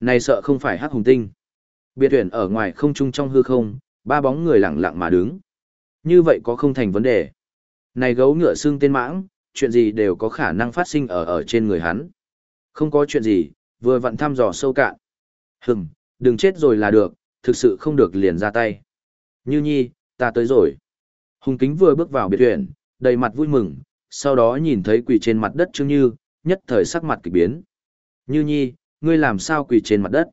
Này sợ không phải hắc hùng tinh. Biệt tuyển ở ngoài không trung trong hư không, ba bóng người lặng lặng mà đứng. Như vậy có không thành vấn đề. Này gấu ngựa xương tên mãng, chuyện gì đều có khả năng phát sinh ở ở trên người hắn. Không có chuyện gì, vừa vặn thăm dò sâu cạn. Hừng, đừng chết rồi là được, thực sự không được liền ra tay. Như nhi, ta tới rồi. Hùng kính vừa bước vào biệt tuyển, đầy mặt vui mừng, sau đó nhìn thấy quỳ trên mặt đất Trương Như, nhất thời sắc mặt kỳ biến. Như nhi, ngươi làm sao quỳ trên mặt đất?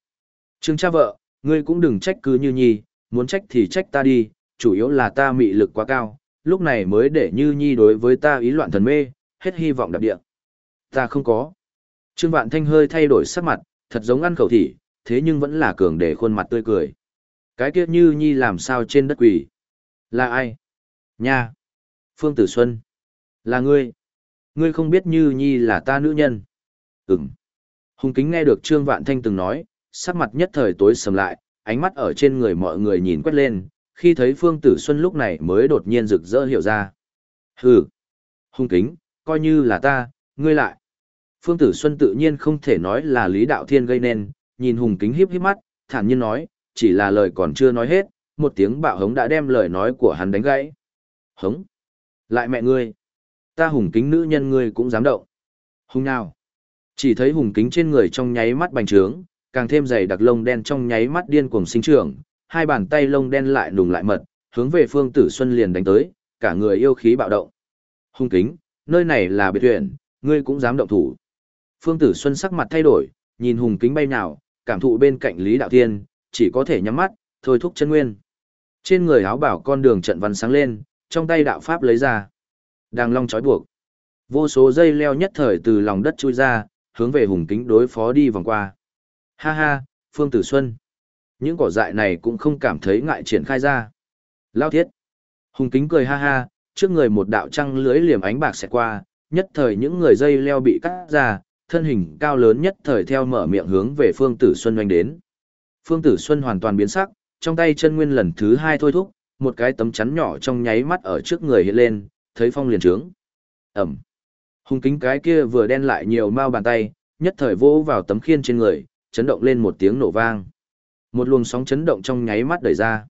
Trương cha vợ, ngươi cũng đừng trách cứ Như nhi, muốn trách thì trách ta đi, chủ yếu là ta mị lực quá cao, lúc này mới để Như nhi đối với ta ý loạn thần mê, hết hy vọng đạp địa. Ta không có. Trương Vạn Thanh hơi thay đổi sắc mặt, thật giống ăn khẩu thị, thế nhưng vẫn là cường để khuôn mặt tươi cười. Cái kia Như Nhi làm sao trên đất quỷ? Là ai? Nha! Phương Tử Xuân! Là ngươi! Ngươi không biết Như Nhi là ta nữ nhân. Ừm. Hùng kính nghe được Trương Vạn Thanh từng nói, sắc mặt nhất thời tối sầm lại, ánh mắt ở trên người mọi người nhìn quét lên, khi thấy Phương Tử Xuân lúc này mới đột nhiên rực rỡ hiểu ra. Hừ! Hùng kính, coi như là ta, ngươi lại. Phương Tử Xuân tự nhiên không thể nói là Lý Đạo Thiên gây nên, nhìn Hùng Kính híp híp mắt, thản nhiên nói, chỉ là lời còn chưa nói hết, một tiếng bạo hống đã đem lời nói của hắn đánh gãy. Hống! Lại mẹ ngươi! Ta Hùng Kính nữ nhân ngươi cũng dám động. Hùng nào? Chỉ thấy Hùng Kính trên người trong nháy mắt bành trướng, càng thêm dày đặc lông đen trong nháy mắt điên cuồng sinh trưởng, hai bàn tay lông đen lại nùng lại mật, hướng về Phương Tử Xuân liền đánh tới, cả người yêu khí bạo động. Hùng Kính, nơi này là biệt viện, ngươi cũng dám động thủ. Phương Tử Xuân sắc mặt thay đổi, nhìn hùng kính bay nào, cảm thụ bên cạnh Lý Đạo Thiên, chỉ có thể nhắm mắt, thôi thúc chân nguyên. Trên người áo bảo con đường trận văn sáng lên, trong tay đạo pháp lấy ra. Đang long trói buộc. Vô số dây leo nhất thời từ lòng đất chui ra, hướng về hùng kính đối phó đi vòng qua. Ha ha, Phương Tử Xuân. Những cỏ dại này cũng không cảm thấy ngại triển khai ra. Lao thiết. Hùng kính cười ha ha, trước người một đạo trăng lưới liềm ánh bạc sẽ qua, nhất thời những người dây leo bị cắt ra, thân hình cao lớn nhất thời theo mở miệng hướng về Phương Tử Xuân oanh đến. Phương Tử Xuân hoàn toàn biến sắc, trong tay chân nguyên lần thứ hai thôi thúc, một cái tấm chắn nhỏ trong nháy mắt ở trước người hiện lên, thấy phong liền trướng. Ẩm hùng kính cái kia vừa đen lại nhiều mau bàn tay, nhất thời vỗ vào tấm khiên trên người, chấn động lên một tiếng nổ vang. Một luồng sóng chấn động trong nháy mắt đẩy ra.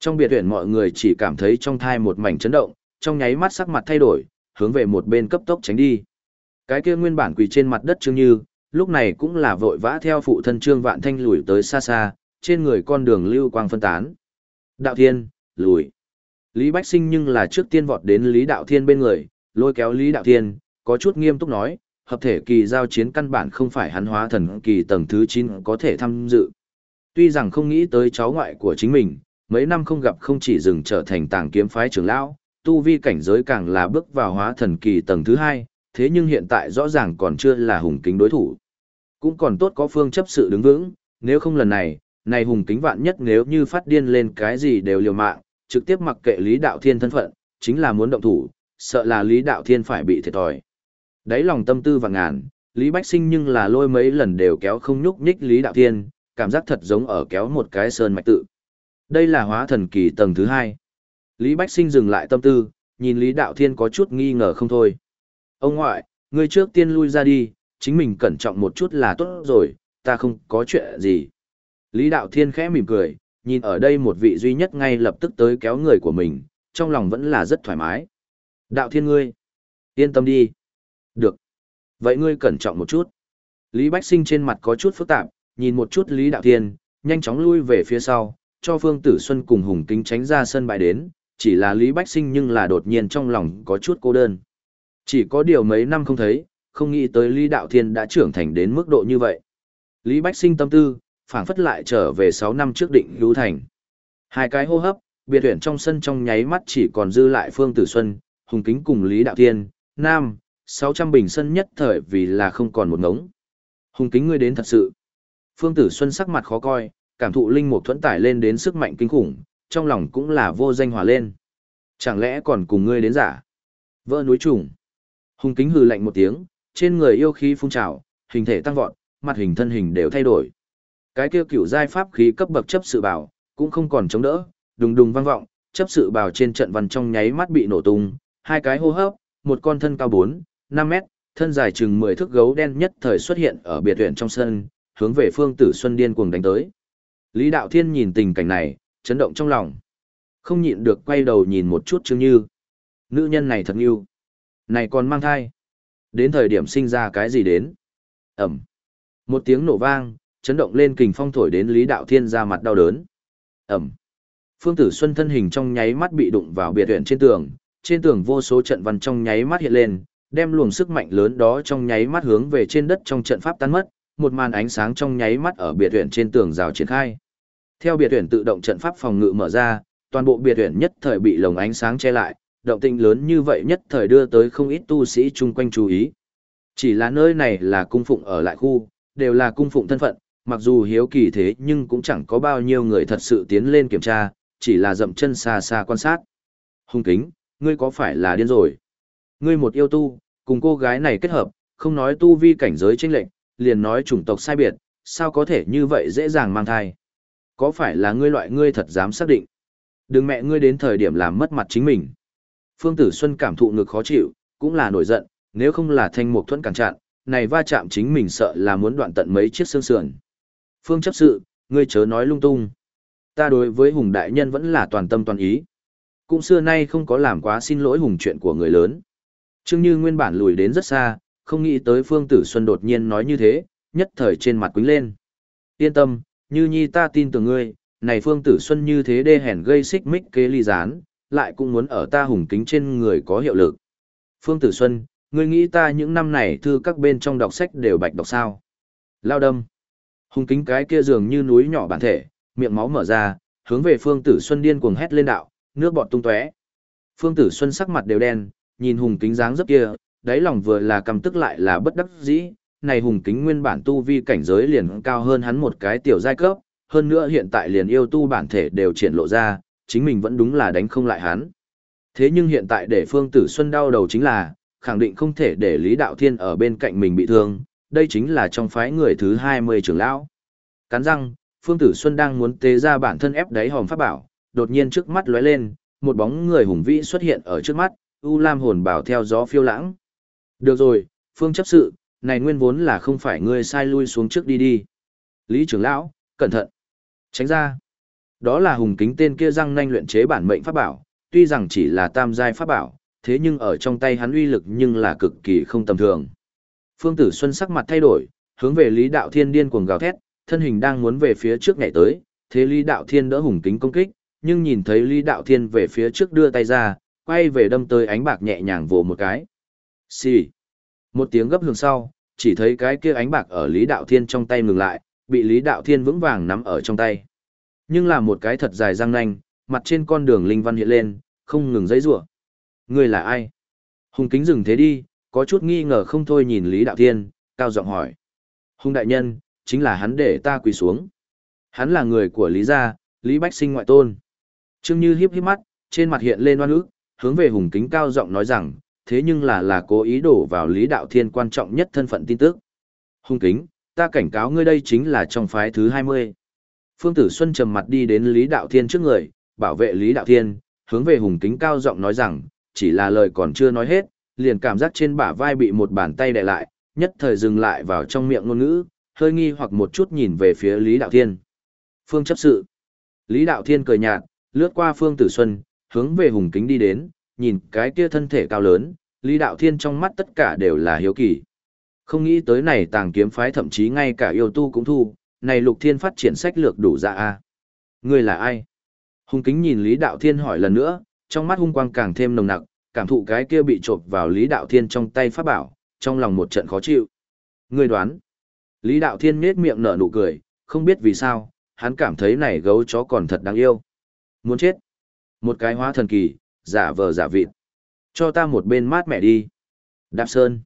Trong biệt tuyển mọi người chỉ cảm thấy trong thai một mảnh chấn động, trong nháy mắt sắc mặt thay đổi, hướng về một bên cấp tốc tránh đi. Cái kia nguyên bản quỳ trên mặt đất Trương Như, lúc này cũng là vội vã theo phụ thân Trương Vạn Thanh lùi tới xa xa, trên người con đường lưu quang phân tán. Đạo Thiên, lùi. Lý Bách Sinh nhưng là trước tiên vọt đến Lý Đạo Thiên bên người, lôi kéo Lý Đạo Thiên, có chút nghiêm túc nói, hợp thể kỳ giao chiến căn bản không phải hắn hóa thần kỳ tầng thứ 9 có thể tham dự. Tuy rằng không nghĩ tới cháu ngoại của chính mình, mấy năm không gặp không chỉ dừng trở thành tàng kiếm phái trưởng lão, tu vi cảnh giới càng là bước vào hóa thần kỳ tầng thứ 2, thế nhưng hiện tại rõ ràng còn chưa là hùng kính đối thủ. Cũng còn tốt có phương chấp sự đứng vững, nếu không lần này, này hùng kính vạn nhất nếu như phát điên lên cái gì đều liều mạng, trực tiếp mặc kệ Lý Đạo Thiên thân phận, chính là muốn động thủ, sợ là Lý Đạo Thiên phải bị thiệt thòi. Đấy lòng tâm tư và ngàn, Lý Bách Sinh nhưng là lôi mấy lần đều kéo không nhúc nhích Lý Đạo Thiên, cảm giác thật giống ở kéo một cái sơn mạch tự. Đây là hóa thần kỳ tầng thứ hai. Lý Bách Sinh dừng lại tâm tư, nhìn Lý Đạo Thiên có chút nghi ngờ không thôi. Ông ngoại, ngươi trước tiên lui ra đi, chính mình cẩn trọng một chút là tốt rồi, ta không có chuyện gì. Lý Đạo Thiên khẽ mỉm cười, nhìn ở đây một vị duy nhất ngay lập tức tới kéo người của mình, trong lòng vẫn là rất thoải mái. Đạo Thiên ngươi, yên tâm đi. Vậy ngươi cẩn trọng một chút. Lý Bách Sinh trên mặt có chút phức tạp, nhìn một chút Lý Đạo Thiên, nhanh chóng lui về phía sau, cho Phương Tử Xuân cùng Hùng Kính tránh ra sân bãi đến, chỉ là Lý Bách Sinh nhưng là đột nhiên trong lòng có chút cô đơn. Chỉ có điều mấy năm không thấy, không nghĩ tới Lý Đạo Thiên đã trưởng thành đến mức độ như vậy. Lý Bách Sinh tâm tư, phảng phất lại trở về 6 năm trước định lưu thành. Hai cái hô hấp, biệt tuyển trong sân trong nháy mắt chỉ còn dư lại Phương Tử Xuân, Hùng Kính cùng Lý Đạo Thiên, Nam, 600 bình sân nhất thời vì là không còn một ngống. Hùng Kính ngươi đến thật sự. Phương Tử Xuân sắc mặt khó coi, cảm thụ linh mục thuẫn tải lên đến sức mạnh kinh khủng, trong lòng cũng là vô danh hòa lên. Chẳng lẽ còn cùng ngươi đến giả? Vỡ núi trùng. Hùng kính hừ lạnh một tiếng, trên người yêu khí phun trào, hình thể tăng vọt, mặt hình thân hình đều thay đổi. Cái kia cửu giai pháp khí cấp bậc chấp sự bảo, cũng không còn chống đỡ, đùng đùng vang vọng, chấp sự bảo trên trận văn trong nháy mắt bị nổ tung, hai cái hô hấp, một con thân cao 4, 5 mét, thân dài chừng 10 thước gấu đen nhất thời xuất hiện ở biệt viện trong sân, hướng về Phương Tử Xuân điên cuồng đánh tới. Lý Đạo Thiên nhìn tình cảnh này, chấn động trong lòng. Không nhịn được quay đầu nhìn một chút Trương Như. Nữ nhân này thật yêu. Này còn mang thai. Đến thời điểm sinh ra cái gì đến? Ẩm. Một tiếng nổ vang, chấn động lên kình phong thổi đến Lý Đạo Thiên ra mặt đau đớn. Ẩm. Phương Tử Xuân thân hình trong nháy mắt bị đụng vào biệt viện trên tường, trên tường vô số trận văn trong nháy mắt hiện lên, đem luồng sức mạnh lớn đó trong nháy mắt hướng về trên đất trong trận pháp tan mất, một màn ánh sáng trong nháy mắt ở biệt huyện trên tường rào triển khai. Theo biệt huyện tự động trận pháp phòng ngự mở ra, toàn bộ biệt huyện nhất thời bị lồng ánh sáng che lại, động tĩnh lớn như vậy nhất thời đưa tới không ít tu sĩ chung quanh chú ý. Chỉ là nơi này là cung phụng ở lại khu, đều là cung phụng thân phận, mặc dù hiếu kỳ thế nhưng cũng chẳng có bao nhiêu người thật sự tiến lên kiểm tra, chỉ là dậm chân xa xa quan sát. Hung kính, ngươi có phải là điên rồi? Ngươi một yêu tu, cùng cô gái này kết hợp, không nói tu vi cảnh giới chênh lệnh, liền nói chủng tộc sai biệt, sao có thể như vậy dễ dàng mang thai? Có phải là ngươi loại ngươi thật dám xác định? Đừng mẹ ngươi đến thời điểm làm mất mặt chính mình. Phương Tử Xuân cảm thụ ngực khó chịu, cũng là nổi giận, nếu không là thanh mục thuẫn cản chặn, này va chạm chính mình sợ là muốn đoạn tận mấy chiếc xương sườn. Phương chấp sự, ngươi chớ nói lung tung. Ta đối với Hùng Đại Nhân vẫn là toàn tâm toàn ý. Cũng xưa nay không có làm quá xin lỗi Hùng chuyện của người lớn. Trương Như nguyên bản lùi đến rất xa, không nghĩ tới Phương Tử Xuân đột nhiên nói như thế, nhất thời trên mặt quính lên. Yên tâm, Như Nhi ta tin tưởng ngươi, này Phương Tử Xuân như thế đê hèn gây xích mích kế ly gián, lại cũng muốn ở ta hùng kính trên người có hiệu lực. Phương Tử Xuân, ngươi nghĩ ta những năm này thư các bên trong đọc sách đều bạch đọc sao? Lao đâm. Hùng kính cái kia dường như núi nhỏ bản thể, miệng máu mở ra, hướng về Phương Tử Xuân điên cuồng hét lên đạo, nước bọt tung tóe. Phương Tử Xuân sắc mặt đều đen, nhìn hùng kính dáng dấp kia, đáy lòng vừa là căm tức lại là bất đắc dĩ, này hùng kính nguyên bản tu vi cảnh giới liền cao hơn hắn một cái tiểu giai cấp, hơn nữa hiện tại liền yêu tu bản thể đều triển lộ ra, chính mình vẫn đúng là đánh không lại hắn. Thế nhưng hiện tại để Phương Tử Xuân đau đầu chính là, khẳng định không thể để Lý Đạo Thiên ở bên cạnh mình bị thương, đây chính là trong phái người thứ 20 trưởng lão. Cắn răng, Phương Tử Xuân đang muốn tế ra bản thân ép đáy hòm pháp bảo, đột nhiên trước mắt lóe lên, một bóng người hùng vĩ xuất hiện ở trước mắt, U Lam hồn bảo theo gió phiêu lãng. Được rồi, Phương chấp sự, này nguyên vốn là không phải ngươi sai lui xuống trước đi đi. Lý trưởng lão, cẩn thận. Tránh ra. Đó là hùng kính tên kia răng nanh luyện chế bản mệnh pháp bảo, tuy rằng chỉ là tam giai pháp bảo, thế nhưng ở trong tay hắn uy lực nhưng là cực kỳ không tầm thường. Phương Tử Xuân sắc mặt thay đổi, hướng về Lý Đạo Thiên điên cuồng gào thét, thân hình đang muốn về phía trước nhảy tới, thế Lý Đạo Thiên đỡ hùng kính công kích, nhưng nhìn thấy Lý Đạo Thiên về phía trước đưa tay ra, quay về đâm tới ánh bạc nhẹ nhàng vồ một cái. Xì. Một tiếng gấp hướng sau, chỉ thấy cái kia ánh bạc ở Lý Đạo Thiên trong tay ngừng lại, bị Lý Đạo Thiên vững vàng nắm ở trong tay. Nhưng là một cái thật dài răng nanh, mặt trên con đường linh văn hiện lên, không ngừng dãy rủa. Người là ai? Hùng kính dừng thế đi, có chút nghi ngờ không thôi nhìn Lý Đạo Thiên, cao giọng hỏi. Hùng đại nhân, chính là hắn để ta quỳ xuống. Hắn là người của Lý gia, Lý Bách Sinh ngoại tôn. Trương Như hiếp hiếp mắt, trên mặt hiện lên oan ức, hướng về Hùng kính cao giọng nói rằng, thế nhưng là là cố ý đổ vào Lý Đạo Thiên quan trọng nhất thân phận tin tức. Hùng kính, ta cảnh cáo ngươi đây chính là trong phái thứ 20. Phương Tử Xuân trầm mặt đi đến Lý Đạo Thiên trước người, bảo vệ Lý Đạo Thiên, hướng về hùng kính cao giọng nói rằng, chỉ là lời còn chưa nói hết, liền cảm giác trên bả vai bị một bàn tay đè lại, nhất thời dừng lại vào trong miệng ngôn ngữ, hơi nghi hoặc một chút nhìn về phía Lý Đạo Thiên. Phương chấp sự. Lý Đạo Thiên cười nhạt, lướt qua Phương Tử Xuân, hướng về hùng kính đi đến, nhìn cái kia thân thể cao lớn, Lý Đạo Thiên trong mắt tất cả đều là hiếu kỳ. Không nghĩ tới này tàng kiếm phái thậm chí ngay cả yêu tu cũng thu, này lục thiên phát triển sách lược đủ ra a Ngươi là ai? Hùng kính nhìn Lý Đạo Thiên hỏi lần nữa, trong mắt hung quang càng thêm nồng nặc, cảm thụ cái kia bị trộm vào Lý Đạo Thiên trong tay pháp bảo, trong lòng một trận khó chịu. Ngươi đoán. Lý Đạo Thiên nhếch miệng nở nụ cười, không biết vì sao, hắn cảm thấy này gấu chó còn thật đáng yêu. Muốn chết. Một cái hóa thần kỳ, giả vờ giả vịt. Cho ta một bên mát mẹ đi. Đạp sơn.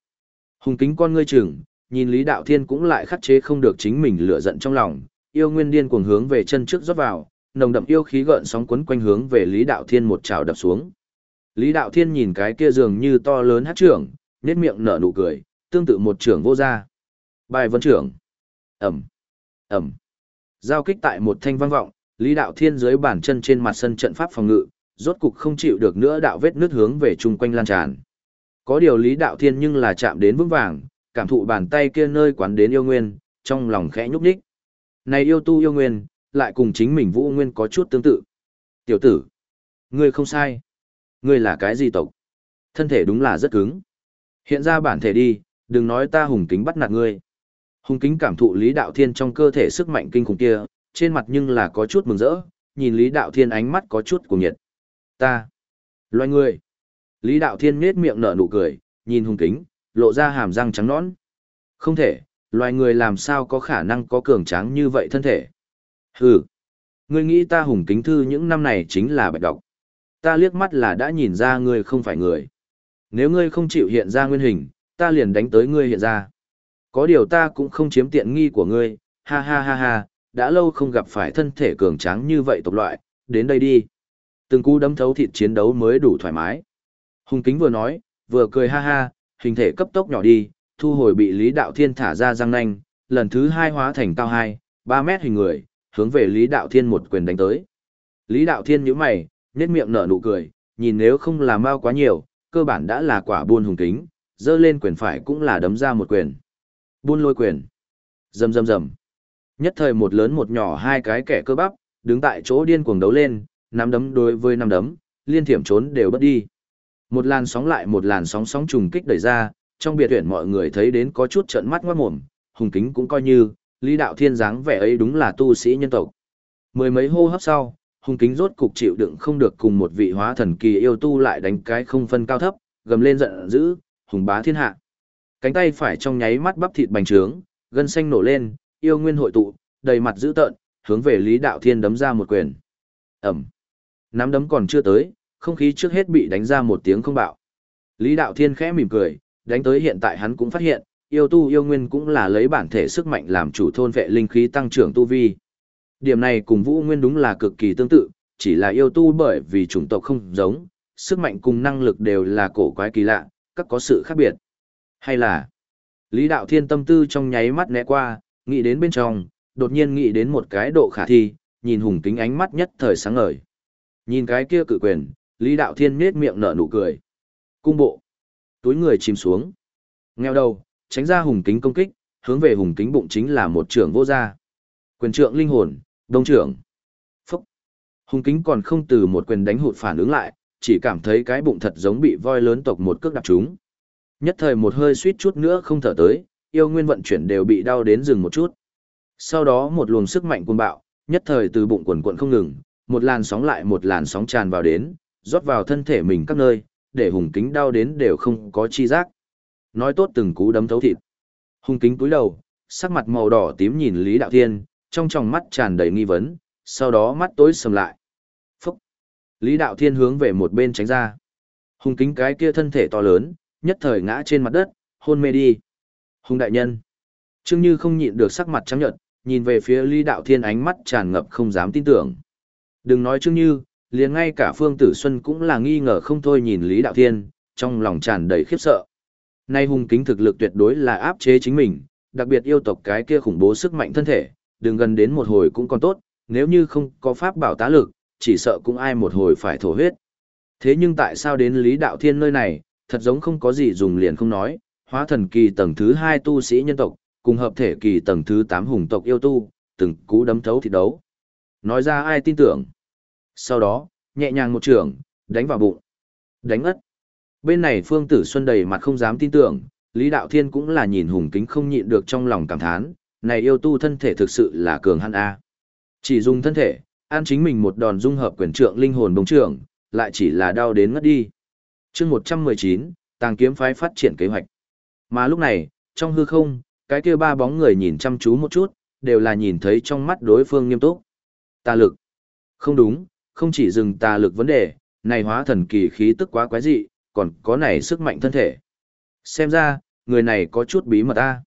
Hùng kính con ngươi chừng, nhìn Lý Đạo Thiên cũng lại khắc chế không được chính mình lửa giận trong lòng, yêu nguyên điên cuồng hướng về chân trước rót vào, nồng đậm yêu khí gợn sóng quấn quanh hướng về Lý Đạo Thiên một trào đập xuống. Lý Đạo Thiên nhìn cái kia dường như to lớn hát trưởng, nét miệng nở nụ cười, tương tự một trưởng vô gia. Bài vấn trưởng. Ẩm. Ẩm. Giao kích tại một thanh vang vọng, Lý Đạo Thiên dưới bàn chân trên mặt sân trận pháp phòng ngự, rốt cục không chịu được nữa đạo vết nước hướng về chung quanh lan tràn. Có điều Lý Đạo Thiên nhưng là chạm đến vững vàng, cảm thụ bàn tay kia nơi quán đến yêu nguyên, trong lòng khẽ nhúc nhích. Này yêu tu yêu nguyên, lại cùng chính mình Vũ Nguyên có chút tương tự. Tiểu tử, ngươi không sai. Ngươi là cái gì tộc? Thân thể đúng là rất cứng. Hiện ra bản thể đi, đừng nói ta hùng kính bắt nạt ngươi. Hùng kính cảm thụ Lý Đạo Thiên trong cơ thể sức mạnh kinh khủng kia, trên mặt nhưng là có chút mừng rỡ, nhìn Lý Đạo Thiên ánh mắt có chút cuồng nhiệt. Ta, loài người. Lý Đạo Thiên nhếch miệng nở nụ cười, nhìn hùng kính, lộ ra hàm răng trắng nõn. Không thể, loài người làm sao có khả năng có cường tráng như vậy thân thể. Hừ, ngươi nghĩ ta hùng kính thư những năm này chính là bạch độc. Ta liếc mắt là đã nhìn ra ngươi không phải người. Nếu ngươi không chịu hiện ra nguyên hình, ta liền đánh tới ngươi hiện ra. Có điều ta cũng không chiếm tiện nghi của ngươi, ha ha ha ha, đã lâu không gặp phải thân thể cường tráng như vậy tộc loại, đến đây đi. Từng cú đấm thấu thịt chiến đấu mới đủ thoải mái. Hùng kính vừa nói, vừa cười ha ha, hình thể cấp tốc nhỏ đi, thu hồi bị Lý Đạo Thiên thả ra răng nanh, lần thứ hai hóa thành cao 2, 3 mét hình người, hướng về Lý Đạo Thiên một quyền đánh tới. Lý Đạo Thiên nhíu mày, nhếch miệng nở nụ cười, nhìn nếu không là mau quá nhiều, cơ bản đã là quả buôn hùng kính, dơ lên quyền phải cũng là đấm ra một quyền. Buôn lôi quyền. Rầm rầm rầm. Nhất thời một lớn một nhỏ hai cái kẻ cơ bắp, đứng tại chỗ điên cuồng đấu lên, nắm đấm đối với nắm đấm, liên thiểm trốn đều bất đi. Một làn sóng lại một làn sóng sóng trùng kích đẩy ra, trong biệt tuyển mọi người thấy đến có chút trợn mắt ngoát mồm, hùng kính cũng coi như, Lý Đạo Thiên dáng vẻ ấy đúng là tu sĩ nhân tộc. Mười mấy hô hấp sau, hùng kính rốt cục chịu đựng không được cùng một vị hóa thần kỳ yêu tu lại đánh cái không phân cao thấp, gầm lên giận dữ, hùng bá thiên hạ. Cánh tay phải trong nháy mắt bắp thịt bành trướng, gân xanh nổ lên, yêu nguyên hội tụ, đầy mặt dữ tợn, hướng về Lý Đạo Thiên đấm ra một quyền. ầm Nắm đấm còn chưa tới, không khí trước hết bị đánh ra một tiếng không bạo. Lý Đạo Thiên khẽ mỉm cười, đánh tới hiện tại hắn cũng phát hiện, yêu tu yêu nguyên cũng là lấy bản thể sức mạnh làm chủ thôn vệ linh khí tăng trưởng tu vi. Điểm này cùng Vũ Nguyên đúng là cực kỳ tương tự, chỉ là yêu tu bởi vì chủng tộc không giống, sức mạnh cùng năng lực đều là cổ quái kỳ lạ, các có sự khác biệt. Hay là, Lý Đạo Thiên tâm tư trong nháy mắt né qua, nghĩ đến bên trong, đột nhiên nghĩ đến một cái độ khả thi, nhìn hùng kính ánh mắt nhất thời sáng ngời. Nhìn cái kia cự quyền, Lý Đạo Thiên nết miệng nở nụ cười. Cung bộ. Túi người chìm xuống. Ngheo đầu, tránh ra hùng kính công kích, hướng về hùng kính bụng chính là một trưởng vô gia. Quyền trượng linh hồn, đông trưởng. Phúc. Hùng kính còn không từ một quyền đánh hụt phản ứng lại, chỉ cảm thấy cái bụng thật giống bị voi lớn tộc một cước đạp trúng. Nhất thời một hơi suýt chút nữa không thở tới, yêu nguyên vận chuyển đều bị đau đến dừng một chút. Sau đó một luồng sức mạnh cuồng bạo, nhất thời từ bụng quần quận không ngừng, một làn sóng lại một làn sóng tràn vào đến, rót vào thân thể mình các nơi, để hùng kính đau đến đều không có chi giác. Nói tốt từng cú đấm thấu thịt. Hùng kính cúi đầu, sắc mặt màu đỏ tím nhìn Lý Đạo Thiên, trong tròng mắt tràn đầy nghi vấn, sau đó mắt tối sầm lại. Phúc! Lý Đạo Thiên hướng về một bên tránh ra. Hùng kính cái kia thân thể to lớn, nhất thời ngã trên mặt đất, hôn mê đi. Hùng đại nhân! Trương Như không nhịn được sắc mặt trắng nhợt, nhìn về phía Lý Đạo Thiên ánh mắt tràn ngập không dám tin tưởng. Đừng nói Trương Như, liền ngay cả Phương Tử Xuân cũng là nghi ngờ không thôi nhìn Lý Đạo Thiên, trong lòng tràn đầy khiếp sợ. Nay hung kính thực lực tuyệt đối là áp chế chính mình, đặc biệt yêu tộc cái kia khủng bố sức mạnh thân thể, đừng gần đến một hồi cũng còn tốt, nếu như không có pháp bảo tá lực, chỉ sợ cũng ai một hồi phải thổ huyết. Thế nhưng tại sao đến Lý Đạo Thiên nơi này, thật giống không có gì dùng liền không nói, hóa thần kỳ tầng thứ 2 tu sĩ nhân tộc, cùng hợp thể kỳ tầng thứ 8 hùng tộc yêu tu, từng cú đấm thấu thịt đấu. Nói ra ai tin tưởng. Sau đó, nhẹ nhàng một trường, đánh vào bụng. Đánh ất. Bên này Phương Tử Xuân đầy mặt không dám tin tưởng, Lý Đạo Thiên cũng là nhìn hùng kính không nhịn được trong lòng cảm thán, này yêu tu thân thể thực sự là cường hăn A. Chỉ dùng thân thể, an chính mình một đòn dung hợp quyền trượng linh hồn bóng trưởng, lại chỉ là đau đến ngất đi. chương 119, tàng kiếm phái phát triển kế hoạch. Mà lúc này, trong hư không, cái kia ba bóng người nhìn chăm chú một chút, đều là nhìn thấy trong mắt đối phương nghiêm túc. Tà lực. Không đúng, không chỉ dừng tà lực vấn đề, này hóa thần kỳ khí tức quá quái dị, còn có này sức mạnh thân thể. Xem ra, người này có chút bí mật ta.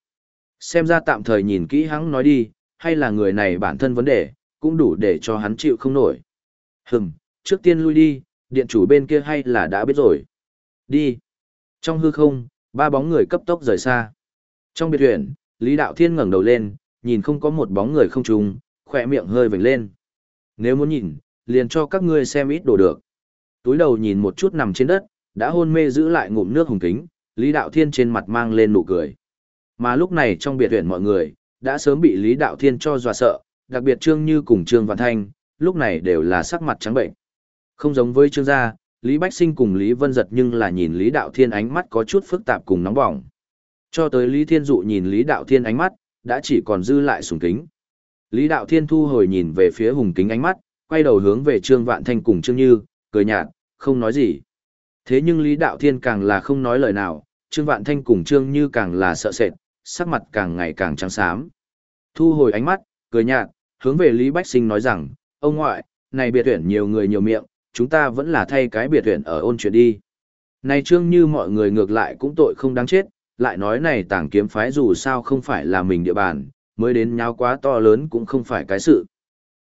Xem ra tạm thời nhìn kỹ hắn nói đi, hay là người này bản thân vấn đề, cũng đủ để cho hắn chịu không nổi. Hừm, trước tiên lui đi, điện chủ bên kia hay là đã biết rồi. Đi. Trong hư không, ba bóng người cấp tốc rời xa. Trong biệt huyện, Lý Đạo Thiên ngẩng đầu lên, nhìn không có một bóng người không trùng, khỏe miệng hơi vểnh lên. Nếu muốn nhìn, liền cho các ngươi xem ít đồ được. Túi đầu nhìn một chút nằm trên đất, đã hôn mê giữ lại ngụm nước hùng kính, Lý Đạo Thiên trên mặt mang lên nụ cười. Mà lúc này trong biệt viện mọi người, đã sớm bị Lý Đạo Thiên cho dọa sợ, đặc biệt Trương Như cùng Trương Văn Thanh, lúc này đều là sắc mặt trắng bệnh. Không giống với Trương gia, Lý Bách Sinh cùng Lý Vân Giật nhưng là nhìn Lý Đạo Thiên ánh mắt có chút phức tạp cùng nóng bỏng. Cho tới Lý Thiên Dụ nhìn Lý Đạo Thiên ánh mắt, đã chỉ còn dư lại sùng kính. Lý Đạo Thiên thu hồi nhìn về phía hùng kính ánh mắt, quay đầu hướng về Trương Vạn Thanh cùng Trương Như, cười nhạt, không nói gì. Thế nhưng Lý Đạo Thiên càng là không nói lời nào, Trương Vạn Thanh cùng Trương Như càng là sợ sệt, sắc mặt càng ngày càng trắng xám. Thu hồi ánh mắt, cười nhạt, hướng về Lý Bách Sinh nói rằng, ông ngoại, này biệt tuyển nhiều người nhiều miệng, chúng ta vẫn là thay cái biệt tuyển ở ôn chuyện đi. Này Trương Như mọi người ngược lại cũng tội không đáng chết, lại nói này tảng kiếm phái dù sao không phải là mình địa bàn, mới đến nháo quá to lớn cũng không phải cái sự.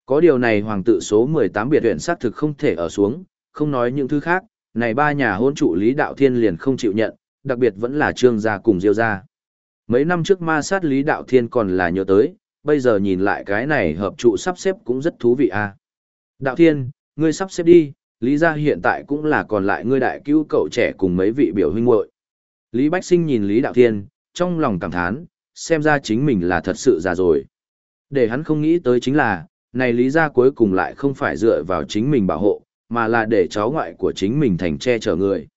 Có điều này hoàng tự số 18 biệt huyện xác thực không thể ở xuống, không nói những thứ khác, này ba nhà hôn trụ Lý Đạo Thiên liền không chịu nhận, đặc biệt vẫn là trương gia cùng diêu gia. Mấy năm trước ma sát Lý Đạo Thiên còn là nhớ tới, bây giờ nhìn lại cái này hợp trụ sắp xếp cũng rất thú vị à. Đạo Thiên, ngươi sắp xếp đi, Lý gia hiện tại cũng là còn lại ngươi đại cứu cậu trẻ cùng mấy vị biểu huynh muội. Lý Bách Sinh nhìn Lý Đạo Thiên, trong lòng cảm thán, xem ra chính mình là thật sự già rồi. Để hắn không nghĩ tới chính là, này Lý gia cuối cùng lại không phải dựa vào chính mình bảo hộ, mà là để cháu ngoại của chính mình thành che chở người.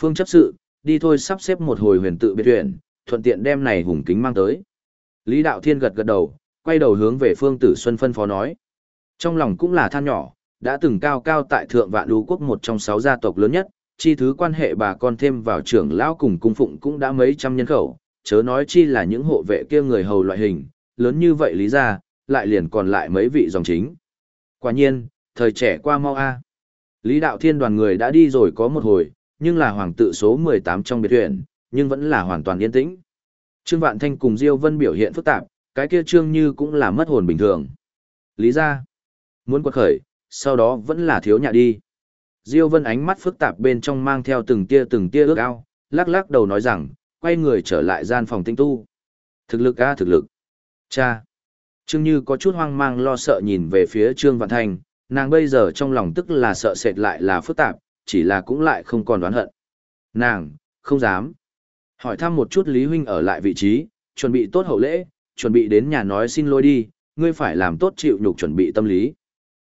Phương chấp sự, đi thôi sắp xếp một hồi huyền tự biệt huyền, thuận tiện đem này hùng kính mang tới. Lý Đạo Thiên gật gật đầu, quay đầu hướng về Phương Tử Xuân phân phó nói. Trong lòng cũng là than nhỏ, đã từng cao cao tại thượng vạn đu quốc một trong sáu gia tộc lớn nhất, chi thứ quan hệ bà con thêm vào trưởng lão cùng cung phụng cũng đã mấy trăm nhân khẩu, chớ nói chi là những hộ vệ kia người hầu loại hình, lớn như vậy lý ra, lại liền còn lại mấy vị dòng chính. Quả nhiên, thời trẻ qua mau a. Lý đạo thiên đoàn người đã đi rồi có một hồi, nhưng là hoàng tự số 18 trong biệt huyện, nhưng vẫn là hoàn toàn yên tĩnh. Trương Vạn Thanh cùng Diêu Vân biểu hiện phức tạp, cái kia Trương Như cũng là mất hồn bình thường. Lý ra, muốn quật khởi, sau đó vẫn là thiếu nhà đi. Diêu Vân ánh mắt phức tạp bên trong mang theo từng tia từng tia ước ao, lắc lắc đầu nói rằng, quay người trở lại gian phòng tinh tu. Thực lực a thực lực. Cha. Trương Như có chút hoang mang lo sợ nhìn về phía Trương Vạn thành nàng bây giờ trong lòng tức là sợ sệt lại là phức tạp, chỉ là cũng lại không còn đoán hận. Nàng, không dám. Hỏi thăm một chút Lý Huynh ở lại vị trí, chuẩn bị tốt hậu lễ, chuẩn bị đến nhà nói xin lỗi đi, ngươi phải làm tốt chịu nhục chuẩn bị tâm lý.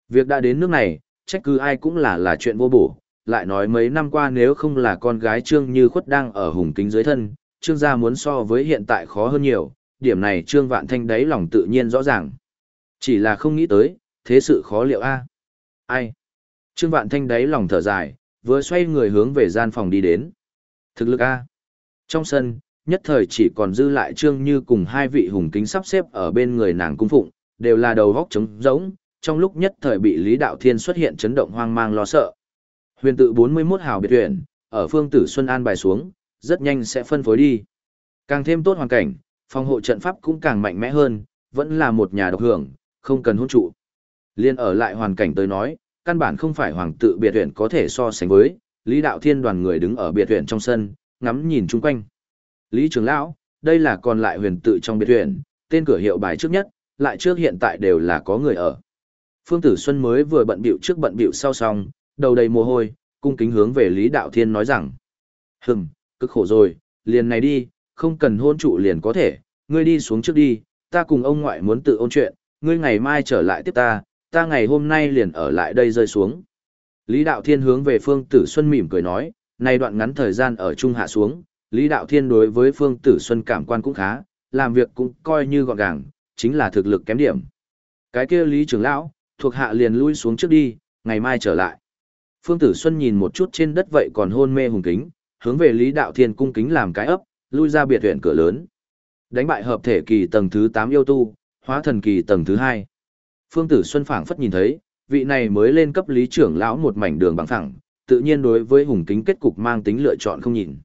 Việc đã đến nước này, trách cứ ai cũng là là chuyện vô bổ, lại nói mấy năm qua nếu không là con gái Trương Như Khuất đang ở hùng kính dưới thân, Trương gia muốn so với hiện tại khó hơn nhiều, điểm này Trương Vạn Thanh đáy lòng tự nhiên rõ ràng. Chỉ là không nghĩ tới, thế sự khó liệu a. Ai? Trương Vạn Thanh đáy lòng thở dài, vừa xoay người hướng về gian phòng đi đến. Thực lực a. Trong sân, nhất thời chỉ còn dư lại Trương Như cùng hai vị hùng kính sắp xếp ở bên người nàng cung phụng, đều là đầu góc trống rỗng, trong lúc nhất thời bị Lý Đạo Thiên xuất hiện chấn động hoang mang lo sợ. Huyền tự 41 hào biệt huyền, ở phương tử Xuân An bài xuống, rất nhanh sẽ phân phối đi. Càng thêm tốt hoàn cảnh, phòng hộ trận pháp cũng càng mạnh mẽ hơn, vẫn là một nhà độc hưởng, không cần hôn trụ. Liên ở lại hoàn cảnh tới nói, căn bản không phải hoàng tự biệt huyện có thể so sánh với, Lý Đạo Thiên đoàn người đứng ở biệt huyện trong sân, ngắm nhìn chung quanh. Lý Trường Lão, đây là còn lại huyền tự trong biệt huyện, tên cửa hiệu bài trước nhất, lại trước hiện tại đều là có người ở. Phương Tử Xuân mới vừa bận bịu trước bận bịu sau xong, đầu đầy mồ hôi, cung kính hướng về Lý Đạo Thiên nói rằng: "Hừm, cực khổ rồi, liền này đi, không cần hôn trụ liền có thể, ngươi đi xuống trước đi, ta cùng ông ngoại muốn tự ôn chuyện, ngươi ngày mai trở lại tiếp ta, ta ngày hôm nay liền ở lại đây rơi xuống." Lý Đạo Thiên hướng về Phương Tử Xuân mỉm cười nói, này đoạn ngắn thời gian ở trung hạ xuống, Lý Đạo Thiên đối với Phương Tử Xuân cảm quan cũng khá, làm việc cũng coi như gọn gàng, chính là thực lực kém điểm. Cái kia Lý trưởng lão, thuộc hạ liền lui xuống trước đi, ngày mai trở lại. Phương Tử Xuân nhìn một chút trên đất vậy còn hôn mê hùng kính, hướng về Lý Đạo Thiên cung kính làm cái ấp, lui ra biệt huyện cửa lớn. Đánh bại hợp thể kỳ tầng thứ 8 yêu tu, hóa thần kỳ tầng thứ 2. Phương Tử Xuân phảng phất nhìn thấy, vị này mới lên cấp lý trưởng lão một mảnh đường bằng phẳng, tự nhiên đối với hùng kính kết cục mang tính lựa chọn không nhìn.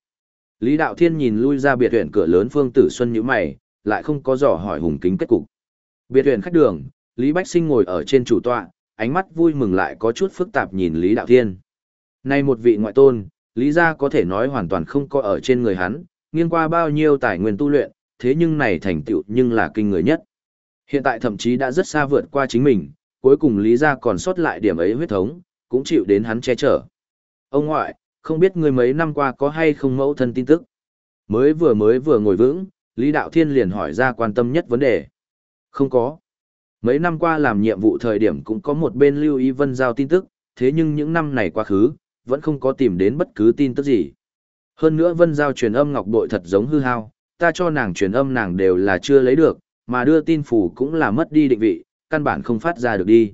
Lý Đạo Thiên nhìn lui ra biệt huyện cửa lớn Phương Tử Xuân như mày, lại không có dò hỏi hùng kính kết cục. Biệt huyện khách đường, Lý Bách Sinh ngồi ở trên chủ tọa, ánh mắt vui mừng lại có chút phức tạp nhìn Lý Đạo Thiên. Nay một vị ngoại tôn, Lý gia có thể nói hoàn toàn không có ở trên người hắn, nghiêng qua bao nhiêu tài nguyên tu luyện, thế nhưng này thành tựu nhưng là kinh người nhất. Hiện tại thậm chí đã rất xa vượt qua chính mình, cuối cùng Lý gia còn sót lại điểm ấy huyết thống, cũng chịu đến hắn che chở. Ông ngoại, không biết người mấy năm qua có hay không mẫu thân tin tức. Mới vừa mới vừa ngồi vững, Lý Đạo Thiên liền hỏi ra quan tâm nhất vấn đề. Không có. Mấy năm qua làm nhiệm vụ thời điểm cũng có một bên lưu ý Vân Giao tin tức, thế nhưng những năm này quá khứ, vẫn không có tìm đến bất cứ tin tức gì. Hơn nữa Vân Giao truyền âm ngọc bội thật giống hư hao, ta cho nàng truyền âm nàng đều là chưa lấy được, mà đưa tin phủ cũng là mất đi định vị, căn bản không phát ra được đi.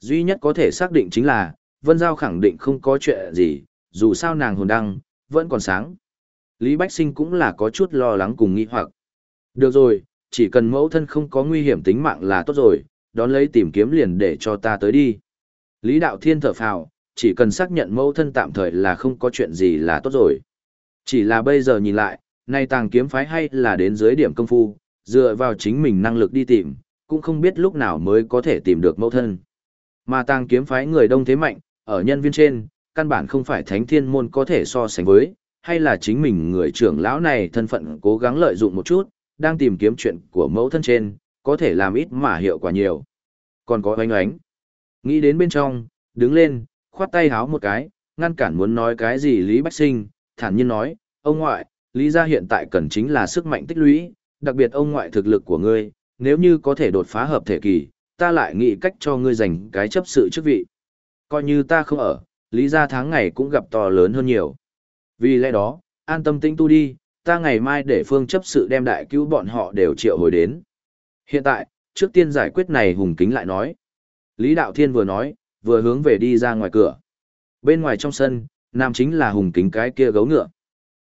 Duy nhất có thể xác định chính là, Vân Giao khẳng định không có chuyện gì, dù sao nàng hồn đăng, vẫn còn sáng. Lý Bách Sinh cũng là có chút lo lắng cùng nghi hoặc. Được rồi, chỉ cần mẫu thân không có nguy hiểm tính mạng là tốt rồi, đón lấy tìm kiếm liền để cho ta tới đi. Lý Đạo Thiên thở phào, chỉ cần xác nhận mẫu thân tạm thời là không có chuyện gì là tốt rồi. Chỉ là bây giờ nhìn lại, nay tàng kiếm phái hay là đến dưới điểm công phu, dựa vào chính mình năng lực đi tìm, cũng không biết lúc nào mới có thể tìm được mẫu thân. Mà tàng kiếm phái người đông thế mạnh, ở nhân viên trên, căn bản không phải thánh thiên môn có thể so sánh với, hay là chính mình người trưởng lão này thân phận cố gắng lợi dụng một chút, đang tìm kiếm chuyện của mẫu thân trên, có thể làm ít mà hiệu quả nhiều. Còn có oanh oánh. Nghĩ đến bên trong, đứng lên, khoát tay háo một cái, ngăn cản muốn nói cái gì Lý Bách Sinh, thản nhiên nói, ông ngoại, Lý gia hiện tại cần chính là sức mạnh tích lũy, đặc biệt ông ngoại thực lực của ngươi, nếu như có thể đột phá hợp thể kỳ, ta lại nghĩ cách cho ngươi giành cái chấp sự chức vị. Coi như ta không ở, Lý gia tháng ngày cũng gặp to lớn hơn nhiều. Vì lẽ đó, an tâm tĩnh tu đi, ta ngày mai để phương chấp sự đem đại cứu bọn họ đều triệu hồi đến. Hiện tại, trước tiên giải quyết này hùng kính lại nói. Lý Đạo Thiên vừa nói, vừa hướng về đi ra ngoài cửa. Bên ngoài trong sân, nam chính là hùng kính cái kia gấu ngựa.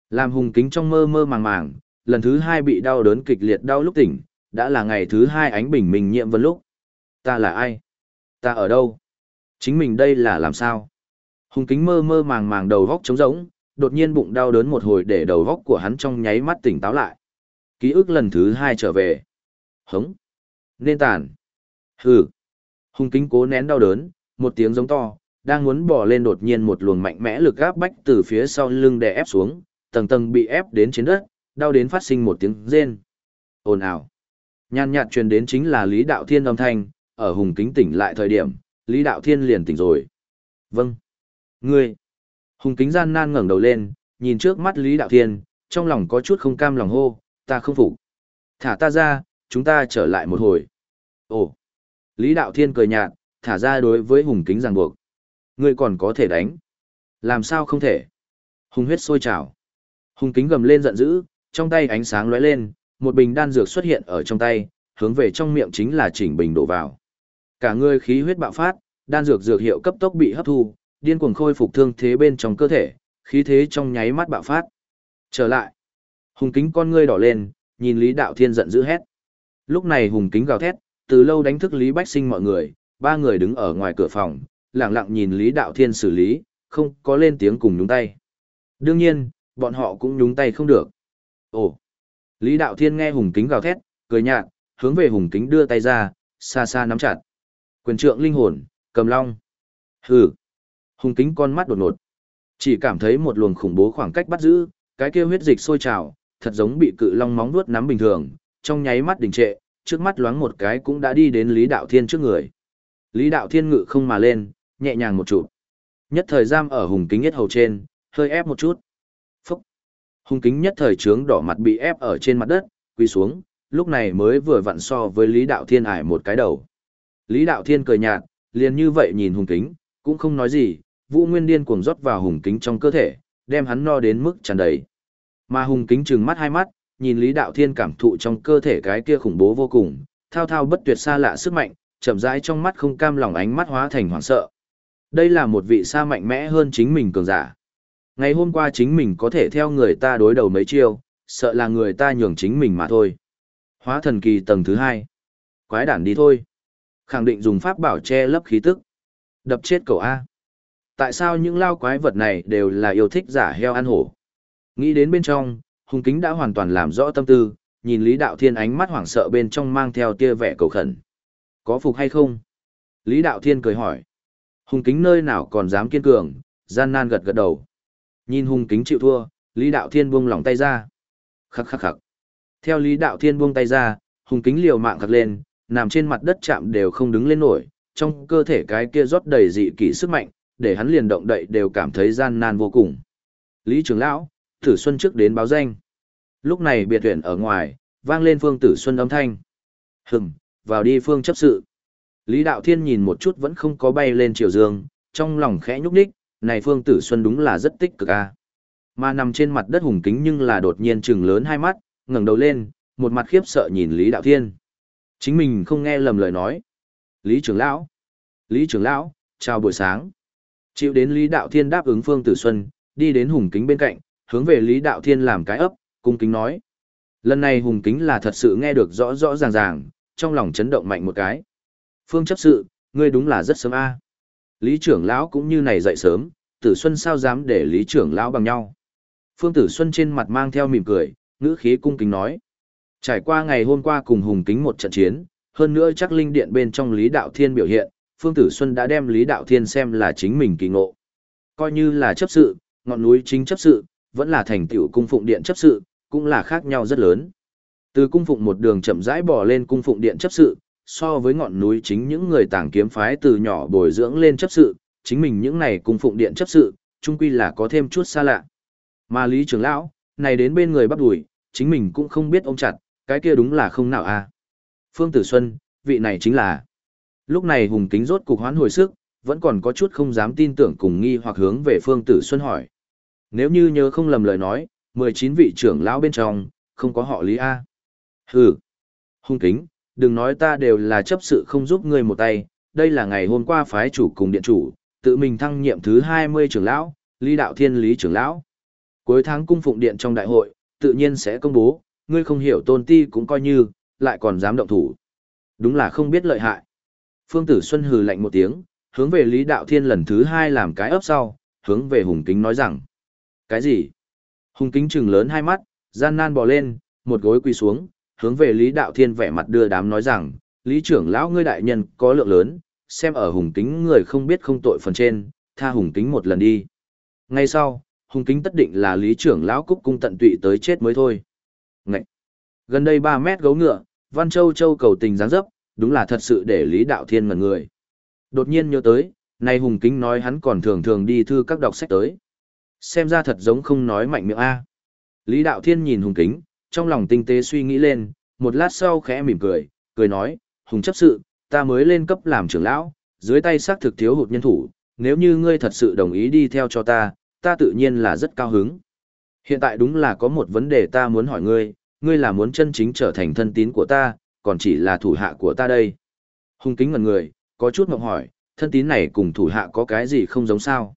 Làm hùng kính trong mơ mơ màng màng, lần thứ hai bị đau đớn kịch liệt đau lúc tỉnh, đã là ngày thứ hai ánh bình minh nhiệm vân lúc. Ta là ai? Ta ở đâu? Chính mình đây là làm sao? Hùng kính mơ mơ màng màng đầu góc trống rỗng, đột nhiên bụng đau đớn một hồi để đầu góc của hắn trong nháy mắt tỉnh táo lại. Ký ức lần thứ hai trở về. Hống. Nên tàn. Hừ. Hùng kính cố nén đau đớn, một tiếng giống to, đang muốn bỏ lên đột nhiên một luồng mạnh mẽ lực áp bách từ phía sau lưng đè ép xuống, tầng tầng bị ép đến trên đất, đau đến phát sinh một tiếng rên. Ồn ào. Nhàn nhạt truyền đến chính là Lý Đạo Thiên âm thanh, ở hùng kính tỉnh lại thời điểm, Lý Đạo Thiên liền tỉnh rồi. Vâng. Ngươi. Hùng kính gian nan ngẩng đầu lên, nhìn trước mắt Lý Đạo Thiên, trong lòng có chút không cam lòng hô, ta không phục. Thả ta ra, chúng ta trở lại một hồi. Ồ. Lý Đạo Thiên cười nhạt, thả ra đối với hùng kính ràng buộc. Ngươi còn có thể đánh. Làm sao không thể? Hùng huyết sôi trào. Hùng kính gầm lên giận dữ, trong tay ánh sáng lóe lên, một bình đan dược xuất hiện ở trong tay, hướng về trong miệng chính là chỉnh bình đổ vào. Cả người khí huyết bạo phát, đan dược dược hiệu cấp tốc bị hấp thu, điên cuồng khôi phục thương thế bên trong cơ thể, khí thế trong nháy mắt bạo phát. Trở lại. Hùng kính con ngươi đỏ lên, nhìn Lý Đạo Thiên giận dữ hét. Lúc này hùng kính gào thét, từ lâu đánh thức Lý Bách Sinh mọi người, ba người đứng ở ngoài cửa phòng, lặng lặng nhìn Lý Đạo Thiên xử lý, không có lên tiếng cùng nhúng tay. Đương nhiên, bọn họ cũng nhúng tay không được. Ồ! Lý Đạo Thiên nghe hùng kính gào thét, cười nhạt, hướng về hùng kính đưa tay ra, xa xa nắm chặt. Quyền trượng linh hồn, cầm long. Hừ! Hùng kính con mắt đột ngột. Chỉ cảm thấy một luồng khủng bố khoảng cách bắt giữ, cái kia huyết dịch sôi trào, thật giống bị cự long móng vuốt nắm bình thường, trong nháy mắt đình trệ, trước mắt loáng một cái cũng đã đi đến Lý Đạo Thiên trước người. Lý Đạo Thiên ngự không mà lên, nhẹ nhàng một chút. Nhất thời giam ở hùng kính nhất hầu trên, hơi ép một chút. Phúc! Hùng kính nhất thời trướng đỏ mặt bị ép ở trên mặt đất, quỳ xuống, lúc này mới vừa vặn so với Lý Đạo Thiên ải một cái đầu. Lý Đạo Thiên cười nhạt, liền như vậy nhìn hùng kính, cũng không nói gì, Vũ Nguyên điên cuồng rót vào hùng kính trong cơ thể, đem hắn no đến mức tràn đầy. Mà hùng kính trừng mắt hai mắt, nhìn Lý Đạo Thiên cảm thụ trong cơ thể cái kia khủng bố vô cùng, thao thao bất tuyệt xa lạ sức mạnh, chậm rãi trong mắt không cam lòng ánh mắt hóa thành hoảng sợ. Đây là một vị xa mạnh mẽ hơn chính mình cường giả. Ngày hôm qua chính mình có thể theo người ta đối đầu mấy chiêu, sợ là người ta nhường chính mình mà thôi. Hóa thần kỳ tầng thứ hai. Quái đản đi thôi. Khẳng định dùng pháp bảo che lấp khí tức. Đập chết cậu A. Tại sao những lao quái vật này đều là yêu thích giả heo ăn hổ? Nghĩ đến bên trong, hùng kính đã hoàn toàn làm rõ tâm tư, nhìn Lý Đạo Thiên ánh mắt hoảng sợ bên trong mang theo tia vẻ cầu khẩn. Có phục hay không? Lý Đạo Thiên cười hỏi. Hùng kính nơi nào còn dám kiên cường, gian nan gật gật đầu. Nhìn hùng kính chịu thua, Lý Đạo Thiên buông lỏng tay ra. Khắc khắc khắc. Theo Lý Đạo Thiên buông tay ra, hùng kính liều mạng khắc lên, nằm trên mặt đất chạm đều không đứng lên nổi, trong cơ thể cái kia rót đầy dị kỷ sức mạnh, để hắn liền động đậy đều cảm thấy gian nan vô cùng. Lý trưởng lão, Tử Xuân trước đến báo danh. Lúc này biệt viện ở ngoài, vang lên Phương Tử Xuân âm thanh. Hừm, vào đi phương chấp sự. Lý Đạo Thiên nhìn một chút vẫn không có bay lên chiều dương, trong lòng khẽ nhúc nhích, này Phương Tử Xuân đúng là rất tích cực a. Mà nằm trên mặt đất hùng kính nhưng là đột nhiên trừng lớn hai mắt, ngẩng đầu lên, một mặt khiếp sợ nhìn Lý Đạo Thiên. Chính mình không nghe lầm lời nói. Lý trưởng lão, Lý trưởng lão, chào buổi sáng. Chịu đến Lý Đạo Thiên đáp ứng Phương Tử Xuân, đi đến hùng kính bên cạnh, hướng về Lý Đạo Thiên làm cái ấp, cung kính nói. Lần này hùng kính là thật sự nghe được rõ rõ ràng ràng, trong lòng chấn động mạnh một cái. Phương chấp sự, ngươi đúng là rất sớm a. Lý trưởng lão cũng như này dậy sớm, Tử Xuân sao dám để Lý trưởng lão bằng nhau. Phương Tử Xuân trên mặt mang theo mỉm cười, ngữ khí cung kính nói. Trải qua ngày hôm qua cùng hùng kính một trận chiến, hơn nữa chắc linh điện bên trong Lý Đạo Thiên biểu hiện, Phương Tử Xuân đã đem Lý Đạo Thiên xem là chính mình kỳ ngộ. Coi như là chấp sự, ngọn núi chính chấp sự, vẫn là thành tiểu cung phụng điện chấp sự, cũng là khác nhau rất lớn. Từ cung phụng một đường chậm rãi bỏ lên cung phụng điện chấp sự, so với ngọn núi chính những người tàng kiếm phái từ nhỏ bồi dưỡng lên chấp sự, chính mình những này cung phụng điện chấp sự, chung quy là có thêm chút xa lạ. Mà Lý trưởng lão, này đến bên người bắt đuổi, chính mình cũng không biết ôm chặt, cái kia đúng là không nào a. À. Phương Tử Xuân, vị này chính là. Lúc này Hùng Kính rốt cục hoán hồi sức, vẫn còn có chút không dám tin tưởng cùng nghi hoặc hướng về Phương Tử Xuân hỏi. Nếu như nhớ không lầm lời nói, 19 vị trưởng lão bên trong, không có họ Lý A. Hừ. Hung kính, đừng nói ta đều là chấp sự không giúp ngươi một tay, đây là ngày hôm qua phái chủ cùng điện chủ, tự mình thăng nhiệm thứ 20 trưởng lão, Lý Đạo Thiên Lý trưởng lão. Cuối tháng cung phụng điện trong đại hội, tự nhiên sẽ công bố, ngươi không hiểu tôn ti cũng coi như, lại còn dám động thủ. Đúng là không biết lợi hại. Phương Tử Xuân hừ lạnh một tiếng, hướng về Lý Đạo Thiên lần thứ hai làm cái ấp sau, hướng về Hùng Kính nói rằng. Cái gì? Hùng Kính trừng lớn hai mắt, gian nan bò lên, một gối quỳ xuống, hướng về Lý Đạo Thiên vẻ mặt đưa đám nói rằng, Lý trưởng lão ngươi đại nhân có lượng lớn, xem ở Hùng Kính người không biết không tội phần trên, tha Hùng Kính một lần đi. Ngay sau, Hùng Kính tất định là Lý trưởng lão cúc cung tận tụy tới chết mới thôi. Ngậy! Gần đây 3 mét gấu ngựa, Văn Châu Châu cầu tình giáng dấp, đúng là thật sự để Lý Đạo Thiên ngẩn người. Đột nhiên nhớ tới, nay Hùng Kính nói hắn còn thường thường đi thư các đọc sách tới. Xem ra thật giống không nói mạnh miệng A. Lý Đạo Thiên nhìn Hùng Kính, trong lòng tinh tế suy nghĩ lên, một lát sau khẽ mỉm cười, cười nói, Hùng chấp sự, ta mới lên cấp làm trưởng lão, dưới tay xác thực thiếu hụt nhân thủ, nếu như ngươi thật sự đồng ý đi theo cho ta, ta tự nhiên là rất cao hứng. Hiện tại đúng là có một vấn đề ta muốn hỏi ngươi, ngươi là muốn chân chính trở thành thân tín của ta, còn chỉ là thủ hạ của ta đây. Hùng kính ngần người, có chút mộng hỏi, thân tín này cùng thủ hạ có cái gì không giống sao?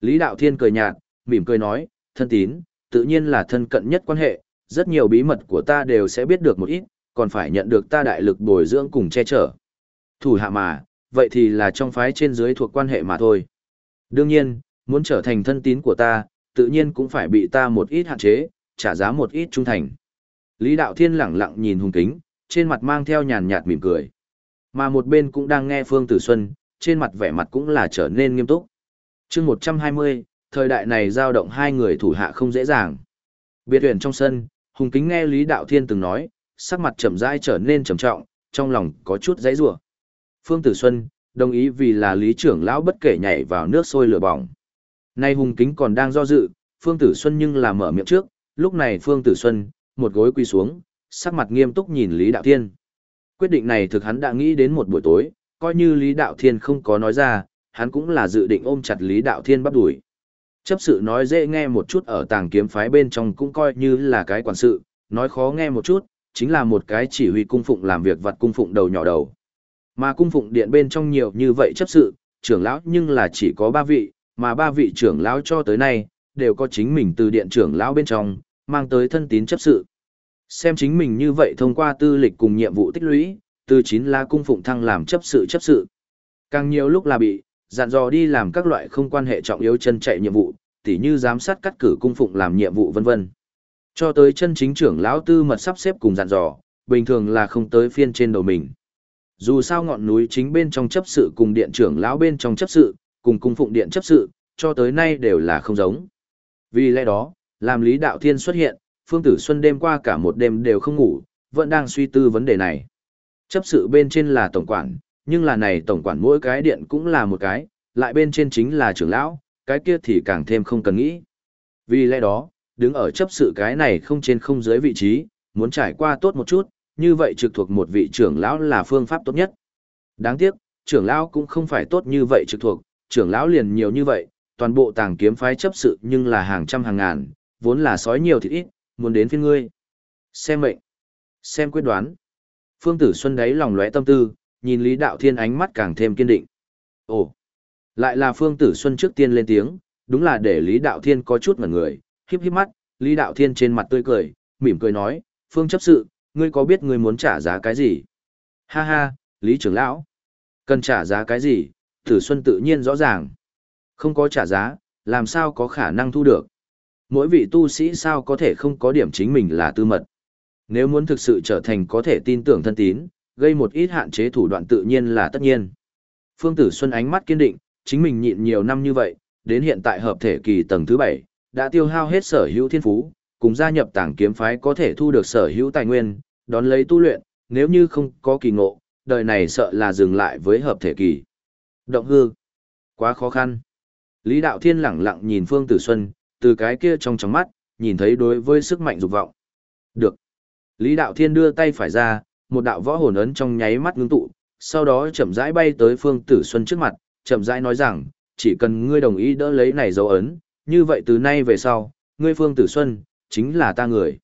Lý Đạo Thiên cười nhạt, mỉm cười nói, thân tín, tự nhiên là thân cận nhất quan hệ, rất nhiều bí mật của ta đều sẽ biết được một ít, còn phải nhận được ta đại lực bồi dưỡng cùng che chở. Thủ hạ mà, vậy thì là trong phái trên dưới thuộc quan hệ mà thôi. Đương nhiên, muốn trở thành thân tín của ta, tự nhiên cũng phải bị ta một ít hạn chế, trả giá một ít trung thành. Lý Đạo Thiên lẳng lặng nhìn hùng kính, trên mặt mang theo nhàn nhạt mỉm cười. Mà một bên cũng đang nghe Phương Tử Xuân, trên mặt vẻ mặt cũng là trở nên nghiêm túc. chương 120, thời đại này giao động hai người thủ hạ không dễ dàng. Biệt huyền trong sân, Hùng Kính nghe Lý Đạo Thiên từng nói, sắc mặt chậm rãi trở nên trầm trọng, trong lòng có chút dãy rủa. Phương Tử Xuân, đồng ý vì là Lý trưởng lão bất kể nhảy vào nước sôi lửa bỏng. Nay Hùng Kính còn đang do dự, Phương Tử Xuân nhưng là mở miệng trước, lúc này Phương Tử Xuân, một gối quỳ xuống, sắc mặt nghiêm túc nhìn Lý Đạo Thiên. Quyết định này thực hắn đã nghĩ đến một buổi tối, coi như Lý Đạo Thiên không có nói ra, hắn cũng là dự định ôm chặt Lý Đạo Thiên bắt đuổi. Chấp sự nói dễ nghe một chút ở tàng kiếm phái bên trong cũng coi như là cái quản sự, nói khó nghe một chút, chính là một cái chỉ huy cung phụng làm việc vặt cung phụng đầu nhỏ đầu. Mà cung phụng điện bên trong nhiều như vậy chấp sự, trưởng lão nhưng là chỉ có ba vị, mà ba vị trưởng lão cho tới nay, đều có chính mình từ điện trưởng lão bên trong, mang tới thân tín chấp sự. Xem chính mình như vậy thông qua tư lịch cùng nhiệm vụ tích lũy, từ chín la cung phụng thăng làm chấp sự chấp sự. Càng nhiều lúc là bị, dặn dò đi làm các loại không quan hệ trọng yếu chân chạy nhiệm vụ, tỉ như giám sát cắt cử cung phụng làm nhiệm vụ vân vân. Cho tới chân chính trưởng lão tư mật sắp xếp cùng dặn dò, bình thường là không tới phiên trên đầu mình. Dù sao ngọn núi chính bên trong chấp sự cùng điện trưởng lão bên trong chấp sự, cùng cung phụng điện chấp sự, cho tới nay đều là không giống. Vì lẽ đó, làm Lý Đạo Thiên xuất hiện, Phương Tử Xuân đêm qua cả một đêm đều không ngủ, vẫn đang suy tư vấn đề này. Chấp sự bên trên là tổng quản, nhưng là này tổng quản mỗi cái điện cũng là một cái, lại bên trên chính là trưởng lão, cái kia thì càng thêm không cần nghĩ. Vì lẽ đó, đứng ở chấp sự cái này không trên không dưới vị trí, muốn trải qua tốt một chút, như vậy trực thuộc một vị trưởng lão là phương pháp tốt nhất. Đáng tiếc, trưởng lão cũng không phải tốt như vậy trực thuộc, trưởng lão liền nhiều như vậy, toàn bộ tàng kiếm phái chấp sự nhưng là hàng trăm hàng ngàn, vốn là sói nhiều thì ít, muốn đến phiên ngươi. Xem mệnh, xem quyết đoán. Phương Tử Xuân đấy lòng lóe tâm tư, nhìn Lý Đạo Thiên ánh mắt càng thêm kiên định. Ồ, lại là Phương Tử Xuân trước tiên lên tiếng, đúng là để Lý Đạo Thiên có chút ngẩn người, híp híp mắt, Lý Đạo Thiên trên mặt tươi cười, mỉm cười nói, Phương chấp sự, ngươi có biết ngươi muốn trả giá cái gì? Ha ha, Lý trưởng lão, cần trả giá cái gì? Tử Xuân tự nhiên rõ ràng. Không có trả giá, làm sao có khả năng thu được? Mỗi vị tu sĩ sao có thể không có điểm chính mình là tư mật? Nếu muốn thực sự trở thành có thể tin tưởng thân tín, gây một ít hạn chế thủ đoạn tự nhiên là tất nhiên. Phương Tử Xuân ánh mắt kiên định, chính mình nhịn nhiều năm như vậy, đến hiện tại hợp thể kỳ tầng thứ 7, đã tiêu hao hết sở hữu thiên phú, cùng gia nhập tàng kiếm phái có thể thu được sở hữu tài nguyên, đón lấy tu luyện, nếu như không có kỳ ngộ, đời này sợ là dừng lại với hợp thể kỳ. Động hư, quá khó khăn. Lý Đạo Thiên lẳng lặng nhìn Phương Tử Xuân, từ cái kia trong trong mắt, nhìn thấy đối với sức mạnh dục vọng. Được. Lý Đạo Thiên đưa tay phải ra, một đạo võ hồn ấn trong nháy mắt ngưng tụ, sau đó chậm rãi bay tới Phương Tử Xuân trước mặt, chậm rãi nói rằng, chỉ cần ngươi đồng ý đỡ lấy này dấu ấn, như vậy từ nay về sau, ngươi Phương Tử Xuân, chính là ta người.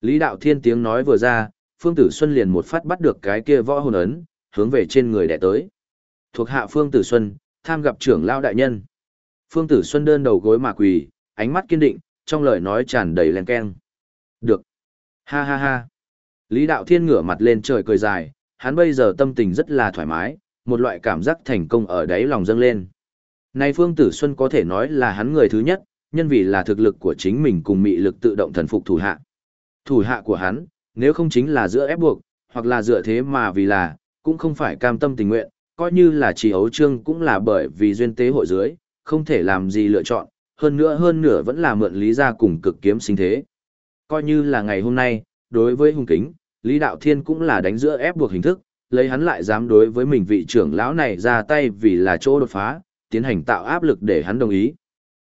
Lý Đạo Thiên tiếng nói vừa ra, Phương Tử Xuân liền một phát bắt được cái kia võ hồn ấn, hướng về trên người đẻ tới. Thuộc hạ Phương Tử Xuân, tham gặp trưởng lao đại nhân. Phương Tử Xuân đơn đầu gối mà quỳ, ánh mắt kiên định, trong lời nói tràn đầy len keng. Được. Ha ha ha. Lý Đạo Thiên ngửa mặt lên trời cười dài, hắn bây giờ tâm tình rất là thoải mái, một loại cảm giác thành công ở đáy lòng dâng lên. Này Phương Tử Xuân có thể nói là hắn người thứ nhất, nhân vì là thực lực của chính mình cùng mị lực tự động thần phục thủ hạ. Thủ hạ của hắn, nếu không chính là giữa ép buộc, hoặc là dựa thế mà vì là, cũng không phải cam tâm tình nguyện, coi như là chỉ ấu trương cũng là bởi vì duyên tế hội dưới, không thể làm gì lựa chọn, hơn nữa hơn nửa vẫn là mượn lý ra cùng cực kiếm sinh thế. Coi như là ngày hôm nay, đối với hung kính, Lý Đạo Thiên cũng là đánh giữa ép buộc hình thức, lấy hắn lại dám đối với mình vị trưởng lão này ra tay vì là chỗ đột phá, tiến hành tạo áp lực để hắn đồng ý.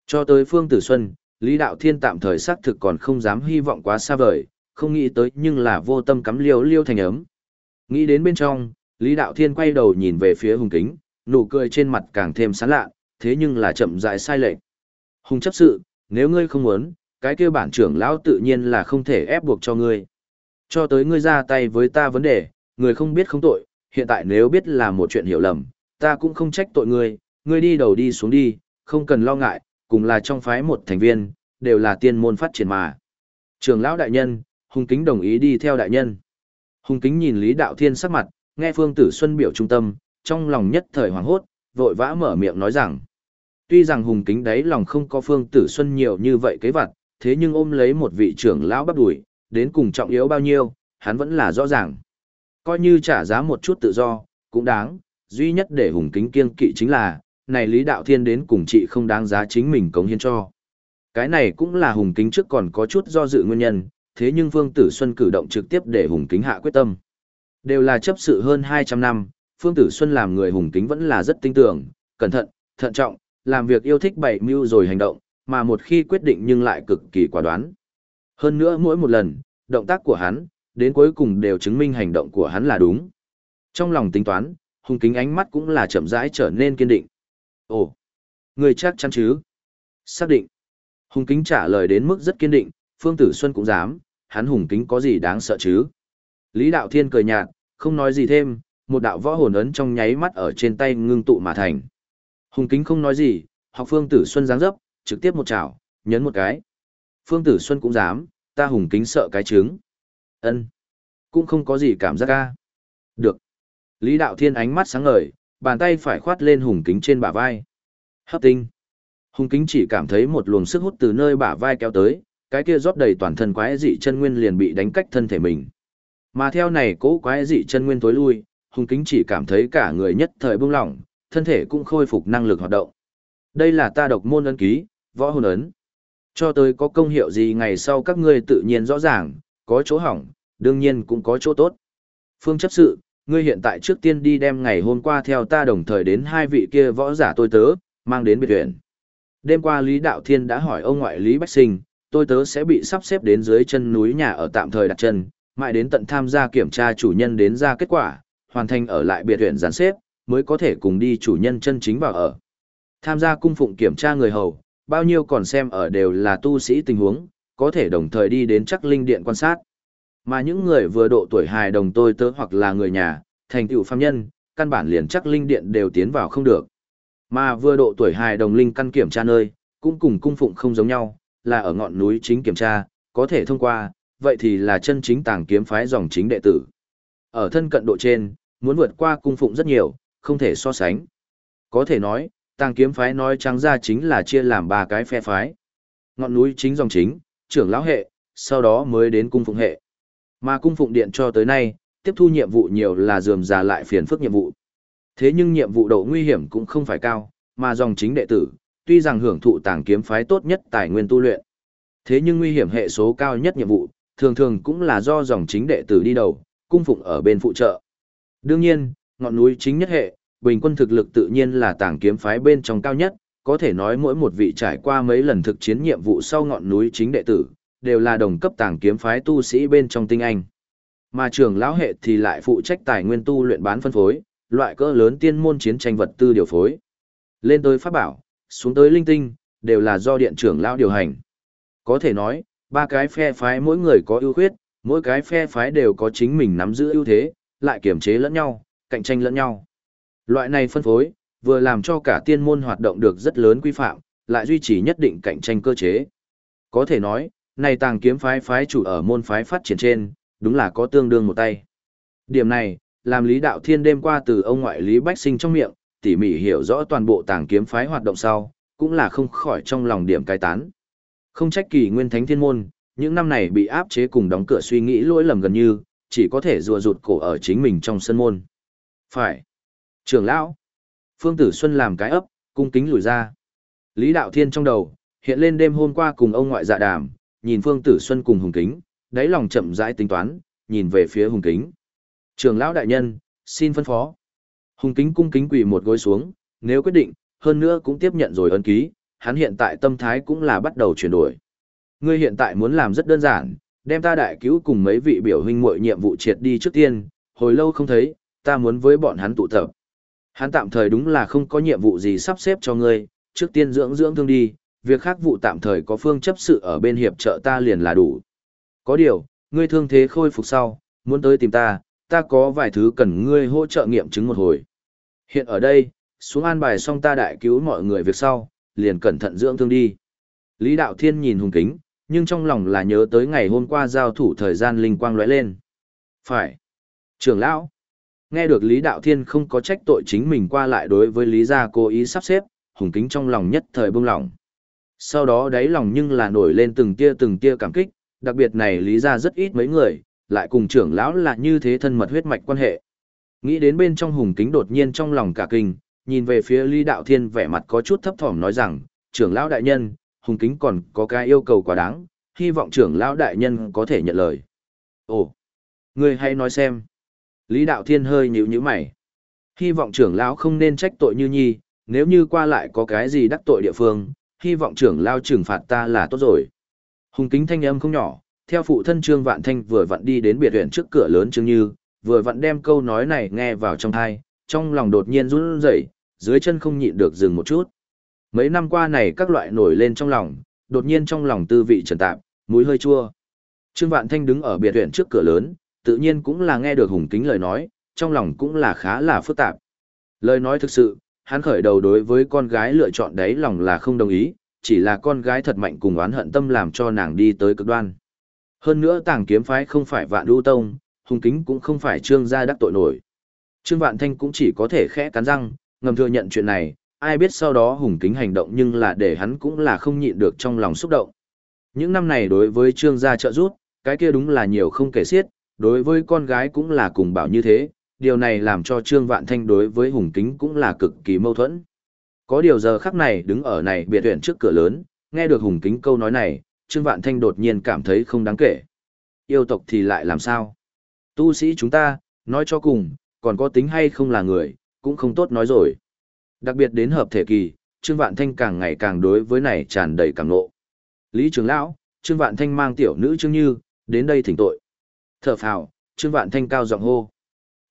Cho tới Phương Tử Xuân, Lý Đạo Thiên tạm thời xác thực còn không dám hy vọng quá xa vời, không nghĩ tới nhưng là vô tâm cắm liêu liêu thành ấm. Nghĩ đến bên trong, Lý Đạo Thiên quay đầu nhìn về phía Hùng Kính, nụ cười trên mặt càng thêm sán lạ, thế nhưng là chậm rãi sai lệch. Hùng chấp sự, nếu ngươi không muốn, cái kia bản trưởng lão tự nhiên là không thể ép buộc cho ngươi. Cho tới ngươi ra tay với ta vấn đề, người không biết không tội, hiện tại nếu biết là một chuyện hiểu lầm, ta cũng không trách tội ngươi, ngươi đi đầu đi xuống đi, không cần lo ngại, cùng là trong phái một thành viên, đều là tiên môn phát triển mà. Trưởng lão đại nhân, Hùng Kính đồng ý đi theo đại nhân. Hùng Kính nhìn Lý Đạo Thiên sắc mặt, nghe Phương Tử Xuân biểu trung tâm, trong lòng nhất thời hoảng hốt, vội vã mở miệng nói rằng. Tuy rằng Hùng Kính đấy lòng không có Phương Tử Xuân nhiều như vậy kế vật, thế nhưng ôm lấy một vị trưởng lão bắt đuổi, đến cùng trọng yếu bao nhiêu, hắn vẫn là rõ ràng. Coi như trả giá một chút tự do, cũng đáng, duy nhất để Hùng Kính kiêng kỵ chính là, này Lý Đạo Thiên đến cùng chị không đáng giá chính mình cống hiến cho. Cái này cũng là Hùng Kính trước còn có chút do dự nguyên nhân, thế nhưng Phương Tử Xuân cử động trực tiếp để Hùng Kính hạ quyết tâm. Đều là chấp sự hơn 200 năm, Phương Tử Xuân làm người Hùng Kính vẫn là rất tinh tưởng, cẩn thận, thận trọng, làm việc yêu thích bảy mưu rồi hành động, mà một khi quyết định nhưng lại cực kỳ quả đoán. Hơn nữa mỗi một lần, động tác của hắn, đến cuối cùng đều chứng minh hành động của hắn là đúng. Trong lòng tính toán, Hùng Kính ánh mắt cũng là chậm rãi trở nên kiên định. Ồ, người chắc chắn chứ? Xác định. Hùng Kính trả lời đến mức rất kiên định, Phương Tử Xuân cũng dám, hắn Hùng Kính có gì đáng sợ chứ? Lý Đạo Thiên cười nhạt, không nói gì thêm, một đạo võ hồn ấn trong nháy mắt ở trên tay ngưng tụ mà thành. Hùng Kính không nói gì, học Phương Tử Xuân giáng dấp, trực tiếp một chảo, nhấn một cái. Phương Tử Xuân cũng dám, ta Hùng Kính sợ cái trứng. Ân, cũng không có gì cảm giác ca. Được. Lý Đạo Thiên ánh mắt sáng ngời, bàn tay phải khoát lên Hùng Kính trên bả vai. Hấp tinh. Hùng Kính chỉ cảm thấy một luồng sức hút từ nơi bả vai kéo tới, cái kia rót đầy toàn thân quái dị chân nguyên liền bị đánh cách thân thể mình. Mà theo này cố quái dị chân nguyên tối lui, Hùng Kính chỉ cảm thấy cả người nhất thời bông lỏng, thân thể cũng khôi phục năng lực hoạt động. Đây là ta độc môn ấn ký, võ hồn ấn. Cho tới có công hiệu gì ngày sau các ngươi tự nhiên rõ ràng, có chỗ hỏng, đương nhiên cũng có chỗ tốt. Phương chấp sự, ngươi hiện tại trước tiên đi đem ngày hôm qua theo ta đồng thời đến hai vị kia võ giả tôi tớ, mang đến biệt viện. Đêm qua Lý Đạo Thiên đã hỏi ông ngoại Lý Bách Sinh, tôi tớ sẽ bị sắp xếp đến dưới chân núi nhà ở tạm thời đặt chân, mãi đến tận tham gia kiểm tra chủ nhân đến ra kết quả, hoàn thành ở lại biệt viện gián xếp, mới có thể cùng đi chủ nhân chân chính vào ở. Tham gia cung phụng kiểm tra người hầu, bao nhiêu còn xem ở đều là tu sĩ tình huống, có thể đồng thời đi đến chắc linh điện quan sát. Mà những người vừa độ tuổi hài đồng tôi tớ hoặc là người nhà, thành tựu phàm nhân, căn bản liền chắc linh điện đều tiến vào không được. Mà vừa độ tuổi hài đồng linh căn kiểm tra nơi, cũng cùng cung phụng không giống nhau, là ở ngọn núi chính kiểm tra, có thể thông qua, vậy thì là chân chính tàng kiếm phái dòng chính đệ tử. Ở thân cận độ trên, muốn vượt qua cung phụng rất nhiều, không thể so sánh. Có thể nói, tàng kiếm phái nói trắng ra chính là chia làm ba cái phe phái. Ngọn núi chính dòng chính, trưởng lão hệ, sau đó mới đến cung phụng hệ. Mà cung phụng điện cho tới nay, tiếp thu nhiệm vụ nhiều là dườm già lại phiền phức nhiệm vụ. Thế nhưng nhiệm vụ độ nguy hiểm cũng không phải cao, mà dòng chính đệ tử, tuy rằng hưởng thụ tàng kiếm phái tốt nhất tài nguyên tu luyện. Thế nhưng nguy hiểm hệ số cao nhất nhiệm vụ, thường thường cũng là do dòng chính đệ tử đi đầu, cung phụng ở bên phụ trợ. Đương nhiên, ngọn núi chính nhất hệ, bình quân thực lực tự nhiên là tàng kiếm phái bên trong cao nhất, có thể nói mỗi một vị trải qua mấy lần thực chiến nhiệm vụ sau ngọn núi chính đệ tử, đều là đồng cấp tàng kiếm phái tu sĩ bên trong tinh anh. Mà trưởng lão hệ thì lại phụ trách tài nguyên tu luyện bán phân phối, loại cỡ lớn tiên môn chiến tranh vật tư điều phối. Lên tới pháp bảo, xuống tới linh tinh, đều là do điện trưởng lão điều hành. Có thể nói, ba cái phe phái mỗi người có ưu khuyết, mỗi cái phe phái đều có chính mình nắm giữ ưu thế, lại kiểm chế lẫn nhau, cạnh tranh lẫn nhau. Loại này phân phối, vừa làm cho cả tiên môn hoạt động được rất lớn quy phạm, lại duy trì nhất định cạnh tranh cơ chế. Có thể nói, này tàng kiếm phái phái chủ ở môn phái phát triển trên, đúng là có tương đương một tay. Điểm này, làm Lý Đạo Thiên đêm qua từ ông ngoại Lý Bách Sinh trong miệng, tỉ mỉ hiểu rõ toàn bộ tàng kiếm phái hoạt động sau, cũng là không khỏi trong lòng điểm cai tán. Không trách kỳ nguyên thánh thiên môn, những năm này bị áp chế cùng đóng cửa suy nghĩ lỗi lầm gần như, chỉ có thể rùa rụt cổ ở chính mình trong sân môn. Phải. Trưởng lão. Phương Tử Xuân làm cái ấp, cung kính lùi ra. Lý Đạo Thiên trong đầu, hiện lên đêm hôm qua cùng ông ngoại dạ đàm, nhìn Phương Tử Xuân cùng Hùng Kính, đáy lòng chậm rãi tính toán, nhìn về phía Hùng Kính. Trưởng lão đại nhân, xin phân phó. Hùng Kính cung kính quỳ một gối xuống, nếu quyết định, hơn nữa cũng tiếp nhận rồi ấn ký, hắn hiện tại tâm thái cũng là bắt đầu chuyển đổi. Ngươi hiện tại muốn làm rất đơn giản, đem ta đại cứu cùng mấy vị biểu huynh muội nhiệm vụ triệt đi trước tiên, hồi lâu không thấy, ta muốn với bọn hắn tụ tập. Hắn tạm thời đúng là không có nhiệm vụ gì sắp xếp cho ngươi, trước tiên dưỡng dưỡng thương đi, việc khác vụ tạm thời có phương chấp sự ở bên hiệp trợ ta liền là đủ. Có điều, ngươi thương thế khôi phục sau, muốn tới tìm ta, ta có vài thứ cần ngươi hỗ trợ nghiệm chứng một hồi. Hiện ở đây, xuống an bài xong ta đại cứu mọi người việc sau, liền cẩn thận dưỡng thương đi. Lý Đạo Thiên nhìn hùng kính, nhưng trong lòng là nhớ tới ngày hôm qua giao thủ thời gian linh quang lóe lên. Phải. Trưởng lão. Nghe được Lý Đạo Thiên không có trách tội chính mình qua lại đối với Lý gia cố ý sắp xếp, hùng kính trong lòng nhất thời bông lòng. Sau đó đáy lòng nhưng là nổi lên từng tia từng tia cảm kích, đặc biệt này Lý gia rất ít mấy người, lại cùng trưởng lão là như thế thân mật huyết mạch quan hệ. Nghĩ đến bên trong hùng kính đột nhiên trong lòng cả kinh, nhìn về phía Lý Đạo Thiên vẻ mặt có chút thấp thỏm nói rằng, trưởng lão đại nhân, hùng kính còn có cái yêu cầu quá đáng, hy vọng trưởng lão đại nhân có thể nhận lời. Ồ, người hay nói xem. Lý Đạo Thiên hơi nhíu nhíu mày. Hy vọng trưởng lão không nên trách tội như nhi, nếu như qua lại có cái gì đắc tội địa phương, hy vọng trưởng lão trừng phạt ta là tốt rồi. Hùng kính thanh âm không nhỏ, theo phụ thân Trương Vạn Thanh vừa vặn đi đến biệt viện trước cửa lớn Trương Như, vừa vặn đem câu nói này nghe vào trong tai, trong lòng đột nhiên run rẩy, dưới chân không nhịn được dừng một chút. Mấy năm qua này các loại nổi lên trong lòng, đột nhiên trong lòng tư vị trần tạp, mũi hơi chua. Trương Vạn Thanh đứng ở biệt viện trước cửa lớn, tự nhiên cũng là nghe được hùng kính lời nói, trong lòng cũng là khá là phức tạp. Lời nói thực sự, hắn khởi đầu đối với con gái lựa chọn đấy lòng là không đồng ý, chỉ là con gái thật mạnh cùng oán hận tâm làm cho nàng đi tới cực đoan. Hơn nữa tàng kiếm phái không phải vạn đu tông, hùng kính cũng không phải trương gia đắc tội nổi. Trương vạn thanh cũng chỉ có thể khẽ cắn răng, ngầm thừa nhận chuyện này, ai biết sau đó hùng kính hành động nhưng là để hắn cũng là không nhịn được trong lòng xúc động. Những năm này đối với trương gia trợ giúp, cái kia đúng là nhiều không kể xiết, đối với con gái cũng là cùng bảo như thế, điều này làm cho trương vạn thanh đối với hùng kính cũng là cực kỳ mâu thuẫn. Có điều giờ khắc này đứng ở này biệt huyện trước cửa lớn, nghe được hùng kính câu nói này, Trương Vạn Thanh đột nhiên cảm thấy không đáng kể. Yêu tộc thì lại làm sao? Tu sĩ chúng ta, nói cho cùng, còn có tính hay không là người, cũng không tốt nói rồi. Đặc biệt đến hợp thể kỳ, Trương Vạn Thanh càng ngày càng đối với này tràn đầy cảm nộ. Lý Trường Lão, Trương Vạn Thanh mang tiểu nữ Trương Như, đến đây thỉnh tội. Thở phào, Trương Vạn Thanh cao giọng hô.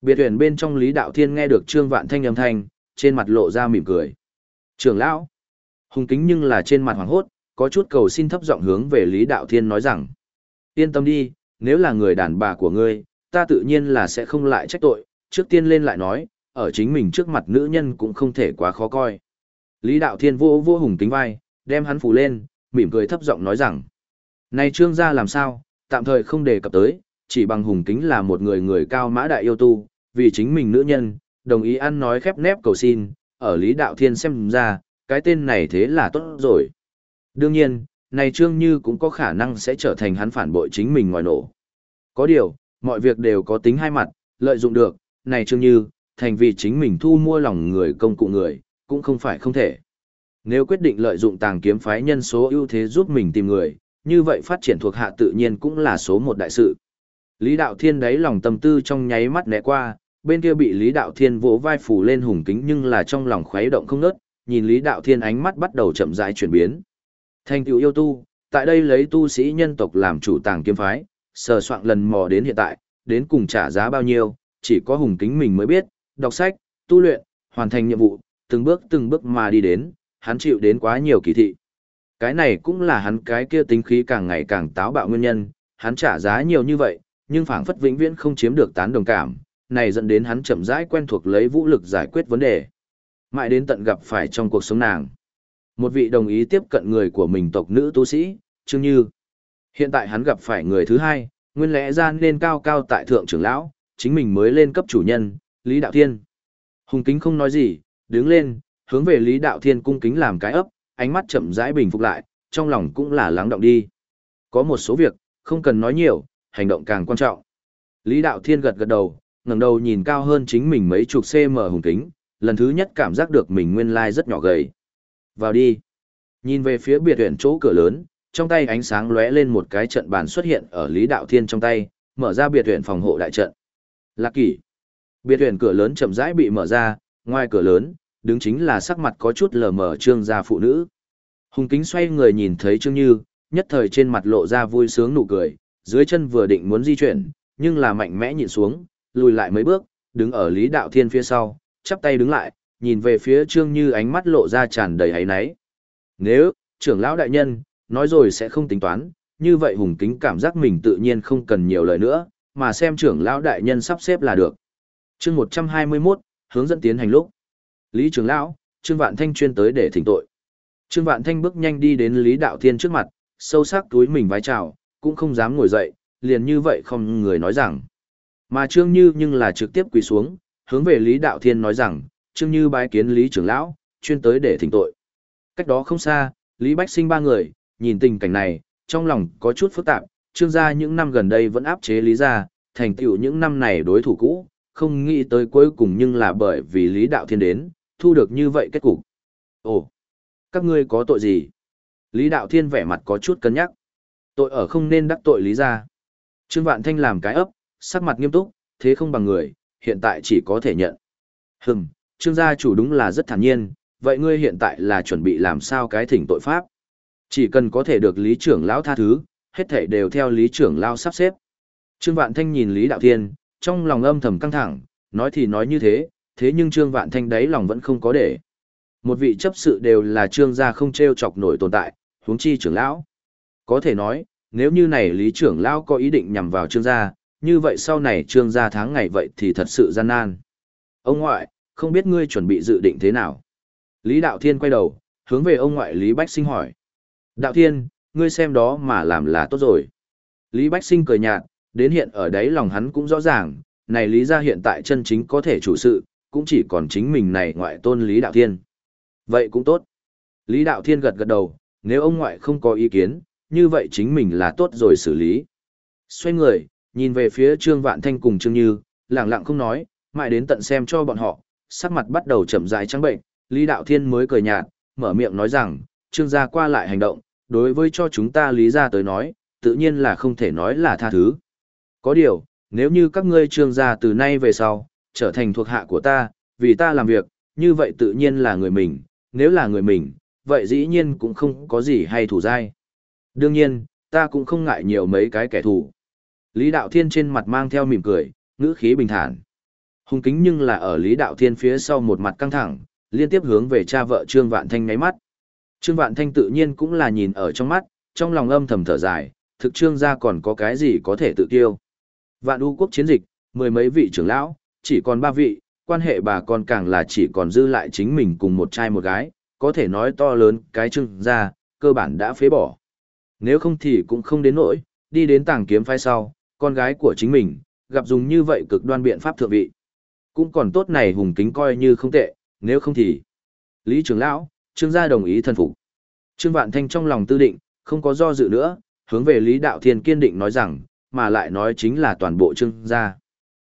Biệt tuyển bên trong Lý Đạo Thiên nghe được Trương Vạn Thanh âm thanh, trên mặt lộ ra mỉm cười. Trưởng lão, hùng kính nhưng là trên mặt hoảng hốt, có chút cầu xin thấp giọng hướng về Lý Đạo Thiên nói rằng. Yên tâm đi, nếu là người đàn bà của ngươi, ta tự nhiên là sẽ không lại trách tội, trước tiên lên lại nói, ở chính mình trước mặt nữ nhân cũng không thể quá khó coi. Lý Đạo Thiên vô vô hùng kính vai, đem hắn phủ lên, mỉm cười thấp giọng nói rằng. Này trương gia làm sao, tạm thời không đề cập tới, chỉ bằng hùng kính là một người người cao mã đại yêu tu, vì chính mình nữ nhân, đồng ý ăn nói khép nép cầu xin, ở Lý Đạo Thiên xem ra, cái tên này thế là tốt rồi. Đương nhiên, này Trương Như cũng có khả năng sẽ trở thành hắn phản bội chính mình ngoài nổ. Có điều, mọi việc đều có tính hai mặt, lợi dụng được, này Trương Như, thành vì chính mình thu mua lòng người công cụ người, cũng không phải không thể. Nếu quyết định lợi dụng tàng kiếm phái nhân số ưu thế giúp mình tìm người, như vậy phát triển thuộc hạ tự nhiên cũng là số một đại sự. Lý Đạo Thiên đáy lòng tâm tư trong nháy mắt né qua, bên kia bị Lý Đạo Thiên vỗ vai phủ lên hùng kính nhưng là trong lòng khuấy động không nớt, nhìn Lý Đạo Thiên ánh mắt bắt đầu chậm rãi chuyển biến. Thành tựu yêu tu, tại đây lấy tu sĩ nhân tộc làm chủ tàng kiếm phái, sờ soạn lần mò đến hiện tại, đến cùng trả giá bao nhiêu, chỉ có hùng kính mình mới biết, đọc sách, tu luyện, hoàn thành nhiệm vụ, từng bước từng bước mà đi đến, hắn chịu đến quá nhiều kỳ thị. Cái này cũng là hắn cái kia tính khí càng ngày càng táo bạo nguyên nhân, hắn trả giá nhiều như vậy, nhưng phảng phất vĩnh viễn không chiếm được tán đồng cảm, này dẫn đến hắn chậm rãi quen thuộc lấy vũ lực giải quyết vấn đề. Mãi đến tận gặp phải trong cuộc sống nàng. Một vị đồng ý tiếp cận người của mình tộc nữ tu sĩ, Trương Như. Hiện tại hắn gặp phải người thứ hai, nguyên lẽ ra nên cao cao tại thượng trưởng lão, chính mình mới lên cấp chủ nhân, Lý Đạo Thiên. Hùng kính không nói gì, đứng lên, hướng về Lý Đạo Thiên cung kính làm cái ấp, ánh mắt chậm rãi bình phục lại, trong lòng cũng là lắng động đi. Có một số việc, không cần nói nhiều, hành động càng quan trọng. Lý Đạo Thiên gật gật đầu, ngẩng đầu nhìn cao hơn chính mình mấy chục cm hùng kính, lần thứ nhất cảm giác được mình nguyên lai rất nhỏ gầy. Vào đi. Nhìn về phía biệt huyện chỗ cửa lớn, trong tay ánh sáng lóe lên một cái trận bàn xuất hiện ở Lý Đạo Thiên trong tay, mở ra biệt huyện phòng hộ đại trận. Lạc kỷ. Biệt huyện cửa lớn chậm rãi bị mở ra, ngoài cửa lớn, đứng chính là sắc mặt có chút lờ mờ trương gia phụ nữ. Hùng kính xoay người nhìn thấy Trương Như, nhất thời trên mặt lộ ra vui sướng nụ cười, dưới chân vừa định muốn di chuyển, nhưng là mạnh mẽ nhìn xuống, lùi lại mấy bước, đứng ở Lý Đạo Thiên phía sau, chắp tay đứng lại, nhìn về phía Trương Như ánh mắt lộ ra tràn đầy hấy náy. Nếu, trưởng lão đại nhân, nói rồi sẽ không tính toán, như vậy hùng kính cảm giác mình tự nhiên không cần nhiều lời nữa, mà xem trưởng lão đại nhân sắp xếp là được. chương 121, hướng dẫn tiến hành lúc. Lý trưởng lão, Trương Vạn Thanh chuyên tới để thỉnh tội. Trương Vạn Thanh bước nhanh đi đến Lý Đạo Thiên trước mặt, sâu sắc túi mình vái chào, cũng không dám ngồi dậy, liền như vậy không người nói rằng. Mà Trương Như nhưng là trực tiếp quỳ xuống, hướng về Lý Đạo Thiên nói rằng, Trương Như bái kiến Lý trưởng lão, chuyên tới để thỉnh tội. Cách đó không xa, Lý Bách Sinh ba người, nhìn tình cảnh này, trong lòng có chút phức tạp, Trương gia những năm gần đây vẫn áp chế Lý gia, thành tựu những năm này đối thủ cũ, không nghĩ tới cuối cùng nhưng là bởi vì Lý Đạo Thiên đến, thu được như vậy kết cục. Ồ, các ngươi có tội gì? Lý Đạo Thiên vẻ mặt có chút cân nhắc. Tội ở không nên đắc tội Lý gia. Trương Vạn Thanh làm cái ấp, sắc mặt nghiêm túc, thế không bằng người, hiện tại chỉ có thể nhận. Hừm, Trương gia chủ đúng là rất thản nhiên, vậy ngươi hiện tại là chuẩn bị làm sao cái thỉnh tội pháp? Chỉ cần có thể được Lý trưởng lão tha thứ, hết thảy đều theo Lý trưởng lão sắp xếp. Trương Vạn Thanh nhìn Lý Đạo Thiên, trong lòng âm thầm căng thẳng, nói thì nói như thế, thế nhưng Trương Vạn Thanh đấy lòng vẫn không có để. Một vị chấp sự đều là trương gia không treo chọc nổi tồn tại, huống chi trưởng lão. Có thể nói, nếu như này Lý trưởng lão có ý định nhằm vào trương gia, như vậy sau này trương gia tháng ngày vậy thì thật sự gian nan. Ông ngoại, không biết ngươi chuẩn bị dự định thế nào? Lý Đạo Thiên quay đầu, hướng về ông ngoại Lý Bách Sinh hỏi. Đạo Thiên, ngươi xem đó mà làm là tốt rồi. Lý Bách Sinh cười nhạt, đến hiện ở đấy lòng hắn cũng rõ ràng, này Lý gia hiện tại chân chính có thể chủ sự, cũng chỉ còn chính mình này ngoại tôn Lý Đạo Thiên. Vậy cũng tốt. Lý Đạo Thiên gật gật đầu, nếu ông ngoại không có ý kiến, như vậy chính mình là tốt rồi xử lý. Xoay người, nhìn về phía Trương Vạn Thanh cùng Trương Như, lặng lặng không nói, mãi đến tận xem cho bọn họ, sắc mặt bắt đầu chậm rãi trắng bệnh, Lý Đạo Thiên mới cười nhạt, mở miệng nói rằng, Trương gia qua lại hành động, đối với cho chúng ta lý gia tới nói, tự nhiên là không thể nói là tha thứ. Có điều, nếu như các ngươi trương gia từ nay về sau, trở thành thuộc hạ của ta, vì ta làm việc, như vậy tự nhiên là người mình, nếu là người mình, vậy dĩ nhiên cũng không có gì hay thủ dai. Đương nhiên, ta cũng không ngại nhiều mấy cái kẻ thù. Lý Đạo Thiên trên mặt mang theo mỉm cười, ngữ khí bình thản. Hùng kính nhưng là ở Lý Đạo Thiên phía sau một mặt căng thẳng, liên tiếp hướng về cha vợ Trương Vạn Thanh ngáy mắt. Trương Vạn Thanh tự nhiên cũng là nhìn ở trong mắt, trong lòng âm thầm thở dài, thực trương gia còn có cái gì có thể tự tiêu. Vạn U quốc chiến dịch, mười mấy vị trưởng lão, chỉ còn ba vị, quan hệ bà con càng là chỉ còn dư lại chính mình cùng một trai một gái, có thể nói to lớn cái trương gia, cơ bản đã phế bỏ. Nếu không thì cũng không đến nỗi, đi đến tàng kiếm phái sau, con gái của chính mình, gặp dùng như vậy cực đoan biện pháp thượng vị. Cũng còn tốt này hùng kính coi như không tệ, nếu không thì... Lý trưởng lão, trương gia đồng ý thân phục. Trương Vạn Thanh trong lòng tư định, không có do dự nữa, hướng về Lý Đạo Thiên kiên định nói rằng, mà lại nói chính là toàn bộ trương gia.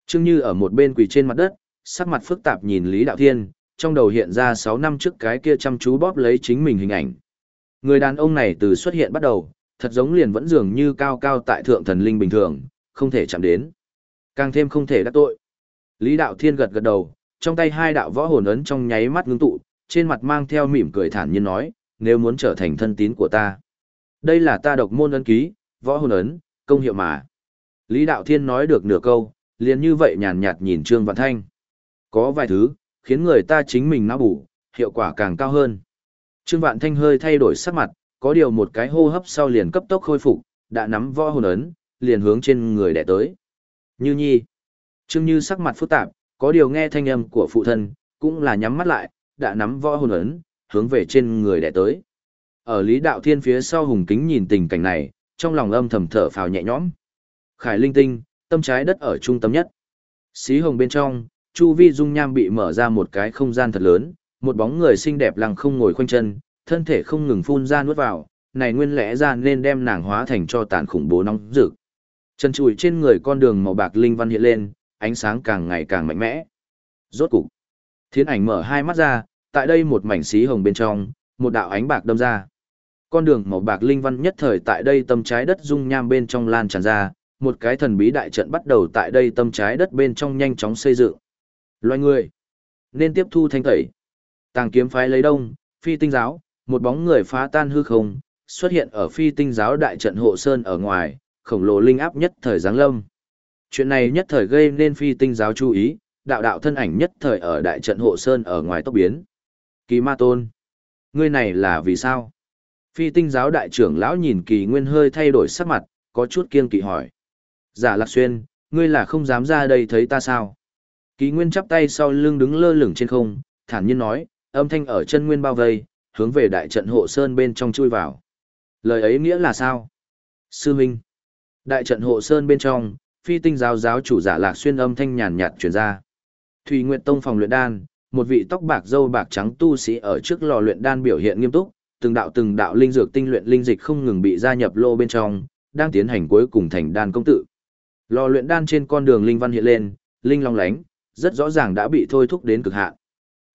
Trương Như ở một bên quỳ trên mặt đất, sắc mặt phức tạp nhìn Lý Đạo Thiên, trong đầu hiện ra 6 năm trước cái kia chăm chú bóp lấy chính mình hình ảnh. Người đàn ông này từ xuất hiện bắt đầu, thật giống liền vẫn dường như cao cao tại thượng thần linh bình thường, không thể chạm đến. Càng thêm không thể đắc tội. Lý Đạo Thiên gật gật đầu, trong tay hai đạo võ hồn ấn trong nháy mắt ngưng tụ, trên mặt mang theo mỉm cười thản nhiên nói, nếu muốn trở thành thân tín của ta. Đây là ta độc môn ấn ký, võ hồn ấn, công hiệu mà. Lý Đạo Thiên nói được nửa câu, liền như vậy nhàn nhạt nhìn Trương Vạn Thanh. Có vài thứ, khiến người ta chính mình não bù, hiệu quả càng cao hơn. Trương Vạn Thanh hơi thay đổi sắc mặt, có điều một cái hô hấp sau liền cấp tốc khôi phục, đã nắm võ hồn ấn, liền hướng trên người đẻ tới. Như nhi. Trương Như sắc mặt phức tạp, có điều nghe thanh âm của phụ thân, cũng là nhắm mắt lại, đã nắm võ hồn ấn, hướng về trên người đẻ tới. Ở Lý Đạo Thiên phía sau hùng kính nhìn tình cảnh này, trong lòng âm thầm thở phào nhẹ nhõm. Khải linh tinh, tâm trái đất ở trung tâm nhất. Xí hồng bên trong, chu vi dung nham bị mở ra một cái không gian thật lớn, một bóng người xinh đẹp lặng không ngồi khoanh chân, thân thể không ngừng phun ra nuốt vào, này nguyên lẽ ra nên đem nàng hóa thành cho tàn khủng bố nóng rực. Chân chùi trên người con đường màu bạc linh văn hiện lên, ánh sáng càng ngày càng mạnh mẽ. Rốt cục, thiên ảnh mở hai mắt ra, tại đây một mảnh xí hồng bên trong, một đạo ánh bạc đâm ra. Con đường màu bạc linh văn nhất thời tại đây tâm trái đất dung nham bên trong lan tràn ra, một cái thần bí đại trận bắt đầu tại đây tâm trái đất bên trong nhanh chóng xây dựng. Loài người, nên tiếp thu thanh tẩy. Tàng kiếm phái lấy đông, phi tinh giáo, một bóng người phá tan hư không, xuất hiện ở phi tinh giáo đại trận hộ sơn ở ngoài, khổng lồ linh áp nhất thời giáng lâm. Chuyện này nhất thời gây nên phi tinh giáo chú ý, đạo đạo thân ảnh nhất thời ở đại trận hộ sơn ở ngoài tốc biến. Kỳ ma tôn. Ngươi này là vì sao? Phi tinh giáo đại trưởng lão nhìn kỳ nguyên hơi thay đổi sắc mặt, có chút kiên kỵ hỏi. Giả lạc xuyên, ngươi là không dám ra đây thấy ta sao? Kỳ nguyên chắp tay sau lưng đứng lơ lửng trên không, thản nhiên nói, âm thanh ở chân nguyên bao vây, hướng về đại trận hộ sơn bên trong chui vào. Lời ấy nghĩa là sao? Sư Minh. Đại trận hộ sơn bên trong, phi tinh giáo giáo chủ giả lạc xuyên âm thanh nhàn nhạt truyền ra. Thủy Nguyệt Tông phòng luyện đan, một vị tóc bạc dâu bạc trắng tu sĩ ở trước lò luyện đan biểu hiện nghiêm túc, từng đạo từng đạo linh dược tinh luyện linh dịch không ngừng bị gia nhập lô bên trong, đang tiến hành cuối cùng thành đan công tự. Lò luyện đan trên con đường linh văn hiện lên, linh long lánh, rất rõ ràng đã bị thôi thúc đến cực hạn.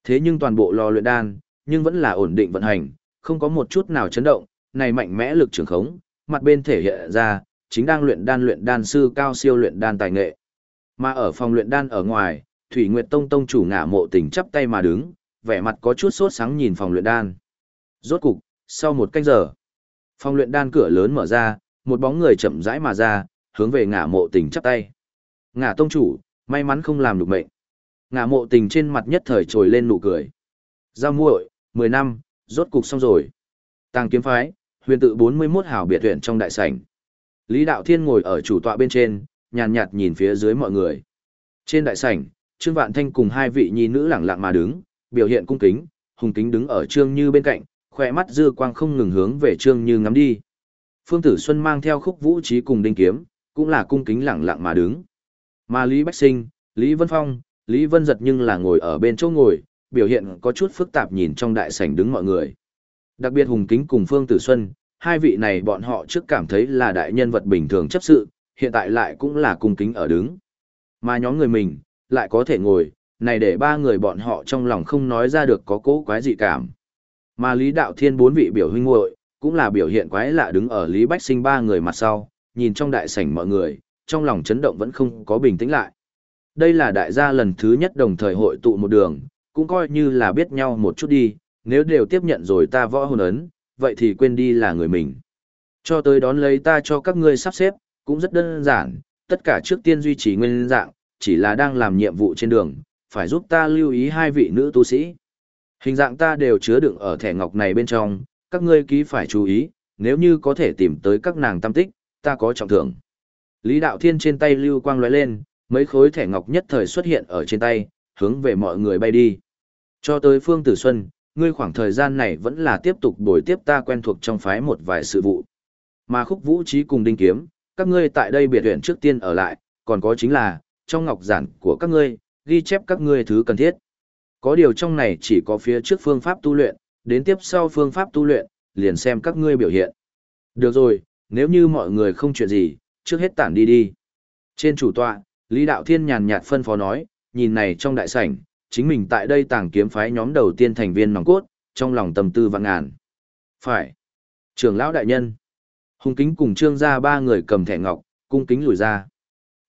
Thế nhưng toàn bộ lò luyện đan, nhưng vẫn là ổn định vận hành, không có một chút nào chấn động, này mạnh mẽ lực trường khống, mặt bên thể hiện ra, chính đang luyện đan luyện đan sư cao siêu luyện đan tài nghệ. Mà ở phòng luyện đan ở ngoài, Thủy Nguyệt Tông tông chủ ngả mộ tình chắp tay mà đứng, vẻ mặt có chút sốt sáng nhìn phòng luyện đan. Rốt cục, sau một canh giờ, phòng luyện đan cửa lớn mở ra, một bóng người chậm rãi mà ra, hướng về ngả mộ tình chắp tay. Ngả tông chủ, may mắn không làm được mệnh. Ngả mộ tình trên mặt nhất thời trồi lên nụ cười. Giao muội, 10 năm, rốt cục xong rồi. Tàng kiếm phái, huyền tự 41 hảo biệt huyện trong đại sảnh. Lý Đạo Thiên ngồi ở chủ tọa bên trên, nhàn nhạt nhìn phía dưới mọi người. Trên đại sảnh, Trương Vạn Thanh cùng hai vị nhi nữ lẳng lặng mà đứng, biểu hiện cung kính, hùng kính đứng ở Trương Như bên cạnh, khỏe mắt dư quang không ngừng hướng về Trương Như ngắm đi. Phương Tử Xuân mang theo khúc vũ trí cùng đinh kiếm, cũng là cung kính lẳng lặng mà đứng. Mà Lý Bách Sinh, Lý Vân Phong, Lý Vân Giật nhưng là ngồi ở bên chỗ ngồi, biểu hiện có chút phức tạp nhìn trong đại sảnh đứng mọi người. Đặc biệt hùng kính cùng Phương Tử Xuân, hai vị này bọn họ trước cảm thấy là đại nhân vật bình thường chấp sự, hiện tại lại cũng là cung kính ở đứng. Mà nhóm người mình, lại có thể ngồi, này để ba người bọn họ trong lòng không nói ra được có cố quái dị cảm. Mà Lý Đạo Thiên bốn vị biểu huynh muội cũng là biểu hiện quái lạ đứng ở Lý Bách Sinh ba người mặt sau, nhìn trong đại sảnh mọi người, trong lòng chấn động vẫn không có bình tĩnh lại. Đây là đại gia lần thứ nhất đồng thời hội tụ một đường, cũng coi như là biết nhau một chút đi, nếu đều tiếp nhận rồi ta võ hồn ấn, vậy thì quên đi là người mình. Cho tới đón lấy ta cho các ngươi sắp xếp, cũng rất đơn giản, tất cả trước tiên duy trì nguyên dạng, chỉ là đang làm nhiệm vụ trên đường, phải giúp ta lưu ý hai vị nữ tu sĩ. Hình dạng ta đều chứa đựng ở thẻ ngọc này bên trong, các ngươi ký phải chú ý, nếu như có thể tìm tới các nàng tâm tích, ta có trọng thưởng. Lý Đạo Thiên trên tay lưu quang lóe lên, mấy khối thẻ ngọc nhất thời xuất hiện ở trên tay, hướng về mọi người bay đi. Cho tới Phương Tử Xuân, ngươi khoảng thời gian này vẫn là tiếp tục bồi tiếp ta quen thuộc trong phái một vài sự vụ. Mà khúc vũ trí cùng đinh kiếm, các ngươi tại đây biệt huyện trước tiên ở lại, còn có chính là, trong ngọc giản của các ngươi, ghi chép các ngươi thứ cần thiết. Có điều trong này chỉ có phía trước phương pháp tu luyện, đến tiếp sau phương pháp tu luyện, liền xem các ngươi biểu hiện. Được rồi, nếu như mọi người không chuyện gì, trước hết tản đi đi. Trên chủ tọa, Lý Đạo Thiên nhàn nhạt phân phó nói, nhìn này trong đại sảnh, chính mình tại đây tàng kiếm phái nhóm đầu tiên thành viên nòng cốt, trong lòng tâm tư vạn ngàn. Phải. Trưởng lão đại nhân. Hùng kính cùng trương gia ba người cầm thẻ ngọc, cung kính lùi ra.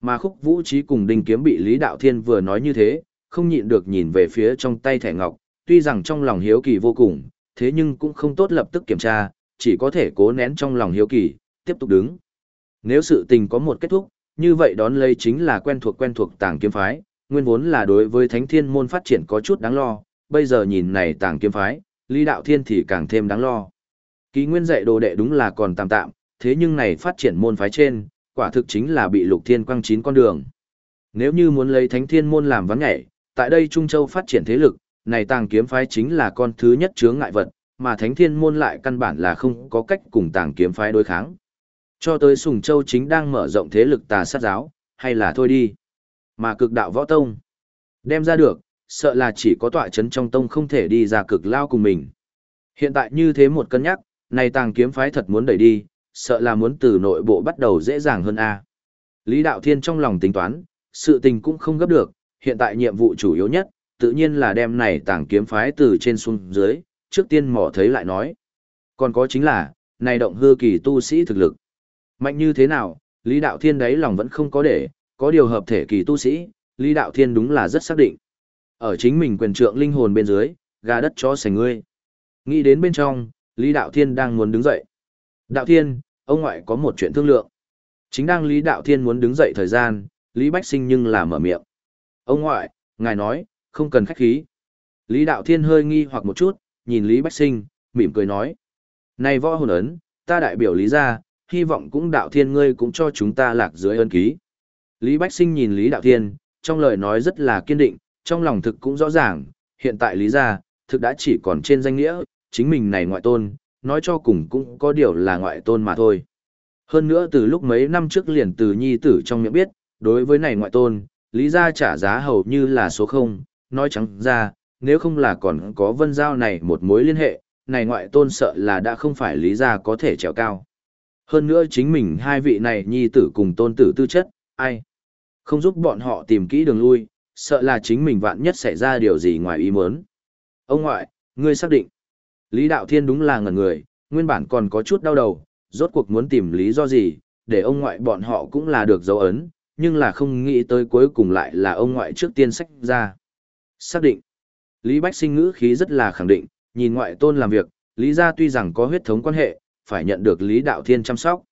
Mà khúc vũ trí cùng đinh kiếm bị Lý Đạo Thiên vừa nói như thế, không nhịn được nhìn về phía trong tay thẻ ngọc, tuy rằng trong lòng hiếu kỳ vô cùng, thế nhưng cũng không tốt lập tức kiểm tra, chỉ có thể cố nén trong lòng hiếu kỳ, tiếp tục đứng. Nếu sự tình có một kết thúc, như vậy đón lấy chính là quen thuộc quen thuộc tàng kiếm phái, nguyên vốn là đối với thánh thiên môn phát triển có chút đáng lo, bây giờ nhìn này tàng kiếm phái, lý đạo thiên thì càng thêm đáng lo. Ký nguyên dạy đồ đệ đúng là còn tạm tạm, thế nhưng này phát triển môn phái trên, quả thực chính là bị lục thiên quăng chín con đường. Nếu như muốn lấy thánh thiên môn làm vắng nhảy, tại đây Trung Châu phát triển thế lực, này tàng kiếm phái chính là con thứ nhất chướng ngại vật, mà thánh thiên môn lại căn bản là không có cách cùng tàng kiếm phái đối kháng. Cho tới Sùng Châu chính đang mở rộng thế lực tà sát giáo, hay là thôi đi. Mà cực đạo võ tông, đem ra được, sợ là chỉ có tọa chấn trong tông không thể đi ra cực lao cùng mình. Hiện tại như thế một cân nhắc, này tàng kiếm phái thật muốn đẩy đi, sợ là muốn từ nội bộ bắt đầu dễ dàng hơn a. Lý Đạo Thiên trong lòng tính toán, sự tình cũng không gấp được, hiện tại nhiệm vụ chủ yếu nhất, tự nhiên là đem này tàng kiếm phái từ trên xuống dưới, trước tiên mỏ thấy lại nói. Còn có chính là, này động hư kỳ tu sĩ thực lực. Mạnh như thế nào, Lý Đạo Thiên đấy lòng vẫn không có để, có điều hợp thể kỳ tu sĩ, Lý Đạo Thiên đúng là rất xác định. Ở chính mình quyền trượng linh hồn bên dưới, gà đất cho sành ngươi. Nghĩ đến bên trong, Lý Đạo Thiên đang muốn đứng dậy. Đạo Thiên, ông ngoại có một chuyện thương lượng. Chính đang Lý Đạo Thiên muốn đứng dậy thời gian, Lý Bách Sinh nhưng là mở miệng. Ông ngoại, ngài nói, không cần khách khí. Lý Đạo Thiên hơi nghi hoặc một chút, nhìn Lý Bách Sinh, mỉm cười nói. Này võ hồn ấn, ta đại biểu Lý gia, hy vọng cũng Đạo Thiên ngươi cũng cho chúng ta lạc dưới ân ký. Lý Bách Sinh nhìn Lý Đạo Thiên, trong lời nói rất là kiên định, trong lòng thực cũng rõ ràng, hiện tại Lý gia, thực đã chỉ còn trên danh nghĩa, chính mình này ngoại tôn, nói cho cùng cũng có điều là ngoại tôn mà thôi. Hơn nữa từ lúc mấy năm trước liền từ nhi tử trong miệng biết, đối với này ngoại tôn, Lý gia trả giá hầu như là số không, nói trắng ra, nếu không là còn có vân giao này một mối liên hệ, này ngoại tôn sợ là đã không phải Lý gia có thể trèo cao. Hơn nữa chính mình hai vị này nhi tử cùng tôn tử tư chất, ai? Không giúp bọn họ tìm kỹ đường lui, sợ là chính mình vạn nhất xảy ra điều gì ngoài ý muốn. Ông ngoại, ngươi xác định. Lý Đạo Thiên đúng là ngẩn người, nguyên bản còn có chút đau đầu, rốt cuộc muốn tìm lý do gì, để ông ngoại bọn họ cũng là được dấu ấn, nhưng là không nghĩ tới cuối cùng lại là ông ngoại trước tiên sách ra. Xác định. Lý Bách sinh ngữ khí rất là khẳng định, nhìn ngoại tôn làm việc, Lý gia tuy rằng có huyết thống quan hệ, phải nhận được Lý Đạo Thiên chăm sóc.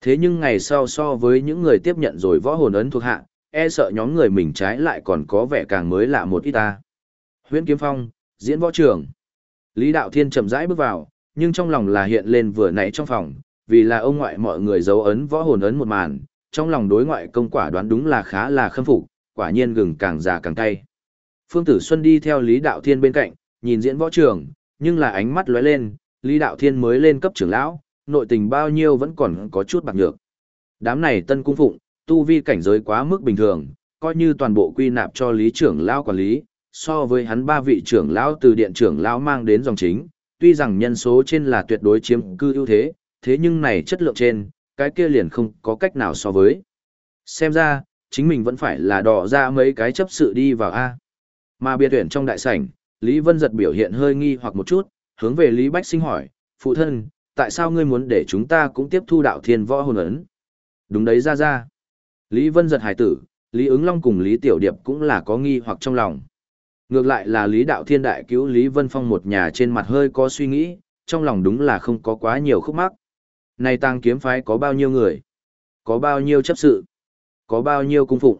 Thế nhưng ngày sau so với những người tiếp nhận rồi võ hồn ấn thuộc hạ, e sợ nhóm người mình trái lại còn có vẻ càng mới lạ một ít ta. Huyễn Kiếm Phong, diễn võ trường. Lý Đạo Thiên chậm rãi bước vào, nhưng trong lòng là hiện lên vừa nãy trong phòng, vì là ông ngoại mọi người dấu ấn võ hồn ấn một màn, trong lòng đối ngoại công quả đoán đúng là khá là khâm phục, quả nhiên gừng càng già càng cay. Phương Tử Xuân đi theo Lý Đạo Thiên bên cạnh, nhìn diễn võ trường, nhưng là ánh mắt lóe lên, Lý Đạo Thiên mới lên cấp trưởng lão, nội tình bao nhiêu vẫn còn có chút bạc nhược. Đám này tân cung phụng, tu vi cảnh giới quá mức bình thường, coi như toàn bộ quy nạp cho Lý trưởng lão quản lý, so với hắn ba vị trưởng lão từ điện trưởng lão mang đến dòng chính, tuy rằng nhân số trên là tuyệt đối chiếm cư ưu thế, thế nhưng này chất lượng trên, cái kia liền không có cách nào so với. Xem ra, chính mình vẫn phải là đỏ ra mấy cái chấp sự đi vào A. Mà biệt tuyển trong đại sảnh, Lý Vân giật biểu hiện hơi nghi hoặc một chút, hướng về Lý Bách sinh hỏi, phụ thân, tại sao ngươi muốn để chúng ta cũng tiếp thu đạo thiên võ hồn ấn? Đúng đấy ra ra. Lý Vân giật hải tử, Lý ứng long cùng Lý Tiểu Điệp cũng là có nghi hoặc trong lòng. Ngược lại là Lý Đạo Thiên Đại cứu Lý Vân Phong một nhà trên mặt hơi có suy nghĩ, trong lòng đúng là không có quá nhiều khúc mắc. Này tăng kiếm phái có bao nhiêu người? Có bao nhiêu chấp sự? Có bao nhiêu cung phụng?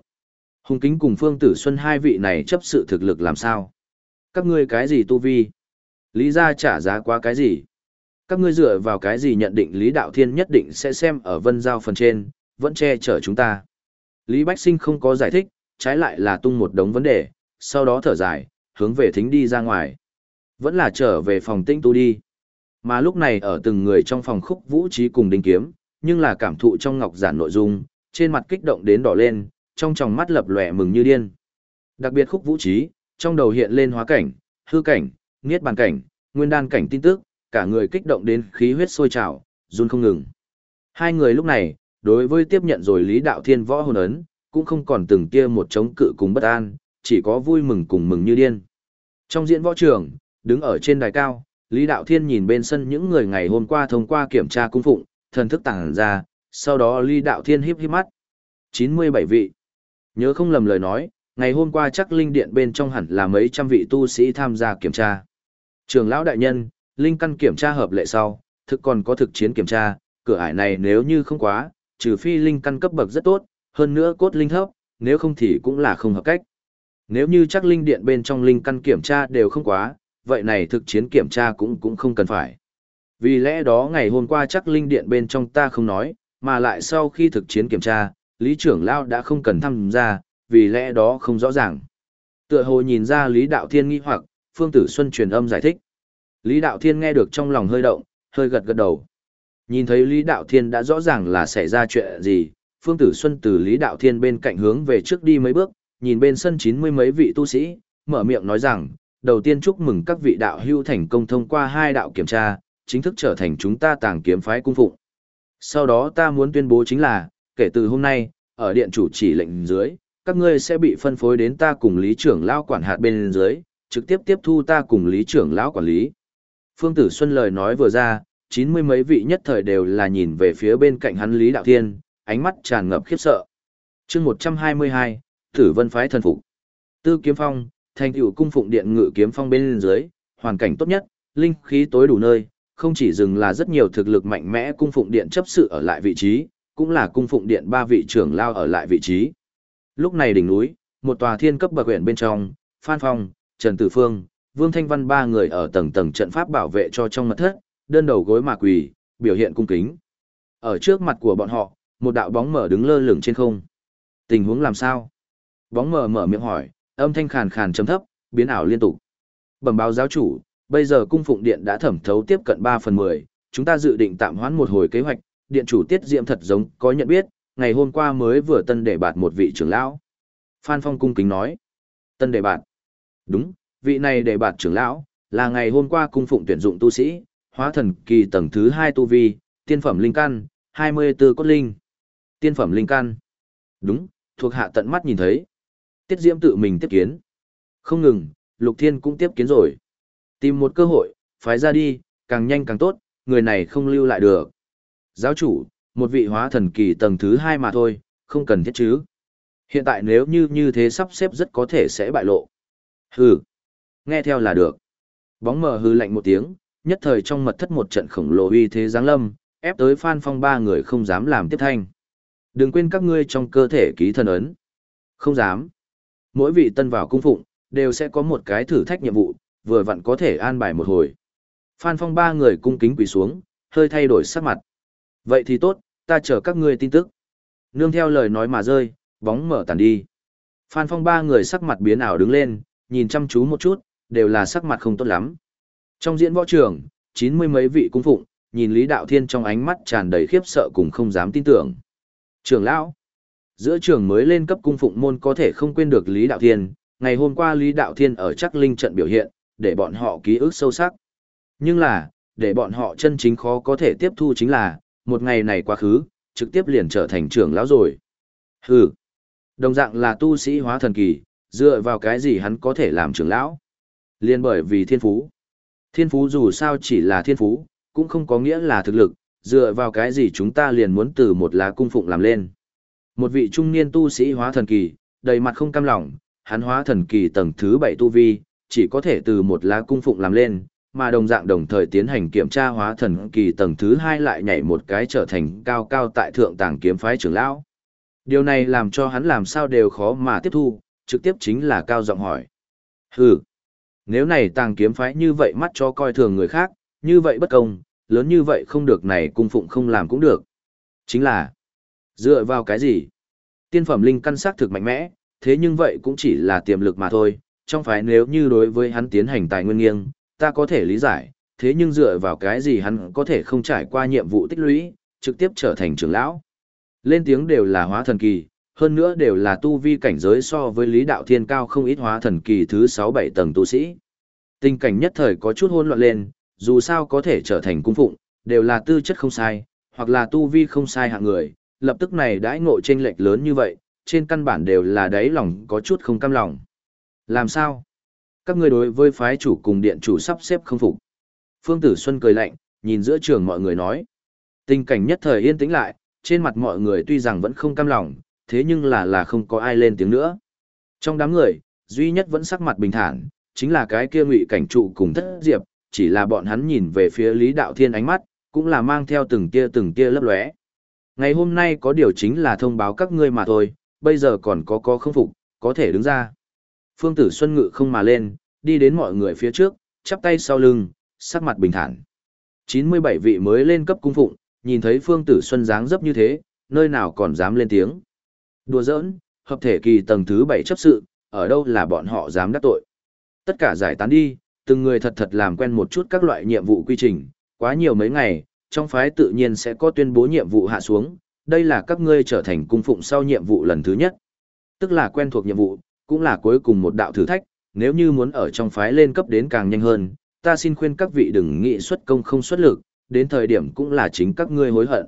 Hùng kính cùng Phương Tử Xuân hai vị này chấp sự thực lực làm sao? Các ngươi cái gì tu vi? Lý gia trả giá quá cái gì? Các ngươi dựa vào cái gì nhận định Lý Đạo Thiên nhất định sẽ xem ở vân giao phần trên, vẫn che chở chúng ta? Lý Bách Sinh không có giải thích, trái lại là tung một đống vấn đề, sau đó thở dài, hướng về thính đi ra ngoài. Vẫn là trở về phòng tinh tu đi. Mà lúc này ở từng người trong phòng khúc vũ trí cùng đinh kiếm, nhưng là cảm thụ trong ngọc giản nội dung, trên mặt kích động đến đỏ lên, trong tròng mắt lập lòe mừng như điên. Đặc biệt khúc vũ trí, trong đầu hiện lên hóa cảnh, hư cảnh, niết bàn cảnh, nguyên đan cảnh tin tức, cả người kích động đến khí huyết sôi trào, run không ngừng. Hai người lúc này, đối với tiếp nhận rồi Lý Đạo Thiên võ hồn ấn, cũng không còn từng kia một chống cự cùng bất an, chỉ có vui mừng cùng mừng như điên. Trong diễn võ trường, đứng ở trên đài cao, Lý Đạo Thiên nhìn bên sân những người ngày hôm qua thông qua kiểm tra cung phụng, thần thức tàng ra, sau đó Lý Đạo Thiên híp híp mắt. 97 vị. Nhớ không lầm lời nói, ngày hôm qua chắc linh điện bên trong hẳn là mấy trăm vị tu sĩ tham gia kiểm tra. Trường lão đại nhân, linh căn kiểm tra hợp lệ sau, thực còn có thực chiến kiểm tra, cửa ải này nếu như không quá, trừ phi linh căn cấp bậc rất tốt, hơn nữa cốt linh thấp, nếu không thì cũng là không hợp cách. Nếu như chắc linh điện bên trong linh căn kiểm tra đều không quá, vậy này thực chiến kiểm tra cũng cũng không cần phải. Vì lẽ đó ngày hôm qua chắc linh điện bên trong ta không nói, mà lại sau khi thực chiến kiểm tra, Lý trưởng Lao đã không cần tham gia, vì lẽ đó không rõ ràng. Tựa hồ nhìn ra Lý Đạo Thiên nghi hoặc, Phương Tử Xuân truyền âm giải thích. Lý Đạo Thiên nghe được trong lòng hơi động, hơi gật gật đầu. Nhìn thấy Lý Đạo Thiên đã rõ ràng là xảy ra chuyện gì, Phương Tử Xuân từ Lý Đạo Thiên bên cạnh hướng về trước đi mấy bước, nhìn bên sân chín mươi mấy vị tu sĩ, mở miệng nói rằng, đầu tiên chúc mừng các vị đạo hưu thành công thông qua hai đạo kiểm tra, chính thức trở thành chúng ta tàng kiếm phái cung phụng. Sau đó ta muốn tuyên bố chính là, kể từ hôm nay, ở điện chủ chỉ lệnh dưới, các ngươi sẽ bị phân phối đến ta cùng lý trưởng lão quản hạt bên dưới, trực tiếp tiếp thu ta cùng lý trưởng lão quản lý. Phương Tử Xuân lời nói vừa ra, chín mươi mấy vị nhất thời đều là nhìn về phía bên cạnh hắn Lý Đạo Thiên, ánh mắt tràn ngập khiếp sợ. chương 122, Tử Vân Phái thần phục. Tư Kiếm Phong, thành tựu cung phụng điện ngự kiếm phong bên dưới, hoàn cảnh tốt nhất, linh khí tối đủ nơi, không chỉ dừng là rất nhiều thực lực mạnh mẽ cung phụng điện chấp sự ở lại vị trí, cũng là cung phụng điện ba vị trưởng lao ở lại vị trí. Lúc này đỉnh núi, một tòa thiên cấp bậc huyện bên trong, Phan Phong, Trần Tử Phương, Vương Thanh Văn ba người ở tầng tầng trận pháp bảo vệ cho trong mật thất, đơn đầu gối mà quỳ, biểu hiện cung kính. Ở trước mặt của bọn họ, một đạo bóng mở đứng lơ lửng trên không. Tình huống làm sao? Bóng mở mở miệng hỏi, âm thanh khàn khàn chấm thấp, biến ảo liên tục. Bẩm báo giáo chủ, bây giờ cung phụng điện đã thẩm thấu tiếp cận 3 phần 10, chúng ta dự định tạm hoãn một hồi kế hoạch, điện chủ tiết diệm thật giống có nhận biết, ngày hôm qua mới vừa tân để bạt một vị trưởng lão. Phan Phong cung kính nói, tân đề bạt. Đúng, vị này đề bạt trưởng lão, là ngày hôm qua cung phụng tuyển dụng tu sĩ, hóa thần kỳ tầng thứ 2 tu vi, tiên phẩm linh căn, 24 cốt linh. Tiên phẩm linh căn. Đúng, thuộc hạ tận mắt nhìn thấy. Tiết Diễm tự mình tiếp kiến. Không ngừng, Lục Thiên cũng tiếp kiến rồi. Tìm một cơ hội, phái ra đi, càng nhanh càng tốt, người này không lưu lại được. Giáo chủ, một vị hóa thần kỳ tầng thứ hai mà thôi, không cần thiết chứ. Hiện tại nếu như như thế sắp xếp rất có thể sẽ bại lộ. Hừ, nghe theo là được. Bóng mờ hư lạnh một tiếng, nhất thời trong mật thất một trận khổng lồ uy thế giáng lâm, ép tới Phan Phong ba người không dám làm tiếp thanh. Đừng quên các ngươi trong cơ thể ký thần ấn. Không dám. Mỗi vị tân vào cung phụng, đều sẽ có một cái thử thách nhiệm vụ, vừa vặn có thể an bài một hồi. Phan Phong ba người cung kính quỳ xuống, hơi thay đổi sắc mặt. Vậy thì tốt, ta chờ các ngươi tin tức. Nương theo lời nói mà rơi, bóng mở tàn đi. Phan Phong ba người sắc mặt biến ảo đứng lên, nhìn chăm chú một chút, đều là sắc mặt không tốt lắm. Trong diễn võ trường, chín mươi mấy vị cung phụng, nhìn Lý Đạo Thiên trong ánh mắt tràn đầy khiếp sợ cùng không dám tin tưởng. Trường lão, giữa trường mới lên cấp cung phụng môn có thể không quên được Lý Đạo Thiên, ngày hôm qua Lý Đạo Thiên ở chắc linh trận biểu hiện, để bọn họ ký ức sâu sắc. Nhưng là, để bọn họ chân chính khó có thể tiếp thu chính là, một ngày này quá khứ, trực tiếp liền trở thành trưởng lão rồi. Hừ, đồng dạng là tu sĩ hóa thần kỳ, dựa vào cái gì hắn có thể làm trưởng lão? Liên bởi vì thiên phú. Thiên phú dù sao chỉ là thiên phú, cũng không có nghĩa là thực lực, dựa vào cái gì chúng ta liền muốn từ một lá cung phụng làm lên. Một vị trung niên tu sĩ hóa thần kỳ, đầy mặt không cam lòng, hắn hóa thần kỳ tầng thứ 7 tu vi, chỉ có thể từ một lá cung phụng làm lên, mà đồng dạng đồng thời tiến hành kiểm tra hóa thần kỳ tầng thứ 2 lại nhảy một cái trở thành cao cao tại thượng tàng kiếm phái trưởng lão. Điều này làm cho hắn làm sao đều khó mà tiếp thu, trực tiếp chính là cao giọng hỏi. Hừ, nếu này tàng kiếm phái như vậy mắt cho coi thường người khác, như vậy bất công, lớn như vậy không được này cung phụng không làm cũng được. Chính là, dựa vào cái gì? Tiên phẩm linh căn sắc thực mạnh mẽ, thế nhưng vậy cũng chỉ là tiềm lực mà thôi, trong phái nếu như đối với hắn tiến hành tài nguyên nghiêng, ta có thể lý giải, thế nhưng dựa vào cái gì hắn có thể không trải qua nhiệm vụ tích lũy, trực tiếp trở thành trưởng lão. Lên tiếng đều là hóa thần kỳ, hơn nữa đều là tu vi cảnh giới so với lý đạo thiên cao không ít hóa thần kỳ thứ 6-7 tầng tu sĩ. Tình cảnh nhất thời có chút hỗn loạn lên, dù sao có thể trở thành cung phụng, đều là tư chất không sai, hoặc là tu vi không sai hạng người, lập tức này đãi ngộ chênh lệch lớn như vậy, trên căn bản đều là đáy lòng có chút không cam lòng. Làm sao? Các ngươi đối với phái chủ cùng điện chủ sắp xếp không phục. Phương Tử Xuân cười lạnh, nhìn giữa trường mọi người nói. Tình cảnh nhất thời yên tĩnh lại, trên mặt mọi người tuy rằng vẫn không cam lòng, thế nhưng là là không có ai lên tiếng nữa. Trong đám người, duy nhất vẫn sắc mặt bình thản, chính là cái kia ngụy cảnh trụ cùng thất diệp, chỉ là bọn hắn nhìn về phía Lý Đạo Thiên ánh mắt, cũng là mang theo từng tia từng tia lấp lóe. Ngày hôm nay có điều chính là thông báo các ngươi mà thôi, bây giờ còn có có không phục, có thể đứng ra. Phương Tử Xuân ngự không mà lên, đi đến mọi người phía trước, chắp tay sau lưng, sắc mặt bình thản. 97 vị mới lên cấp cung phụng, nhìn thấy Phương Tử Xuân dáng dấp như thế, nơi nào còn dám lên tiếng. Đùa giỡn, hợp thể kỳ tầng thứ 7 chấp sự, ở đâu là bọn họ dám đắc tội. Tất cả giải tán đi, từng người thật thật làm quen một chút các loại nhiệm vụ quy trình, quá nhiều mấy ngày, trong phái tự nhiên sẽ có tuyên bố nhiệm vụ hạ xuống, đây là các ngươi trở thành cung phụng sau nhiệm vụ lần thứ nhất. Tức là quen thuộc nhiệm vụ, cũng là cuối cùng một đạo thử thách, nếu như muốn ở trong phái lên cấp đến càng nhanh hơn, ta xin khuyên các vị đừng nghĩ xuất công không xuất lực, đến thời điểm cũng là chính các ngươi hối hận.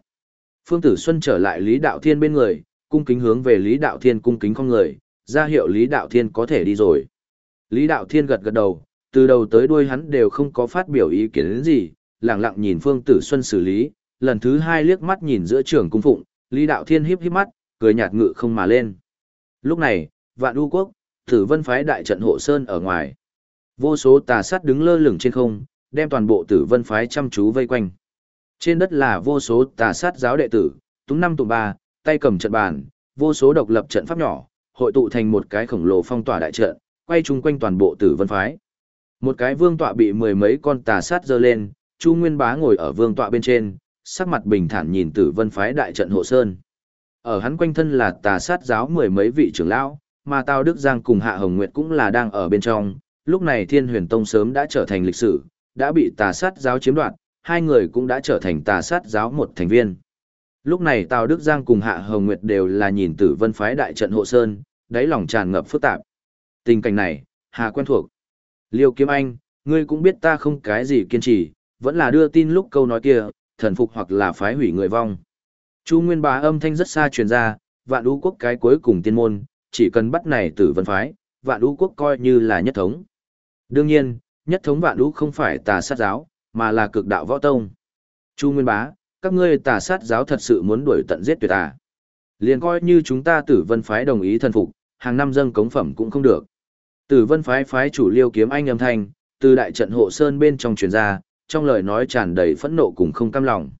Phương Tử Xuân trở lại Lý Đạo Thiên bên người, cung kính hướng về Lý Đạo Thiên cung kính con người, ra hiệu Lý Đạo Thiên có thể đi rồi. Lý Đạo Thiên gật gật đầu, từ đầu tới đuôi hắn đều không có phát biểu ý kiến đến gì, lặng lặng nhìn Phương Tử Xuân xử lý, lần thứ hai liếc mắt nhìn giữa trường cung phụng, Lý Đạo Thiên híp híp mắt, cười nhạt ngự không mà lên. Lúc này, Vạn U Quốc, Tử Vân phái đại trận hộ sơn ở ngoài. Vô số tà sát đứng lơ lửng trên không, đem toàn bộ Tử Vân phái chăm chú vây quanh. Trên đất là vô số tà sát giáo đệ tử, túng năm tụ ba, tay cầm trận bàn, vô số độc lập trận pháp nhỏ, hội tụ thành một cái khổng lồ phong tỏa đại trận, quay chung quanh toàn bộ Tử Vân phái. Một cái vương tọa bị mười mấy con tà sát giơ lên, Chu Nguyên Bá ngồi ở vương tọa bên trên, sắc mặt bình thản nhìn Tử Vân phái đại trận hộ sơn. Ở hắn quanh thân là tà sát giáo mười mấy vị trưởng lão, mà Tào Đức Giang cùng Hạ Hồng Nguyệt cũng là đang ở bên trong, lúc này Thiên Huyền Tông sớm đã trở thành lịch sử, đã bị tà sát giáo chiếm đoạt, hai người cũng đã trở thành tà sát giáo một thành viên. Lúc này Tào Đức Giang cùng Hạ Hồng Nguyệt đều là nhìn Tử Vân phái đại trận hộ sơn, đáy lòng tràn ngập phức tạp. Tình cảnh này, Hà quen thuộc. Liêu Kiếm Anh, ngươi cũng biết ta không cái gì kiên trì, vẫn là đưa tin lúc câu nói kia, thần phục hoặc là phái hủy người vong. Chu Nguyên Bá âm thanh rất xa truyền ra, vạn ú quốc cái cuối cùng tiên môn, chỉ cần bắt này tử vân phái, vạn ú quốc coi như là nhất thống. Đương nhiên, nhất thống vạn ú không phải tà sát giáo, mà là cực đạo võ tông. Chu Nguyên Bá, các ngươi tà sát giáo thật sự muốn đuổi tận giết tuyệt à. Liền coi như chúng ta tử vân phái đồng ý thần phục, hàng năm dâng cống phẩm cũng không được. Tử vân phái phái chủ liêu kiếm anh âm thanh, từ đại trận hộ sơn bên trong truyền ra, trong lời nói tràn đầy phẫn nộ cùng không cam lòng.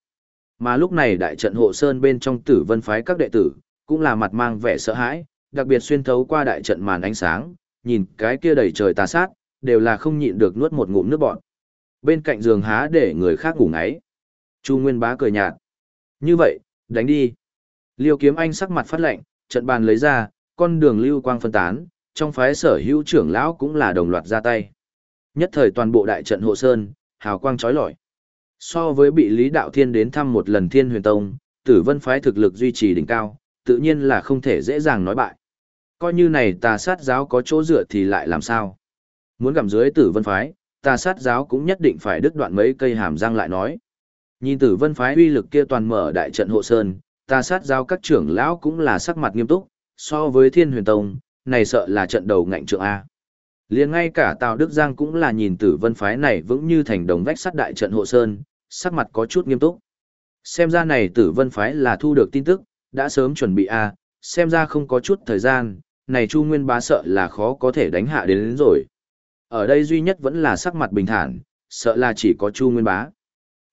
Mà lúc này đại trận hộ sơn bên trong tử vân phái các đệ tử, cũng là mặt mang vẻ sợ hãi, đặc biệt xuyên thấu qua đại trận màn ánh sáng, nhìn cái kia đầy trời tà sát, đều là không nhịn được nuốt một ngụm nước bọt. Bên cạnh giường há để người khác ngủ ngáy. Chu Nguyên Bá cười nhạt. Như vậy, đánh đi. Liêu kiếm anh sắc mặt phát lệnh, trận bàn lấy ra, con đường lưu quang phân tán, trong phái sở hữu trưởng lão cũng là đồng loạt ra tay. Nhất thời toàn bộ đại trận hộ sơn, hào quang chói lọi. So với bị Lý Đạo Thiên đến thăm một lần Thiên Huyền Tông, Tử Vân phái thực lực duy trì đỉnh cao, tự nhiên là không thể dễ dàng nói bại. Coi như này tà sát giáo có chỗ dựa thì lại làm sao? Muốn gặm dưới Tử Vân phái, tà sát giáo cũng nhất định phải đứt đoạn mấy cây hàm răng lại nói. Nhìn Tử Vân phái uy lực kia toàn mở đại trận hộ sơn, ta sát giao các trưởng lão cũng là sắc mặt nghiêm túc, so với Thiên Huyền Tông, này sợ là trận đầu ngạnh trượng a. Liền ngay cả Tào Đức Giang cũng là nhìn tử vân phái này vững như thành đồng vách sắt đại trận hộ sơn, sắc mặt có chút nghiêm túc. Xem ra này tử vân phái là thu được tin tức, đã sớm chuẩn bị a, xem ra không có chút thời gian, này Chu Nguyên bá sợ là khó có thể đánh hạ đến, đến rồi. Ở đây duy nhất vẫn là sắc mặt bình thản, sợ là chỉ có Chu Nguyên bá.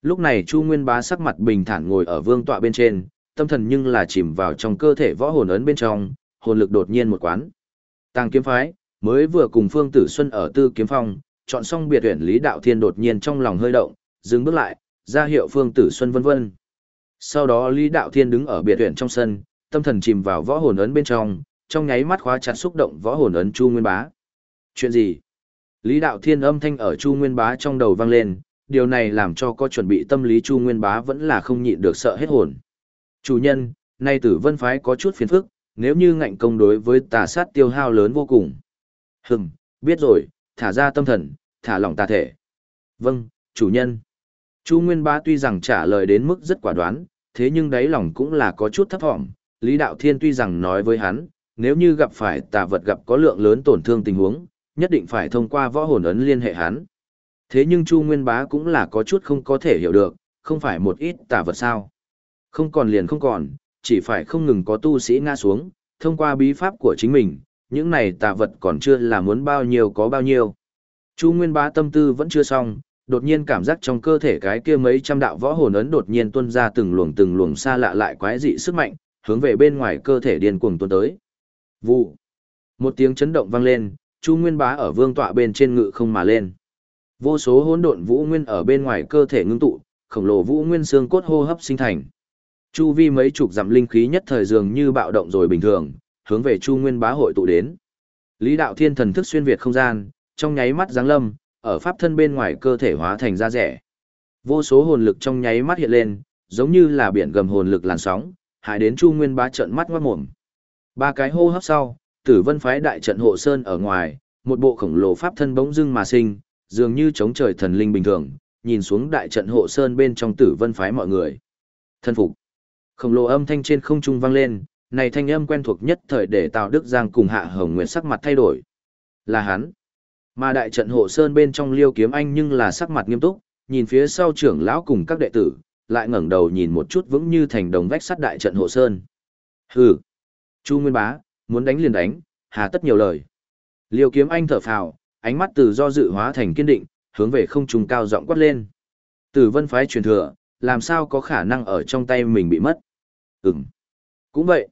Lúc này Chu Nguyên bá sắc mặt bình thản ngồi ở vương tọa bên trên, tâm thần nhưng là chìm vào trong cơ thể võ hồn ấn bên trong, hồn lực đột nhiên một quán. Tàng kiếm phái, mới vừa cùng Phương Tử Xuân ở Tư Kiếm Phong, chọn xong biệt tuyển Lý Đạo Thiên đột nhiên trong lòng hơi động, dừng bước lại, ra hiệu Phương Tử Xuân vân vân. Sau đó Lý Đạo Thiên đứng ở biệt tuyển trong sân, tâm thần chìm vào võ hồn ấn bên trong, trong nháy mắt khóa chặt xúc động võ hồn ấn Chu Nguyên Bá. Chuyện gì? Lý Đạo Thiên âm thanh ở Chu Nguyên Bá trong đầu vang lên, điều này làm cho có chuẩn bị tâm lý Chu Nguyên Bá vẫn là không nhịn được sợ hết hồn. Chủ nhân, nay tử vân phái có chút phiền phức, nếu như ngạnh công đối với tà sát tiêu hao lớn vô cùng. Hừm, biết rồi, thả ra tâm thần, thả lỏng tà thể. Vâng, chủ nhân. Chu Nguyên Bá tuy rằng trả lời đến mức rất quả đoán, thế nhưng đáy lòng cũng là có chút thấp thỏm. Lý Đạo Thiên tuy rằng nói với hắn, nếu như gặp phải tà vật gặp có lượng lớn tổn thương tình huống, nhất định phải thông qua võ hồn ấn liên hệ hắn. Thế nhưng Chu Nguyên Bá cũng là có chút không có thể hiểu được, không phải một ít tà vật sao. Không còn liền không còn, chỉ phải không ngừng có tu sĩ ngã xuống, thông qua bí pháp của chính mình, những này tà vật còn chưa là muốn bao nhiêu có bao nhiêu. Chu Nguyên Bá tâm tư vẫn chưa xong, đột nhiên cảm giác trong cơ thể cái kia mấy trăm đạo võ hồn ấn đột nhiên tuôn ra từng luồng từng luồng xa lạ lại quái dị sức mạnh, hướng về bên ngoài cơ thể điên cuồng tuôn tới. Vụ. Một tiếng chấn động vang lên, Chu Nguyên Bá ở vương tọa bên trên ngự không mà lên. Vô số hỗn độn vũ nguyên ở bên ngoài cơ thể ngưng tụ, khổng lồ vũ nguyên xương cốt hô hấp sinh thành. Chu vi mấy chục dặm linh khí nhất thời dường như bạo động rồi bình thường, hướng về Chu Nguyên Bá hội tụ đến. Lý Đạo Thiên thần thức xuyên việt không gian, trong nháy mắt giáng lâm, ở pháp thân bên ngoài cơ thể hóa thành da rẻ. Vô số hồn lực trong nháy mắt hiện lên, giống như là biển gầm hồn lực làn sóng, hại đến Chu Nguyên Bá trợn mắt ngoát mồm. Ba cái hô hấp sau, Tử Vân phái đại trận hộ sơn ở ngoài, một bộ khổng lồ pháp thân bỗng dưng mà sinh, dường như chống trời thần linh bình thường, nhìn xuống đại trận hộ sơn bên trong Tử Vân phái mọi người. Thân phục. Khổng lồ âm thanh trên không trung vang lên, này thanh âm quen thuộc nhất thời để Tào Đức Giang cùng Hạ Hồng Nguyệt sắc mặt thay đổi. Là hắn. Mà đại trận hộ sơn bên trong Liêu Kiếm Anh nhưng là sắc mặt nghiêm túc, nhìn phía sau trưởng lão cùng các đệ tử, lại ngẩng đầu nhìn một chút vững như thành đồng vách sắt đại trận hộ sơn. Hừ. Chu Nguyên Bá, muốn đánh liền đánh, hà tất nhiều lời. Liêu Kiếm Anh thở phào, ánh mắt từ do dự hóa thành kiên định, hướng về không trung cao giọng quát lên. Tử Vân phái truyền thừa, làm sao có khả năng ở trong tay mình bị mất? Ừm. Cũng vậy.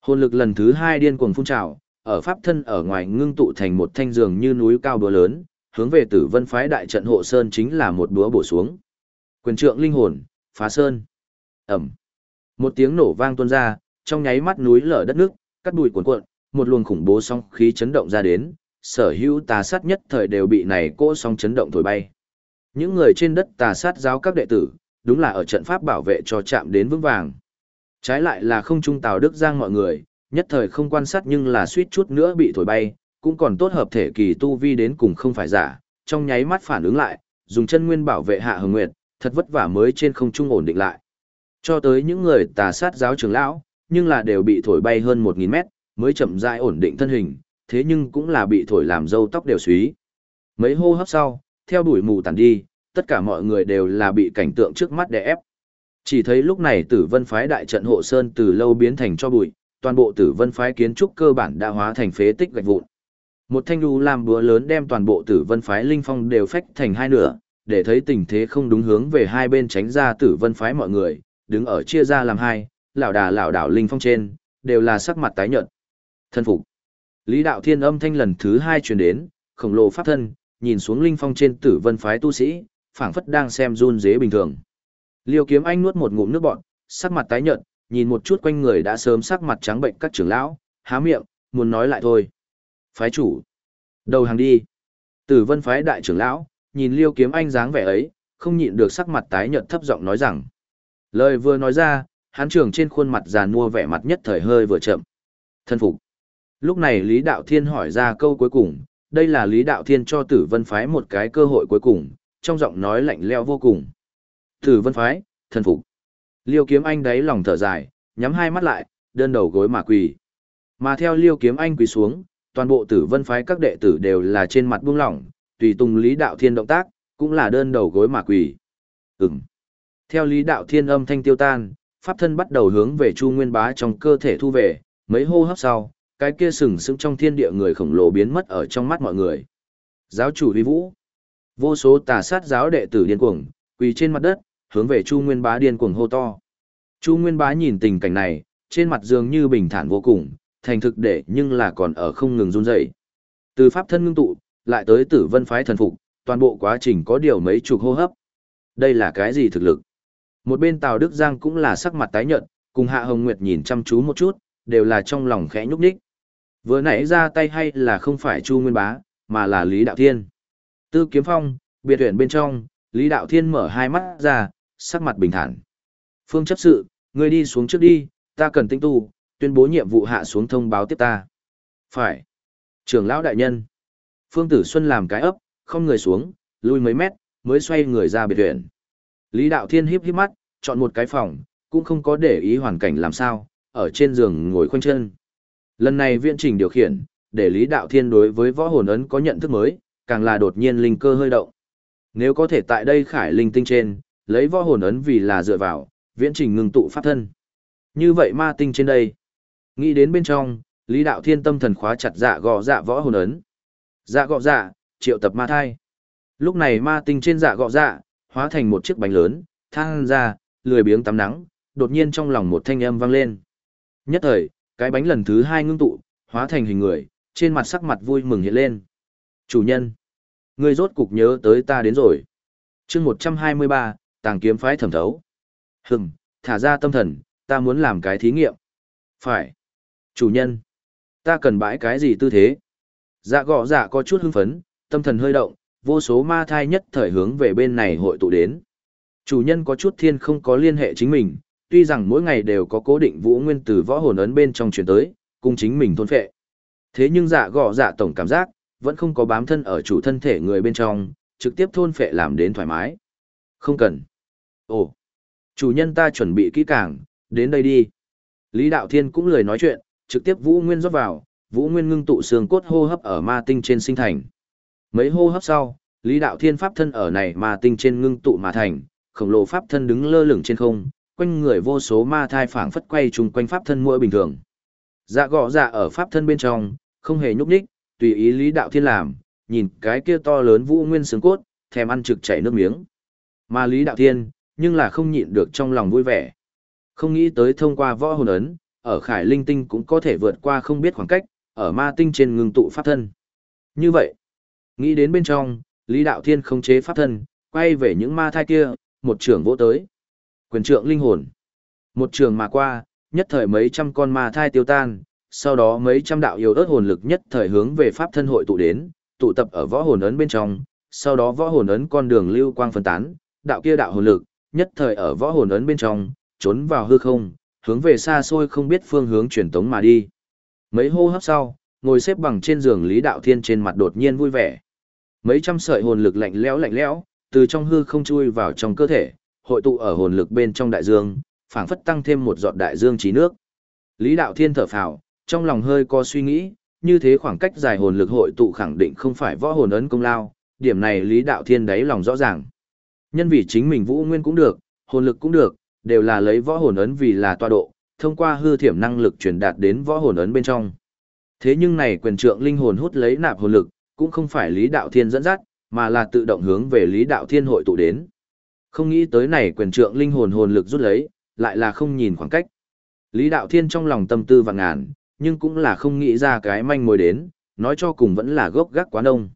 Hồn lực lần thứ hai điên cuồng phun trào, ở pháp thân ở ngoài ngưng tụ thành một thanh giường như núi cao búa lớn, hướng về tử vân phái đại trận hộ sơn chính là một búa bổ xuống. Quyền trượng linh hồn, phá sơn. Ẩm. Một tiếng nổ vang tuôn ra, trong nháy mắt núi lở đất nước, cắt bụi cuộn cuộn, một luồng khủng bố song khí chấn động ra đến, sở hữu tà sát nhất thời đều bị này cỗ song chấn động thổi bay. Những người trên đất tà sát giáo các đệ tử, đúng là ở trận pháp bảo vệ cho chạm đến vững vàng. Trái lại là không trung Tào Đức Giang mọi người, nhất thời không quan sát nhưng là suýt chút nữa bị thổi bay, cũng còn tốt hợp thể kỳ tu vi đến cùng không phải giả, trong nháy mắt phản ứng lại, dùng chân nguyên bảo vệ Hạ Hồng Nguyệt, thật vất vả mới trên không trung ổn định lại. Cho tới những người tà sát giáo trưởng lão, nhưng là đều bị thổi bay hơn 1000 mét, mới chậm rãi ổn định thân hình, thế nhưng cũng là bị thổi làm râu tóc đều suý. Mấy hô hấp sau, theo đuổi mù tàn đi, tất cả mọi người đều là bị cảnh tượng trước mắt đè ép. Chỉ thấy lúc này tử vân phái đại trận hộ sơn từ lâu biến thành cho bụi, toàn bộ tử vân phái kiến trúc cơ bản đã hóa thành phế tích gạch vụn. Một thanh đu làm búa lớn đem toàn bộ tử vân phái linh phong đều phách thành hai nửa, để thấy tình thế không đúng hướng về hai bên tránh ra tử vân phái mọi người, đứng ở chia ra làm hai, lão đà lão đảo linh phong trên, đều là sắc mặt tái nhợt. Thân phục. Lý đạo thiên âm thanh lần thứ hai truyền đến, khổng lồ pháp thân, nhìn xuống linh phong trên tử vân phái tu sĩ, phảng phất đang xem run dế bình thường. Liêu kiếm anh nuốt một ngụm nước bọt, sắc mặt tái nhợt, nhìn một chút quanh người đã sớm sắc mặt trắng bệnh các trưởng lão, há miệng, muốn nói lại thôi. Phái chủ. Đầu hàng đi. Tử vân phái đại trưởng lão, nhìn liêu kiếm anh dáng vẻ ấy, không nhịn được sắc mặt tái nhợt thấp giọng nói rằng. Lời vừa nói ra, hán trưởng trên khuôn mặt già nua vẻ mặt nhất thời hơi vừa chậm. Thân phục. Lúc này Lý Đạo Thiên hỏi ra câu cuối cùng, đây là Lý Đạo Thiên cho tử vân phái một cái cơ hội cuối cùng, trong giọng nói lạnh leo vô cùng. Tử vân phái, thần phục. Liêu kiếm anh đáy lòng thở dài, nhắm hai mắt lại, đơn đầu gối mà quỳ. Mà theo liêu kiếm anh quỳ xuống, toàn bộ tử vân phái các đệ tử đều là trên mặt buông lỏng, tùy tùng lý đạo thiên động tác, cũng là đơn đầu gối mà quỳ. Ừm. Theo lý đạo thiên âm thanh tiêu tan, pháp thân bắt đầu hướng về chu nguyên bá trong cơ thể thu về, mấy hô hấp sau, cái kia sừng sững trong thiên địa người khổng lồ biến mất ở trong mắt mọi người. Giáo chủ vi vũ. Vô số tà sát giáo đệ tử điên cuồng, quỳ trên mặt đất, hướng về Chu Nguyên Bá điên cuồng hô to. Chu Nguyên Bá nhìn tình cảnh này, trên mặt dường như bình thản vô cùng, thành thực để nhưng là còn ở không ngừng run rẩy. Từ pháp thân ngưng tụ, lại tới tử vân phái thần phục, toàn bộ quá trình có điều mấy chục hô hấp. Đây là cái gì thực lực? Một bên Tào Đức Giang cũng là sắc mặt tái nhợt, cùng Hạ Hồng Nguyệt nhìn chăm chú một chút, đều là trong lòng khẽ nhúc nhích. Vừa nãy ra tay hay là không phải Chu Nguyên Bá, mà là Lý Đạo Thiên. Tư Kiếm Phong, biệt huyện bên trong, Lý Đạo Thiên mở hai mắt ra, sắc mặt bình thản. Phương chấp sự, ngươi đi xuống trước đi, ta cần tinh tu, tuyên bố nhiệm vụ hạ xuống thông báo tiếp ta. Phải. Trưởng lão đại nhân. Phương Tử Xuân làm cái ấp, không người xuống, lui mấy mét, mới xoay người ra biệt huyện. Lý Đạo Thiên híp híp mắt, chọn một cái phòng, cũng không có để ý hoàn cảnh làm sao, ở trên giường ngồi khoanh chân. Lần này viện trình điều khiển, để Lý Đạo Thiên đối với võ hồn ấn có nhận thức mới, càng là đột nhiên linh cơ hơi động. Nếu có thể tại đây khải linh tinh trên, lấy võ hồn ấn vì là dựa vào, viễn trình ngừng tụ pháp thân. Như vậy ma tinh trên đây. Nghĩ đến bên trong, Lý Đạo Thiên tâm thần khóa chặt dạ gò dạ võ hồn ấn. Dạ gọ dạ, triệu tập ma thai. Lúc này ma tinh trên dạ gọ dạ, hóa thành một chiếc bánh lớn, thang ra, lười biếng tắm nắng, đột nhiên trong lòng một thanh âm vang lên. Nhất thời, cái bánh lần thứ hai ngưng tụ, hóa thành hình người, trên mặt sắc mặt vui mừng hiện lên. Chủ nhân, người rốt cục nhớ tới ta đến rồi. chương 123, tàng kiếm phái thẩm thấu. Hừm, thả ra tâm thần, ta muốn làm cái thí nghiệm. Phải. Chủ nhân, ta cần bãi cái gì tư thế? Dạ gọ dạ có chút hưng phấn, tâm thần hơi động, vô số ma thai nhất thời hướng về bên này hội tụ đến. Chủ nhân có chút thiên không có liên hệ chính mình, tuy rằng mỗi ngày đều có cố định vũ nguyên từ võ hồn ấn bên trong truyền tới, cùng chính mình thôn phệ. Thế nhưng dạ gọ dạ tổng cảm giác, vẫn không có bám thân ở chủ thân thể người bên trong, trực tiếp thôn phệ làm đến thoải mái. Không cần. Ồ, chủ nhân ta chuẩn bị kỹ càng, đến đây đi. Lý Đạo Thiên cũng lời nói chuyện, trực tiếp vũ nguyên rót vào, vũ nguyên ngưng tụ xương cốt hô hấp ở ma tinh trên sinh thành. Mấy hô hấp sau, Lý Đạo Thiên pháp thân ở này ma tinh trên ngưng tụ mà thành, khổng lồ pháp thân đứng lơ lửng trên không, quanh người vô số ma thai phảng phất quay chung quanh pháp thân mỗi bình thường. Dạ gọ dạ ở pháp thân bên trong, không hề nhúc nhích, tùy ý Lý Đạo Thiên làm, nhìn cái kia to lớn vũ nguyên xương cốt, thèm ăn trực chảy nước miếng. Mà Lý Đạo Thiên, nhưng là không nhịn được trong lòng vui vẻ. Không nghĩ tới thông qua võ hồn ấn, ở Khải Linh Tinh cũng có thể vượt qua không biết khoảng cách, ở ma tinh trên ngừng tụ pháp thân. Như vậy, nghĩ đến bên trong, Lý Đạo Thiên không chế pháp thân, quay về những ma thai kia, một trưởng vỗ tới. Quyền trượng linh hồn. Một trường mà qua, nhất thời mấy trăm con ma thai tiêu tan, sau đó mấy trăm đạo yêu ớt hồn lực nhất thời hướng về pháp thân hội tụ đến, tụ tập ở võ hồn ấn bên trong, sau đó võ hồn ấn con đường lưu quang phân tán, đạo kia đạo hồn lực, nhất thời ở võ hồn ấn bên trong, trốn vào hư không, hướng về xa xôi không biết phương hướng truyền tống mà đi. Mấy hô hấp sau, ngồi xếp bằng trên giường Lý Đạo Thiên trên mặt đột nhiên vui vẻ. Mấy trăm sợi hồn lực lạnh lẽo lạnh lẽo, từ trong hư không chui vào trong cơ thể, hội tụ ở hồn lực bên trong đại dương, phảng phất tăng thêm một giọt đại dương trí nước. Lý Đạo Thiên thở phào, trong lòng hơi có suy nghĩ, như thế khoảng cách dài hồn lực hội tụ khẳng định không phải võ hồn ấn công lao, điểm này Lý Đạo Thiên đáy lòng rõ ràng. Nhân vì chính mình vũ nguyên cũng được, hồn lực cũng được, đều là lấy võ hồn ấn vì là tọa độ, thông qua hư thiểm năng lực truyền đạt đến võ hồn ấn bên trong. Thế nhưng này quyền trượng linh hồn hút lấy nạp hồn lực, cũng không phải Lý Đạo Thiên dẫn dắt, mà là tự động hướng về Lý Đạo Thiên hội tụ đến. Không nghĩ tới này quyền trượng linh hồn hồn lực rút lấy, lại là không nhìn khoảng cách. Lý Đạo Thiên trong lòng tâm tư và ngàn, nhưng cũng là không nghĩ ra cái manh mối đến, nói cho cùng vẫn là gốc gác quá đông.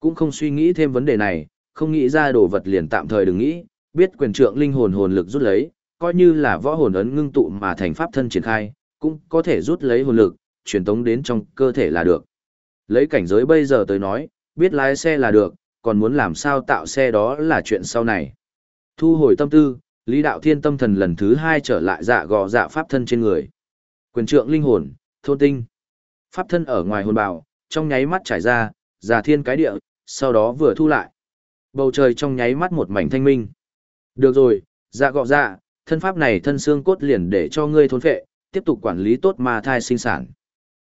Cũng không suy nghĩ thêm vấn đề này, không nghĩ ra đồ vật liền tạm thời đừng nghĩ, biết quyền trượng linh hồn hồn lực rút lấy, coi như là võ hồn ấn ngưng tụ mà thành pháp thân triển khai, cũng có thể rút lấy hồn lực, truyền tống đến trong cơ thể là được. Lấy cảnh giới bây giờ tới nói, biết lái xe là được, còn muốn làm sao tạo xe đó là chuyện sau này. Thu hồi tâm tư, Lý Đạo Thiên tâm thần lần thứ hai trở lại dạ gò dạ pháp thân trên người. Quyền trượng linh hồn, thôn tinh. Pháp thân ở ngoài hồn bào, trong nháy mắt trải ra, giả thiên cái địa, sau đó vừa thu lại. Bầu trời trong nháy mắt một mảnh thanh minh. Được rồi, dạ gọ dạ, thân pháp này thân xương cốt liền để cho ngươi thôn phệ, tiếp tục quản lý tốt ma thai sinh sản.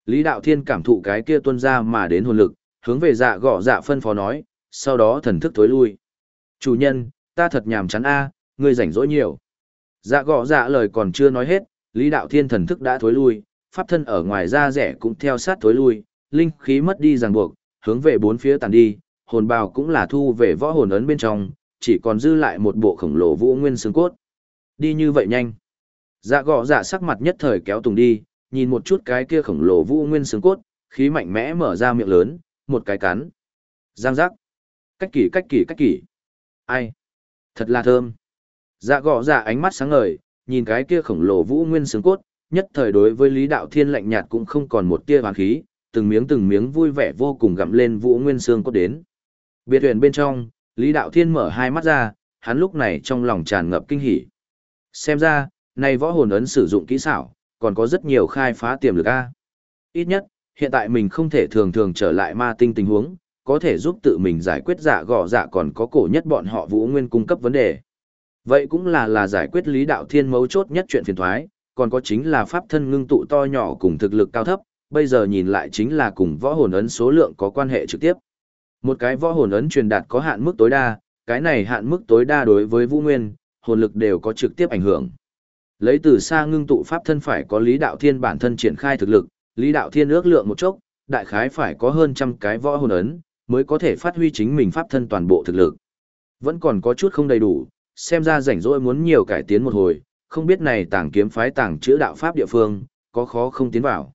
Lý Đạo Thiên cảm thụ cái kia tuân ra mà đến hồn lực, hướng về dạ gọ dạ phân phó nói, sau đó thần thức tối lui. Chủ nhân, ta thật nhàm chán a, ngươi rảnh rỗi nhiều. Dạ gọ dạ lời còn chưa nói hết, Lý Đạo Thiên thần thức đã thối lui, pháp thân ở ngoài da rẻ cũng theo sát thối lui, linh khí mất đi ràng buộc, hướng về bốn phía tàn đi, hồn bào cũng là thu về võ hồn ấn bên trong, chỉ còn dư lại một bộ khổng lồ vũ nguyên xương cốt. Đi như vậy nhanh. Dạ gọ dạ sắc mặt nhất thời kéo tùng đi, nhìn một chút cái kia khổng lồ vũ nguyên xương cốt, khí mạnh mẽ mở ra miệng lớn, một cái cắn. Giang giác. Cách kỷ cách kỷ cách kỷ. Ai? Thật là thơm. Dạ gõ dạ ánh mắt sáng ngời, nhìn cái kia khổng lồ vũ nguyên xương cốt, nhất thời đối với Lý Đạo Thiên lạnh nhạt cũng không còn một tia hoàn khí, từng miếng từng miếng vui vẻ vô cùng gặm lên vũ nguyên xương cốt đến. Biệt huyền bên trong, Lý Đạo Thiên mở hai mắt ra, hắn lúc này trong lòng tràn ngập kinh hỉ. Xem ra, này võ hồn ấn sử dụng kỹ xảo, còn có rất nhiều khai phá tiềm lực a. Ít nhất, hiện tại mình không thể thường thường trở lại ma tinh tình huống, có thể giúp tự mình giải quyết dạ gò dạ còn có cổ nhất bọn họ vũ nguyên cung cấp vấn đề. Vậy cũng là là giải quyết lý đạo thiên mấu chốt nhất chuyện phiền thoái, còn có chính là pháp thân ngưng tụ to nhỏ cùng thực lực cao thấp, bây giờ nhìn lại chính là cùng võ hồn ấn số lượng có quan hệ trực tiếp. Một cái võ hồn ấn truyền đạt có hạn mức tối đa, cái này hạn mức tối đa đối với vũ nguyên, hồn lực đều có trực tiếp ảnh hưởng. Lấy từ xa ngưng tụ pháp thân phải có Lý Đạo Thiên bản thân triển khai thực lực, Lý Đạo Thiên ước lượng một chốc, đại khái phải có hơn trăm cái võ hồn ấn, mới có thể phát huy chính mình pháp thân toàn bộ thực lực. Vẫn còn có chút không đầy đủ, xem ra rảnh rỗi muốn nhiều cải tiến một hồi, không biết này tàng kiếm phái tàng chữa đạo pháp địa phương, có khó không tiến vào.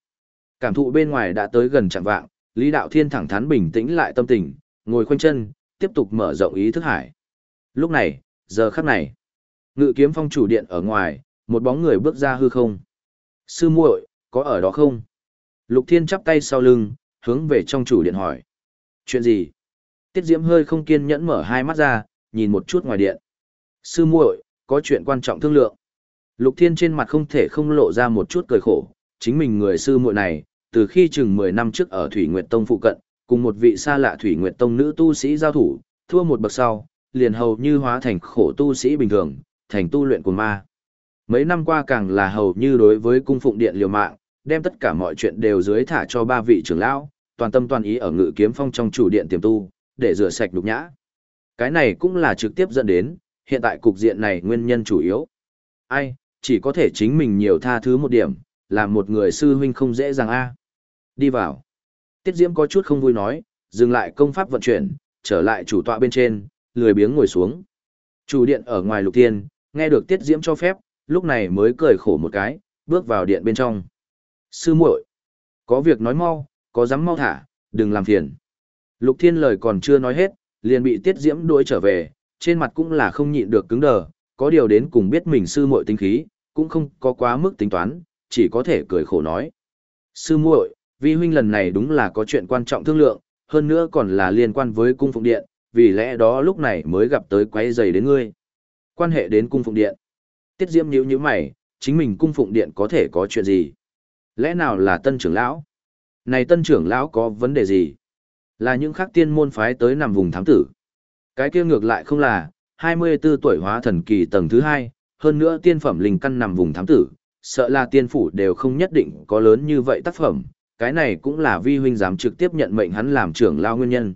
Cảm thụ bên ngoài đã tới gần chẳng vạng, Lý Đạo Thiên thẳng thắn bình tĩnh lại tâm tình, ngồi khoanh chân, tiếp tục mở rộng ý thức hải. Lúc này, giờ khắc này, ngự kiếm phong chủ điện ở ngoài, một bóng người bước ra hư không. Sư muội, có ở đó không? Lục Thiên chắp tay sau lưng, hướng về trong chủ điện hỏi. Chuyện gì? Tiết Diễm hơi không kiên nhẫn mở hai mắt ra, nhìn một chút ngoài điện. Sư muội, có chuyện quan trọng thương lượng. Lục Thiên trên mặt không thể không lộ ra một chút cười khổ, chính mình người sư muội này, từ khi chừng 10 năm trước ở Thủy Nguyệt Tông phụ cận, cùng một vị xa lạ Thủy Nguyệt Tông nữ tu sĩ giao thủ, thua một bậc sau, liền hầu như hóa thành khổ tu sĩ bình thường, thành tu luyện của ma. Mấy năm qua càng là hầu như đối với cung phụng điện liều mạng, đem tất cả mọi chuyện đều dưới thả cho ba vị trưởng lão, toàn tâm toàn ý ở ngự kiếm phong trong chủ điện tiềm tu, để rửa sạch đục nhã. Cái này cũng là trực tiếp dẫn đến, hiện tại cục diện này nguyên nhân chủ yếu. Ai, chỉ có thể chính mình nhiều tha thứ một điểm, làm một người sư huynh không dễ dàng a. Đi vào. Tiết Diễm có chút không vui nói, dừng lại công pháp vận chuyển, trở lại chủ tọa bên trên, lười biếng ngồi xuống. Chủ điện ở ngoài lục tiên, nghe được Tiết Diễm cho phép, lúc này mới cười khổ một cái, bước vào điện bên trong. Sư muội, có việc nói mau, có dám mau thả, đừng làm phiền. Lục Thiên lời còn chưa nói hết, liền bị Tiết Diễm đuổi trở về, trên mặt cũng là không nhịn được cứng đờ, có điều đến cùng biết mình sư muội tính khí, cũng không có quá mức tính toán, chỉ có thể cười khổ nói. Sư muội, vi huynh lần này đúng là có chuyện quan trọng thương lượng, hơn nữa còn là liên quan với cung phụng điện, vì lẽ đó lúc này mới gặp tới quấy rầy đến ngươi. Quan hệ đến cung phụng điện. Tiết Diễm nhíu nhíu mày, chính mình cung phụng điện có thể có chuyện gì? Lẽ nào là tân trưởng lão? Này tân trưởng lão có vấn đề gì? Là những khác tiên môn phái tới nằm vùng thám tử. Cái kia ngược lại không là, 24 tuổi hóa thần kỳ tầng thứ 2, hơn nữa tiên phẩm linh căn nằm vùng thám tử, sợ là tiên phủ đều không nhất định có lớn như vậy tác phẩm, cái này cũng là vi huynh dám trực tiếp nhận mệnh hắn làm trưởng lão nguyên nhân.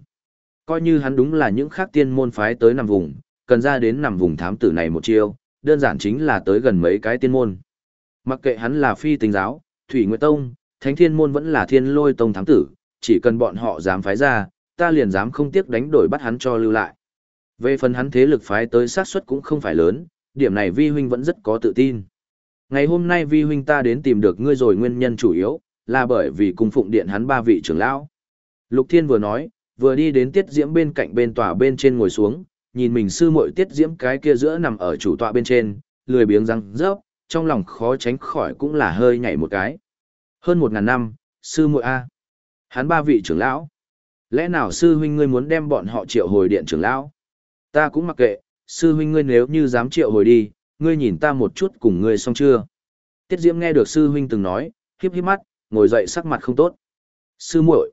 Coi như hắn đúng là những khác tiên môn phái tới nằm vùng, cần ra đến nằm vùng thám tử này một chiêu, đơn giản chính là tới gần mấy cái tiên môn. Mặc kệ hắn là phi tinh giáo, thủy nguyệt tông, thánh thiên môn vẫn là thiên lôi tông thám tử, chỉ cần bọn họ dám phái ra, ta liền dám không tiếc đánh đổi bắt hắn cho lưu lại. Về phần hắn thế lực phái tới sát suất cũng không phải lớn, điểm này vi huynh vẫn rất có tự tin. Ngày hôm nay vi huynh ta đến tìm được ngươi rồi nguyên nhân chủ yếu, là bởi vì cung phụng điện hắn ba vị trưởng lão. Lục Thiên vừa nói, vừa đi đến tiết diễm bên cạnh bên tòa bên trên ngồi xuống, nhìn mình sư muội tiết diễm cái kia giữa nằm ở chủ tọa bên trên, lười biếng răng rớp, trong lòng khó tránh khỏi cũng là hơi nhảy một cái. Hơn một ngàn năm, sư muội A. Hắn ba vị trưởng lão. Lẽ nào sư huynh ngươi muốn đem bọn họ triệu hồi điện trưởng lão? Ta cũng mặc kệ, sư huynh ngươi nếu như dám triệu hồi đi, ngươi nhìn ta một chút cùng ngươi xong chưa? Tiết Diễm nghe được sư huynh từng nói, hiếp hiếp mắt, ngồi dậy sắc mặt không tốt. Sư muội,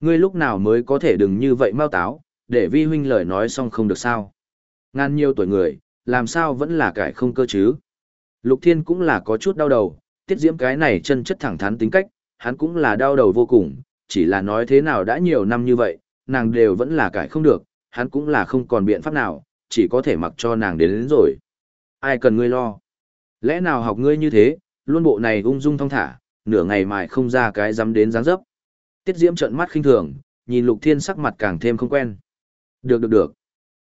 ngươi lúc nào mới có thể đừng như vậy mau táo, để vi huynh lời nói xong không được sao. Ngàn nhiều tuổi người, làm sao vẫn là cải không cơ chứ. Lục Thiên cũng là có chút đau đầu, tiết diễm cái này chân chất thẳng thắn tính cách, hắn cũng là đau đầu vô cùng, chỉ là nói thế nào đã nhiều năm như vậy, nàng đều vẫn là cải không được, hắn cũng là không còn biện pháp nào, chỉ có thể mặc cho nàng đến, đến rồi. Ai cần ngươi lo? Lẽ nào học ngươi như thế, luôn bộ này ung dung thong thả, nửa ngày mài không ra cái dám đến dáng dấp. Tiết Diễm trợn mắt khinh thường, nhìn Lục Thiên sắc mặt càng thêm không quen. Được được được.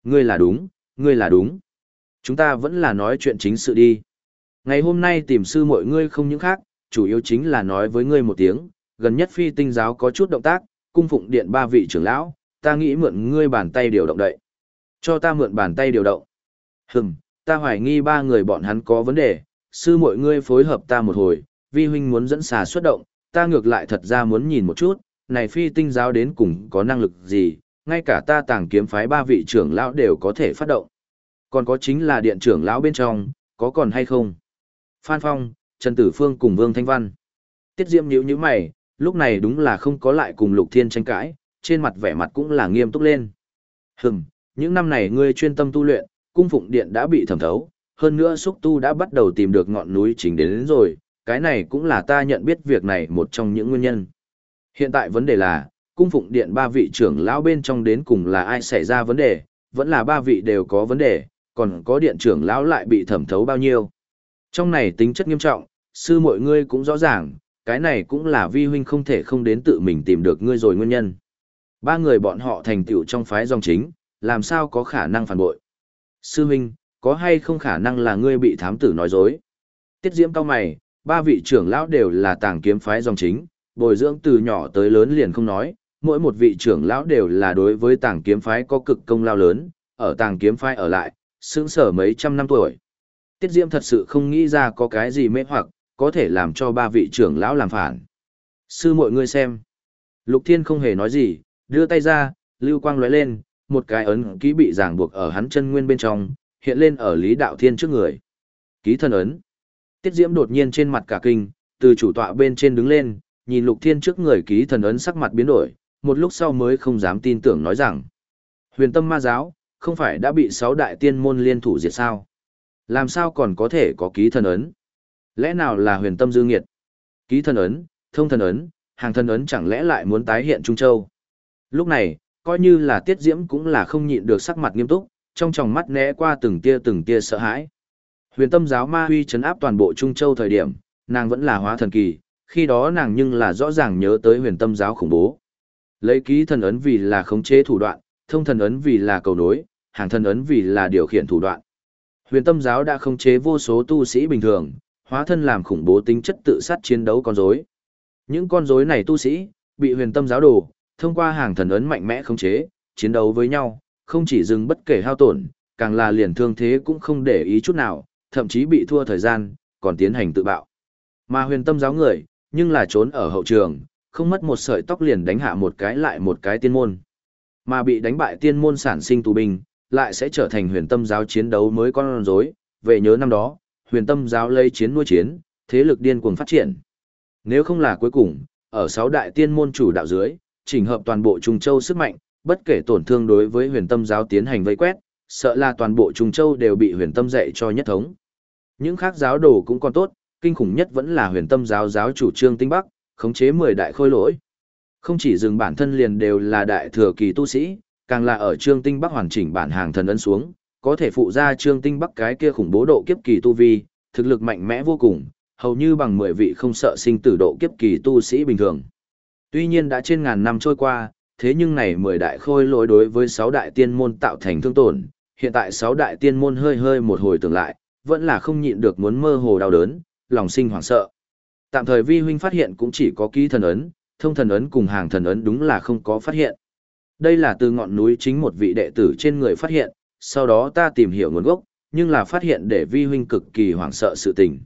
Ngươi là đúng, ngươi là đúng. Chúng ta vẫn là nói chuyện chính sự đi. Ngày hôm nay tìm sư mọi ngươi không những khác, chủ yếu chính là nói với ngươi một tiếng, gần nhất phi tinh giáo có chút động tác, cung phụng điện ba vị trưởng lão, ta nghĩ mượn ngươi bàn tay điều động đậy. Cho ta mượn bàn tay điều động. Hừm, ta hoài nghi ba người bọn hắn có vấn đề, sư mọi ngươi phối hợp ta một hồi, vi huynh muốn dẫn xà xuất động, ta ngược lại thật ra muốn nhìn một chút, này phi tinh giáo đến cùng có năng lực gì, ngay cả ta tàng kiếm phái ba vị trưởng lão đều có thể phát động. Còn có chính là điện trưởng lão bên trong, có còn hay không? Phan Phong, Trần Tử Phương cùng Vương Thanh Văn. Tiết Diệm nhíu nhíu mày, lúc này đúng là không có lại cùng Lục Thiên tranh cãi, trên mặt vẻ mặt cũng là nghiêm túc lên. Hừm, những năm này ngươi chuyên tâm tu luyện, cung phụng điện đã bị thẩm thấu, hơn nữa xúc tu đã bắt đầu tìm được ngọn núi chính đến, đến rồi, cái này cũng là ta nhận biết việc này một trong những nguyên nhân. Hiện tại vấn đề là, cung phụng điện ba vị trưởng lão bên trong đến cùng là ai xảy ra vấn đề, vẫn là ba vị đều có vấn đề, còn có điện trưởng lão lại bị thẩm thấu bao nhiêu. Trong này tính chất nghiêm trọng, sư mọi ngươi cũng rõ ràng, cái này cũng là vi huynh không thể không đến tự mình tìm được ngươi rồi nguyên nhân. Ba người bọn họ thành tựu trong phái dòng chính, làm sao có khả năng phản bội. Sư huynh, có hay không khả năng là ngươi bị thám tử nói dối? Tiết diễm cao mày, ba vị trưởng lão đều là tàng kiếm phái dòng chính, bồi dưỡng từ nhỏ tới lớn liền không nói, mỗi một vị trưởng lão đều là đối với tàng kiếm phái có cực công lao lớn, ở tàng kiếm phái ở lại, sướng sở mấy trăm năm tuổi. Tiết Diễm thật sự không nghĩ ra có cái gì mê hoặc, có thể làm cho ba vị trưởng lão làm phản. Sư mọi người xem. Lục Thiên không hề nói gì, đưa tay ra, lưu quang lóe lên, một cái ấn ký bị ràng buộc ở hắn chân nguyên bên trong, hiện lên ở Lý Đạo Thiên trước người. Ký thân ấn. Tiết Diễm đột nhiên trên mặt cả kinh, từ chủ tọa bên trên đứng lên, nhìn Lục Thiên trước người ký thần ấn sắc mặt biến đổi, một lúc sau mới không dám tin tưởng nói rằng. Huyền tâm ma giáo, không phải đã bị sáu đại tiên môn liên thủ diệt sao? Làm sao còn có thể có ký thần ấn? Lẽ nào là huyền tâm dư nghiệt? Ký thần ấn, thông thần ấn, hàng thần ấn chẳng lẽ lại muốn tái hiện Trung Châu? Lúc này, coi như là tiết diễm cũng là không nhịn được sắc mặt nghiêm túc, trong tròng mắt né qua từng tia từng tia sợ hãi. Huyền tâm giáo ma huy chấn áp toàn bộ Trung Châu thời điểm, nàng vẫn là hóa thần kỳ, khi đó nàng nhưng là rõ ràng nhớ tới huyền tâm giáo khủng bố. Lấy ký thần ấn vì là khống chế thủ đoạn, thông thần ấn vì là cầu nối, hàng thần ấn vì là điều khiển thủ đoạn. Huyền tâm giáo đã không chế vô số tu sĩ bình thường, hóa thân làm khủng bố tính chất tự sát chiến đấu con rối. Những con rối này tu sĩ, bị huyền tâm giáo đồ, thông qua hàng thần ấn mạnh mẽ khống chế, chiến đấu với nhau, không chỉ dừng bất kể hao tổn, càng là liền thương thế cũng không để ý chút nào, thậm chí bị thua thời gian, còn tiến hành tự bạo. Mà huyền tâm giáo người, nhưng là trốn ở hậu trường, không mất một sợi tóc liền đánh hạ một cái lại một cái tiên môn. Mà bị đánh bại tiên môn sản sinh tù binh, lại sẽ trở thành huyền tâm giáo chiến đấu mới con rối. Về nhớ năm đó, huyền tâm giáo lấy chiến nuôi chiến, thế lực điên cuồng phát triển. Nếu không là cuối cùng, ở sáu đại tiên môn chủ đạo dưới, chỉnh hợp toàn bộ Trung Châu sức mạnh, bất kể tổn thương đối với huyền tâm giáo tiến hành vây quét, sợ là toàn bộ Trung Châu đều bị huyền tâm dạy cho nhất thống. Những khác giáo đồ cũng còn tốt, kinh khủng nhất vẫn là huyền tâm giáo giáo chủ trương tinh bắc, khống chế 10 đại khôi lỗi. Không chỉ dừng bản thân liền đều là đại thừa kỳ tu sĩ, càng là ở Trương Tinh Bắc hoàn chỉnh bản hàng thần ấn xuống, có thể phụ ra Trương Tinh Bắc cái kia khủng bố độ kiếp kỳ tu vi, thực lực mạnh mẽ vô cùng, hầu như bằng 10 vị không sợ sinh tử độ kiếp kỳ tu sĩ bình thường. Tuy nhiên đã trên ngàn năm trôi qua, thế nhưng này 10 đại khôi lỗi đối với 6 đại tiên môn tạo thành thương tổn, hiện tại 6 đại tiên môn hơi hơi một hồi tưởng lại, vẫn là không nhịn được muốn mơ hồ đau đớn, lòng sinh hoảng sợ. Tạm thời vi huynh phát hiện cũng chỉ có ký thần ấn, thông thần ấn cùng hàng thần ấn đúng là không có phát hiện. Đây là từ ngọn núi chính một vị đệ tử trên người phát hiện, sau đó ta tìm hiểu nguồn gốc, nhưng là phát hiện để vi huynh cực kỳ hoảng sợ sự tình.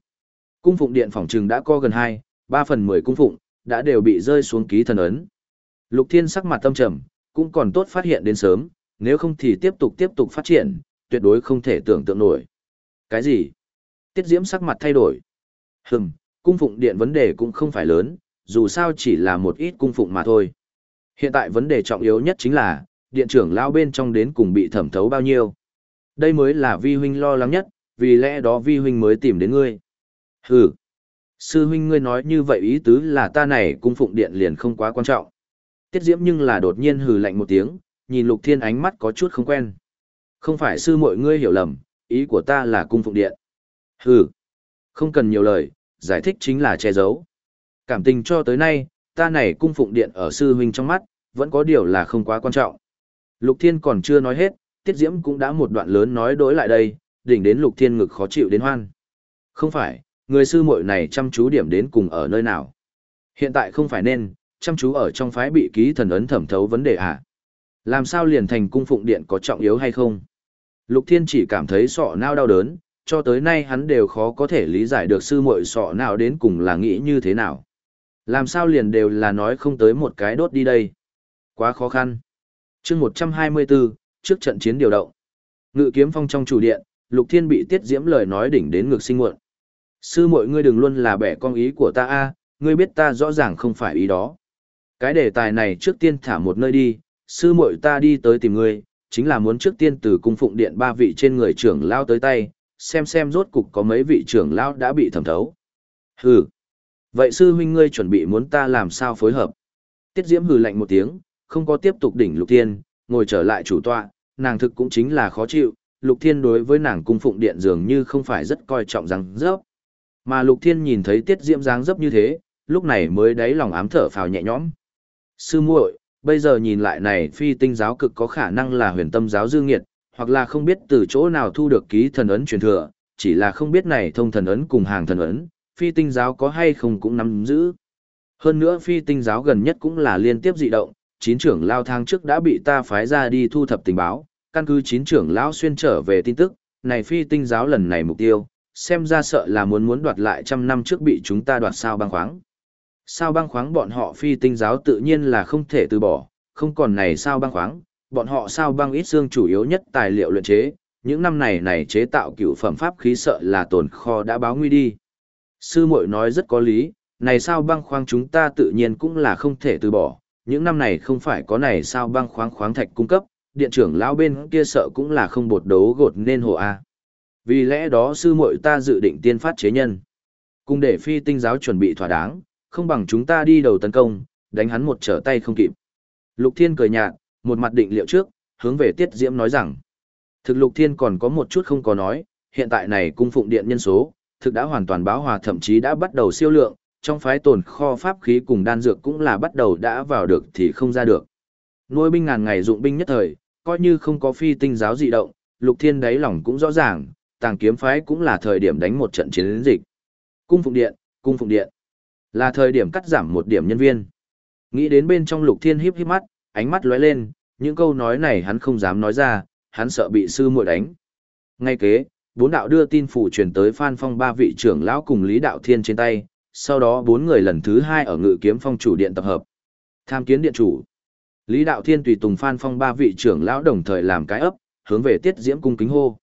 Cung phụng điện phòng trừng đã có gần 2, 3 phần 10 cung phụng, đã đều bị rơi xuống ký thần ấn. Lục Thiên sắc mặt tâm trầm, cũng còn tốt phát hiện đến sớm, nếu không thì tiếp tục tiếp tục phát triển, tuyệt đối không thể tưởng tượng nổi. Cái gì? Tiết Diễm sắc mặt thay đổi. Hừm, cung phụng điện vấn đề cũng không phải lớn, dù sao chỉ là một ít cung phụng mà thôi. Hiện tại vấn đề trọng yếu nhất chính là, điện trưởng lao bên trong đến cùng bị thẩm thấu bao nhiêu. Đây mới là vi huynh lo lắng nhất, vì lẽ đó vi huynh mới tìm đến ngươi. Hừ. Sư huynh ngươi nói như vậy ý tứ là ta này cung phụng điện liền không quá quan trọng. Tiết diễm nhưng là đột nhiên hừ lạnh một tiếng, nhìn lục thiên ánh mắt có chút không quen. Không phải sư mọi ngươi hiểu lầm, ý của ta là cung phụng điện. Hừ. Không cần nhiều lời, giải thích chính là che giấu. Cảm tình cho tới nay, ta này cung phụng điện ở sư huynh trong mắt, vẫn có điều là không quá quan trọng. Lục Thiên còn chưa nói hết, Tiết Diễm cũng đã một đoạn lớn nói đối lại đây, đỉnh đến Lục Thiên ngực khó chịu đến hoan. Không phải, người sư muội này chăm chú điểm đến cùng ở nơi nào. Hiện tại không phải nên, chăm chú ở trong phái bị ký thần ấn thẩm thấu vấn đề à? Làm sao liền thành cung phụng điện có trọng yếu hay không? Lục Thiên chỉ cảm thấy sọ nao đau đớn, cho tới nay hắn đều khó có thể lý giải được sư muội sọ nào đến cùng là nghĩ như thế nào. Làm sao liền đều là nói không tới một cái đốt đi đây. Quá khó khăn. chương 124, trước trận chiến điều động. Ngự kiếm phong trong chủ điện, Lục Thiên bị tiết diễm lời nói đỉnh đến ngược sinh muộn. Sư muội ngươi đừng luôn là bẻ con ý của ta a, ngươi biết ta rõ ràng không phải ý đó. Cái đề tài này trước tiên thả một nơi đi, sư muội ta đi tới tìm ngươi, chính là muốn trước tiên từ cung phụng điện ba vị trên người trưởng lao tới tay, xem xem rốt cục có mấy vị trưởng lao đã bị thẩm thấu. Hừ. Vậy sư huynh ngươi chuẩn bị muốn ta làm sao phối hợp? Tiết Diễm hừ lạnh một tiếng, không có tiếp tục đỉnh Lục Thiên, ngồi trở lại chủ tọa, nàng thực cũng chính là khó chịu, Lục Thiên đối với nàng cung phụng điện dường như không phải rất coi trọng rằng dốc. Mà Lục Thiên nhìn thấy Tiết Diễm dáng dấp như thế, lúc này mới đáy lòng ám thở phào nhẹ nhõm. Sư muội, bây giờ nhìn lại này phi tinh giáo cực có khả năng là huyền tâm giáo dư nghiệt, hoặc là không biết từ chỗ nào thu được ký thần ấn truyền thừa, chỉ là không biết này thông thần ấn cùng hàng thần ấn, phi tinh giáo có hay không cũng nắm giữ. Hơn nữa phi tinh giáo gần nhất cũng là liên tiếp dị động, chín trưởng lao thang trước đã bị ta phái ra đi thu thập tình báo, căn cứ chín trưởng lão xuyên trở về tin tức, này phi tinh giáo lần này mục tiêu, xem ra sợ là muốn muốn đoạt lại trăm năm trước bị chúng ta đoạt sao băng khoáng. Sao băng khoáng bọn họ phi tinh giáo tự nhiên là không thể từ bỏ, không còn này sao băng khoáng, bọn họ sao băng ít xương chủ yếu nhất tài liệu luyện chế, những năm này này chế tạo cựu phẩm pháp khí sợ là tồn kho đã báo nguy đi. Sư muội nói rất có lý, này sao băng khoáng chúng ta tự nhiên cũng là không thể từ bỏ, những năm này không phải có này sao băng khoáng khoáng thạch cung cấp, điện trưởng lão bên kia sợ cũng là không bột đấu gột nên hồ a. Vì lẽ đó sư muội ta dự định tiên phát chế nhân. Cùng để phi tinh giáo chuẩn bị thỏa đáng, không bằng chúng ta đi đầu tấn công, đánh hắn một trở tay không kịp. Lục Thiên cười nhạt, một mặt định liệu trước, hướng về Tiết Diễm nói rằng. Thực Lục Thiên còn có một chút không có nói, hiện tại này cung phụng điện nhân số, thực đã hoàn toàn báo hòa thậm chí đã bắt đầu siêu lượng, trong phái tồn kho pháp khí cùng đan dược cũng là bắt đầu đã vào được thì không ra được. Nuôi binh ngàn ngày dụng binh nhất thời, coi như không có phi tinh giáo dị động, Lục Thiên đáy lòng cũng rõ ràng, tàng kiếm phái cũng là thời điểm đánh một trận chiến dịch. Cung phụng điện, cung phụng điện. Là thời điểm cắt giảm một điểm nhân viên. Nghĩ đến bên trong Lục Thiên híp híp mắt, ánh mắt lóe lên, những câu nói này hắn không dám nói ra, hắn sợ bị sư muội đánh. Ngay kế, bốn đạo đưa tin phủ truyền tới Phan Phong ba vị trưởng lão cùng Lý Đạo Thiên trên tay, sau đó bốn người lần thứ hai ở ngự kiếm phong chủ điện tập hợp. Tham kiến điện chủ. Lý Đạo Thiên tùy tùng Phan Phong ba vị trưởng lão đồng thời làm cái ấp, hướng về Tiết Diễm cung kính hô.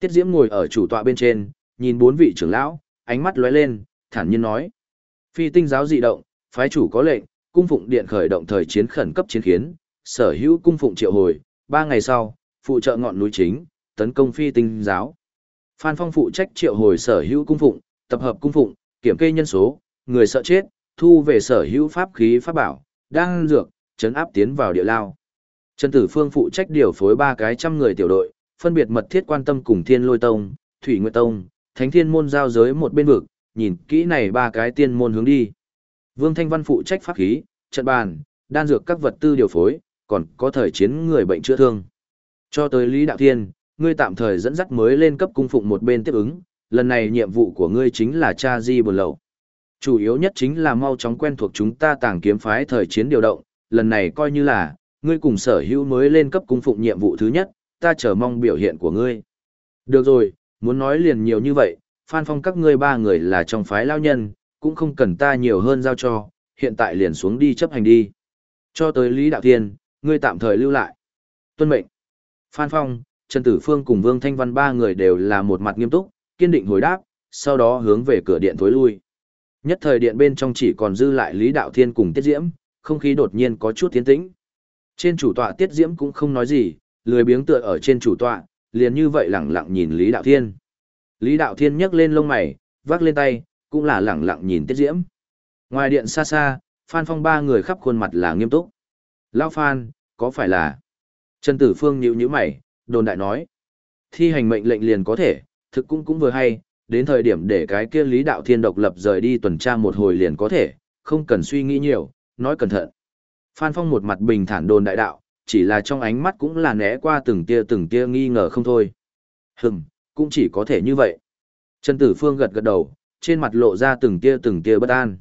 Tiết Diễm ngồi ở chủ tọa bên trên, nhìn bốn vị trưởng lão, ánh mắt lóe lên, thản nhiên nói: "Phi tinh giáo dị động, phái chủ có lệnh, cung phụng điện khởi động thời chiến khẩn cấp chiến khiến, sở hữu cung phụng triệu hồi, ba ngày sau, phụ trợ ngọn núi chính, tấn công phi tinh giáo." Phan Phong phụ trách triệu hồi sở hữu cung phụng, tập hợp cung phụng, kiểm kê nhân số, người sợ chết, thu về sở hữu pháp khí pháp bảo, đang dược, chấn áp tiến vào địa lao. Trần Tử Phương phụ trách điều phối ba cái trăm người tiểu đội, phân biệt mật thiết quan tâm cùng Thiên Lôi Tông, Thủy Nguyệt Tông, Thánh Thiên môn giao giới một bên vực, nhìn kỹ này ba cái tiên môn hướng đi. Vương Thanh Văn phụ trách pháp khí, trận bàn, đan dược các vật tư điều phối, còn có thời chiến người bệnh chữa thương. Cho tới Lý Đạo Thiên, ngươi tạm thời dẫn dắt mới lên cấp cung phụng một bên tiếp ứng, lần này nhiệm vụ của ngươi chính là cha di bồn lậu. Chủ yếu nhất chính là mau chóng quen thuộc chúng ta tàng kiếm phái thời chiến điều động, lần này coi như là, ngươi cùng sở hữu mới lên cấp cung phụng nhiệm vụ thứ nhất, ta chờ mong biểu hiện của ngươi. Được rồi, muốn nói liền nhiều như vậy, Phan Phong các ngươi ba người là trong phái lao nhân, cũng không cần ta nhiều hơn giao cho, hiện tại liền xuống đi chấp hành đi. Cho tới Lý Đạo Thiên, ngươi tạm thời lưu lại. Tuân mệnh. Phan Phong, Trần Tử Phương cùng Vương Thanh Văn ba người đều là một mặt nghiêm túc, kiên định hồi đáp, sau đó hướng về cửa điện thối lui. Nhất thời điện bên trong chỉ còn dư lại Lý Đạo Thiên cùng Tiết Diễm, không khí đột nhiên có chút tiến tĩnh. Trên chủ tọa Tiết Diễm cũng không nói gì, lười biếng tựa ở trên chủ tọa, liền như vậy lẳng lặng nhìn Lý Đạo Thiên. Lý Đạo Thiên nhấc lên lông mày, vác lên tay, cũng là lẳng lặng nhìn Tiết Diễm. Ngoài điện xa xa, Phan Phong ba người khắp khuôn mặt là nghiêm túc. Lão Phan, có phải là... Trần Tử Phương nhíu nhíu mày, đồn đại nói. Thi hành mệnh lệnh liền có thể, thực cũng cũng vừa hay, đến thời điểm để cái kia Lý Đạo Thiên độc lập rời đi tuần tra một hồi liền có thể, không cần suy nghĩ nhiều, nói cẩn thận. Phan Phong một mặt bình thản đồn đại đạo, chỉ là trong ánh mắt cũng là né qua từng tia từng tia nghi ngờ không thôi. Hừm, cũng chỉ có thể như vậy. Trần Tử Phương gật gật đầu, trên mặt lộ ra từng tia từng tia bất an.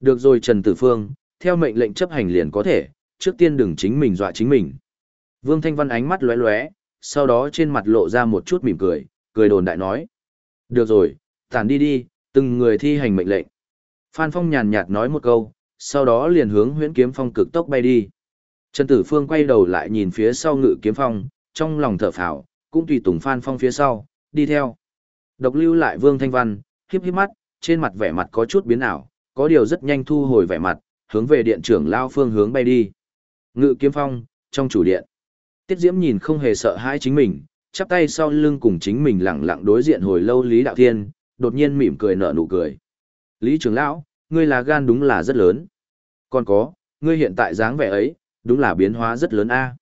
Được rồi Trần Tử Phương, theo mệnh lệnh chấp hành liền có thể, trước tiên đừng chính mình dọa chính mình. Vương Thanh Văn ánh mắt lóe lóe, sau đó trên mặt lộ ra một chút mỉm cười, cười đồn đại nói. Được rồi, tản đi đi, từng người thi hành mệnh lệnh. Phan Phong nhàn nhạt nói một câu, sau đó liền hướng huyễn kiếm phong cực tốc bay đi. Trần Tử Phương quay đầu lại nhìn phía sau ngự kiếm phong, trong lòng thở phào, cũng tùy tùng Phan Phong phía sau, đi theo. Độc lưu lại Vương Thanh Văn, khiếp khiếp mắt, trên mặt vẻ mặt có chút biến ảo, có điều rất nhanh thu hồi vẻ mặt, hướng về điện trưởng lao phương hướng bay đi. Ngự kiếm phong, trong chủ điện. Tiết Diễm nhìn không hề sợ hãi chính mình, chắp tay sau lưng cùng chính mình lặng lặng đối diện hồi lâu Lý Đạo Thiên, đột nhiên mỉm cười nở nụ cười. Lý trưởng lão, ngươi là gan đúng là rất lớn. Còn có, ngươi hiện tại dáng vẻ ấy, đúng là biến hóa rất lớn a.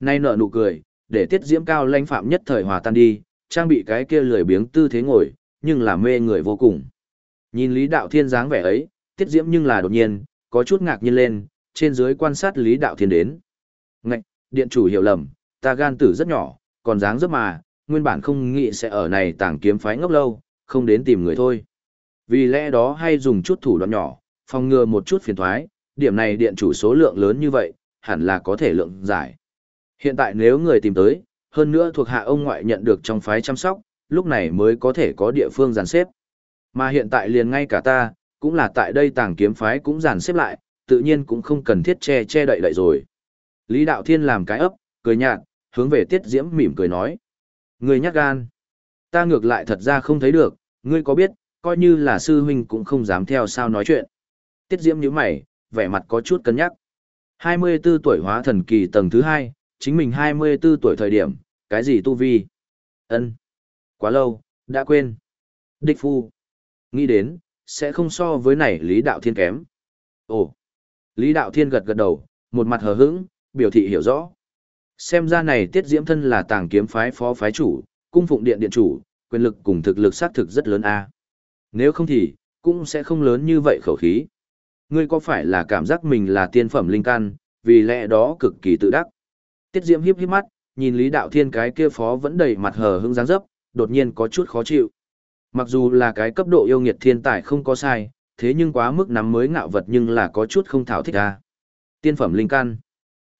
Nay nở nụ cười, để Tiết Diễm cao lãnh phạm nhất thời hòa tan đi, trang bị cái kia lười biếng tư thế ngồi, nhưng là mê người vô cùng. Nhìn Lý Đạo Thiên dáng vẻ ấy, Tiết Diễm nhưng là đột nhiên, có chút ngạc nhiên lên, trên dưới quan sát Lý Đạo Thiên đến. Ngạch, điện chủ hiểu lầm, ta gan tử rất nhỏ, còn dáng rất mà, nguyên bản không nghĩ sẽ ở này tàng kiếm phái ngốc lâu, không đến tìm người thôi. Vì lẽ đó hay dùng chút thủ đoạn nhỏ, phòng ngừa một chút phiền thoái, điểm này điện chủ số lượng lớn như vậy, hẳn là có thể lượng giải. Hiện tại nếu người tìm tới, hơn nữa thuộc hạ ông ngoại nhận được trong phái chăm sóc, lúc này mới có thể có địa phương dàn xếp. Mà hiện tại liền ngay cả ta, cũng là tại đây tàng kiếm phái cũng dàn xếp lại, tự nhiên cũng không cần thiết che che đậy đậy rồi. Lý Đạo Thiên làm cái ấp, cười nhạt, hướng về Tiết Diễm mỉm cười nói. Ngươi nhát gan. Ta ngược lại thật ra không thấy được, ngươi có biết, coi như là sư huynh cũng không dám theo sao nói chuyện. Tiết Diễm nhíu mày, vẻ mặt có chút cân nhắc. 24 tuổi hóa thần kỳ tầng thứ 2, chính mình 24 tuổi thời điểm, cái gì tu vi? Ân, Quá lâu, đã quên. Địch phu. Nghĩ đến, sẽ không so với này Lý Đạo Thiên kém. Ồ. Lý Đạo Thiên gật gật đầu, một mặt hờ hững, biểu thị hiểu rõ. Xem ra này Tiết Diễm thân là tàng kiếm phái phó phái chủ, cung phụng điện điện chủ, quyền lực cùng thực lực xác thực rất lớn a. Nếu không thì, cũng sẽ không lớn như vậy khẩu khí. Ngươi có phải là cảm giác mình là tiên phẩm linh căn, vì lẽ đó cực kỳ tự đắc. Tiết Diễm hiếp hiếp mắt, nhìn Lý Đạo Thiên cái kia phó vẫn đầy mặt hờ hững dáng dấp, đột nhiên có chút khó chịu. Mặc dù là cái cấp độ yêu nghiệt thiên tài không có sai, thế nhưng quá mức nắm mới ngạo vật nhưng là có chút không thảo thích a. Tiên phẩm linh căn.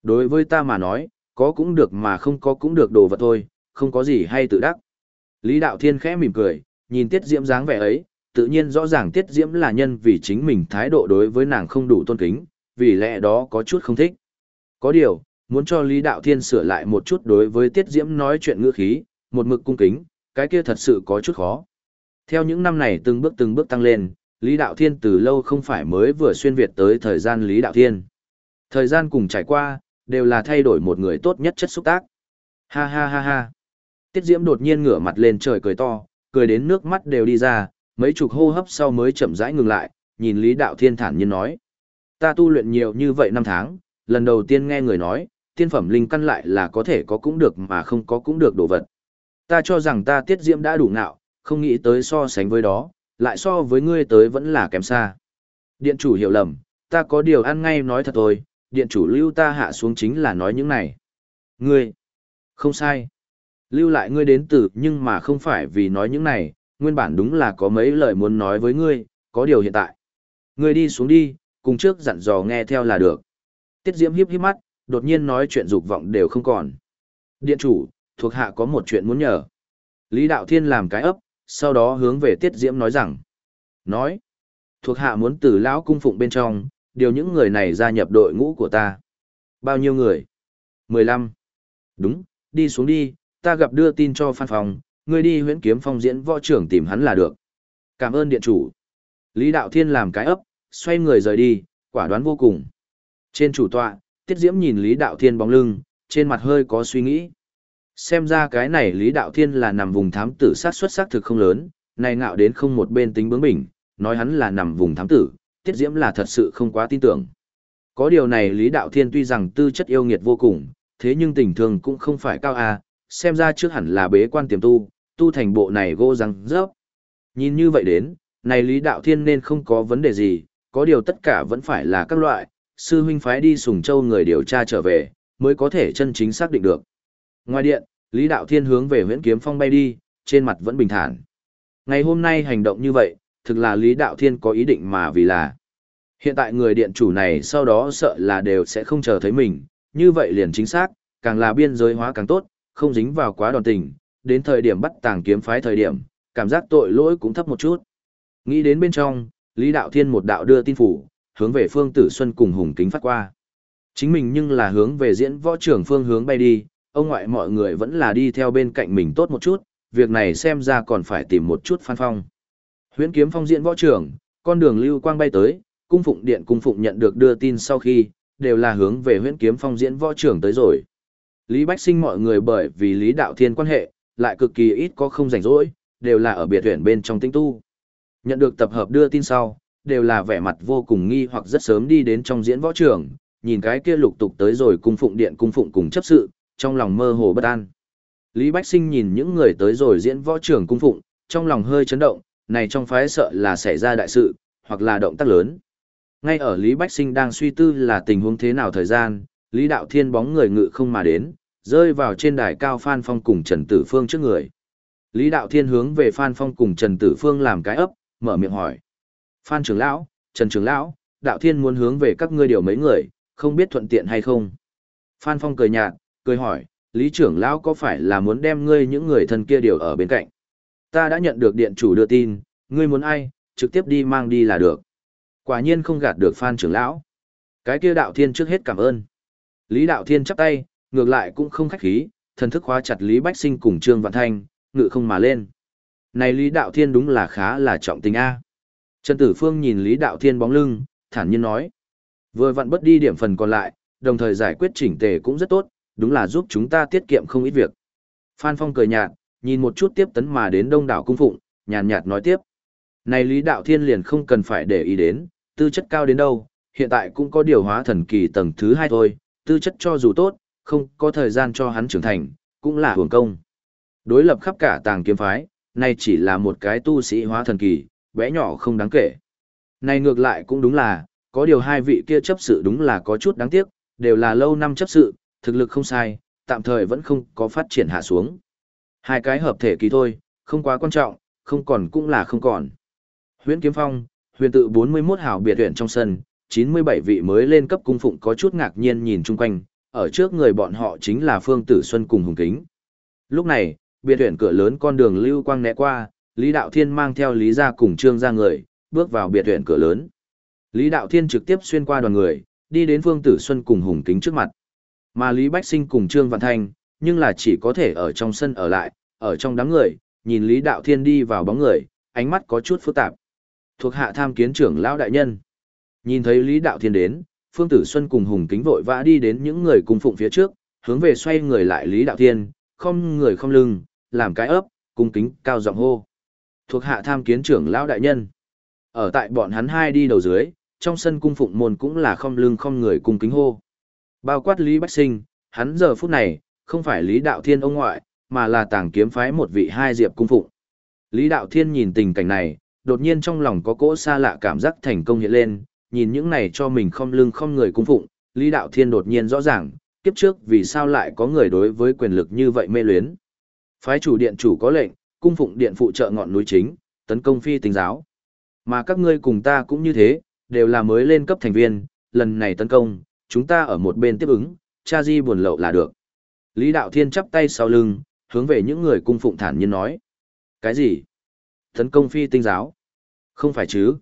Đối với ta mà nói, có cũng được mà không có cũng được đồ vật thôi, không có gì hay tự đắc. Lý Đạo Thiên khẽ mỉm cười, nhìn Tiết Diễm dáng vẻ ấy, tự nhiên rõ ràng Tiết Diễm là nhân vì chính mình thái độ đối với nàng không đủ tôn kính, vì lẽ đó có chút không thích. Có điều, muốn cho Lý Đạo Thiên sửa lại một chút đối với Tiết Diễm nói chuyện ngữ khí, một mực cung kính, cái kia thật sự có chút khó. Theo những năm này từng bước từng bước tăng lên, Lý Đạo Thiên từ lâu không phải mới vừa xuyên Việt tới thời gian Lý Đạo Thiên. Thời gian cùng trải qua, đều là thay đổi một người tốt nhất chất xúc tác. Ha ha ha ha. Tiết Diễm đột nhiên ngửa mặt lên trời cười to, cười đến nước mắt đều đi ra, mấy chục hô hấp sau mới chậm rãi ngừng lại, nhìn Lý Đạo Thiên thản nhiên nói. Ta tu luyện nhiều như vậy năm tháng, lần đầu tiên nghe người nói, tiên phẩm linh căn lại là có thể có cũng được mà không có cũng được đồ vật. Ta cho rằng ta Tiết Diễm đã đủ nạo, không nghĩ tới so sánh với đó, lại so với ngươi tới vẫn là kém xa. Điện chủ hiểu lầm, ta có điều ăn ngay nói thật thôi, điện chủ lưu ta hạ xuống chính là nói những này. Ngươi, không sai. Lưu lại ngươi đến từ nhưng mà không phải vì nói những này, nguyên bản đúng là có mấy lời muốn nói với ngươi, có điều hiện tại. Ngươi đi xuống đi, cùng trước dặn dò nghe theo là được. Tiết Diễm hiếp hiếp mắt, đột nhiên nói chuyện dục vọng đều không còn. Điện chủ, thuộc hạ có một chuyện muốn nhờ. Lý Đạo Thiên làm cái ấp, sau đó hướng về Tiết Diễm nói rằng. Nói, thuộc hạ muốn từ lão cung phụng bên trong, điều những người này gia nhập đội ngũ của ta. Bao nhiêu người? 15. Đúng, đi xuống đi, ta gặp đưa tin cho phan phòng, ngươi đi huyễn kiếm phong diễn võ trưởng tìm hắn là được. Cảm ơn điện chủ. Lý Đạo Thiên làm cái ấp, xoay người rời đi, quả đoán vô cùng. Trên chủ tọa, Tiết Diễm nhìn Lý Đạo Thiên bóng lưng, trên mặt hơi có suy nghĩ. Xem ra cái này Lý Đạo Thiên là nằm vùng thám tử sát xuất sắc thực không lớn, này ngạo đến không một bên tính bướng bỉnh, nói hắn là nằm vùng thám tử, Tiết Diễm là thật sự không quá tin tưởng. Có điều này Lý Đạo Thiên tuy rằng tư chất yêu nghiệt vô cùng, thế nhưng tình thường cũng không phải cao a, xem ra trước hẳn là bế quan tiềm tu, tu thành bộ này gô răng rớp. Nhìn như vậy đến, này Lý Đạo Thiên nên không có vấn đề gì, có điều tất cả vẫn phải là các loại, sư huynh phái đi sùng châu người điều tra trở về, mới có thể chân chính xác định được. Ngoài điện, Lý Đạo Thiên hướng về huyễn kiếm phong bay đi, trên mặt vẫn bình thản. Ngày hôm nay hành động như vậy, thực là Lý Đạo Thiên có ý định mà vì là. Hiện tại người điện chủ này sau đó sợ là đều sẽ không chờ thấy mình, như vậy liền chính xác, càng là biên giới hóa càng tốt, không dính vào quá đòn tình, đến thời điểm bắt tàng kiếm phái thời điểm, cảm giác tội lỗi cũng thấp một chút. Nghĩ đến bên trong, Lý Đạo Thiên một đạo đưa tin phủ, hướng về Phương Tử Xuân cùng Hùng Kính phát qua. Chính mình nhưng là hướng về diễn võ trưởng phương hướng bay đi, ông ngoại mọi người vẫn là đi theo bên cạnh mình tốt một chút, việc này xem ra còn phải tìm một chút phan phong. Huyễn kiếm phong diễn võ trưởng, con đường lưu quang bay tới, cung phụng điện cung phụng nhận được đưa tin sau khi, đều là hướng về huyễn kiếm phong diễn võ trưởng tới rồi. Lý Bách Sinh mọi người bởi vì Lý Đạo Thiên quan hệ, lại cực kỳ ít có không rảnh rỗi, đều là ở biệt huyện bên trong tinh tu. Nhận được tập hợp đưa tin sau, đều là vẻ mặt vô cùng nghi hoặc rất sớm đi đến trong diễn võ trường, nhìn cái kia lục tục tới rồi cung phụng điện cung phụng cùng chấp sự, trong lòng mơ hồ bất an. Lý Bách Sinh nhìn những người tới rồi diễn võ trường cung phụng, trong lòng hơi chấn động, này trong phái sợ là xảy ra đại sự, hoặc là động tác lớn. Ngay ở Lý Bách Sinh đang suy tư là tình huống thế nào thời gian, Lý Đạo Thiên bóng người ngự không mà đến, rơi vào trên đài cao Phan Phong cùng Trần Tử Phương trước người. Lý Đạo Thiên hướng về Phan Phong cùng Trần Tử Phương làm cái ấp, mở miệng hỏi. Phan trưởng lão, Trần trưởng lão, Đạo Thiên muốn hướng về các ngươi điều mấy người, không biết thuận tiện hay không. Phan Phong cười nhạt, cười hỏi, Lý trưởng lão có phải là muốn đem ngươi những người thân kia điều ở bên cạnh? Ta đã nhận được điện chủ đưa tin, ngươi muốn ai, trực tiếp đi mang đi là được. Quả nhiên không gạt được Phan trưởng lão. Cái kia Đạo Thiên trước hết cảm ơn. Lý Đạo Thiên chắp tay, ngược lại cũng không khách khí, thần thức khóa chặt Lý Bách Sinh cùng Trương Vạn Thanh, ngự không mà lên. Này Lý Đạo Thiên đúng là khá là trọng tình A. Trần Tử Phương nhìn Lý Đạo Thiên bóng lưng, thản nhiên nói. Vừa vặn bất đi điểm phần còn lại, đồng thời giải quyết chỉnh tề cũng rất tốt, đúng là giúp chúng ta tiết kiệm không ít việc. Phan Phong cười nhạt, nhìn một chút tiếp tấn mà đến đông đảo cung phụng, nhàn nhạt nói tiếp. Này Lý Đạo Thiên liền không cần phải để ý đến, tư chất cao đến đâu, hiện tại cũng có điều hóa thần kỳ tầng thứ hai thôi, tư chất cho dù tốt, không có thời gian cho hắn trưởng thành, cũng là hưởng công. Đối lập khắp cả tàng kiếm phái, này chỉ là một cái tu sĩ hóa thần kỳ, bé nhỏ không đáng kể. Này ngược lại cũng đúng là, có điều hai vị kia chấp sự đúng là có chút đáng tiếc, đều là lâu năm chấp sự, thực lực không sai, tạm thời vẫn không có phát triển hạ xuống. Hai cái hợp thể kỳ thôi, không quá quan trọng, không còn cũng là không còn. Huyễn Kiếm Phong, huyền tự 41 hảo biệt huyện trong sân, 97 vị mới lên cấp cung phụng có chút ngạc nhiên nhìn chung quanh, ở trước người bọn họ chính là Phương Tử Xuân cùng Hùng Kính. Lúc này, biệt huyện cửa lớn con đường lưu quang né qua, Lý Đạo Thiên mang theo Lý gia cùng Trương gia người, bước vào biệt huyện cửa lớn. Lý Đạo Thiên trực tiếp xuyên qua đoàn người, đi đến Phương Tử Xuân cùng Hùng Kính trước mặt. Mà Lý Bách Sinh cùng Trương Văn Thanh, nhưng là chỉ có thể ở trong sân ở lại, ở trong đám người, nhìn Lý Đạo Thiên đi vào bóng người, ánh mắt có chút phức tạp. Thuộc hạ tham kiến trưởng lão đại nhân. Nhìn thấy Lý Đạo Thiên đến, Phương Tử Xuân cùng Hùng Kính vội vã đi đến những người cùng phụng phía trước, hướng về xoay người lại Lý Đạo Thiên, không người không lưng, làm cái ấp, cung kính cao giọng hô. Thuộc hạ tham kiến trưởng lão đại nhân. Ở tại bọn hắn hai đi đầu dưới, trong sân cung phụng môn cũng là không lưng không người cung kính hô. Bao quát Lý Bách Sinh, hắn giờ phút này, không phải Lý Đạo Thiên ông ngoại, mà là tàng kiếm phái một vị hai diệp cung phụng. Lý Đạo Thiên nhìn tình cảnh này, đột nhiên trong lòng có cỗ xa lạ cảm giác thành công hiện lên, nhìn những này cho mình không lưng không người cung phụng, Lý Đạo Thiên đột nhiên rõ ràng, kiếp trước vì sao lại có người đối với quyền lực như vậy mê luyến. Phái chủ điện chủ có lệnh, cung phụng điện phụ trợ ngọn núi chính, tấn công phi tình giáo. Mà các ngươi cùng ta cũng như thế, đều là mới lên cấp thành viên, lần này tấn công, chúng ta ở một bên tiếp ứng, cha di buồn lậu là được. Lý Đạo Thiên chắp tay sau lưng, hướng về những người cung phụng thản nhiên nói. Cái gì? Tấn công phi tinh giáo? Không phải chứ?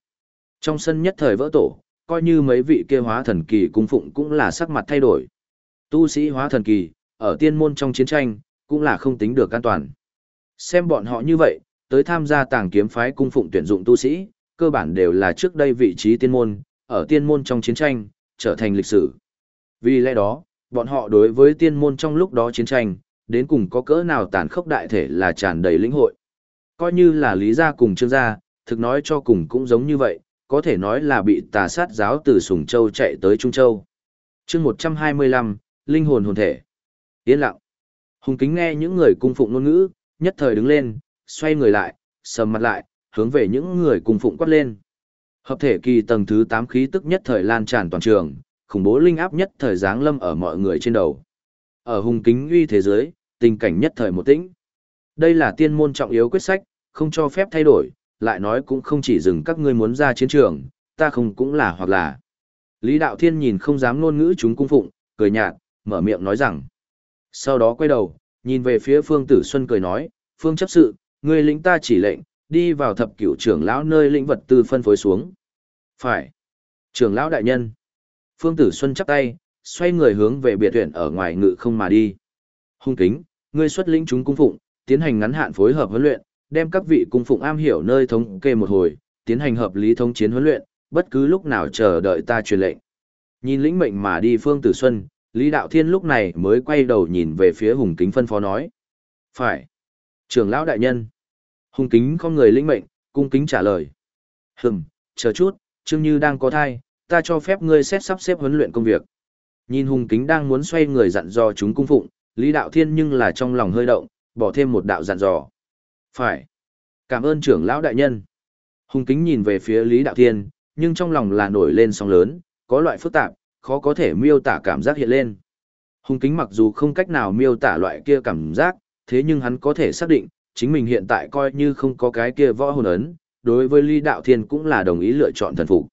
Trong sân nhất thời vỡ tổ, coi như mấy vị kia hóa thần kỳ cung phụng cũng là sắc mặt thay đổi. Tu sĩ hóa thần kỳ, ở tiên môn trong chiến tranh, cũng là không tính được an toàn. Xem bọn họ như vậy, tới tham gia tàng kiếm phái cung phụng tuyển dụng tu sĩ, cơ bản đều là trước đây vị trí tiên môn, ở tiên môn trong chiến tranh, trở thành lịch sử. Vì lẽ đó, bọn họ đối với tiên môn trong lúc đó chiến tranh, đến cùng có cỡ nào tàn khốc đại thể là tràn đầy lĩnh hội. Coi như là lý gia cùng trương gia, thực nói cho cùng cũng giống như vậy, có thể nói là bị tà sát giáo từ Sùng Châu chạy tới Trung Châu. chương 125, Linh hồn hồn thể. Yên lặng. Hùng kính nghe những người cung phụng ngôn ngữ, nhất thời đứng lên, xoay người lại, sầm mặt lại, hướng về những người cung phụng quát lên. Hợp thể kỳ tầng thứ 8 khí tức nhất thời lan tràn toàn trường, khủng bố linh áp nhất thời giáng lâm ở mọi người trên đầu. Ở hùng kính uy thế giới, tình cảnh nhất thời một tĩnh. Đây là tiên môn trọng yếu quyết sách, không cho phép thay đổi, lại nói cũng không chỉ dừng các ngươi muốn ra chiến trường, ta không cũng là hoặc là. Lý Đạo Thiên nhìn không dám ngôn ngữ chúng cung phụng, cười nhạt, mở miệng nói rằng. Sau đó quay đầu, nhìn về phía Phương Tử Xuân cười nói, Phương chấp sự, ngươi lĩnh ta chỉ lệnh, đi vào thập cửu trưởng lão nơi lĩnh vật tư phân phối xuống. Phải. Trưởng lão đại nhân. Phương Tử Xuân chắp tay, xoay người hướng về biệt viện ở ngoài ngự không mà đi. Hung kính, ngươi xuất lĩnh chúng cung phụng, tiến hành ngắn hạn phối hợp huấn luyện, đem các vị cung phụng am hiểu nơi thống kê một hồi, tiến hành hợp lý thống chiến huấn luyện, bất cứ lúc nào chờ đợi ta truyền lệnh. Nhìn lĩnh mệnh mà đi Phương Tử Xuân, Lý Đạo Thiên lúc này mới quay đầu nhìn về phía Hùng Kính phân phó nói. Phải. Trưởng lão đại nhân. Hùng Kính không người lĩnh mệnh, cung kính trả lời. Hừm, chờ chút, Trương Như đang có thai, ta cho phép ngươi xét sắp xếp huấn luyện công việc. Nhìn Hùng Kính đang muốn xoay người dặn dò chúng cung phụng, Lý Đạo Thiên nhưng là trong lòng hơi động, bỏ thêm một đạo dặn dò. Phải. Cảm ơn trưởng lão đại nhân. Hùng Kính nhìn về phía Lý Đạo Thiên, nhưng trong lòng là nổi lên sóng lớn, có loại phức tạp, khó có thể miêu tả cảm giác hiện lên. Hùng Kính mặc dù không cách nào miêu tả loại kia cảm giác, thế nhưng hắn có thể xác định, chính mình hiện tại coi như không có cái kia võ hồn ấn, đối với Lý Đạo Thiên cũng là đồng ý lựa chọn thần phục.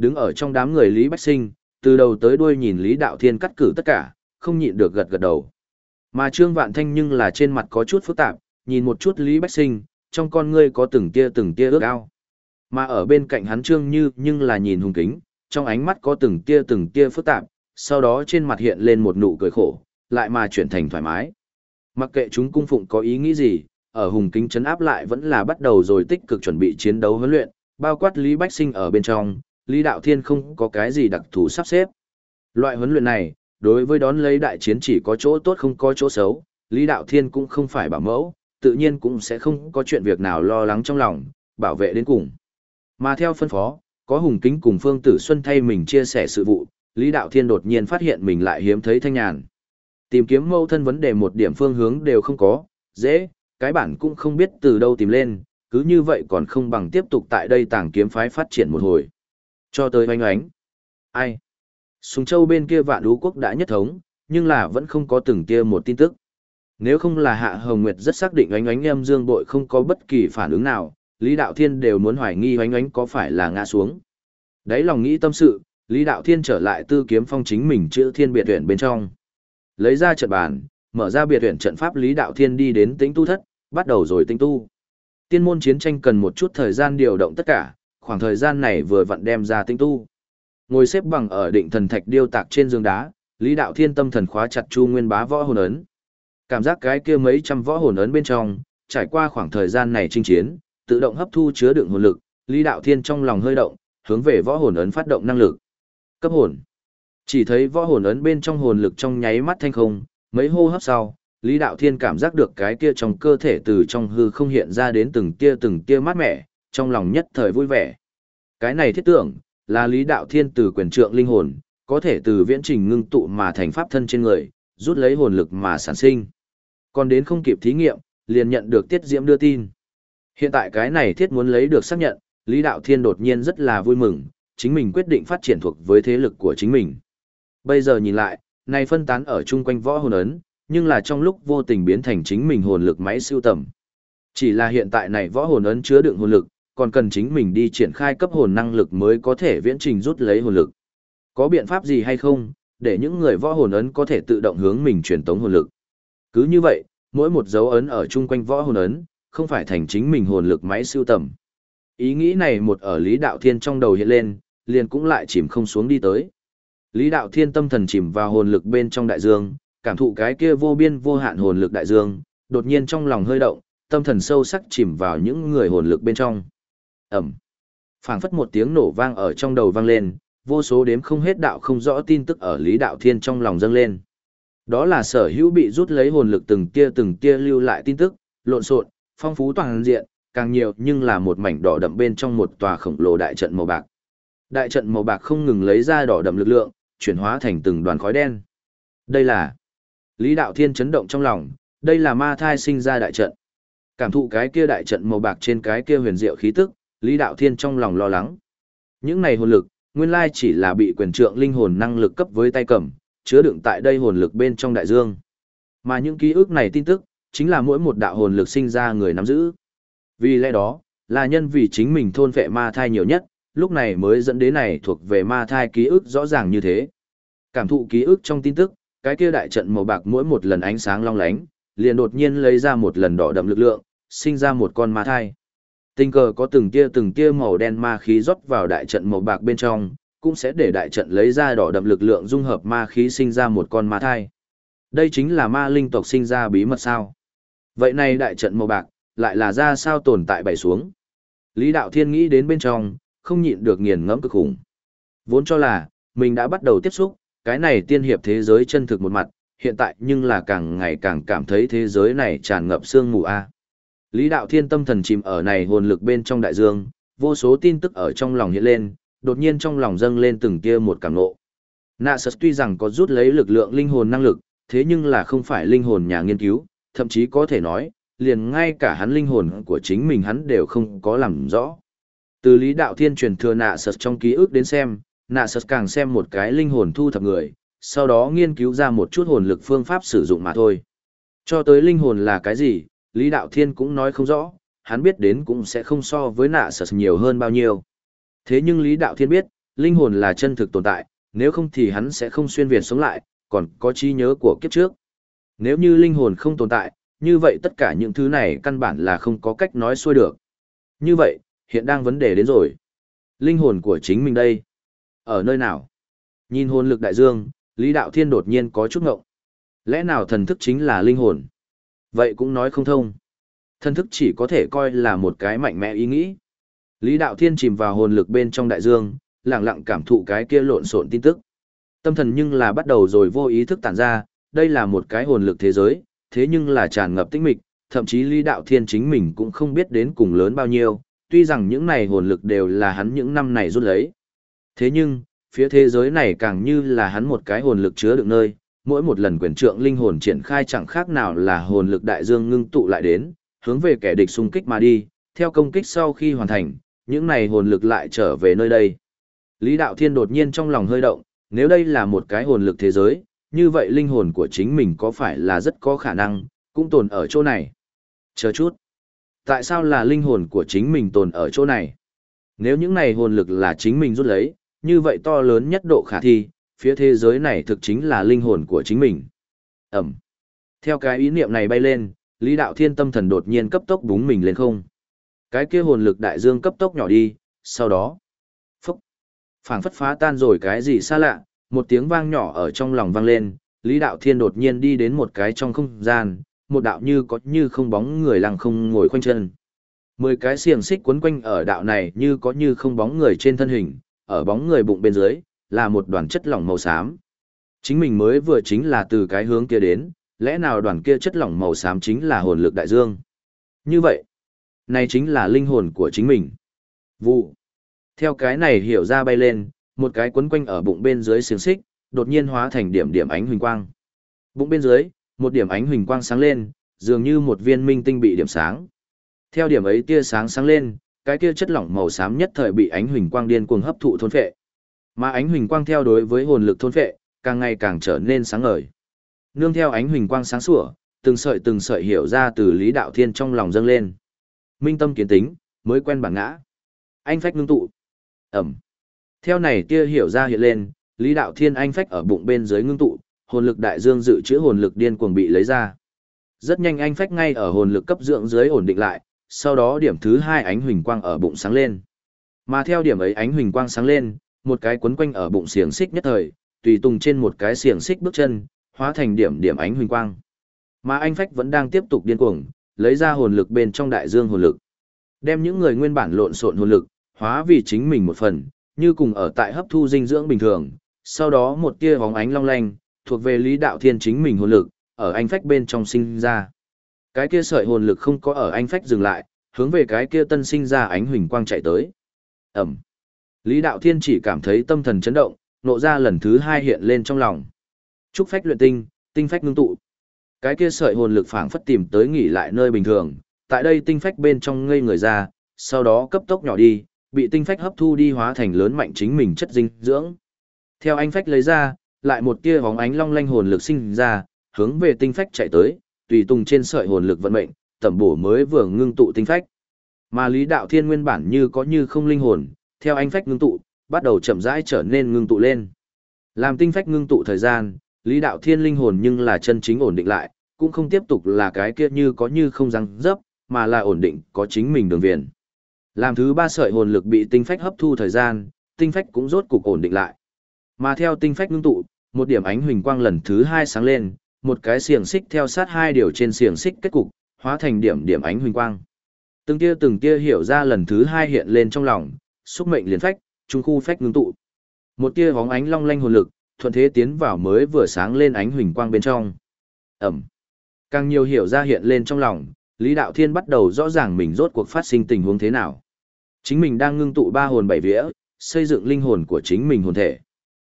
Đứng ở trong đám người Lý Bách Sinh, từ đầu tới đuôi nhìn Lý Đạo Thiên cắt cử tất cả, không nhịn được gật gật đầu. Mà Trương Vạn Thanh nhưng là trên mặt có chút phức tạp, nhìn một chút Lý Bách Sinh, trong con ngươi có từng tia từng tia ước ao. Mà ở bên cạnh hắn Trương Như nhưng là nhìn hùng kính, trong ánh mắt có từng tia từng tia phức tạp, sau đó trên mặt hiện lên một nụ cười khổ, lại mà chuyển thành thoải mái. Mặc kệ chúng cung phụng có ý nghĩ gì, ở hùng kính chấn áp lại vẫn là bắt đầu rồi tích cực chuẩn bị chiến đấu huấn luyện, bao quát Lý Bách Sinh ở bên trong, Lý Đạo Thiên không có cái gì đặc thù sắp xếp. Loại huấn luyện này, đối với đón lấy đại chiến chỉ có chỗ tốt không có chỗ xấu, Lý Đạo Thiên cũng không phải bảo mẫu, tự nhiên cũng sẽ không có chuyện việc nào lo lắng trong lòng, bảo vệ đến cùng. Mà theo phân phó, có Hùng Kính cùng Phương Tử Xuân thay mình chia sẻ sự vụ, Lý Đạo Thiên đột nhiên phát hiện mình lại hiếm thấy thanh nhàn. Tìm kiếm mâu thân vấn đề một điểm phương hướng đều không có, dễ, cái bản cũng không biết từ đâu tìm lên, cứ như vậy còn không bằng tiếp tục tại đây tàng kiếm phái phát triển một hồi. Cho tới oanh oánh. Ai? Sùng Châu bên kia vạn đú quốc đã nhất thống, nhưng là vẫn không có từng tia một tin tức. Nếu không là Hạ Hồng Nguyệt rất xác định oanh oánh em dương bội không có bất kỳ phản ứng nào, Lý Đạo Thiên đều muốn hoài nghi oanh oánh có phải là ngã xuống. Đấy lòng nghĩ tâm sự, Lý Đạo Thiên trở lại tư kiếm phong chính mình chữ thiên biệt tuyển bên trong. Lấy ra trận bàn, mở ra biệt tuyển trận pháp Lý Đạo Thiên đi đến tĩnh tu thất, bắt đầu rồi tinh tu. Tiên môn chiến tranh cần một chút thời gian điều động tất cả, khoảng thời gian này vừa vặn đem ra tinh tu. Ngồi xếp bằng ở định thần thạch điêu tạc trên giường đá, Lý Đạo Thiên tâm thần khóa chặt Chu Nguyên Bá võ hồn ấn. Cảm giác cái kia mấy trăm võ hồn ấn bên trong, trải qua khoảng thời gian này chinh chiến, tự động hấp thu chứa đựng hồn lực, Lý Đạo Thiên trong lòng hơi động, hướng về võ hồn ấn phát động năng lực. Cấp hồn. Chỉ thấy võ hồn ấn bên trong hồn lực trong nháy mắt thanh không, mấy hô hấp sau, Lý Đạo Thiên cảm giác được cái kia trong cơ thể từ trong hư không hiện ra đến từng tia từng tia mát mẻ, trong lòng nhất thời vui vẻ. Cái này thiết tưởng, là Lý Đạo Thiên từ quyền trượng linh hồn, có thể từ viễn trình ngưng tụ mà thành pháp thân trên người, rút lấy hồn lực mà sản sinh. Còn đến không kịp thí nghiệm, liền nhận được Tiết Diễm đưa tin. Hiện tại cái này thiết muốn lấy được xác nhận, Lý Đạo Thiên đột nhiên rất là vui mừng, chính mình quyết định phát triển thuộc với thế lực của chính mình. Bây giờ nhìn lại, này phân tán ở chung quanh võ hồn ấn, nhưng là trong lúc vô tình biến thành chính mình hồn lực máy siêu tầm. Chỉ là hiện tại này võ hồn ấn chứa đựng hồn lực, còn cần chính mình đi triển khai cấp hồn năng lực mới có thể viễn trình rút lấy hồn lực. Có biện pháp gì hay không, để những người võ hồn ấn có thể tự động hướng mình truyền tống hồn lực. Cứ như vậy, mỗi một dấu ấn ở chung quanh võ hồn ấn, không phải thành chính mình hồn lực máy siêu tầm. Ý nghĩ này một ở Lý Đạo Thiên trong đầu hiện lên, liền cũng lại chìm không xuống đi tới. Lý Đạo Thiên tâm thần chìm vào hồn lực bên trong đại dương, cảm thụ cái kia vô biên vô hạn hồn lực đại dương, đột nhiên trong lòng hơi động, tâm thần sâu sắc chìm vào những người hồn lực bên trong. Ẩm. phảng phất một tiếng nổ vang ở trong đầu vang lên, vô số đếm không hết đạo không rõ tin tức ở Lý Đạo Thiên trong lòng dâng lên. Đó là sở hữu bị rút lấy hồn lực từng tia từng tia lưu lại tin tức, lộn xộn, phong phú toàn diện, càng nhiều nhưng là một mảnh đỏ đậm bên trong một tòa khổng lồ đại trận màu bạc. Đại trận màu bạc không ngừng lấy ra đỏ đậm lực lượng, chuyển hóa thành từng đoàn khói đen. Đây là Lý Đạo Thiên chấn động trong lòng, đây là ma thai sinh ra đại trận. Cảm thụ cái kia đại trận màu bạc trên cái kia huyền diệu khí tức, Lý Đạo Thiên trong lòng lo lắng. Những này hồn lực, nguyên lai chỉ là bị quyền trượng linh hồn năng lực cấp với tay cầm, chứa đựng tại đây hồn lực bên trong đại dương. Mà những ký ức này tin tức, chính là mỗi một đạo hồn lực sinh ra người nắm giữ. Vì lẽ đó, là nhân vì chính mình thôn vệ ma thai nhiều nhất, lúc này mới dẫn đến này thuộc về ma thai ký ức rõ ràng như thế. Cảm thụ ký ức trong tin tức, cái kia đại trận màu bạc mỗi một lần ánh sáng long lánh, liền đột nhiên lấy ra một lần đỏ đậm lực lượng, sinh ra một con ma thai. Tình cờ có từng tia từng tia màu đen ma khí rót vào đại trận màu bạc bên trong, cũng sẽ để đại trận lấy ra đỏ đậm lực lượng dung hợp ma khí sinh ra một con ma thai. Đây chính là ma linh tộc sinh ra bí mật sao. Vậy này đại trận màu bạc, lại là ra sao tồn tại bảy xuống. Lý Đạo Thiên nghĩ đến bên trong, không nhịn được nghiền ngẫm cực khủng. Vốn cho là, mình đã bắt đầu tiếp xúc, cái này tiên hiệp thế giới chân thực một mặt, hiện tại nhưng là càng ngày càng cảm thấy thế giới này tràn ngập sương mù a. Lý Đạo Thiên tâm thần chìm ở này hồn lực bên trong đại dương, vô số tin tức ở trong lòng hiện lên, đột nhiên trong lòng dâng lên từng tia một cảm ngộ. Nạ Sật tuy rằng có rút lấy lực lượng linh hồn năng lực, thế nhưng là không phải linh hồn nhà nghiên cứu, thậm chí có thể nói, liền ngay cả hắn linh hồn của chính mình hắn đều không có làm rõ. Từ Lý Đạo Thiên truyền thừa Nạ Sật trong ký ức đến xem, Nạ Sật càng xem một cái linh hồn thu thập người, sau đó nghiên cứu ra một chút hồn lực phương pháp sử dụng mà thôi. Cho tới linh hồn là cái gì, Lý Đạo Thiên cũng nói không rõ, hắn biết đến cũng sẽ không so với nạ sở nhiều hơn bao nhiêu. Thế nhưng Lý Đạo Thiên biết, linh hồn là chân thực tồn tại, nếu không thì hắn sẽ không xuyên việt sống lại, còn có trí nhớ của kiếp trước. Nếu như linh hồn không tồn tại, như vậy tất cả những thứ này căn bản là không có cách nói xuôi được. Như vậy, hiện đang vấn đề đến rồi. Linh hồn của chính mình đây. Ở nơi nào? Nhìn hồn lực đại dương, Lý Đạo Thiên đột nhiên có chút ngộng. Lẽ nào thần thức chính là linh hồn? Vậy cũng nói không thông. thân thức chỉ có thể coi là một cái mạnh mẽ ý nghĩ. Lý Đạo Thiên chìm vào hồn lực bên trong đại dương, lặng lặng cảm thụ cái kia lộn xộn tin tức. Tâm thần nhưng là bắt đầu rồi vô ý thức tản ra, đây là một cái hồn lực thế giới, thế nhưng là tràn ngập tĩnh mịch, thậm chí Lý Đạo Thiên chính mình cũng không biết đến cùng lớn bao nhiêu, tuy rằng những này hồn lực đều là hắn những năm này rút lấy. Thế nhưng, phía thế giới này càng như là hắn một cái hồn lực chứa đựng nơi, mỗi một lần quyền trượng linh hồn triển khai chẳng khác nào là hồn lực đại dương ngưng tụ lại đến, hướng về kẻ địch xung kích mà đi, theo công kích sau khi hoàn thành, những này hồn lực lại trở về nơi đây. Lý Đạo Thiên đột nhiên trong lòng hơi động, nếu đây là một cái hồn lực thế giới, như vậy linh hồn của chính mình có phải là rất có khả năng, cũng tồn ở chỗ này. Chờ chút. Tại sao là linh hồn của chính mình tồn ở chỗ này? Nếu những này hồn lực là chính mình rút lấy, như vậy to lớn nhất độ khả thi, phía thế giới này thực chính là linh hồn của chính mình. Ẩm. Theo cái ý niệm này bay lên, Lý Đạo Thiên tâm thần đột nhiên cấp tốc búng mình lên không. Cái kia hồn lực đại dương cấp tốc nhỏ đi, sau đó, phúc, phảng phất phá tan rồi cái gì xa lạ, một tiếng vang nhỏ ở trong lòng vang lên, Lý Đạo Thiên đột nhiên đi đến một cái trong không gian, một đạo như có như không bóng người lặng không ngồi khoanh chân. Mười cái xiềng xích quấn quanh ở đạo này như có như không bóng người trên thân hình, ở bóng người bụng bên dưới, là một đoàn chất lỏng màu xám. Chính mình mới vừa chính là từ cái hướng kia đến, lẽ nào đoàn kia chất lỏng màu xám chính là hồn lực đại dương? Như vậy, này chính là linh hồn của chính mình. Vụ. Theo cái này hiểu ra bay lên, một cái quấn quanh ở bụng bên dưới xiềng xích, đột nhiên hóa thành điểm điểm ánh huỳnh quang. Bụng bên dưới, một điểm ánh huỳnh quang sáng lên, dường như một viên minh tinh bị điểm sáng. Theo điểm ấy tia sáng sáng lên, cái kia chất lỏng màu xám nhất thời bị ánh huỳnh quang điên cuồng hấp thụ thôn phệ. Mà ánh huỳnh quang theo đối với hồn lực thôn phệ, càng ngày càng trở nên sáng ngời. Nương theo ánh huỳnh quang sáng sủa, từng sợi từng sợi hiểu ra từ Lý Đạo Thiên trong lòng dâng lên. Minh tâm kiến tính, mới quen bản ngã. Anh phách ngưng tụ. Ẩm. Theo này tia hiểu ra hiện lên, Lý Đạo Thiên anh phách ở bụng bên dưới ngưng tụ, hồn lực đại dương dự trữ hồn lực điên cuồng bị lấy ra. Rất nhanh anh phách ngay ở hồn lực cấp dưỡng dưới ổn định lại, sau đó điểm thứ hai ánh huỳnh quang ở bụng sáng lên. Mà theo điểm ấy ánh huỳnh quang sáng lên, một cái quấn quanh ở bụng xiềng xích nhất thời, tùy tùng trên một cái xiềng xích bước chân, hóa thành điểm điểm ánh huỳnh quang. Mà anh Phách vẫn đang tiếp tục điên cuồng, lấy ra hồn lực bên trong đại dương hồn lực. Đem những người nguyên bản lộn xộn hồn lực, hóa vì chính mình một phần, như cùng ở tại hấp thu dinh dưỡng bình thường. Sau đó một tia bóng ánh long lanh, thuộc về lý đạo thiên chính mình hồn lực, ở anh Phách bên trong sinh ra. Cái kia sợi hồn lực không có ở anh Phách dừng lại, hướng về cái kia tân sinh ra ánh huỳnh quang chạy tới. Ẩm. Lý Đạo Thiên chỉ cảm thấy tâm thần chấn động, nộ ra lần thứ hai hiện lên trong lòng. Trúc phách luyện tinh, tinh phách ngưng tụ. Cái kia sợi hồn lực phảng phất tìm tới nghỉ lại nơi bình thường, tại đây tinh phách bên trong ngây người ra, sau đó cấp tốc nhỏ đi, bị tinh phách hấp thu đi hóa thành lớn mạnh chính mình chất dinh dưỡng. Theo anh phách lấy ra, lại một tia bóng ánh long lanh hồn lực sinh ra, hướng về tinh phách chạy tới, tùy tùng trên sợi hồn lực vận mệnh, tẩm bổ mới vừa ngưng tụ tinh phách. Mà Lý Đạo Thiên nguyên bản như có như không linh hồn, theo anh phách ngưng tụ, bắt đầu chậm rãi trở nên ngưng tụ lên. Làm tinh phách ngưng tụ thời gian, Lý Đạo Thiên linh hồn nhưng là chân chính ổn định lại, cũng không tiếp tục là cái kia như có như không răng dấp, mà là ổn định có chính mình đường viền. Làm thứ ba sợi hồn lực bị tinh phách hấp thu thời gian, tinh phách cũng rốt cục ổn định lại. Mà theo tinh phách ngưng tụ, một điểm ánh huỳnh quang lần thứ hai sáng lên, một cái xiềng xích theo sát hai điều trên xiềng xích kết cục, hóa thành điểm điểm ánh huỳnh quang. Từng tia từng tia hiểu ra lần thứ hai hiện lên trong lòng, xúc mệnh liền phách, trung khu phách ngưng tụ. Một tia bóng ánh long lanh hồn lực, thuận thế tiến vào mới vừa sáng lên ánh huỳnh quang bên trong. Ẩm. Càng nhiều hiểu ra hiện lên trong lòng, Lý Đạo Thiên bắt đầu rõ ràng mình rốt cuộc phát sinh tình huống thế nào. Chính mình đang ngưng tụ ba hồn bảy vía, xây dựng linh hồn của chính mình hồn thể.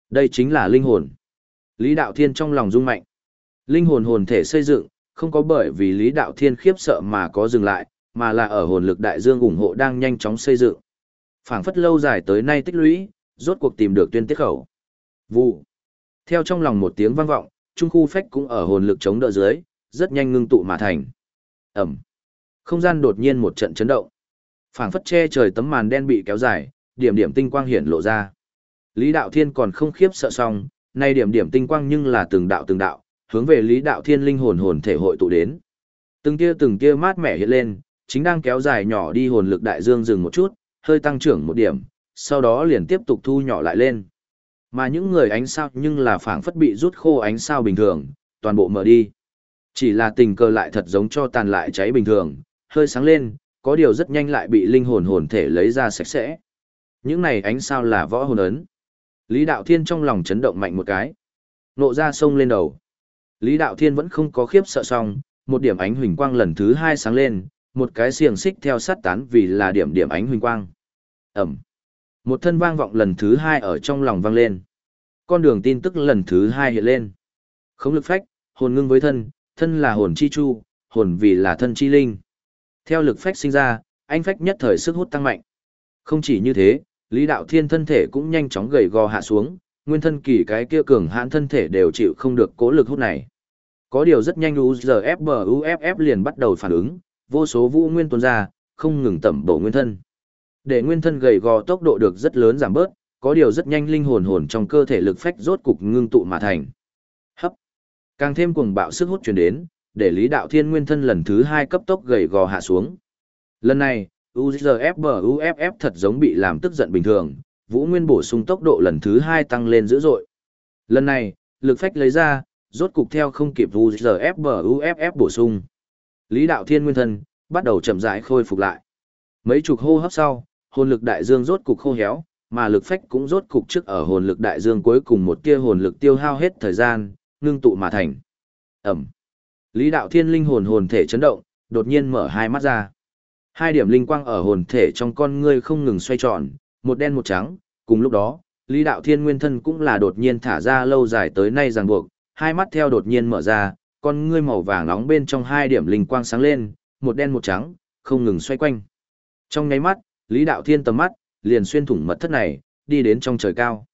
Đây chính là linh hồn. Lý Đạo Thiên trong lòng rung mạnh. Linh hồn hồn thể xây dựng, không có bởi vì Lý Đạo Thiên khiếp sợ mà có dừng lại, mà là ở hồn lực đại dương ủng hộ đang nhanh chóng xây dựng. Phảng phất lâu dài tới nay tích lũy, rốt cuộc tìm được tuyên tiết khẩu. Vụ. Theo trong lòng một tiếng vang vọng, trung khu phách cũng ở hồn lực chống đỡ dưới, rất nhanh ngưng tụ mà thành. Ẩm. Không gian đột nhiên một trận chấn động. Phảng phất che trời tấm màn đen bị kéo dài, điểm điểm tinh quang hiển lộ ra. Lý Đạo Thiên còn không khiếp sợ xong, nay điểm điểm tinh quang nhưng là từng đạo từng đạo, hướng về Lý Đạo Thiên linh hồn hồn thể hội tụ đến. Từng kia từng kia mát mẻ hiện lên, chính đang kéo dài nhỏ đi hồn lực đại dương dừng một chút, hơi tăng trưởng một điểm, sau đó liền tiếp tục thu nhỏ lại lên. Mà những người ánh sao nhưng là phảng phất bị rút khô ánh sao bình thường, toàn bộ mở đi. Chỉ là tình cờ lại thật giống cho tàn lại cháy bình thường, hơi sáng lên, có điều rất nhanh lại bị linh hồn hồn thể lấy ra sạch sẽ. Những này ánh sao là võ hồn ấn. Lý Đạo Thiên trong lòng chấn động mạnh một cái. Nộ ra sông lên đầu. Lý Đạo Thiên vẫn không có khiếp sợ xong, một điểm ánh huỳnh quang lần thứ hai sáng lên, một cái xiềng xích theo sát tán vì là điểm điểm ánh huỳnh quang. Ẩm. Một thân vang vọng lần thứ hai ở trong lòng vang lên. Con đường tin tức lần thứ hai hiện lên. Không lực phách, hồn ngưng với thân, thân là hồn chi chu, hồn vì là thân chi linh. Theo lực phách sinh ra, anh phách nhất thời sức hút tăng mạnh. Không chỉ như thế, Lý Đạo Thiên thân thể cũng nhanh chóng gầy gò hạ xuống, nguyên thân kỳ cái kia cường hãn thân thể đều chịu không được cố lực hút này. Có điều rất nhanh UZFBUFF liền bắt đầu phản ứng, vô số vũ nguyên tuôn ra, không ngừng tẩm bổ nguyên thân. Để nguyên thân gầy gò tốc độ được rất lớn giảm bớt, có điều rất nhanh linh hồn hồn trong cơ thể lực phách rốt cục ngưng tụ mà thành. Hấp. Càng thêm cuồng bạo sức hút truyền đến, để Lý Đạo Thiên nguyên thân lần thứ hai cấp tốc gầy gò hạ xuống. Lần này, UZFBUFF thật giống bị làm tức giận bình thường, Vũ Nguyên bổ sung tốc độ lần thứ hai tăng lên dữ dội. Lần này, lực phách lấy ra, rốt cục theo không kịp UZFBUFF bổ sung. Lý Đạo Thiên nguyên thân, bắt đầu chậm rãi khôi phục lại. Mấy chục hô hấp sau, hồn lực đại dương rốt cục khô héo, mà lực phách cũng rốt cục trước ở hồn lực đại dương cuối cùng một tia hồn lực tiêu hao hết thời gian, ngưng tụ mà thành. Ẩm. Lý Đạo Thiên linh hồn hồn thể chấn động, đột nhiên mở hai mắt ra. Hai điểm linh quang ở hồn thể trong con ngươi không ngừng xoay tròn, một đen một trắng, cùng lúc đó, Lý Đạo Thiên nguyên thân cũng là đột nhiên thả ra lâu dài tới nay ràng buộc, hai mắt theo đột nhiên mở ra, con ngươi màu vàng nóng bên trong hai điểm linh quang sáng lên, một đen một trắng, không ngừng xoay quanh. Trong nháy mắt, Lý Đạo Thiên tầm mắt, liền xuyên thủng mật thất này, đi đến trong trời cao.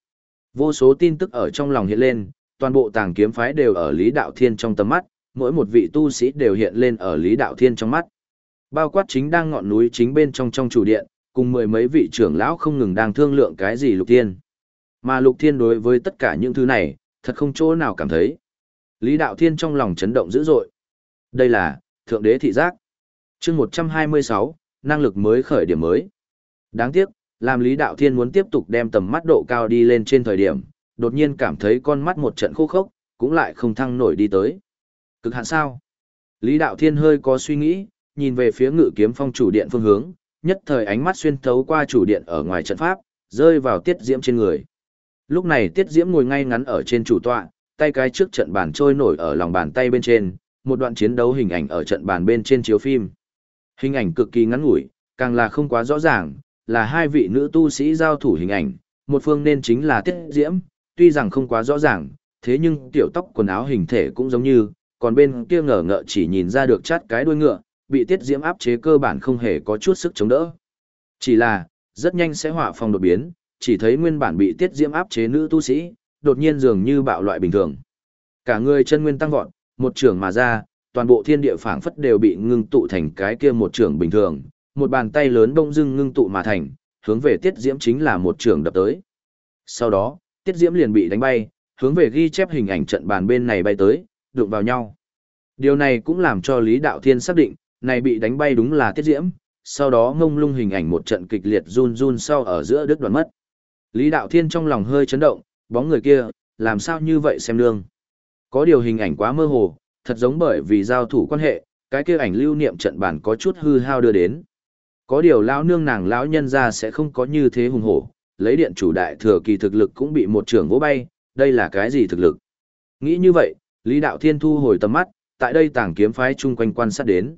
Vô số tin tức ở trong lòng hiện lên, toàn bộ tàng kiếm phái đều ở Lý Đạo Thiên trong tầm mắt, mỗi một vị tu sĩ đều hiện lên ở Lý Đạo Thiên trong mắt. Bao quát chính đang ngọn núi chính bên trong trong chủ điện, cùng mười mấy vị trưởng lão không ngừng đang thương lượng cái gì Lục Thiên. Mà Lục Thiên đối với tất cả những thứ này, thật không chỗ nào cảm thấy. Lý Đạo Thiên trong lòng chấn động dữ dội. Đây là, Thượng Đế Thị Giác. chương 126, năng lực mới khởi điểm mới. Đáng tiếc, làm Lý Đạo Thiên muốn tiếp tục đem tầm mắt độ cao đi lên trên thời điểm, đột nhiên cảm thấy con mắt một trận khô khốc, cũng lại không thăng nổi đi tới. Cực hạn sao? Lý Đạo Thiên hơi có suy nghĩ, nhìn về phía ngự kiếm phong chủ điện phương hướng, nhất thời ánh mắt xuyên thấu qua chủ điện ở ngoài trận pháp, rơi vào tiết diễm trên người. Lúc này tiết diễm ngồi ngay ngắn ở trên chủ tọa, tay cái trước trận bàn trôi nổi ở lòng bàn tay bên trên, một đoạn chiến đấu hình ảnh ở trận bàn bên trên chiếu phim. Hình ảnh cực kỳ ngắn ngủi, càng là không quá rõ ràng, là hai vị nữ tu sĩ giao thủ hình ảnh, một phương nên chính là tiết diễm, tuy rằng không quá rõ ràng, thế nhưng tiểu tóc quần áo hình thể cũng giống như, còn bên kia ngờ ngợ chỉ nhìn ra được chát cái đuôi ngựa, bị tiết diễm áp chế cơ bản không hề có chút sức chống đỡ. Chỉ là, rất nhanh sẽ hỏa phong đột biến, chỉ thấy nguyên bản bị tiết diễm áp chế nữ tu sĩ, đột nhiên dường như bạo loại bình thường. Cả người chân nguyên tăng vọt, một trường mà ra, toàn bộ thiên địa phảng phất đều bị ngưng tụ thành cái kia một trường bình thường, một bàn tay lớn bông dưng ngưng tụ mà thành, hướng về Tiết Diễm chính là một trường đập tới. Sau đó, Tiết Diễm liền bị đánh bay, hướng về ghi chép hình ảnh trận bàn bên này bay tới, đụng vào nhau. Điều này cũng làm cho Lý Đạo Thiên xác định, này bị đánh bay đúng là Tiết Diễm, sau đó ngông lung hình ảnh một trận kịch liệt run run sau ở giữa đứt đoạn mất. Lý Đạo Thiên trong lòng hơi chấn động, bóng người kia, làm sao như vậy xem lương? Có điều hình ảnh quá mơ hồ, thật giống bởi vì giao thủ quan hệ, cái kia ảnh lưu niệm trận bản có chút hư hao đưa đến. Có điều lão nương nàng lão nhân ra sẽ không có như thế hùng hổ, lấy điện chủ đại thừa kỳ thực lực cũng bị một trưởng vỗ bay, đây là cái gì thực lực? Nghĩ như vậy, Lý Đạo Thiên thu hồi tầm mắt, tại đây tàng kiếm phái chung quanh quan sát đến.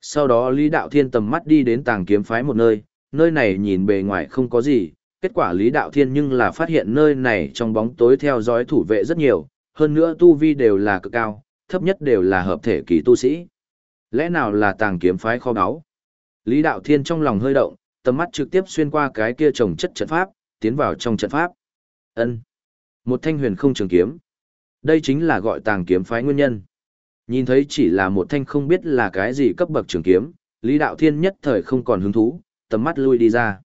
Sau đó Lý Đạo Thiên tầm mắt đi đến tàng kiếm phái một nơi, nơi này nhìn bề ngoài không có gì, kết quả Lý Đạo Thiên nhưng là phát hiện nơi này trong bóng tối theo dõi thủ vệ rất nhiều, hơn nữa tu vi đều là cực cao, thấp nhất đều là hợp thể kỳ tu sĩ. Lẽ nào là tàng kiếm phái kho báu? Lý Đạo Thiên trong lòng hơi động, tầm mắt trực tiếp xuyên qua cái kia trồng chất trận pháp, tiến vào trong trận pháp. Ân, Một thanh huyền không trường kiếm. Đây chính là gọi tàng kiếm phái nguyên nhân. Nhìn thấy chỉ là một thanh không biết là cái gì cấp bậc trường kiếm, Lý Đạo Thiên nhất thời không còn hứng thú, tầm mắt lui đi ra.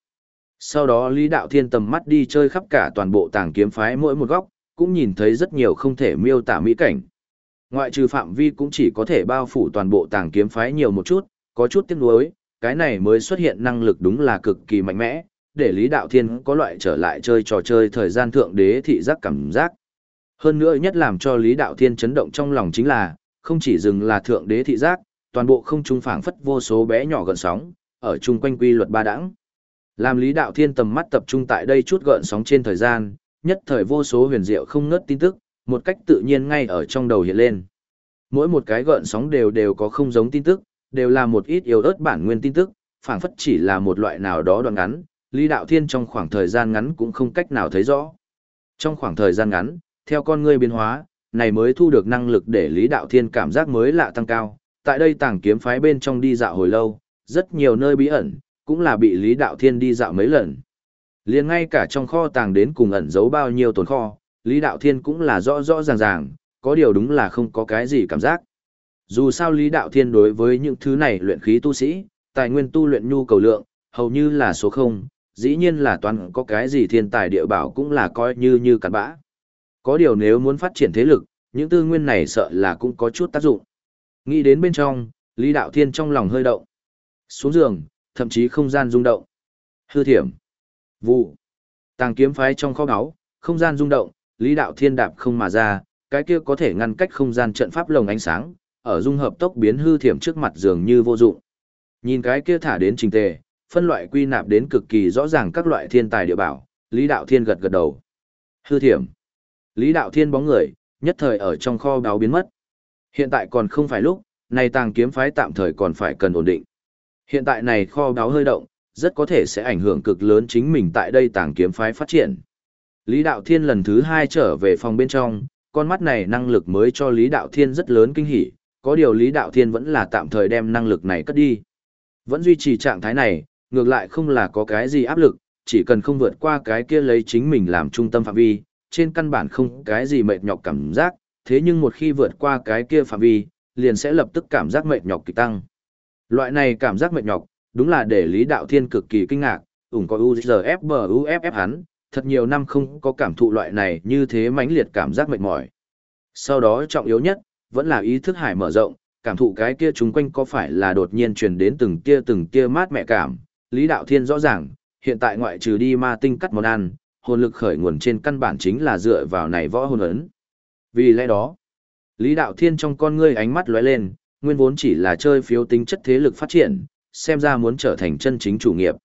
Sau đó Lý Đạo Thiên tầm mắt đi chơi khắp cả toàn bộ tàng kiếm phái mỗi một góc, cũng nhìn thấy rất nhiều không thể miêu tả mỹ cảnh. Ngoại trừ phạm vi cũng chỉ có thể bao phủ toàn bộ tàng kiếm phái nhiều một chút, có chút tiếc nuối, cái này mới xuất hiện năng lực đúng là cực kỳ mạnh mẽ, để Lý Đạo Thiên có loại trở lại chơi trò chơi thời gian thượng đế thị giác cảm giác. Hơn nữa nhất làm cho Lý Đạo Thiên chấn động trong lòng chính là, không chỉ dừng là thượng đế thị giác, toàn bộ không trung phảng phất vô số bé nhỏ gần sóng, ở chung quanh quy luật ba đẳng. Làm Lý Đạo Thiên tầm mắt tập trung tại đây chút gợn sóng trên thời gian, nhất thời vô số huyền diệu không ngớt tin tức, một cách tự nhiên ngay ở trong đầu hiện lên. Mỗi một cái gợn sóng đều đều có không giống tin tức, đều là một ít yếu ớt bản nguyên tin tức, phảng phất chỉ là một loại nào đó đoạn ngắn, Lý Đạo Thiên trong khoảng thời gian ngắn cũng không cách nào thấy rõ. Trong khoảng thời gian ngắn, theo con ngươi biến hóa, này mới thu được năng lực để Lý Đạo Thiên cảm giác mới lạ tăng cao. Tại đây tàng kiếm phái bên trong đi dạo hồi lâu, rất nhiều nơi bí ẩn, cũng là bị Lý Đạo Thiên đi dạo mấy lần. liền ngay cả trong kho tàng đến cùng ẩn giấu bao nhiêu tồn kho, Lý Đạo Thiên cũng là rõ rõ ràng ràng, có điều đúng là không có cái gì cảm giác. Dù sao Lý Đạo Thiên đối với những thứ này luyện khí tu sĩ, tài nguyên tu luyện nhu cầu lượng, hầu như là số không, dĩ nhiên là toàn có cái gì thiên tài địa bảo cũng là coi như như cặn bã. Có điều nếu muốn phát triển thế lực, những tư nguyên này sợ là cũng có chút tác dụng. Nghĩ đến bên trong, Lý Đạo Thiên trong lòng hơi động. Xuống giường, thậm chí không gian rung động. Hư thiểm. Vụ. Tàng kiếm phái trong kho báu, không gian rung động, Lý Đạo Thiên đạp không mà ra, cái kia có thể ngăn cách không gian trận pháp lồng ánh sáng, ở dung hợp tốc biến hư thiểm trước mặt dường như vô dụng. Nhìn cái kia thả đến trình tề, phân loại quy nạp đến cực kỳ rõ ràng các loại thiên tài địa bảo, Lý Đạo Thiên gật gật đầu. Hư thiểm. Lý Đạo Thiên bóng người, nhất thời ở trong kho báu biến mất. Hiện tại còn không phải lúc, này tàng kiếm phái tạm thời còn phải cần ổn định. Hiện tại này kho báu hơi động, rất có thể sẽ ảnh hưởng cực lớn chính mình tại đây tàng kiếm phái phát triển. Lý Đạo Thiên lần thứ hai trở về phòng bên trong, con mắt này năng lực mới cho Lý Đạo Thiên rất lớn kinh hỉ, có điều Lý Đạo Thiên vẫn là tạm thời đem năng lực này cất đi. Vẫn duy trì trạng thái này, ngược lại không là có cái gì áp lực, chỉ cần không vượt qua cái kia lấy chính mình làm trung tâm phạm vi, trên căn bản không cái gì mệt nhọc cảm giác, thế nhưng một khi vượt qua cái kia phạm vi, liền sẽ lập tức cảm giác mệt nhọc kỳ tăng. Loại này cảm giác mệt nhọc, đúng là để Lý Đạo Thiên cực kỳ kinh ngạc, ủng có UZFBUFF hắn, thật nhiều năm không có cảm thụ loại này như thế mãnh liệt cảm giác mệt mỏi. Sau đó trọng yếu nhất, vẫn là ý thức hải mở rộng, cảm thụ cái kia chúng quanh có phải là đột nhiên truyền đến từng kia từng kia mát mẹ cảm. Lý Đạo Thiên rõ ràng, hiện tại ngoại trừ đi ma tinh cắt món ăn, hồn lực khởi nguồn trên căn bản chính là dựa vào này võ hồn ấn. Vì lẽ đó, Lý Đạo Thiên trong con ngươi ánh mắt lóe lên, nguyên vốn chỉ là chơi phiếu tính chất thế lực phát triển, xem ra muốn trở thành chân chính chủ nghiệp.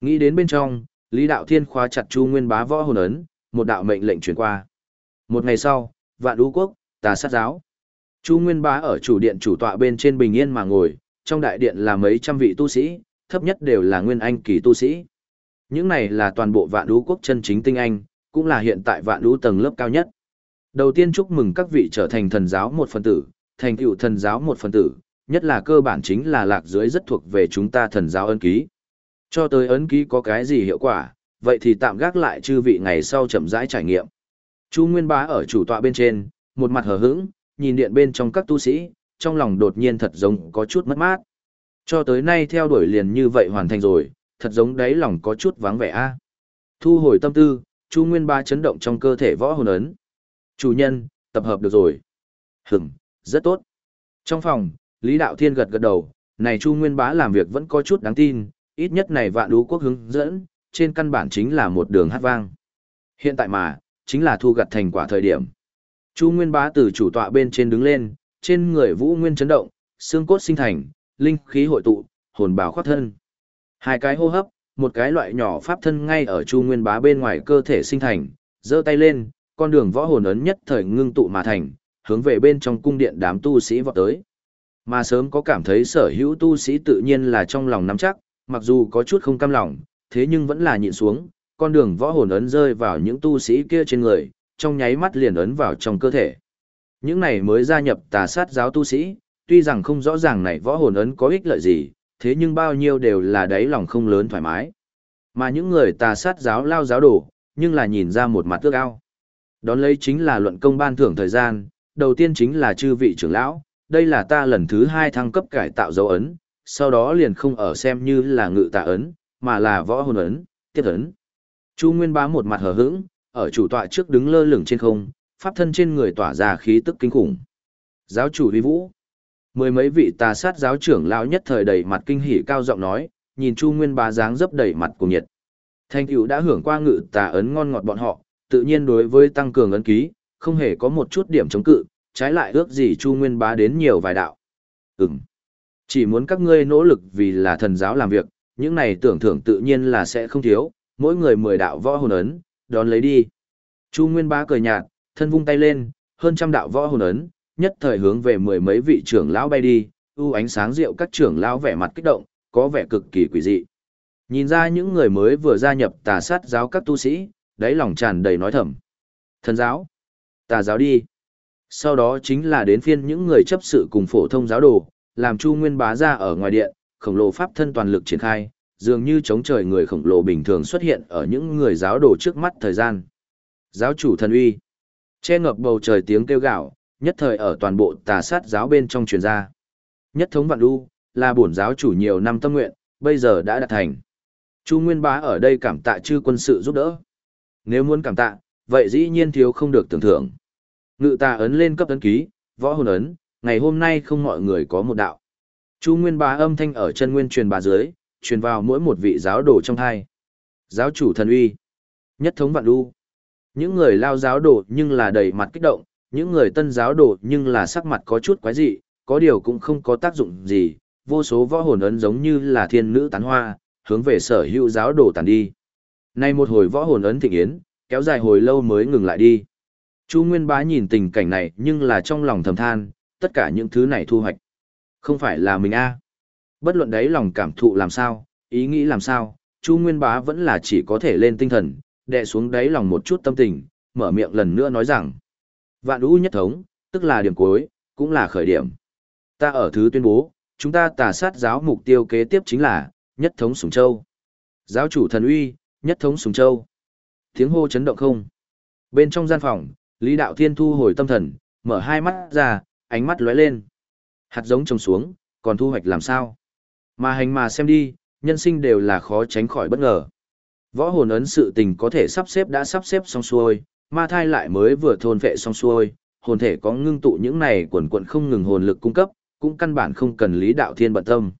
Nghĩ đến bên trong, Lý Đạo Thiên khóa chặt Chu Nguyên Bá võ hồn ấn, một đạo mệnh lệnh truyền qua. Một ngày sau, Vạn Đũ Quốc, Tà Sát giáo. Chu Nguyên Bá ở chủ điện chủ tọa bên trên bình yên mà ngồi, trong đại điện là mấy trăm vị tu sĩ, thấp nhất đều là nguyên anh kỳ tu sĩ. Những này là toàn bộ Vạn đú Quốc chân chính tinh anh, cũng là hiện tại Vạn đú tầng lớp cao nhất. Đầu tiên chúc mừng các vị trở thành thần giáo một phần tử, thành tựu thần giáo một phần tử, nhất là cơ bản chính là lạc dưới rất thuộc về chúng ta thần giáo ân ký. Cho tới ấn ký có cái gì hiệu quả, vậy thì tạm gác lại chư vị ngày sau chậm rãi trải nghiệm. Chu Nguyên Bá ở chủ tọa bên trên, một mặt hờ hững, nhìn điện bên trong các tu sĩ, trong lòng đột nhiên thật giống có chút mất mát. Cho tới nay theo đuổi liền như vậy hoàn thành rồi, thật giống đáy lòng có chút vắng vẻ a. Thu hồi tâm tư, Chu Nguyên Ba chấn động trong cơ thể võ hồn ấn. Chủ nhân, tập hợp được rồi. Hửm, rất tốt. Trong phòng, Lý Đạo Thiên gật gật đầu, này Chu Nguyên Bá làm việc vẫn có chút đáng tin, ít nhất này vạn đú quốc hướng dẫn, trên căn bản chính là một đường hát vang. Hiện tại mà, chính là thu gặt thành quả thời điểm. Chu Nguyên Bá từ chủ tọa bên trên đứng lên, trên người Vũ Nguyên chấn động, xương cốt sinh thành, linh khí hội tụ, hồn bào khoát thân. Hai cái hô hấp, một cái loại nhỏ pháp thân ngay ở Chu Nguyên Bá bên ngoài cơ thể sinh thành, giơ tay lên, con đường võ hồn ấn nhất thời ngưng tụ mà thành, hướng về bên trong cung điện đám tu sĩ vọt tới. Mà sớm có cảm thấy sở hữu tu sĩ tự nhiên là trong lòng nắm chắc, mặc dù có chút không cam lòng, thế nhưng vẫn là nhịn xuống, con đường võ hồn ấn rơi vào những tu sĩ kia trên người, trong nháy mắt liền ấn vào trong cơ thể. Những này mới gia nhập tà sát giáo tu sĩ, tuy rằng không rõ ràng này võ hồn ấn có ích lợi gì, thế nhưng bao nhiêu đều là đáy lòng không lớn thoải mái. Mà những người tà sát giáo lao giáo đổ, nhưng là nhìn ra một mặt ước ao. Đón lấy chính là luận công ban thưởng thời gian, đầu tiên chính là chư vị trưởng lão, đây là ta lần thứ hai thăng cấp cải tạo dấu ấn, sau đó liền không ở xem như là ngự tà ấn, mà là võ hồn ấn, tiết ấn. Chu Nguyên Bá một mặt hờ hững, ở chủ tọa trước đứng lơ lửng trên không, pháp thân trên người tỏa ra khí tức kinh khủng. Giáo chủ uy vũ. Mười mấy vị tà sát giáo trưởng lão nhất thời đầy mặt kinh hỉ cao giọng nói, nhìn Chu Nguyên Bá dáng dấp đầy mặt của nhiệt. Thanh cửu đã hưởng qua ngự tà ấn ngon ngọt bọn họ, tự nhiên đối với tăng cường ấn ký, không hề có một chút điểm chống cự, trái lại ước gì Chu Nguyên Bá đến nhiều vài đạo. Ừm. Chỉ muốn các ngươi nỗ lực vì là thần giáo làm việc, những này tưởng thưởng tự nhiên là sẽ không thiếu, mỗi người mười đạo võ hồn ấn, đón lấy đi. Chu Nguyên Bá cười nhạt, thân vung tay lên, hơn trăm đạo võ hồn ấn, nhất thời hướng về mười mấy vị trưởng lão bay đi, u ánh sáng rượu các trưởng lão vẻ mặt kích động, có vẻ cực kỳ quỷ dị. Nhìn ra những người mới vừa gia nhập tà sát giáo các tu sĩ, đáy lòng tràn đầy nói thầm. Thần giáo, tà giáo đi. Sau đó chính là đến phiên những người chấp sự cùng phổ thông giáo đồ, làm Chu Nguyên bá ra ở ngoài điện, khổng lồ pháp thân toàn lực triển khai, dường như chống trời người khổng lồ bình thường xuất hiện ở những người giáo đồ trước mắt thời gian. Giáo chủ thần uy, che ngập bầu trời tiếng kêu gạo, nhất thời ở toàn bộ tà sát giáo bên trong truyền ra. Nhất thống vạn đu, là bổn giáo chủ nhiều năm tâm nguyện, bây giờ đã đạt thành. Chu Nguyên bá ở đây cảm tạ chư quân sự giúp đỡ. Nếu muốn cảm tạ, vậy dĩ nhiên thiếu không được tưởng thưởng. Ngự ta ấn lên cấp ấn ký, võ hồn ấn, ngày hôm nay không mọi người có một đạo. Chu Nguyên bá âm thanh ở chân nguyên truyền bà dưới, truyền vào mỗi một vị giáo đồ trong hai. Giáo chủ thần uy, nhất thống vạn lưu. Những người lao giáo đồ nhưng là đầy mặt kích động, những người tân giáo đồ nhưng là sắc mặt có chút quái dị, có điều cũng không có tác dụng gì, vô số võ hồn ấn giống như là thiên nữ tán hoa, hướng về sở hữu giáo đồ tàn đi. Nay một hồi võ hồn ấn thịnh yến, kéo dài hồi lâu mới ngừng lại đi. Chu Nguyên Bá nhìn tình cảnh này nhưng là trong lòng thầm than, tất cả những thứ này thu hoạch. Không phải là mình a Bất luận đấy lòng cảm thụ làm sao, ý nghĩ làm sao, Chu Nguyên Bá vẫn là chỉ có thể lên tinh thần, đè xuống đáy lòng một chút tâm tình, mở miệng lần nữa nói rằng. Vạn ưu nhất thống, tức là điểm cuối, cũng là khởi điểm. Ta ở thứ tuyên bố, chúng ta tà sát giáo mục tiêu kế tiếp chính là, nhất thống Sùng Châu. Giáo chủ thần uy, nhất thống Sùng Châu. Tiếng hô chấn động không. Bên trong gian phòng, Lý Đạo Thiên thu hồi tâm thần, mở hai mắt ra, ánh mắt lóe lên. Hạt giống trồng xuống, còn thu hoạch làm sao? Mà hành mà xem đi, nhân sinh đều là khó tránh khỏi bất ngờ. Võ hồn ấn sự tình có thể sắp xếp đã sắp xếp xong xuôi, ma thai lại mới vừa thôn vệ xong xuôi, hồn thể có ngưng tụ những này quần quần không ngừng hồn lực cung cấp, cũng căn bản không cần Lý Đạo Thiên bận tâm.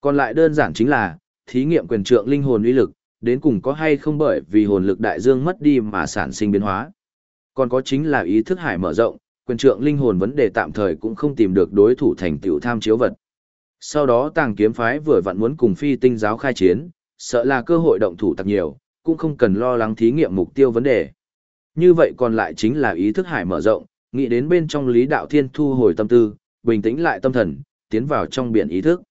Còn lại đơn giản chính là, thí nghiệm quyền trượng linh hồn uy lực, đến cùng có hay không bởi vì hồn lực đại dương mất đi mà sản sinh biến hóa. Còn có chính là ý thức hải mở rộng, quyền trượng linh hồn vấn đề tạm thời cũng không tìm được đối thủ thành tựu tham chiếu vật. Sau đó tàng kiếm phái vừa vặn muốn cùng phi tinh giáo khai chiến, sợ là cơ hội động thủ tặc nhiều, cũng không cần lo lắng thí nghiệm mục tiêu vấn đề. Như vậy còn lại chính là ý thức hải mở rộng, nghĩ đến bên trong lý đạo thiên thu hồi tâm tư, bình tĩnh lại tâm thần, tiến vào trong biển ý thức.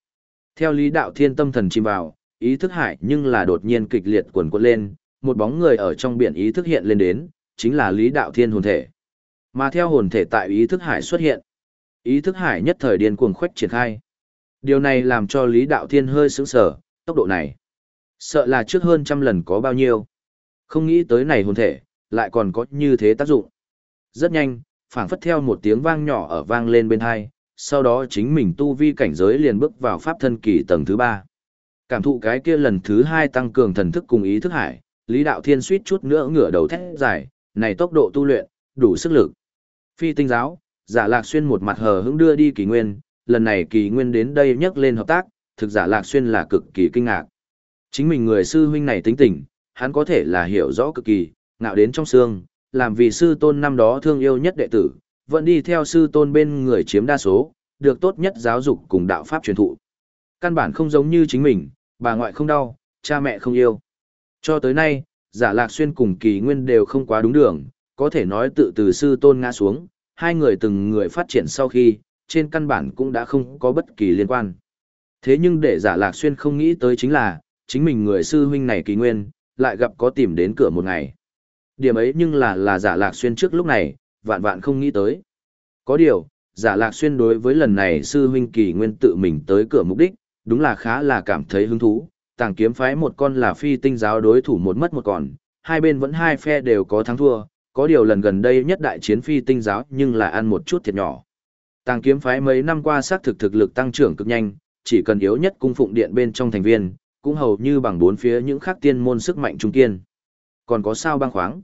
Theo lý đạo thiên tâm thần chìm vào, ý thức hải nhưng là đột nhiên kịch liệt quần quật lên, một bóng người ở trong biển ý thức hiện lên đến, chính là lý đạo thiên hồn thể. Mà theo hồn thể tại ý thức hải xuất hiện, ý thức hải nhất thời điên cuồng khuếch triển khai. Điều này làm cho lý đạo thiên hơi sững sờ, tốc độ này. Sợ là trước hơn trăm lần có bao nhiêu. Không nghĩ tới này hồn thể, lại còn có như thế tác dụng. Rất nhanh, phảng phất theo một tiếng vang nhỏ ở vang lên bên hai, sau đó chính mình tu vi cảnh giới liền bước vào pháp thân kỳ tầng thứ ba. Cảm thụ cái kia lần thứ hai tăng cường thần thức cùng ý thức hải, Lý Đạo Thiên suýt chút nữa ngửa đầu thét dài, này tốc độ tu luyện, đủ sức lực. Phi tinh giáo, giả lạc xuyên một mặt hờ hững đưa đi kỳ nguyên, lần này kỳ nguyên đến đây nhắc lên hợp tác, thực giả lạc xuyên là cực kỳ kinh ngạc. Chính mình người sư huynh này tính tình, hắn có thể là hiểu rõ cực kỳ, ngạo đến trong xương, làm vì sư tôn năm đó thương yêu nhất đệ tử, vẫn đi theo sư tôn bên người chiếm đa số, được tốt nhất giáo dục cùng đạo pháp truyền thụ. Căn bản không giống như chính mình, bà ngoại không đau, cha mẹ không yêu. Cho tới nay, giả lạc xuyên cùng kỳ nguyên đều không quá đúng đường, có thể nói tự từ sư tôn ngã xuống, hai người từng người phát triển sau khi, trên căn bản cũng đã không có bất kỳ liên quan. Thế nhưng để giả lạc xuyên không nghĩ tới chính là, chính mình người sư huynh này kỳ nguyên, lại gặp có tìm đến cửa một ngày. Điểm ấy nhưng là là giả lạc xuyên trước lúc này, vạn vạn không nghĩ tới. Có điều, giả lạc xuyên đối với lần này sư huynh kỳ nguyên tự mình tới cửa mục đích, đúng là khá là cảm thấy hứng thú. Tàng kiếm phái một con là phi tinh giáo đối thủ một mất một còn, hai bên vẫn hai phe đều có thắng thua, có điều lần gần đây nhất đại chiến phi tinh giáo nhưng là ăn một chút thiệt nhỏ. Tàng kiếm phái mấy năm qua xác thực thực lực tăng trưởng cực nhanh, chỉ cần yếu nhất cung phụng điện bên trong thành viên, cũng hầu như bằng bốn phía những khác tiên môn sức mạnh trung kiên. Còn có sao băng khoáng?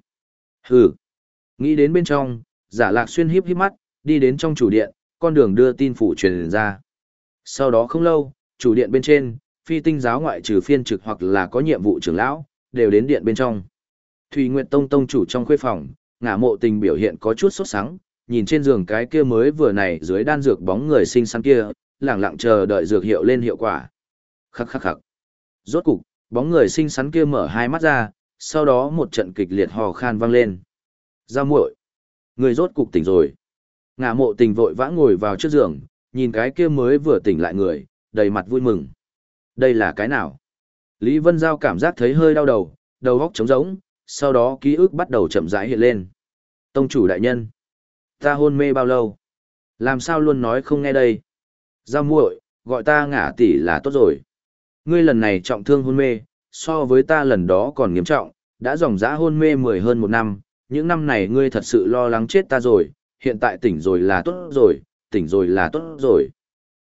Hừ. Nghĩ đến bên trong, giả lạc xuyên híp híp mắt, đi đến trong chủ điện, con đường đưa tin phủ truyền ra. Sau đó không lâu, chủ điện bên trên, phi tinh giáo ngoại trừ phiên trực hoặc là có nhiệm vụ trưởng lão, đều đến điện bên trong. Thùy Nguyệt Tông tông chủ trong khuê phòng, ngả mộ tình biểu hiện có chút sốt sắng, nhìn trên giường cái kia mới vừa này dưới đan dược bóng người xinh xắn kia, lẳng lặng chờ đợi dược hiệu lên hiệu quả. Khắc khắc khắc. Rốt cục, bóng người xinh xắn kia mở hai mắt ra, sau đó một trận kịch liệt hò khan vang lên. Giao muội, người rốt cục tỉnh rồi. ngã mộ tình vội vã ngồi vào trước giường, nhìn cái kia mới vừa tỉnh lại người, đầy mặt vui mừng. Đây là cái nào? Lý Vân Giao cảm giác thấy hơi đau đầu, đầu óc trống rỗng, sau đó ký ức bắt đầu chậm rãi hiện lên. Tông chủ đại nhân, ta hôn mê bao lâu? Làm sao luôn nói không nghe đây? Giao muội, gọi ta ngả tỷ là tốt rồi. Ngươi lần này trọng thương hôn mê, so với ta lần đó còn nghiêm trọng, đã dòng dã hôn mê mười hơn một năm, những năm này ngươi thật sự lo lắng chết ta rồi, hiện tại tỉnh rồi là tốt rồi, tỉnh rồi là tốt rồi.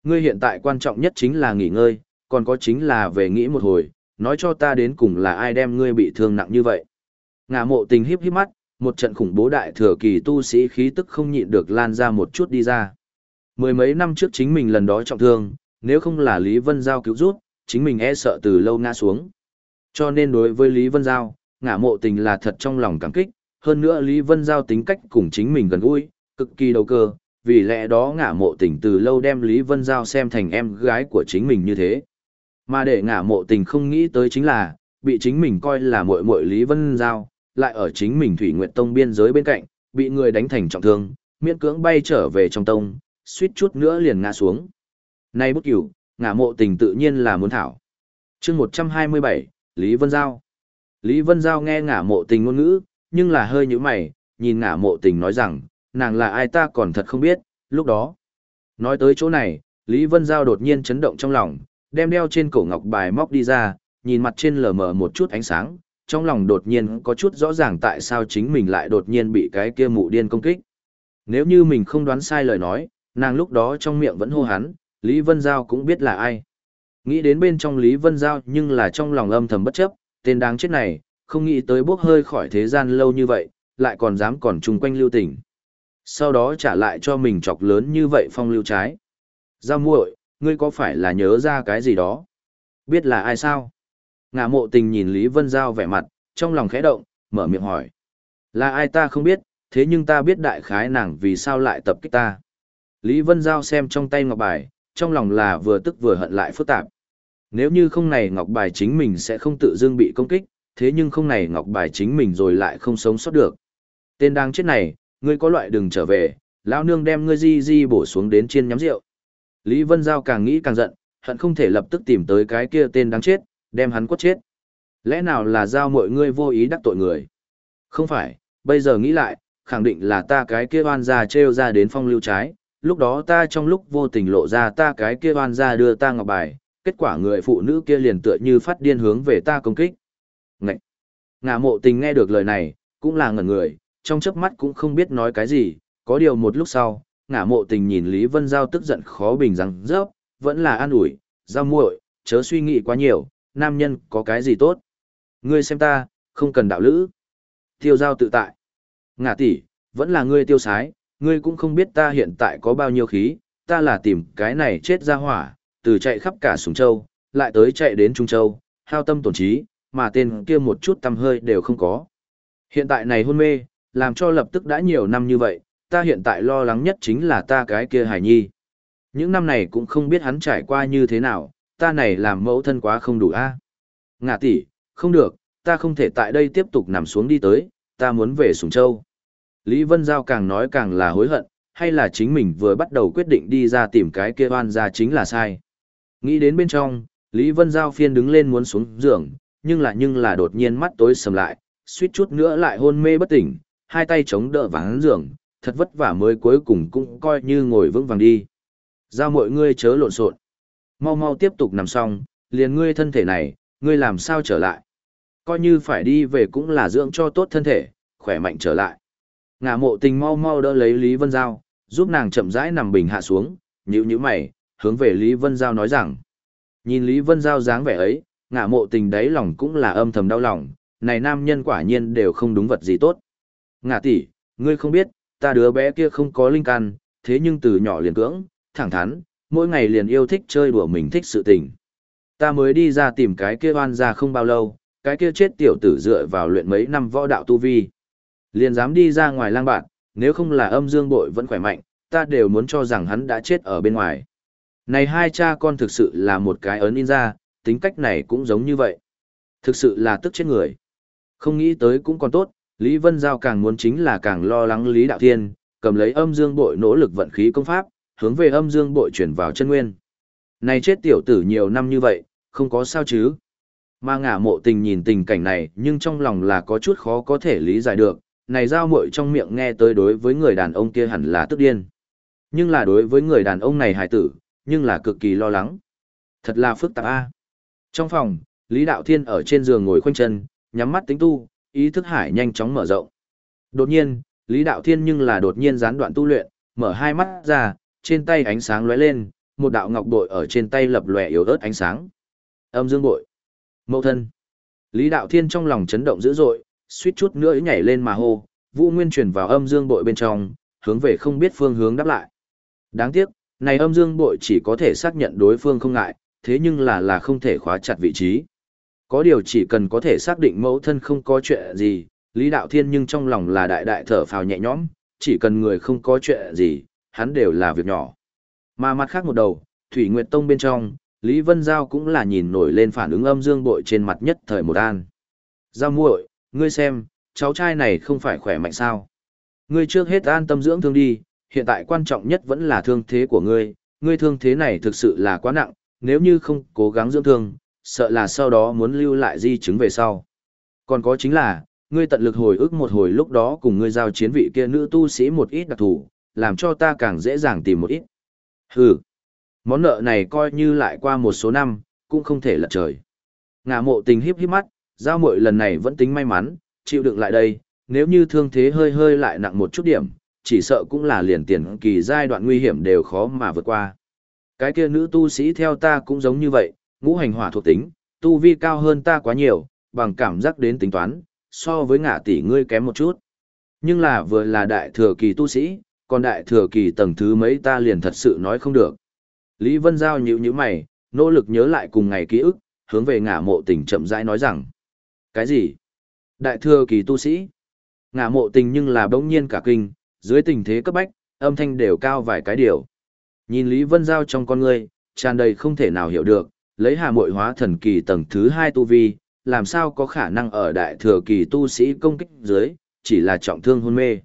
Ngươi hiện tại quan trọng nhất chính là nghỉ ngơi, còn có chính là về nghĩ một hồi, nói cho ta đến cùng là ai đem ngươi bị thương nặng như vậy. Ngả mộ tình híp híp mắt, một trận khủng bố đại thừa kỳ tu sĩ khí tức không nhịn được lan ra một chút đi ra. Mười mấy năm trước chính mình lần đó trọng thương, nếu không là Lý Vân Giao cứu rút, chính mình e sợ từ lâu ngã xuống. Cho nên đối với Lý Vân Giao, ngã mộ tình là thật trong lòng cảm kích, hơn nữa Lý Vân Giao tính cách cùng chính mình gần gũi, cực kỳ đầu cơ, vì lẽ đó ngã mộ tình từ lâu đem Lý Vân Giao xem thành em gái của chính mình như thế. Mà để ngã mộ tình không nghĩ tới chính là, bị chính mình coi là muội muội Lý Vân Giao, lại ở chính mình Thủy Nguyệt Tông biên giới bên cạnh, bị người đánh thành trọng thương, miễn cưỡng bay trở về trong tông, suýt chút nữa liền ngã xuống. Nay bút cửu, ngã mộ tình tự nhiên là muốn thảo. chương 127, Lý Vân Giao. Lý Vân Giao nghe ngã mộ tình ngôn ngữ, nhưng là hơi như mày, nhìn ngã mộ tình nói rằng, nàng là ai ta còn thật không biết, lúc đó. Nói tới chỗ này, Lý Vân Giao đột nhiên chấn động trong lòng, đem đeo trên cổ ngọc bài móc đi ra, nhìn mặt trên lờ mờ một chút ánh sáng, trong lòng đột nhiên có chút rõ ràng tại sao chính mình lại đột nhiên bị cái kia mụ điên công kích. Nếu như mình không đoán sai lời nói, nàng lúc đó trong miệng vẫn hô hắn, Lý Vân Giao cũng biết là ai. Nghĩ đến bên trong Lý Vân Giao nhưng là trong lòng âm thầm bất chấp, tên đáng chết này, không nghĩ tới bước hơi khỏi thế gian lâu như vậy, lại còn dám còn chung quanh lưu tình. Sau đó trả lại cho mình chọc lớn như vậy phong lưu trái. Giao muội, ngươi có phải là nhớ ra cái gì đó? Biết là ai sao? Ngạ mộ tình nhìn Lý Vân Giao vẻ mặt, trong lòng khẽ động, mở miệng hỏi. Là ai ta không biết, thế nhưng ta biết đại khái nàng vì sao lại tập kích ta. Lý Vân Giao xem trong tay ngọc bài, trong lòng là vừa tức vừa hận lại phức tạp. Nếu như không này ngọc bài chính mình sẽ không tự dưng bị công kích, thế nhưng không này ngọc bài chính mình rồi lại không sống sót được. Tên đang chết này, ngươi có loại đừng trở về, lão nương đem ngươi di di bổ xuống đến chiên nhắm rượu. Lý Vân Giao càng nghĩ càng giận, hận không thể lập tức tìm tới cái kia tên đáng chết, đem hắn quất chết. Lẽ nào là giao mọi ngươi vô ý đắc tội người? Không phải, bây giờ nghĩ lại, khẳng định là ta cái kia oan ra trêu ra đến phong lưu trái, lúc đó ta trong lúc vô tình lộ ra ta cái kia oan ra đưa ta ngọc bài, kết quả người phụ nữ kia liền tựa như phát điên hướng về ta công kích. Ngậy! Ngạ mộ tình nghe được lời này, cũng là ngẩn người, trong chớp mắt cũng không biết nói cái gì, có điều một lúc sau, ngả mộ tình nhìn Lý Vân Giao tức giận khó bình rằng rớp, vẫn là an ủi, giao muội, chớ suy nghĩ quá nhiều, nam nhân có cái gì tốt. Ngươi xem ta, không cần đạo lữ. Tiêu giao tự tại. Ngả tỷ, vẫn là ngươi tiêu sái, ngươi cũng không biết ta hiện tại có bao nhiêu khí, ta là tìm cái này chết ra hỏa, từ chạy khắp cả Sùng Châu, lại tới chạy đến Trung Châu, hao tâm tổn trí, mà tên kia một chút tâm hơi đều không có. Hiện tại này hôn mê, làm cho lập tức đã nhiều năm như vậy, ta hiện tại lo lắng nhất chính là ta cái kia hải nhi. Những năm này cũng không biết hắn trải qua như thế nào, ta này làm mẫu thân quá không đủ a. À? Ngạ tỷ, không được, ta không thể tại đây tiếp tục nằm xuống đi tới, ta muốn về Sùng Châu. Lý Vân Giao càng nói càng là hối hận, hay là chính mình vừa bắt đầu quyết định đi ra tìm cái kia oan ra chính là sai. Nghĩ đến bên trong, Lý Vân Giao phiên đứng lên muốn xuống giường, nhưng là nhưng là đột nhiên mắt tối sầm lại, suýt chút nữa lại hôn mê bất tỉnh, hai tay chống đỡ vắng giường, thật vất vả mới cuối cùng cũng coi như ngồi vững vàng đi. Giao mọi ngươi chớ lộn xộn. Mau mau tiếp tục nằm xong, liền ngươi thân thể này, ngươi làm sao trở lại. Coi như phải đi về cũng là dưỡng cho tốt thân thể, khỏe mạnh trở lại. Ngả mộ tình mau mau đỡ lấy Lý Vân Giao, giúp nàng chậm rãi nằm bình hạ xuống, nhữ nhíu mày, hướng về Lý Vân Giao nói rằng. Nhìn Lý Vân Giao dáng vẻ ấy, ngả mộ tình đáy lòng cũng là âm thầm đau lòng, này nam nhân quả nhiên đều không đúng vật gì tốt. Ngả tỷ, ngươi không biết, ta đứa bé kia không có linh căn, thế nhưng từ nhỏ liền cưỡng, thẳng thắn, mỗi ngày liền yêu thích chơi đùa mình thích sự tình. Ta mới đi ra tìm cái kia oan ra không bao lâu, cái kia chết tiểu tử dựa vào luyện mấy năm võ đạo tu vi. Liền dám đi ra ngoài lang bạn, nếu không là âm dương bội vẫn khỏe mạnh, ta đều muốn cho rằng hắn đã chết ở bên ngoài. Này hai cha con thực sự là một cái ấn in ra, tính cách này cũng giống như vậy. Thực sự là tức chết người. Không nghĩ tới cũng còn tốt, Lý Vân Giao càng muốn chính là càng lo lắng Lý Đạo Thiên, cầm lấy âm dương bội nỗ lực vận khí công pháp, hướng về âm dương bội chuyển vào chân nguyên. Này chết tiểu tử nhiều năm như vậy, không có sao chứ. Mà ngả mộ tình nhìn tình cảnh này nhưng trong lòng là có chút khó có thể lý giải được, này giao muội trong miệng nghe tới đối với người đàn ông kia hẳn là tức điên. Nhưng là đối với người đàn ông này hài tử, nhưng là cực kỳ lo lắng. Thật là phức tạp a. Trong phòng, Lý Đạo Thiên ở trên giường ngồi khoanh chân, nhắm mắt tính tu, ý thức hải nhanh chóng mở rộng. Đột nhiên, Lý Đạo Thiên nhưng là đột nhiên gián đoạn tu luyện, mở hai mắt ra, trên tay ánh sáng lóe lên, một đạo ngọc bội ở trên tay lập lòe yếu ớt ánh sáng. Âm dương bội. Mậu thân. Lý Đạo Thiên trong lòng chấn động dữ dội, suýt chút nữa nhảy lên mà hô, Vũ Nguyên truyền vào âm dương bội bên trong, hướng về không biết phương hướng đáp lại. Đáng tiếc, này âm dương bội chỉ có thể xác nhận đối phương không ngại, thế nhưng là là không thể khóa chặt vị trí. Có điều chỉ cần có thể xác định mẫu thân không có chuyện gì, Lý Đạo Thiên nhưng trong lòng là đại đại thở phào nhẹ nhõm, chỉ cần người không có chuyện gì, hắn đều là việc nhỏ. Mà mặt khác một đầu, Thủy Nguyệt Tông bên trong, Lý Vân Giao cũng là nhìn nổi lên phản ứng âm dương bội trên mặt nhất thời một an. Giao muội, ngươi xem, cháu trai này không phải khỏe mạnh sao. Ngươi trước hết an tâm dưỡng thương đi, hiện tại quan trọng nhất vẫn là thương thế của ngươi, ngươi thương thế này thực sự là quá nặng, nếu như không cố gắng dưỡng thương, sợ là sau đó muốn lưu lại di chứng về sau. Còn có chính là, ngươi tận lực hồi ức một hồi lúc đó cùng ngươi giao chiến vị kia nữ tu sĩ một ít đặc thù, làm cho ta càng dễ dàng tìm một ít. Hừ, món nợ này coi như lại qua một số năm, cũng không thể lật trời. Ngạ mộ tình hiếp hiếp mắt, giao muội lần này vẫn tính may mắn, chịu đựng lại đây, nếu như thương thế hơi hơi lại nặng một chút điểm, chỉ sợ cũng là liền tiền kỳ giai đoạn nguy hiểm đều khó mà vượt qua. Cái kia nữ tu sĩ theo ta cũng giống như vậy, ngũ hành hỏa thuộc tính, tu vi cao hơn ta quá nhiều, bằng cảm giác đến tính toán, so với ngạ tỷ ngươi kém một chút. Nhưng là vừa là đại thừa kỳ tu sĩ, còn đại thừa kỳ tầng thứ mấy ta liền thật sự nói không được. Lý Vân Giao nhíu nhíu mày, nỗ lực nhớ lại cùng ngày ký ức, hướng về ngả mộ tình chậm rãi nói rằng. Cái gì? Đại thừa kỳ tu sĩ? Ngả mộ tình nhưng là bỗng nhiên cả kinh, dưới tình thế cấp bách, âm thanh đều cao vài cái điều. Nhìn Lý Vân Giao trong con người, tràn đầy không thể nào hiểu được, lấy hà mội hóa thần kỳ tầng thứ hai tu vi, làm sao có khả năng ở đại thừa kỳ tu sĩ công kích dưới, chỉ là trọng thương hôn mê.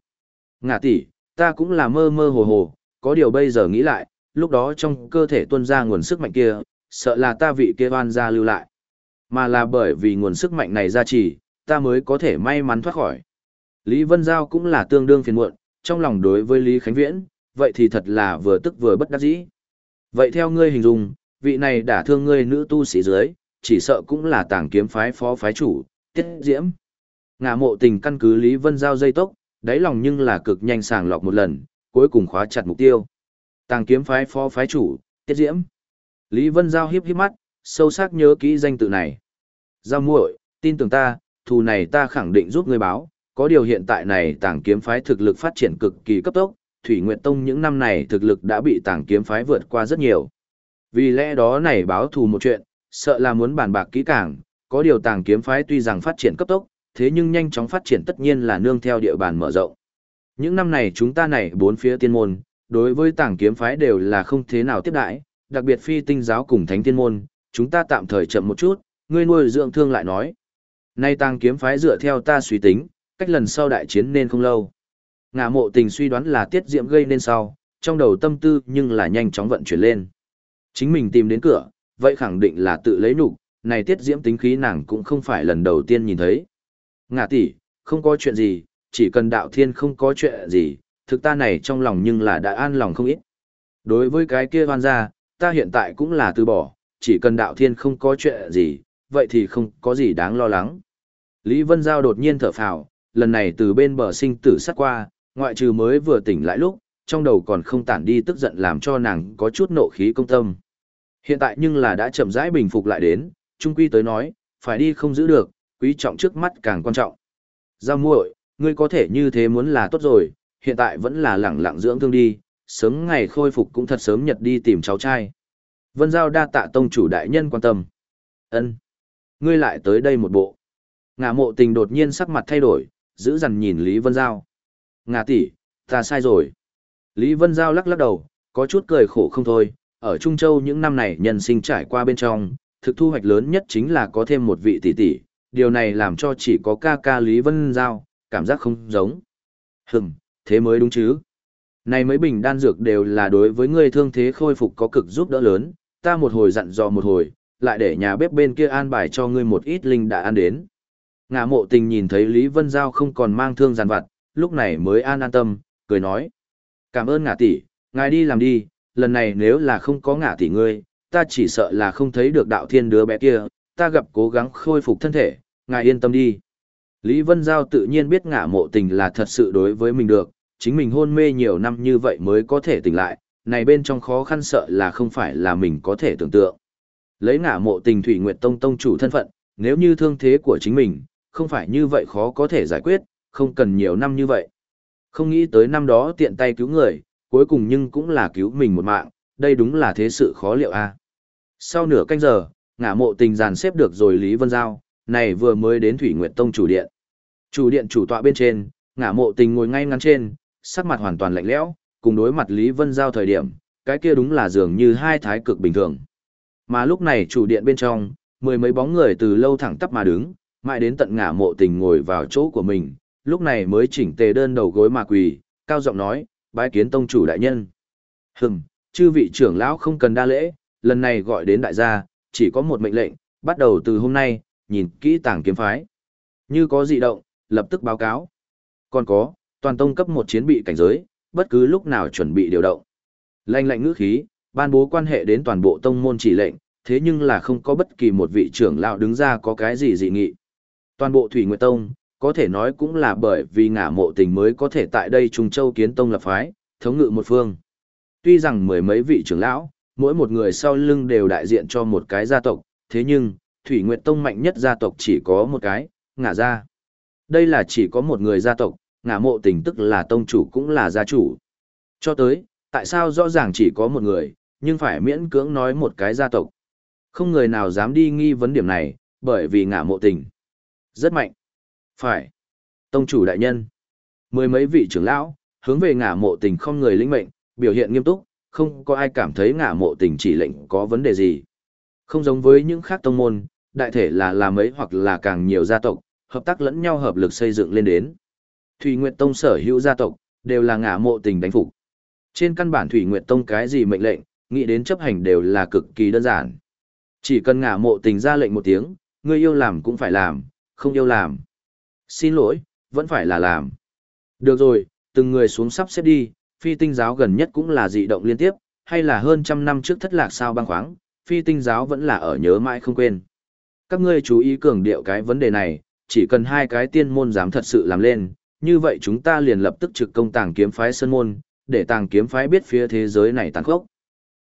Ngạ tỷ, ta cũng là mơ mơ hồ hồ, có điều bây giờ nghĩ lại, lúc đó trong cơ thể tuân ra nguồn sức mạnh kia, sợ là ta vị kia oan ra lưu lại. Mà là bởi vì nguồn sức mạnh này ra chỉ, ta mới có thể may mắn thoát khỏi. Lý Vân Giao cũng là tương đương phiền muộn, trong lòng đối với Lý Khánh Viễn, vậy thì thật là vừa tức vừa bất đắc dĩ. Vậy theo ngươi hình dung, vị này đã thương ngươi nữ tu sĩ dưới, chỉ sợ cũng là tàng kiếm phái phó phái chủ, tiết diễm. ngã mộ tình căn cứ Lý Vân Giao dây tốc, đáy lòng nhưng là cực nhanh sàng lọc một lần, cuối cùng khóa chặt mục tiêu. Tàng kiếm phái phó phái chủ, Tiết Diễm. Lý Vân Giao hiếp hiếp mắt, sâu sắc nhớ kỹ danh tự này. Giao muội, tin tưởng ta, thù này ta khẳng định giúp ngươi báo, có điều hiện tại này tàng kiếm phái thực lực phát triển cực kỳ cấp tốc, Thủy Nguyệt Tông những năm này thực lực đã bị tàng kiếm phái vượt qua rất nhiều. Vì lẽ đó này báo thù một chuyện, sợ là muốn bàn bạc kỹ càng, có điều tàng kiếm phái tuy rằng phát triển cấp tốc, thế nhưng nhanh chóng phát triển tất nhiên là nương theo địa bàn mở rộng. Những năm này chúng ta này bốn phía tiên môn, đối với tàng kiếm phái đều là không thế nào tiếp đãi, đặc biệt phi tinh giáo cùng thánh tiên môn, chúng ta tạm thời chậm một chút, ngươi nuôi dưỡng thương lại nói. Nay tàng kiếm phái dựa theo ta suy tính, cách lần sau đại chiến nên không lâu. ngã mộ tình suy đoán là tiết diệm gây nên sau, trong đầu tâm tư nhưng là nhanh chóng vận chuyển lên. Chính mình tìm đến cửa, vậy khẳng định là tự lấy nụ này tiết diễm tính khí nàng cũng không phải lần đầu tiên nhìn thấy. Ngả tỷ, không có chuyện gì, chỉ cần đạo thiên không có chuyện gì, thực ta này trong lòng nhưng là đã an lòng không ít. Đối với cái kia hoan gia, ta hiện tại cũng là từ bỏ, chỉ cần đạo thiên không có chuyện gì, vậy thì không có gì đáng lo lắng. Lý Vân Giao đột nhiên thở phào, lần này từ bên bờ sinh tử sát qua, ngoại trừ mới vừa tỉnh lại lúc, trong đầu còn không tản đi tức giận làm cho nàng có chút nộ khí công tâm. Hiện tại nhưng là đã chậm rãi bình phục lại đến, trung quy tới nói, phải đi không giữ được, quý trọng trước mắt càng quan trọng. Giao muội, ngươi có thể như thế muốn là tốt rồi, hiện tại vẫn là lẳng lặng dưỡng thương đi, sớm ngày khôi phục cũng thật sớm nhật đi tìm cháu trai. Vân Giao đa tạ tông chủ đại nhân quan tâm. Ân, Ngươi lại tới đây một bộ. Ngà mộ tình đột nhiên sắc mặt thay đổi, giữ dằn nhìn Lý Vân Giao. Ngà tỷ, ta sai rồi. Lý Vân Giao lắc lắc đầu, có chút cười khổ không thôi. Ở Trung Châu những năm này nhân sinh trải qua bên trong, thực thu hoạch lớn nhất chính là có thêm một vị tỷ tỷ. Điều này làm cho chỉ có ca ca Lý Vân Giao, cảm giác không giống. Hừm, thế mới đúng chứ. Này mấy bình đan dược đều là đối với người thương thế khôi phục có cực giúp đỡ lớn, ta một hồi dặn dò một hồi, lại để nhà bếp bên kia an bài cho ngươi một ít linh đã ăn đến. Ngã mộ tình nhìn thấy Lý Vân Giao không còn mang thương giàn vặt, lúc này mới an an tâm, cười nói. Cảm ơn ngã tỷ, ngài đi làm đi, lần này nếu là không có ngã tỷ ngươi, ta chỉ sợ là không thấy được đạo thiên đứa bé kia, ta gặp cố gắng khôi phục thân thể, ngài yên tâm đi. Lý Vân Giao tự nhiên biết ngã mộ tình là thật sự đối với mình được, chính mình hôn mê nhiều năm như vậy mới có thể tỉnh lại, này bên trong khó khăn sợ là không phải là mình có thể tưởng tượng. Lấy ngã mộ tình Thủy Nguyệt Tông Tông chủ thân phận, nếu như thương thế của chính mình, không phải như vậy khó có thể giải quyết, không cần nhiều năm như vậy. Không nghĩ tới năm đó tiện tay cứu người, cuối cùng nhưng cũng là cứu mình một mạng, đây đúng là thế sự khó liệu a. Sau nửa canh giờ, ngã mộ tình dàn xếp được rồi Lý Vân Giao, này vừa mới đến Thủy Nguyệt Tông chủ điện. Chủ điện chủ tọa bên trên, ngã mộ tình ngồi ngay ngắn trên, sắc mặt hoàn toàn lạnh lẽo, cùng đối mặt Lý Vân Giao thời điểm, cái kia đúng là dường như hai thái cực bình thường. Mà lúc này chủ điện bên trong, mười mấy bóng người từ lâu thẳng tắp mà đứng, mãi đến tận ngã mộ tình ngồi vào chỗ của mình, lúc này mới chỉnh tề đơn đầu gối mà quỳ, cao giọng nói, bái kiến tông chủ đại nhân. Hừm, chư vị trưởng lão không cần đa lễ, lần này gọi đến đại gia, chỉ có một mệnh lệnh, bắt đầu từ hôm nay, nhìn kỹ tảng kiếm phái. Như có dị động, lập tức báo cáo. Còn có, toàn tông cấp một chiến bị cảnh giới, bất cứ lúc nào chuẩn bị điều động. Lệnh lệnh ngữ khí, ban bố quan hệ đến toàn bộ tông môn chỉ lệnh, thế nhưng là không có bất kỳ một vị trưởng lão đứng ra có cái gì dị nghị. Toàn bộ Thủy Nguyệt Tông, có thể nói cũng là bởi vì ngả mộ tình mới có thể tại đây Trung Châu kiến tông lập phái, thống ngự một phương. Tuy rằng mười mấy vị trưởng lão, mỗi một người sau lưng đều đại diện cho một cái gia tộc, thế nhưng, Thủy Nguyệt Tông mạnh nhất gia tộc chỉ có một cái, ngả gia. Đây là chỉ có một người gia tộc, ngả mộ tình tức là tông chủ cũng là gia chủ. Cho tới, tại sao rõ ràng chỉ có một người, nhưng phải miễn cưỡng nói một cái gia tộc. Không người nào dám đi nghi vấn điểm này, bởi vì ngả mộ tình. Rất mạnh. Phải. Tông chủ đại nhân. Mười mấy vị trưởng lão, hướng về ngả mộ tình không người linh mệnh, biểu hiện nghiêm túc, không có ai cảm thấy ngả mộ tình chỉ lệnh có vấn đề gì. Không giống với những khác tông môn, đại thể là làm mấy hoặc là càng nhiều gia tộc, hợp tác lẫn nhau hợp lực xây dựng lên đến. Thủy Nguyệt Tông sở hữu gia tộc, đều là ngả mộ tình đánh phục. Trên căn bản Thủy Nguyệt Tông cái gì mệnh lệnh, nghĩ đến chấp hành đều là cực kỳ đơn giản. Chỉ cần ngả mộ tình ra lệnh một tiếng, người yêu làm cũng phải làm, không yêu làm. Xin lỗi, vẫn phải là làm. Được rồi, từng người xuống sắp xếp đi, phi tinh giáo gần nhất cũng là dị động liên tiếp, hay là hơn trăm năm trước thất lạc sao băng khoáng, phi tinh giáo vẫn là ở nhớ mãi không quên. Các ngươi chú ý cường điệu cái vấn đề này, chỉ cần hai cái tiên môn dám thật sự làm lên, như vậy chúng ta liền lập tức trực công tàng kiếm phái sơn môn, để tàng kiếm phái biết phía thế giới này tàn khốc.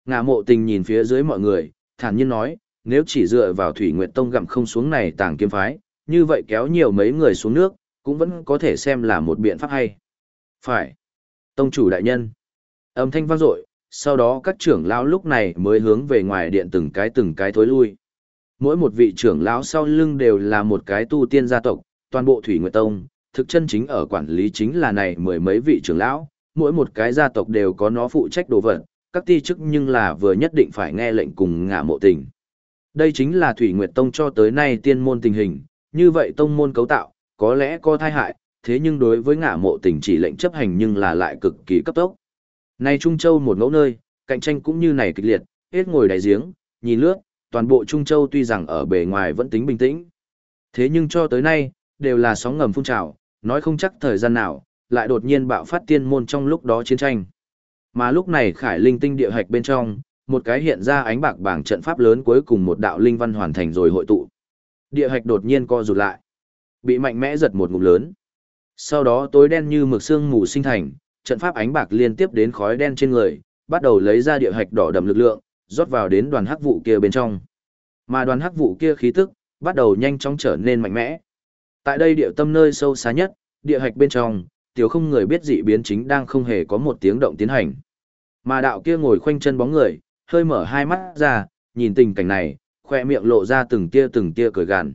Ngạ mộ tình nhìn phía dưới mọi người, thản nhiên nói, nếu chỉ dựa vào Thủy Nguyệt Tông gặm không xuống này tàng kiếm phái, như vậy kéo nhiều mấy người xuống nước, cũng vẫn có thể xem là một biện pháp hay. Phải. Tông chủ đại nhân. Âm thanh vang dội, sau đó các trưởng lão lúc này mới hướng về ngoài điện từng cái từng cái thối lui. Mỗi một vị trưởng lão sau lưng đều là một cái tu tiên gia tộc, toàn bộ Thủy Nguyệt Tông, thực chân chính ở quản lý chính là này mười mấy vị trưởng lão, mỗi một cái gia tộc đều có nó phụ trách đồ vật, các ti chức nhưng là vừa nhất định phải nghe lệnh cùng ngả mộ tình. Đây chính là Thủy Nguyệt Tông cho tới nay tiên môn tình hình, như vậy tông môn cấu tạo, có lẽ có thai hại, thế nhưng đối với ngã mộ tình chỉ lệnh chấp hành nhưng là lại cực kỳ cấp tốc. nay Trung Châu một ngẫu nơi, cạnh tranh cũng như này kịch liệt, hết ngồi đáy giếng, nhìn lướt, toàn bộ Trung Châu tuy rằng ở bề ngoài vẫn tính bình tĩnh. Thế nhưng cho tới nay, đều là sóng ngầm phun trào, nói không chắc thời gian nào, lại đột nhiên bạo phát tiên môn trong lúc đó chiến tranh. Mà lúc này khải linh tinh địa hạch bên trong, một cái hiện ra ánh bạc bảng trận pháp lớn cuối cùng một đạo linh văn hoàn thành rồi hội tụ. Địa hạch đột nhiên co rụt lại, bị mạnh mẽ giật một ngụm lớn. Sau đó tối đen như mực xương mù sinh thành, trận pháp ánh bạc liên tiếp đến khói đen trên người, bắt đầu lấy ra địa hạch đỏ đậm lực lượng, rót vào đến đoàn hắc vụ kia bên trong. Mà đoàn hắc vụ kia khí tức, bắt đầu nhanh chóng trở nên mạnh mẽ. Tại đây địa tâm nơi sâu xa nhất, địa hạch bên trong, tiểu không người biết dị biến chính đang không hề có một tiếng động tiến hành. Mà đạo kia ngồi khoanh chân bóng người, hơi mở hai mắt ra, nhìn tình cảnh này, khoe miệng lộ ra từng tia từng tia cười gằn.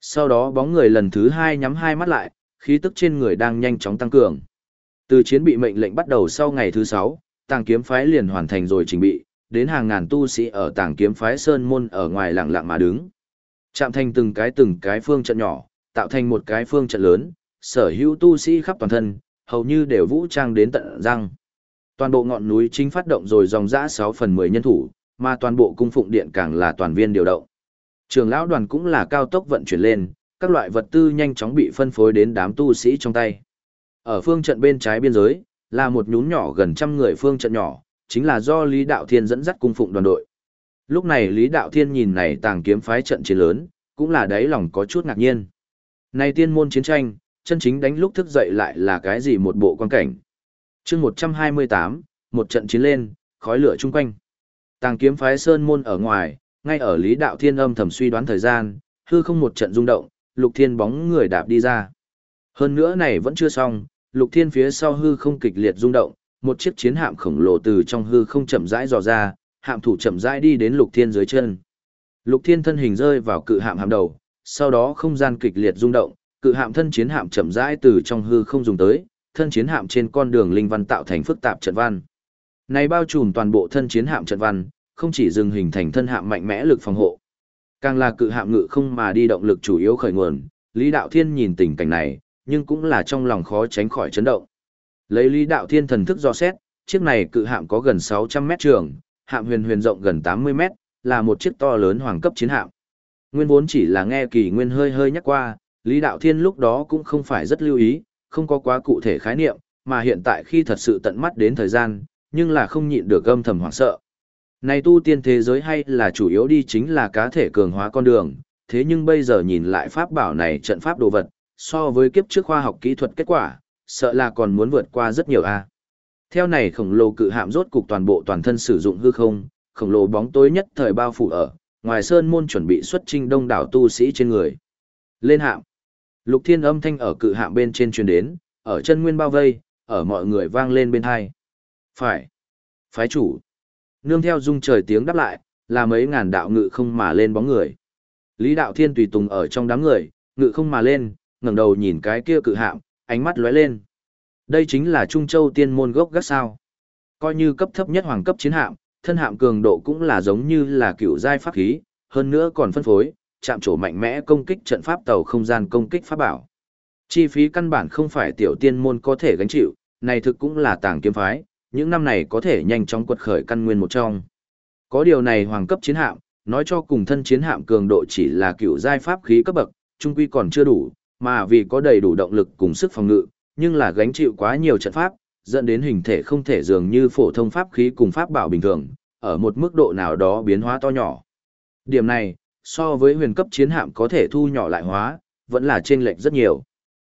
Sau đó bóng người lần thứ hai nhắm hai mắt lại, khí tức trên người đang nhanh chóng tăng cường. Từ chiến bị mệnh lệnh bắt đầu sau ngày thứ sáu, tàng kiếm phái liền hoàn thành rồi trình bị, đến hàng ngàn tu sĩ ở tàng kiếm phái Sơn Môn ở ngoài lặng lặng mà đứng. Chạm thành từng cái từng cái phương trận nhỏ, tạo thành một cái phương trận lớn, sở hữu tu sĩ khắp toàn thân, hầu như đều vũ trang đến tận răng. Toàn bộ ngọn núi chính phát động rồi dòng dã 6 phần 10 nhân thủ, mà toàn bộ cung phụng điện càng là toàn viên điều động. Trường lão đoàn cũng là cao tốc vận chuyển lên, các loại vật tư nhanh chóng bị phân phối đến đám tu sĩ trong tay. Ở phương trận bên trái biên giới, là một nhún nhỏ gần trăm người phương trận nhỏ, chính là do Lý Đạo Thiên dẫn dắt cung phụng đoàn đội. Lúc này Lý Đạo Thiên nhìn này tàng kiếm phái trận chiến lớn, cũng là đáy lòng có chút ngạc nhiên. Này tiên môn chiến tranh, chân chính đánh lúc thức dậy lại là cái gì một bộ quan cảnh. chương 128, một trận chiến lên, khói lửa chung quanh. Tàng kiếm phái sơn môn ở ngoài, ngay ở Lý Đạo Thiên âm thầm suy đoán thời gian, hư không một trận rung động, Lục Thiên bóng người đạp đi ra. Hơn nữa này vẫn chưa xong, Lục Thiên phía sau hư không kịch liệt rung động, một chiếc chiến hạm khổng lồ từ trong hư không chậm rãi dò ra, hạm thủ chậm rãi đi đến Lục Thiên dưới chân. Lục Thiên thân hình rơi vào cự hạm hạm đầu, sau đó không gian kịch liệt rung động, cự hạm thân chiến hạm chậm rãi từ trong hư không dùng tới, thân chiến hạm trên con đường linh văn tạo thành phức tạp trận văn. Này bao trùm toàn bộ thân chiến hạm trận văn, không chỉ dừng hình thành thân hạm mạnh mẽ lực phòng hộ, càng là cự hạm ngự không mà đi động lực chủ yếu khởi nguồn. Lý Đạo Thiên nhìn tình cảnh này, nhưng cũng là trong lòng khó tránh khỏi chấn động. Lấy Lý Đạo Thiên thần thức do xét, chiếc này cự hạm có gần 600 mét trường, hạm huyền huyền rộng gần 80 mét, là một chiếc to lớn hoàng cấp chiến hạm. Nguyên vốn chỉ là nghe kỳ nguyên hơi hơi nhắc qua, Lý Đạo Thiên lúc đó cũng không phải rất lưu ý, không có quá cụ thể khái niệm, mà hiện tại khi thật sự tận mắt đến thời gian, nhưng là không nhịn được âm thầm hoảng sợ. Này tu tiên thế giới hay là chủ yếu đi chính là cá thể cường hóa con đường, thế nhưng bây giờ nhìn lại pháp bảo này trận pháp đồ vật, so với kiếp trước khoa học kỹ thuật kết quả, sợ là còn muốn vượt qua rất nhiều a. Theo này khổng lồ cự hạm rốt cục toàn bộ toàn thân sử dụng hư không, khổng lồ bóng tối nhất thời bao phủ ở, ngoài sơn môn chuẩn bị xuất trinh đông đảo tu sĩ trên người. Lên hạm. Lục thiên âm thanh ở cự hạm bên trên truyền đến, ở chân nguyên bao vây, ở mọi người vang lên bên hai. Phải. Phái chủ. Nương theo dung trời tiếng đáp lại, là mấy ngàn đạo ngự không mà lên bóng người. Lý đạo thiên tùy tùng ở trong đám người, ngự không mà lên, ngẩng đầu nhìn cái kia cự hạm, ánh mắt lóe lên. Đây chính là Trung Châu tiên môn gốc gác sao. Coi như cấp thấp nhất hoàng cấp chiến hạm, thân hạm cường độ cũng là giống như là cựu giai pháp khí, hơn nữa còn phân phối, chạm trổ mạnh mẽ công kích trận pháp tàu không gian công kích pháp bảo. Chi phí căn bản không phải tiểu tiên môn có thể gánh chịu, này thực cũng là tàng kiếm phái, những năm này có thể nhanh chóng quật khởi căn nguyên một trong. Có điều này hoàng cấp chiến hạm, nói cho cùng thân chiến hạm cường độ chỉ là cựu giai pháp khí cấp bậc, trung quy còn chưa đủ, mà vì có đầy đủ động lực cùng sức phòng ngự, nhưng là gánh chịu quá nhiều trận pháp, dẫn đến hình thể không thể dường như phổ thông pháp khí cùng pháp bảo bình thường, ở một mức độ nào đó biến hóa to nhỏ. Điểm này, so với huyền cấp chiến hạm có thể thu nhỏ lại hóa, vẫn là chênh lệch rất nhiều.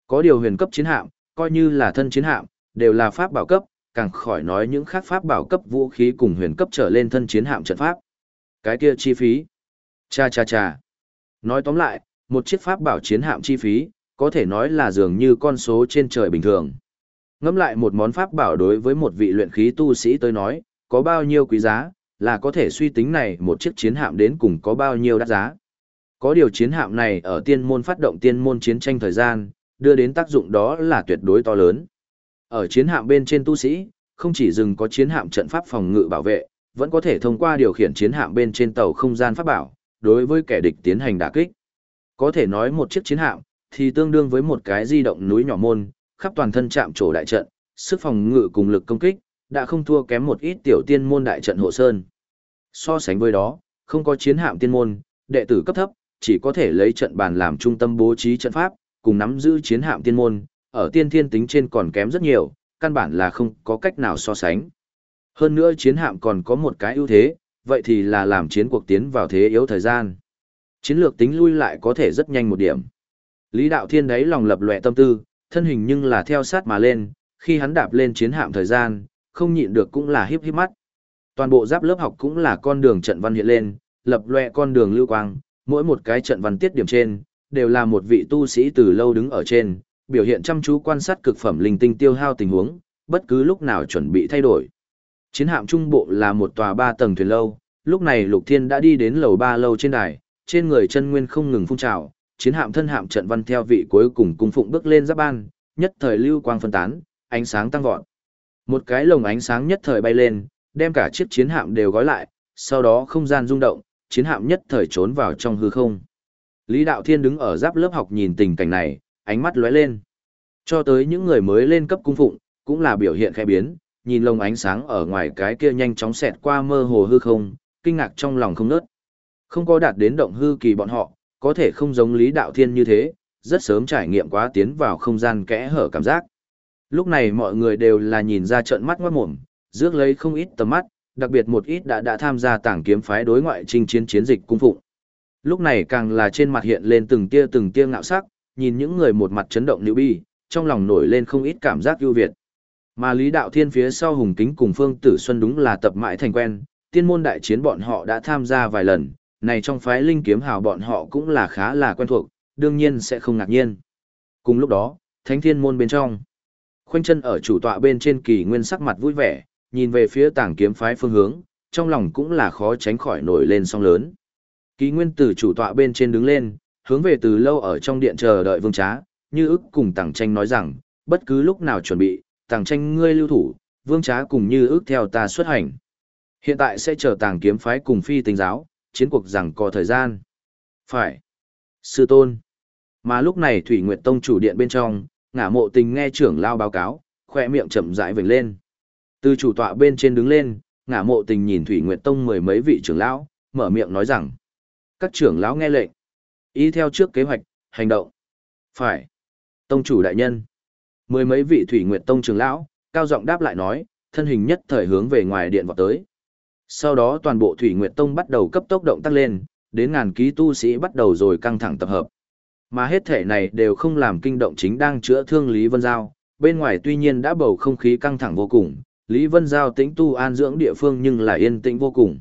Có điều huyền cấp chiến hạm, coi như là thân chiến hạm, đều là pháp bảo cấp, càng khỏi nói những khác pháp bảo cấp vũ khí cùng huyền cấp trở lên thân chiến hạm trận pháp. Cái kia chi phí. Cha cha cha. Nói tóm lại, một chiếc pháp bảo chiến hạm chi phí, có thể nói là dường như con số trên trời bình thường. Ngẫm lại một món pháp bảo đối với một vị luyện khí tu sĩ tới nói, có bao nhiêu quý giá, là có thể suy tính này một chiếc chiến hạm đến cùng có bao nhiêu đắt giá. Có điều chiến hạm này ở tiên môn phát động tiên môn chiến tranh thời gian, đưa đến tác dụng đó là tuyệt đối to lớn. Ở chiến hạm bên trên tu sĩ, không chỉ dừng có chiến hạm trận pháp phòng ngự bảo vệ, vẫn có thể thông qua điều khiển chiến hạm bên trên tàu không gian pháp bảo, đối với kẻ địch tiến hành đả kích. Có thể nói một chiếc chiến hạm, thì tương đương với một cái di động núi nhỏ môn, khắp toàn thân chạm trổ đại trận, sức phòng ngự cùng lực công kích, đã không thua kém một ít tiểu tiên môn đại trận hộ sơn. So sánh với đó, không có chiến hạm tiên môn, đệ tử cấp thấp, chỉ có thể lấy trận bàn làm trung tâm bố trí trận pháp, cùng nắm giữ chiến hạm tiên môn, ở tiên thiên tính trên còn kém rất nhiều, căn bản là không có cách nào so sánh. Hơn nữa chiến hạm còn có một cái ưu thế, vậy thì là làm chiến cuộc tiến vào thế yếu thời gian. Chiến lược tính lui lại có thể rất nhanh một điểm. Lý Đạo Thiên đấy lòng lập lệ tâm tư, thân hình nhưng là theo sát mà lên, khi hắn đạp lên chiến hạm thời gian, không nhịn được cũng là híp híp mắt. Toàn bộ giáp lớp học cũng là con đường trận văn hiện lên, lập lệ con đường lưu quang, mỗi một cái trận văn tiết điểm trên, đều là một vị tu sĩ từ lâu đứng ở trên, biểu hiện chăm chú quan sát cực phẩm linh tinh tiêu hao tình huống, bất cứ lúc nào chuẩn bị thay đổi. Chiến hạm trung bộ là một tòa ba tầng thuyền lâu, lúc này Lục Thiên đã đi đến lầu ba lâu trên đài, trên người chân nguyên không ngừng phun trào, chiến hạm thân hạm trận văn theo vị cuối cùng cung phụng bước lên giáp ban, nhất thời lưu quang phân tán, ánh sáng tăng vọt. Một cái lồng ánh sáng nhất thời bay lên, đem cả chiếc chiến hạm đều gói lại, sau đó không gian rung động, chiến hạm nhất thời trốn vào trong hư không. Lý Đạo Thiên đứng ở giáp lớp học nhìn tình cảnh này, ánh mắt lóe lên. Cho tới những người mới lên cấp cung phụng, cũng là biểu hiện khẽ biến, nhìn lồng ánh sáng ở ngoài cái kia nhanh chóng xẹt qua mơ hồ hư không, kinh ngạc trong lòng không ngớt. Không có đạt đến động hư kỳ bọn họ, có thể không giống Lý Đạo Thiên như thế, rất sớm trải nghiệm quá tiến vào không gian kẽ hở cảm giác. Lúc này mọi người đều là nhìn ra trận mắt ngoát mồm, rước lấy không ít tầm mắt, đặc biệt một ít đã đã tham gia tảng kiếm phái đối ngoại chinh chiến chiến dịch cung phụng. Lúc này càng là trên mặt hiện lên từng tia từng tia ngạo sắc, nhìn những người một mặt chấn động nữ bi, trong lòng nổi lên không ít cảm giác ưu việt. Mà Lý Đạo Thiên phía sau Hùng Kính cùng Phương Tử Xuân đúng là tập mãi thành quen, tiên môn đại chiến bọn họ đã tham gia vài lần, này trong phái linh kiếm hào bọn họ cũng là khá là quen thuộc, đương nhiên sẽ không ngạc nhiên. Cùng lúc đó, Thánh Thiên môn bên trong, khoanh chân ở chủ tọa bên trên kỳ nguyên sắc mặt vui vẻ, nhìn về phía tảng kiếm phái phương hướng, trong lòng cũng là khó tránh khỏi nổi lên song lớn. Kỳ nguyên từ chủ tọa bên trên đứng lên, hướng về từ lâu ở trong điện chờ đợi vương trá, như ức cùng tàng tranh nói rằng, bất cứ lúc nào chuẩn bị, tàng tranh ngươi lưu thủ, vương trá cùng như ước theo ta xuất hành. Hiện tại sẽ chờ tàng kiếm phái cùng phi tinh giáo, chiến cuộc rằng có thời gian. Phải. Sư tôn. Mà lúc này Thủy Nguyệt Tông chủ điện bên trong, ngả mộ tình nghe trưởng lao báo cáo, khoe miệng chậm rãi vểnh lên. Từ chủ tọa bên trên đứng lên, ngả mộ tình nhìn Thủy Nguyệt Tông mười mấy vị trưởng lão, mở miệng nói rằng. Các trưởng lão nghe lệnh. Y theo trước kế hoạch, hành động. Phải. Tông chủ đại nhân. Mười mấy vị Thủy Nguyệt Tông trưởng lão, cao giọng đáp lại nói, thân hình nhất thời hướng về ngoài điện vọt tới. Sau đó toàn bộ Thủy Nguyệt Tông bắt đầu cấp tốc động tác lên, đến ngàn ký tu sĩ bắt đầu rồi căng thẳng tập hợp. Mà hết thể này đều không làm kinh động chính đang chữa thương Lý Vân Giao, bên ngoài tuy nhiên đã bầu không khí căng thẳng vô cùng, Lý Vân Giao tĩnh tu an dưỡng địa phương nhưng lại yên tĩnh vô cùng.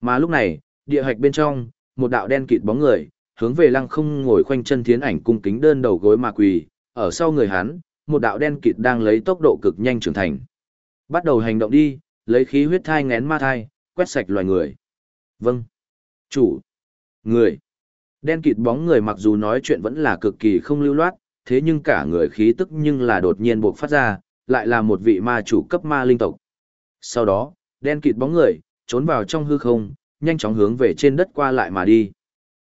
Mà lúc này, địa hạch bên trong, một đạo đen kịt bóng người, hướng về lăng không ngồi khoanh chân thiến ảnh cung kính đơn đầu gối mà quỳ, ở sau người hắn, một đạo đen kịt đang lấy tốc độ cực nhanh trưởng thành. Bắt đầu hành động đi, lấy khí huyết thai ngén ma thai, quét sạch loài người. Vâng. Chủ. Người. Đen kịt bóng người mặc dù nói chuyện vẫn là cực kỳ không lưu loát, thế nhưng cả người khí tức nhưng là đột nhiên buộc phát ra, lại là một vị ma chủ cấp ma linh tộc. Sau đó, đen kịt bóng người, trốn vào trong hư không, nhanh chóng hướng về trên đất qua lại mà đi.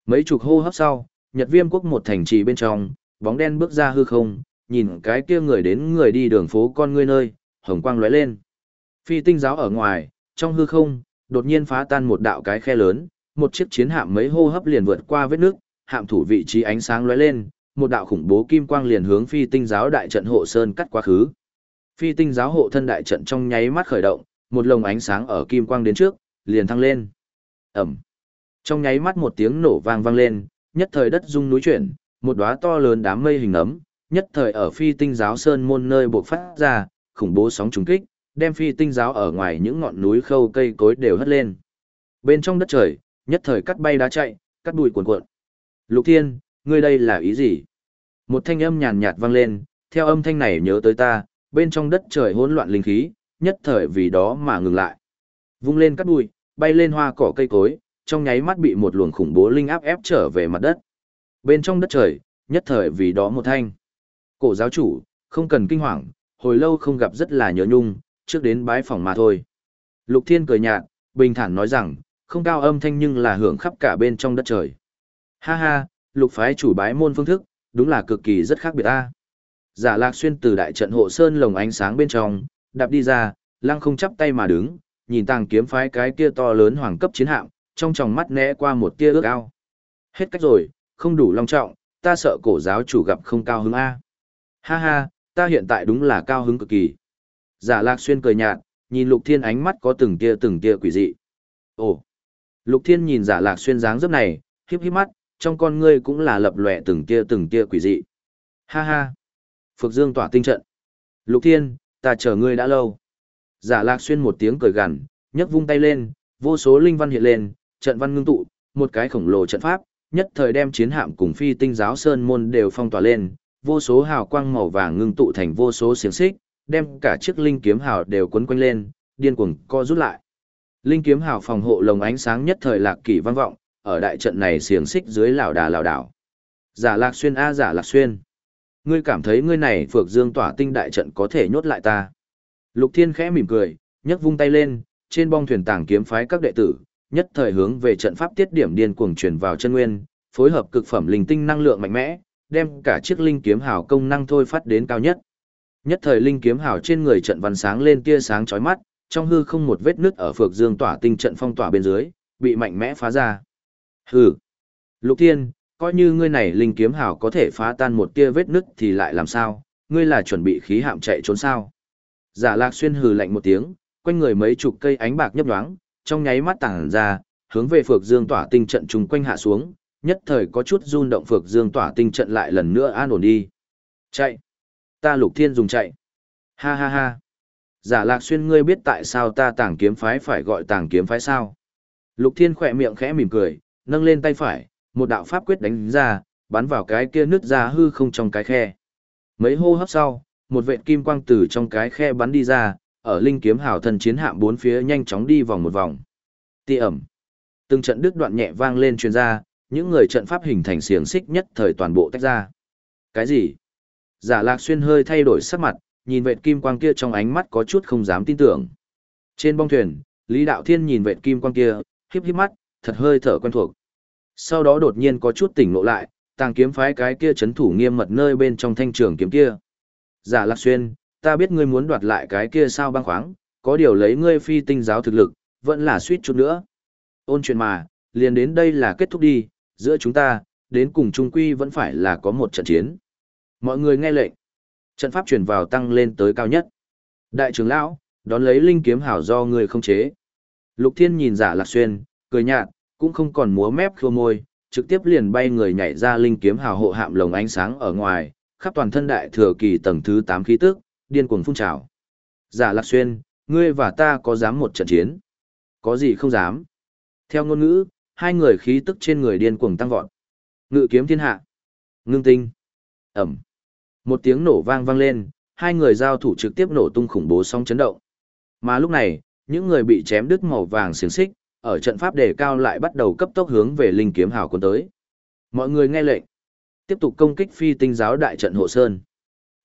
Mấy chục hô hấp sau, Nhật Viêm quốc một thành trì bên trong, bóng đen bước ra hư không, nhìn cái kia người đến người đi đường phố con ngươi nơi, hồng quang lóe lên. Phi tinh giáo ở ngoài, trong hư không, đột nhiên phá tan một đạo cái khe lớn, một chiếc chiến hạm mấy hô hấp liền vượt qua vết nước, hạm thủ vị trí ánh sáng lóe lên, một đạo khủng bố kim quang liền hướng phi tinh giáo đại trận hộ sơn cắt quá khứ. Phi tinh giáo hộ thân đại trận trong nháy mắt khởi động, một lồng ánh sáng ở kim quang đến trước, liền thăng lên. Ẩm. Trong nháy mắt một tiếng nổ vang vang lên, nhất thời đất rung núi chuyển, một đóa to lớn đám mây hình ấm, nhất thời ở phi tinh giáo sơn môn nơi bộc phát ra, khủng bố sóng trùng kích, đem phi tinh giáo ở ngoài những ngọn núi khâu cây cối đều hất lên. Bên trong đất trời, nhất thời cắt bay đá chạy, cắt bụi cuồn cuộn. Lục Thiên, ngươi đây là ý gì? Một thanh âm nhàn nhạt vang lên, theo âm thanh này nhớ tới ta, bên trong đất trời hỗn loạn linh khí, nhất thời vì đó mà ngừng lại. Vung lên cắt bụi, bay lên hoa cỏ cây cối, trong nháy mắt bị một luồng khủng bố linh áp ép trở về mặt đất. Bên trong đất trời, nhất thời vì đó một thanh. Cổ giáo chủ, không cần kinh hoàng, hồi lâu không gặp rất là nhớ nhung, trước đến bái phòng mà thôi. Lục Thiên cười nhạt, bình thản nói rằng, không cao âm thanh nhưng là hưởng khắp cả bên trong đất trời. Ha ha, lục phái chủ bái môn phương thức, đúng là cực kỳ rất khác biệt ta. Giả lạc xuyên từ đại trận hộ sơn lồng ánh sáng bên trong, đạp đi ra, lăng không chắp tay mà đứng, nhìn tàng kiếm phái cái kia to lớn hoàng cấp chiến hạm, trong tròng mắt né qua một tia ước ao. Hết cách rồi, không đủ long trọng, ta sợ cổ giáo chủ gặp không cao hứng A. Ha ha, ta hiện tại đúng là cao hứng cực kỳ. Giả lạc xuyên cười nhạt, nhìn lục thiên ánh mắt có từng tia từng tia quỷ dị. Ồ! Lục thiên nhìn giả lạc xuyên dáng dấp này, hiếp hiếp mắt, trong con ngươi cũng là lập lòe từng tia từng tia quỷ dị. Ha ha! Phược dương tỏa tinh trận. Lục thiên, ta chờ ngươi đã lâu. Giả lạc xuyên một tiếng cười gằn, nhấc vung tay lên, vô số linh văn hiện lên, trận văn ngưng tụ, một cái khổng lồ trận pháp, nhất thời đem chiến hạm cùng phi tinh giáo sơn môn đều phong tỏa lên, vô số hào quang màu vàng ngưng tụ thành vô số xiềng xích, đem cả chiếc linh kiếm hào đều quấn quanh lên, điên cuồng co rút lại. Linh kiếm hào phòng hộ lồng ánh sáng nhất thời lạc kỳ vang vọng, ở đại trận này xiềng xích dưới lão đà lão đảo. Giả Lạc Xuyên a giả Lạc Xuyên. Ngươi cảm thấy ngươi này Phược Dương Tỏa Tinh đại trận có thể nhốt lại ta? Lục Thiên khẽ mỉm cười, nhấc vung tay lên, trên bong thuyền tảng kiếm phái các đệ tử, nhất thời hướng về trận pháp tiết điểm điên cuồng truyền vào chân nguyên, phối hợp cực phẩm linh tinh năng lượng mạnh mẽ, đem cả chiếc linh kiếm hào công năng thôi phát đến cao nhất. Nhất thời linh kiếm hào trên người trận văn sáng lên tia sáng chói mắt, trong hư không một vết nứt ở phược dương tỏa tinh trận phong tỏa bên dưới, bị mạnh mẽ phá ra. Hừ. Lục Thiên, coi như ngươi này linh kiếm hào có thể phá tan một tia vết nứt thì lại làm sao, ngươi là chuẩn bị khí hạm chạy trốn sao? Giả Lạc xuyên hừ lạnh một tiếng, quanh người mấy chục cây ánh bạc nhấp nhoáng, trong nháy mắt tản ra, hướng về phược dương tỏa tinh trận trùng quanh hạ xuống, nhất thời có chút run động phược dương tỏa tinh trận lại lần nữa an ổn đi. Chạy! Ta lục thiên dùng chạy! Ha ha ha! Giả lạc xuyên ngươi biết tại sao ta tàng kiếm phái phải gọi tàng kiếm phái sao? Lục thiên khỏe miệng khẽ mỉm cười, nâng lên tay phải, một đạo pháp quyết đánh ra, bắn vào cái kia nứt ra hư không trong cái khe. Mấy hô hấp sau, một vệt kim quang từ trong cái khe bắn đi ra, ở linh kiếm hào thần chiến hạm bốn phía nhanh chóng đi vòng một vòng. Tị ẩm. Từng trận đứt đoạn nhẹ vang lên truyền ra, những người trận pháp hình thành xiềng xích nhất thời toàn bộ tách ra. Cái gì? Giả lạc xuyên hơi thay đổi sắc mặt, nhìn vệt kim quang kia trong ánh mắt có chút không dám tin tưởng. Trên bong thuyền, Lý Đạo Thiên nhìn vệt kim quang kia, híp híp mắt, thật hơi thở quen thuộc. Sau đó đột nhiên có chút tỉnh ngộ lại, tàng kiếm phái cái kia chấn thủ nghiêm mật nơi bên trong thanh trường kiếm kia. Giả Lạc Xuyên, ta biết ngươi muốn đoạt lại cái kia sao băng khoáng, có điều lấy ngươi phi tinh giáo thực lực, vẫn là suýt chút nữa. Ôn chuyện mà, liền đến đây là kết thúc đi, giữa chúng ta, đến cùng trung quy vẫn phải là có một trận chiến. Mọi người nghe lệnh. Trận pháp truyền vào tăng lên tới cao nhất. Đại trưởng lão, đón lấy linh kiếm hảo do người không chế. Lục Thiên nhìn giả lạc xuyên, cười nhạt, cũng không còn múa mép khô môi, trực tiếp liền bay người nhảy ra linh kiếm hào hộ hạm lồng ánh sáng ở ngoài, khắp toàn thân đại thừa kỳ tầng thứ 8 khí tức, điên cuồng phun trào. Giả Lạc Xuyên, ngươi và ta có dám một trận chiến? Có gì không dám? Theo ngôn ngữ, hai người khí tức trên người điên cuồng tăng vọt. Ngự kiếm thiên hạ. Ngưng tinh. Ẩm. Một tiếng nổ vang vang lên, hai người giao thủ trực tiếp nổ tung khủng bố song chấn động. Mà lúc này, những người bị chém đứt màu vàng xiềng xích, ở trận pháp đề cao lại bắt đầu cấp tốc hướng về linh kiếm hào quân tới. Mọi người nghe lệnh, tiếp tục công kích phi tinh giáo đại trận hộ sơn.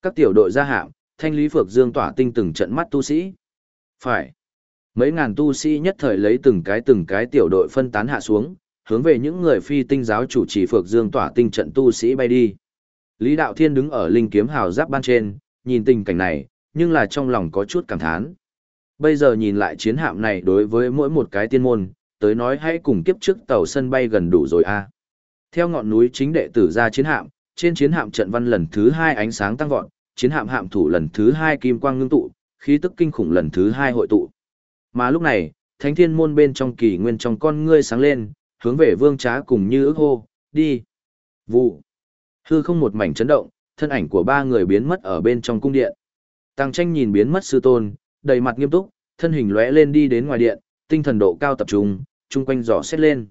Các tiểu đội ra hạm, thanh lý phược dương tỏa tinh từng trận mắt tu sĩ. Phải. Mấy ngàn tu sĩ nhất thời lấy từng cái từng cái tiểu đội phân tán hạ xuống, hướng về những người phi tinh giáo chủ trì phược dương tỏa tinh trận tu sĩ bay đi. Lý Đạo Thiên đứng ở linh kiếm hào giáp ban trên, nhìn tình cảnh này, nhưng là trong lòng có chút cảm thán. Bây giờ nhìn lại chiến hạm này đối với mỗi một cái tiên môn, tới nói hãy cùng kiếp trước tàu sân bay gần đủ rồi a. Theo ngọn núi chính đệ tử ra chiến hạm, trên chiến hạm trận văn lần thứ hai ánh sáng tăng vọt, chiến hạm hạm thủ lần thứ hai kim quang ngưng tụ, khí tức kinh khủng lần thứ hai hội tụ. Mà lúc này, thánh thiên môn bên trong kỳ nguyên trong con ngươi sáng lên, hướng về vương trá cùng như ước hô, đi. Vụ. Hư không một mảnh chấn động, thân ảnh của ba người biến mất ở bên trong cung điện. Tăng tranh nhìn biến mất sư tôn, đầy mặt nghiêm túc, thân hình lóe lên đi đến ngoài điện, tinh thần độ cao tập trung, chung quanh dò xét lên.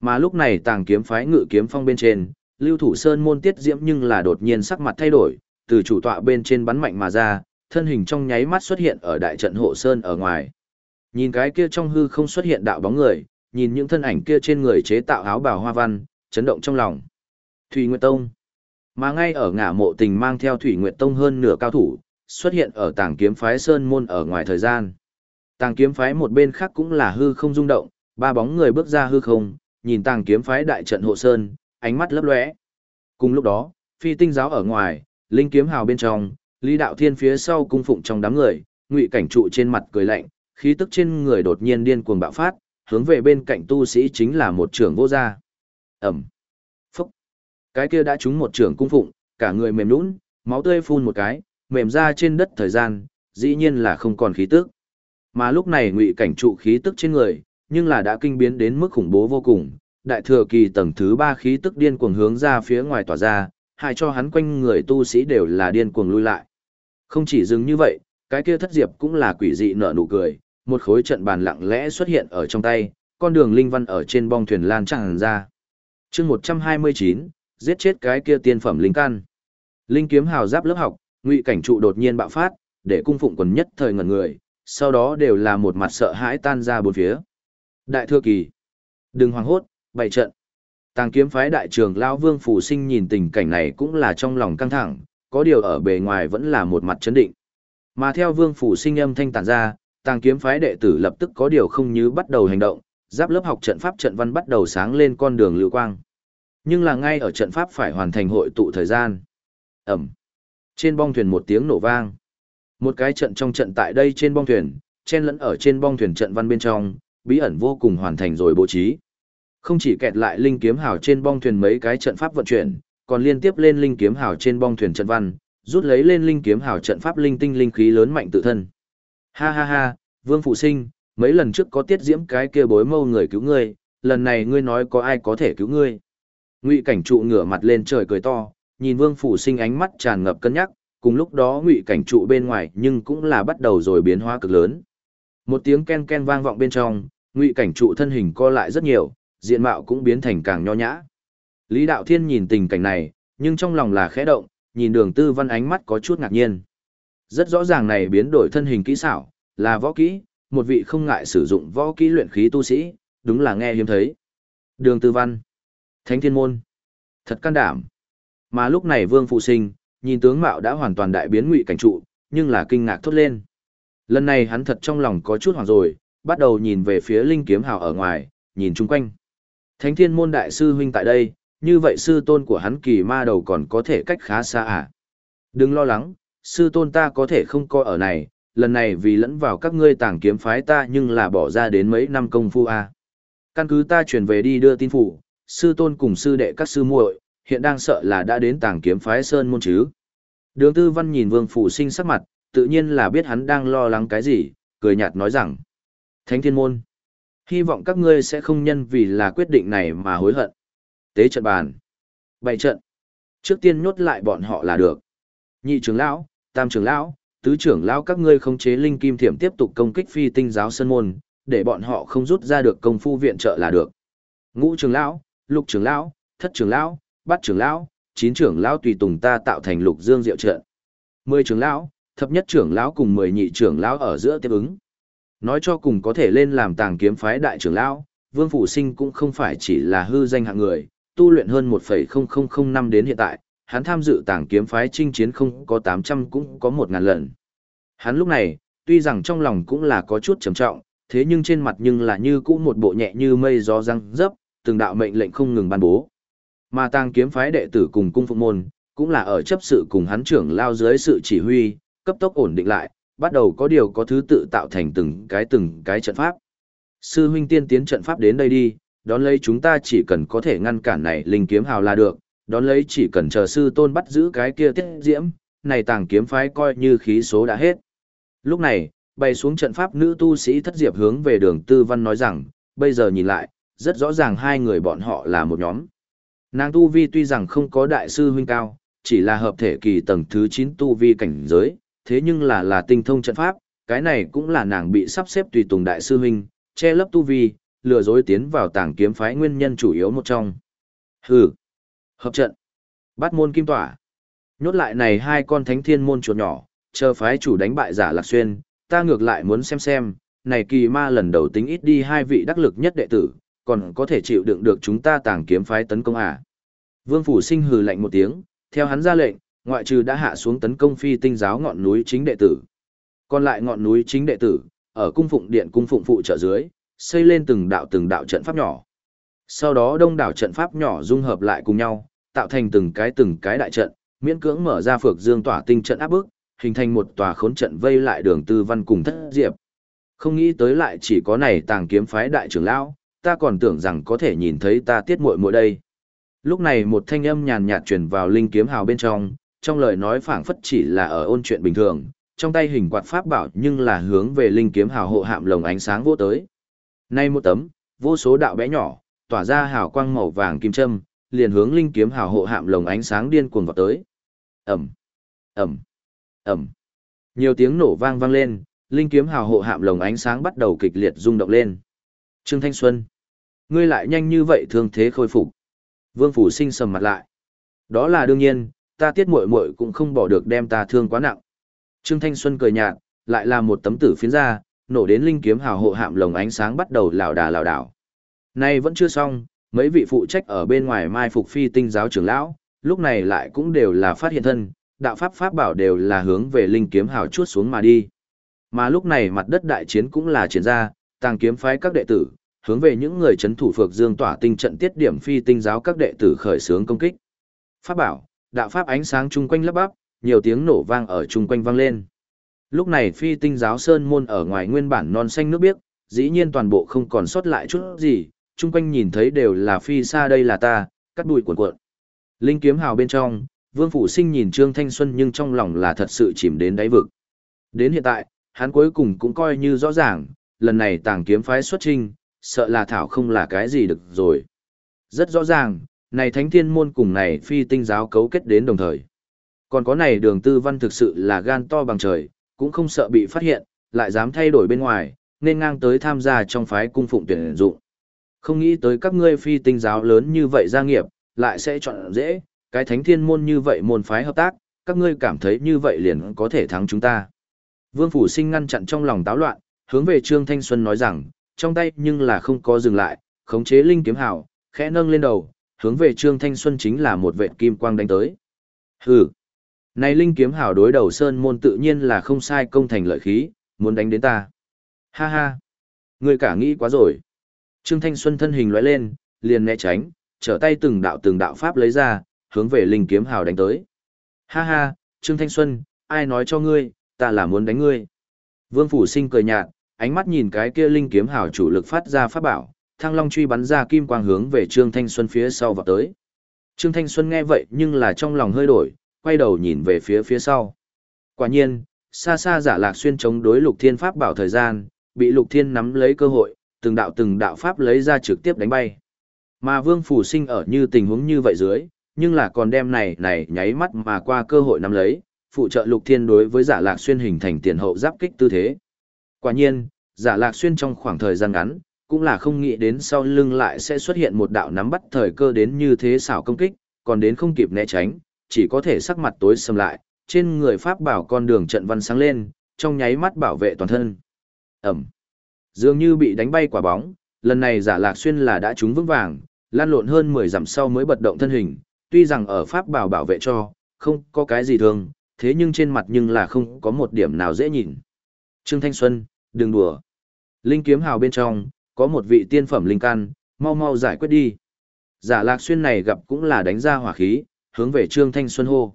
Mà lúc này tàng kiếm phái ngự kiếm phong bên trên, lưu thủ sơn môn tiết diễm nhưng là đột nhiên sắc mặt thay đổi, từ chủ tọa bên trên bắn mạnh mà ra, thân hình trong nháy mắt xuất hiện ở đại trận hộ sơn ở ngoài. Nhìn cái kia trong hư không xuất hiện đạo bóng người, nhìn những thân ảnh kia trên người chế tạo áo bào hoa văn, chấn động trong lòng. Thủy Nguyệt Tông. Mà ngay ở ngã mộ tình mang theo Thủy Nguyệt Tông hơn nửa cao thủ, xuất hiện ở tàng kiếm phái Sơn Môn ở ngoài thời gian. Tàng kiếm phái một bên khác cũng là hư không rung động, ba bóng người bước ra hư không, nhìn tàng kiếm phái đại trận hộ Sơn, ánh mắt lấp lóe. Cùng lúc đó, phi tinh giáo ở ngoài, linh kiếm hào bên trong, Lý Đạo Thiên phía sau cung phụng trong đám người, ngụy cảnh trụ trên mặt cười lạnh, khí tức trên người đột nhiên điên cuồng bạo phát, hướng về bên cạnh tu sĩ chính là một trưởng vô gia. Ẩm. Phúc. Cái kia đã trúng một trưởng cung phụng, cả người mềm nhũn, máu tươi phun một cái, mềm ra trên đất thời gian, dĩ nhiên là không còn khí tức. Mà lúc này ngụy cảnh trụ khí tức trên người, nhưng là đã kinh biến đến mức khủng bố vô cùng, đại thừa kỳ tầng thứ ba khí tức điên cuồng hướng ra phía ngoài tỏa ra, hại cho hắn quanh người tu sĩ đều là điên cuồng lui lại. Không chỉ dừng như vậy, cái kia thất diệp cũng là quỷ dị nở nụ cười, một khối trận bàn lặng lẽ xuất hiện ở trong tay, con đường linh văn ở trên bong thuyền lan tràn ra. chương 129, giết chết cái kia tiên phẩm linh căn. Linh kiếm hào giáp lớp học, ngụy cảnh trụ đột nhiên bạo phát, để cung phụng quần nhất thời ngẩn người, sau đó đều là một mặt sợ hãi tan ra bốn phía. Đại thừa kỳ, đừng hoảng hốt, bày trận. Tàng kiếm phái đại trường Lão Vương Phủ Sinh nhìn tình cảnh này cũng là trong lòng căng thẳng, có điều ở bề ngoài vẫn là một mặt chấn định. Mà theo Vương Phủ Sinh âm thanh tản ra, tàng kiếm phái đệ tử lập tức có điều không như bắt đầu hành động, giáp lớp học trận pháp trận văn bắt đầu sáng lên con đường lưu quang. Nhưng là ngay ở trận pháp phải hoàn thành hội tụ thời gian. Ẩm. Trên bong thuyền một tiếng nổ vang. Một cái trận trong trận tại đây trên bong thuyền, chen lẫn ở trên bong thuyền trận văn bên trong, bí ẩn vô cùng hoàn thành rồi bố trí. Không chỉ kẹt lại linh kiếm hào trên bong thuyền mấy cái trận pháp vận chuyển, còn liên tiếp lên linh kiếm hào trên bong thuyền trận văn, rút lấy lên linh kiếm hào trận pháp linh tinh linh khí lớn mạnh tự thân. Ha ha ha, Vương Phụ Sinh, mấy lần trước có tiết diễm cái kia bối mâu người cứu ngươi, lần này ngươi nói có ai có thể cứu ngươi. Ngụy cảnh trụ ngửa mặt lên trời cười to, nhìn Vương Phụ Sinh ánh mắt tràn ngập cân nhắc, cùng lúc đó ngụy cảnh trụ bên ngoài nhưng cũng là bắt đầu rồi biến hóa cực lớn. Một tiếng ken ken vang vọng bên trong, ngụy cảnh trụ thân hình co lại rất nhiều, diện mạo cũng biến thành càng nho nhã. Lý Đạo Thiên nhìn tình cảnh này, nhưng trong lòng là khẽ động, nhìn đường tư văn ánh mắt có chút ngạc nhiên. Rất rõ ràng này biến đổi thân hình kỹ xảo, là võ kỹ, một vị không ngại sử dụng võ kỹ luyện khí tu sĩ, đúng là nghe hiếm thấy. Đường tư văn, thánh thiên môn, thật can đảm. Mà lúc này vương phụ sinh, nhìn tướng mạo đã hoàn toàn đại biến ngụy cảnh trụ, nhưng là kinh ngạc thốt lên. Lần này hắn thật trong lòng có chút hoảng rồi, bắt đầu nhìn về phía linh kiếm hào ở ngoài, nhìn chung quanh. Thánh thiên môn đại sư huynh tại đây, như vậy sư tôn của hắn kỳ ma đầu còn có thể cách khá xa à. Đừng lo lắng, sư tôn ta có thể không coi ở này, lần này vì lẫn vào các ngươi tàng kiếm phái ta nhưng là bỏ ra đến mấy năm công phu à. Căn cứ ta chuyển về đi đưa tin phủ, sư tôn cùng sư đệ các sư muội hiện đang sợ là đã đến tàng kiếm phái sơn môn chứ. Đường tư văn nhìn vương phủ sinh sắc mặt, tự nhiên là biết hắn đang lo lắng cái gì, cười nhạt nói rằng. Thánh thiên môn hy vọng các ngươi sẽ không nhân vì là quyết định này mà hối hận. Tế trận bàn. Bày trận. Trước tiên nhốt lại bọn họ là được. Nhị trưởng lão, tam trưởng lão, tứ trưởng lão các ngươi khống chế linh kim thiểm tiếp tục công kích phi tinh giáo sơn môn, để bọn họ không rút ra được công phu viện trợ là được. Ngũ trưởng lão, lục trưởng lão, thất trưởng lão, bát trưởng lão, chín trưởng lão tùy tùng ta tạo thành lục dương diệu trận. Mười trưởng lão, thập nhất trưởng lão cùng mười nhị trưởng lão ở giữa tiếp ứng. Nói cho cùng có thể lên làm tàng kiếm phái đại trưởng lão, Vương Phủ Sinh cũng không phải chỉ là hư danh hạng người, tu luyện hơn 1,0005 năm đến hiện tại, hắn tham dự tàng kiếm phái chinh chiến không có 800 cũng có 1.000 lần. Hắn lúc này, tuy rằng trong lòng cũng là có chút trầm trọng, thế nhưng trên mặt nhưng là như cũ một bộ nhẹ như mây gió răng dấp, từng đạo mệnh lệnh không ngừng ban bố. Mà tàng kiếm phái đệ tử cùng cung phụ môn, cũng là ở chấp sự cùng hắn trưởng lao dưới sự chỉ huy, cấp tốc ổn định lại, bắt đầu có điều có thứ tự tạo thành từng cái từng cái trận pháp. Sư huynh tiên tiến trận pháp đến đây đi, đón lấy chúng ta chỉ cần có thể ngăn cản này linh kiếm hào là được, đón lấy chỉ cần chờ sư tôn bắt giữ cái kia tiết diễm, này tàng kiếm phái coi như khí số đã hết. Lúc này, bay xuống trận pháp nữ tu sĩ thất diệp hướng về đường tư văn nói rằng, bây giờ nhìn lại, rất rõ ràng hai người bọn họ là một nhóm. Nàng tu vi tuy rằng không có đại sư huynh cao, chỉ là hợp thể kỳ tầng thứ 9 tu vi cảnh giới, thế nhưng là là tinh thông trận pháp, cái này cũng là nàng bị sắp xếp tùy tùng đại sư huynh, che lấp tu vi, lừa dối tiến vào tàng kiếm phái nguyên nhân chủ yếu một trong. Hừ. Hợp trận. Bắt môn kim tỏa. Nhốt lại này hai con thánh thiên môn chuột nhỏ, chờ phái chủ đánh bại giả lạc xuyên, ta ngược lại muốn xem xem, này kỳ ma lần đầu tính ít đi hai vị đắc lực nhất đệ tử, còn có thể chịu đựng được chúng ta tàng kiếm phái tấn công à. Vương Phủ Sinh hừ lạnh một tiếng, theo hắn ra lệnh, ngoại trừ đã hạ xuống tấn công phi tinh giáo ngọn núi chính đệ tử. Còn lại ngọn núi chính đệ tử, ở cung phụng điện cung phụng phụ trợ dưới, xây lên từng đạo từng đạo trận pháp nhỏ. Sau đó đông đảo trận pháp nhỏ dung hợp lại cùng nhau, tạo thành từng cái từng cái đại trận, miễn cưỡng mở ra phược dương tỏa tinh trận áp bức, hình thành một tòa khốn trận vây lại đường tư văn cùng thất diệp. Không nghĩ tới lại chỉ có này tàng kiếm phái đại trưởng lão, ta còn tưởng rằng có thể nhìn thấy ta tiết muội muội đây. Lúc này một thanh âm nhàn nhạt truyền vào linh kiếm hào bên trong, trong lời nói phảng phất chỉ là ở ôn chuyện bình thường, trong tay hình quạt pháp bảo nhưng là hướng về linh kiếm hào hộ hạm lồng ánh sáng vô tới. Nay một tấm, vô số đạo bé nhỏ, tỏa ra hào quang màu vàng kim châm, liền hướng linh kiếm hào hộ hạm lồng ánh sáng điên cuồng vào tới. Ẩm, Ẩm, Ẩm. Nhiều tiếng nổ vang vang lên, linh kiếm hào hộ hạm lồng ánh sáng bắt đầu kịch liệt rung động lên. Trương Thanh Xuân, ngươi lại nhanh như vậy thương thế khôi phục. Vương Phủ Sinh sầm mặt lại. Đó là đương nhiên, ta tiết muội muội cũng không bỏ được đem ta thương quá nặng. Trương Thanh Xuân cười nhạt, lại là một tấm tử phiến ra, nổ đến linh kiếm hào hộ hạm lồng ánh sáng bắt đầu lảo đà lảo đảo. Nay vẫn chưa xong, mấy vị phụ trách ở bên ngoài mai phục phi tinh giáo trưởng lão, lúc này lại cũng đều là phát hiện thân, đạo pháp pháp bảo đều là hướng về linh kiếm hào chuốt xuống mà đi. Mà lúc này mặt đất đại chiến cũng là triển ra, tàng kiếm phái các đệ tử, hướng về những người chấn thủ phược dương tỏa tinh trận tiết điểm phi tinh giáo các đệ tử khởi xướng công kích. Pháp bảo, đạo pháp ánh sáng chung quanh lấp bắp, nhiều tiếng nổ vang ở chung quanh vang lên. Lúc này phi tinh giáo sơn môn ở ngoài nguyên bản non xanh nước biếc, dĩ nhiên toàn bộ không còn sót lại chút gì, chung quanh nhìn thấy đều là phi xa đây là ta, cắt đùi cuộn cuộn. Linh kiếm hào bên trong, Vương Phủ Sinh nhìn Trương Thanh Xuân nhưng trong lòng là thật sự chìm đến đáy vực. Đến hiện tại, hắn cuối cùng cũng coi như rõ ràng, lần này tàng kiếm phái xuất trinh, sợ là thảo không là cái gì được rồi. Rất rõ ràng, này thánh thiên môn cùng này phi tinh giáo cấu kết đến đồng thời. Còn có này đường tư văn thực sự là gan to bằng trời, cũng không sợ bị phát hiện, lại dám thay đổi bên ngoài, nên ngang tới tham gia trong phái cung phụng tuyển dụng. Không nghĩ tới các ngươi phi tinh giáo lớn như vậy gia nghiệp, lại sẽ chọn dễ, cái thánh thiên môn như vậy môn phái hợp tác, các ngươi cảm thấy như vậy liền có thể thắng chúng ta. Vương Phủ Sinh ngăn chặn trong lòng táo loạn, hướng về Trương Thanh Xuân nói rằng, trong tay nhưng là không có dừng lại, khống chế linh kiếm hảo, khẽ nâng lên đầu, hướng về Trương Thanh Xuân chính là một vệt kim quang đánh tới. Hừ. Này linh kiếm hảo đối đầu sơn môn tự nhiên là không sai công thành lợi khí, muốn đánh đến ta. Ha ha. Người cả nghĩ quá rồi. Trương Thanh Xuân thân hình lóe lên, liền né tránh, trở tay từng đạo từng đạo pháp lấy ra, hướng về linh kiếm hào đánh tới. Ha ha, Trương Thanh Xuân, ai nói cho ngươi, ta là muốn đánh ngươi. Vương Phủ Sinh cười nhạt, ánh mắt nhìn cái kia linh kiếm hào chủ lực phát ra pháp bảo, thăng long truy bắn ra kim quang hướng về Trương Thanh Xuân phía sau vào tới. Trương Thanh Xuân nghe vậy nhưng là trong lòng hơi đổi, quay đầu nhìn về phía phía sau. Quả nhiên, xa xa giả lạc xuyên chống đối lục thiên pháp bảo thời gian, bị lục thiên nắm lấy cơ hội, từng đạo từng đạo pháp lấy ra trực tiếp đánh bay. Mà Vương Phủ Sinh ở như tình huống như vậy dưới, nhưng là còn đem này này nháy mắt mà qua cơ hội nắm lấy, phụ trợ lục thiên đối với giả lạc xuyên hình thành tiền hậu giáp kích tư thế. Quả nhiên, giả lạc xuyên trong khoảng thời gian ngắn, cũng là không nghĩ đến sau lưng lại sẽ xuất hiện một đạo nắm bắt thời cơ đến như thế xảo công kích, còn đến không kịp né tránh, chỉ có thể sắc mặt tối sầm lại, trên người pháp bảo con đường trận văn sáng lên, trong nháy mắt bảo vệ toàn thân. Ẩm. Dường như bị đánh bay quả bóng, lần này giả lạc xuyên là đã trúng vững vàng, lan lộn hơn 10 dặm sau mới bật động thân hình, tuy rằng ở pháp bảo bảo vệ cho, không có cái gì thường, thế nhưng trên mặt nhưng là không có một điểm nào dễ nhìn. Trương Thanh Xuân, đừng đùa. Linh kiếm hào bên trong, có một vị tiên phẩm linh căn, mau mau giải quyết đi. Giả lạc xuyên này gặp cũng là đánh ra hỏa khí, hướng về Trương Thanh Xuân hô.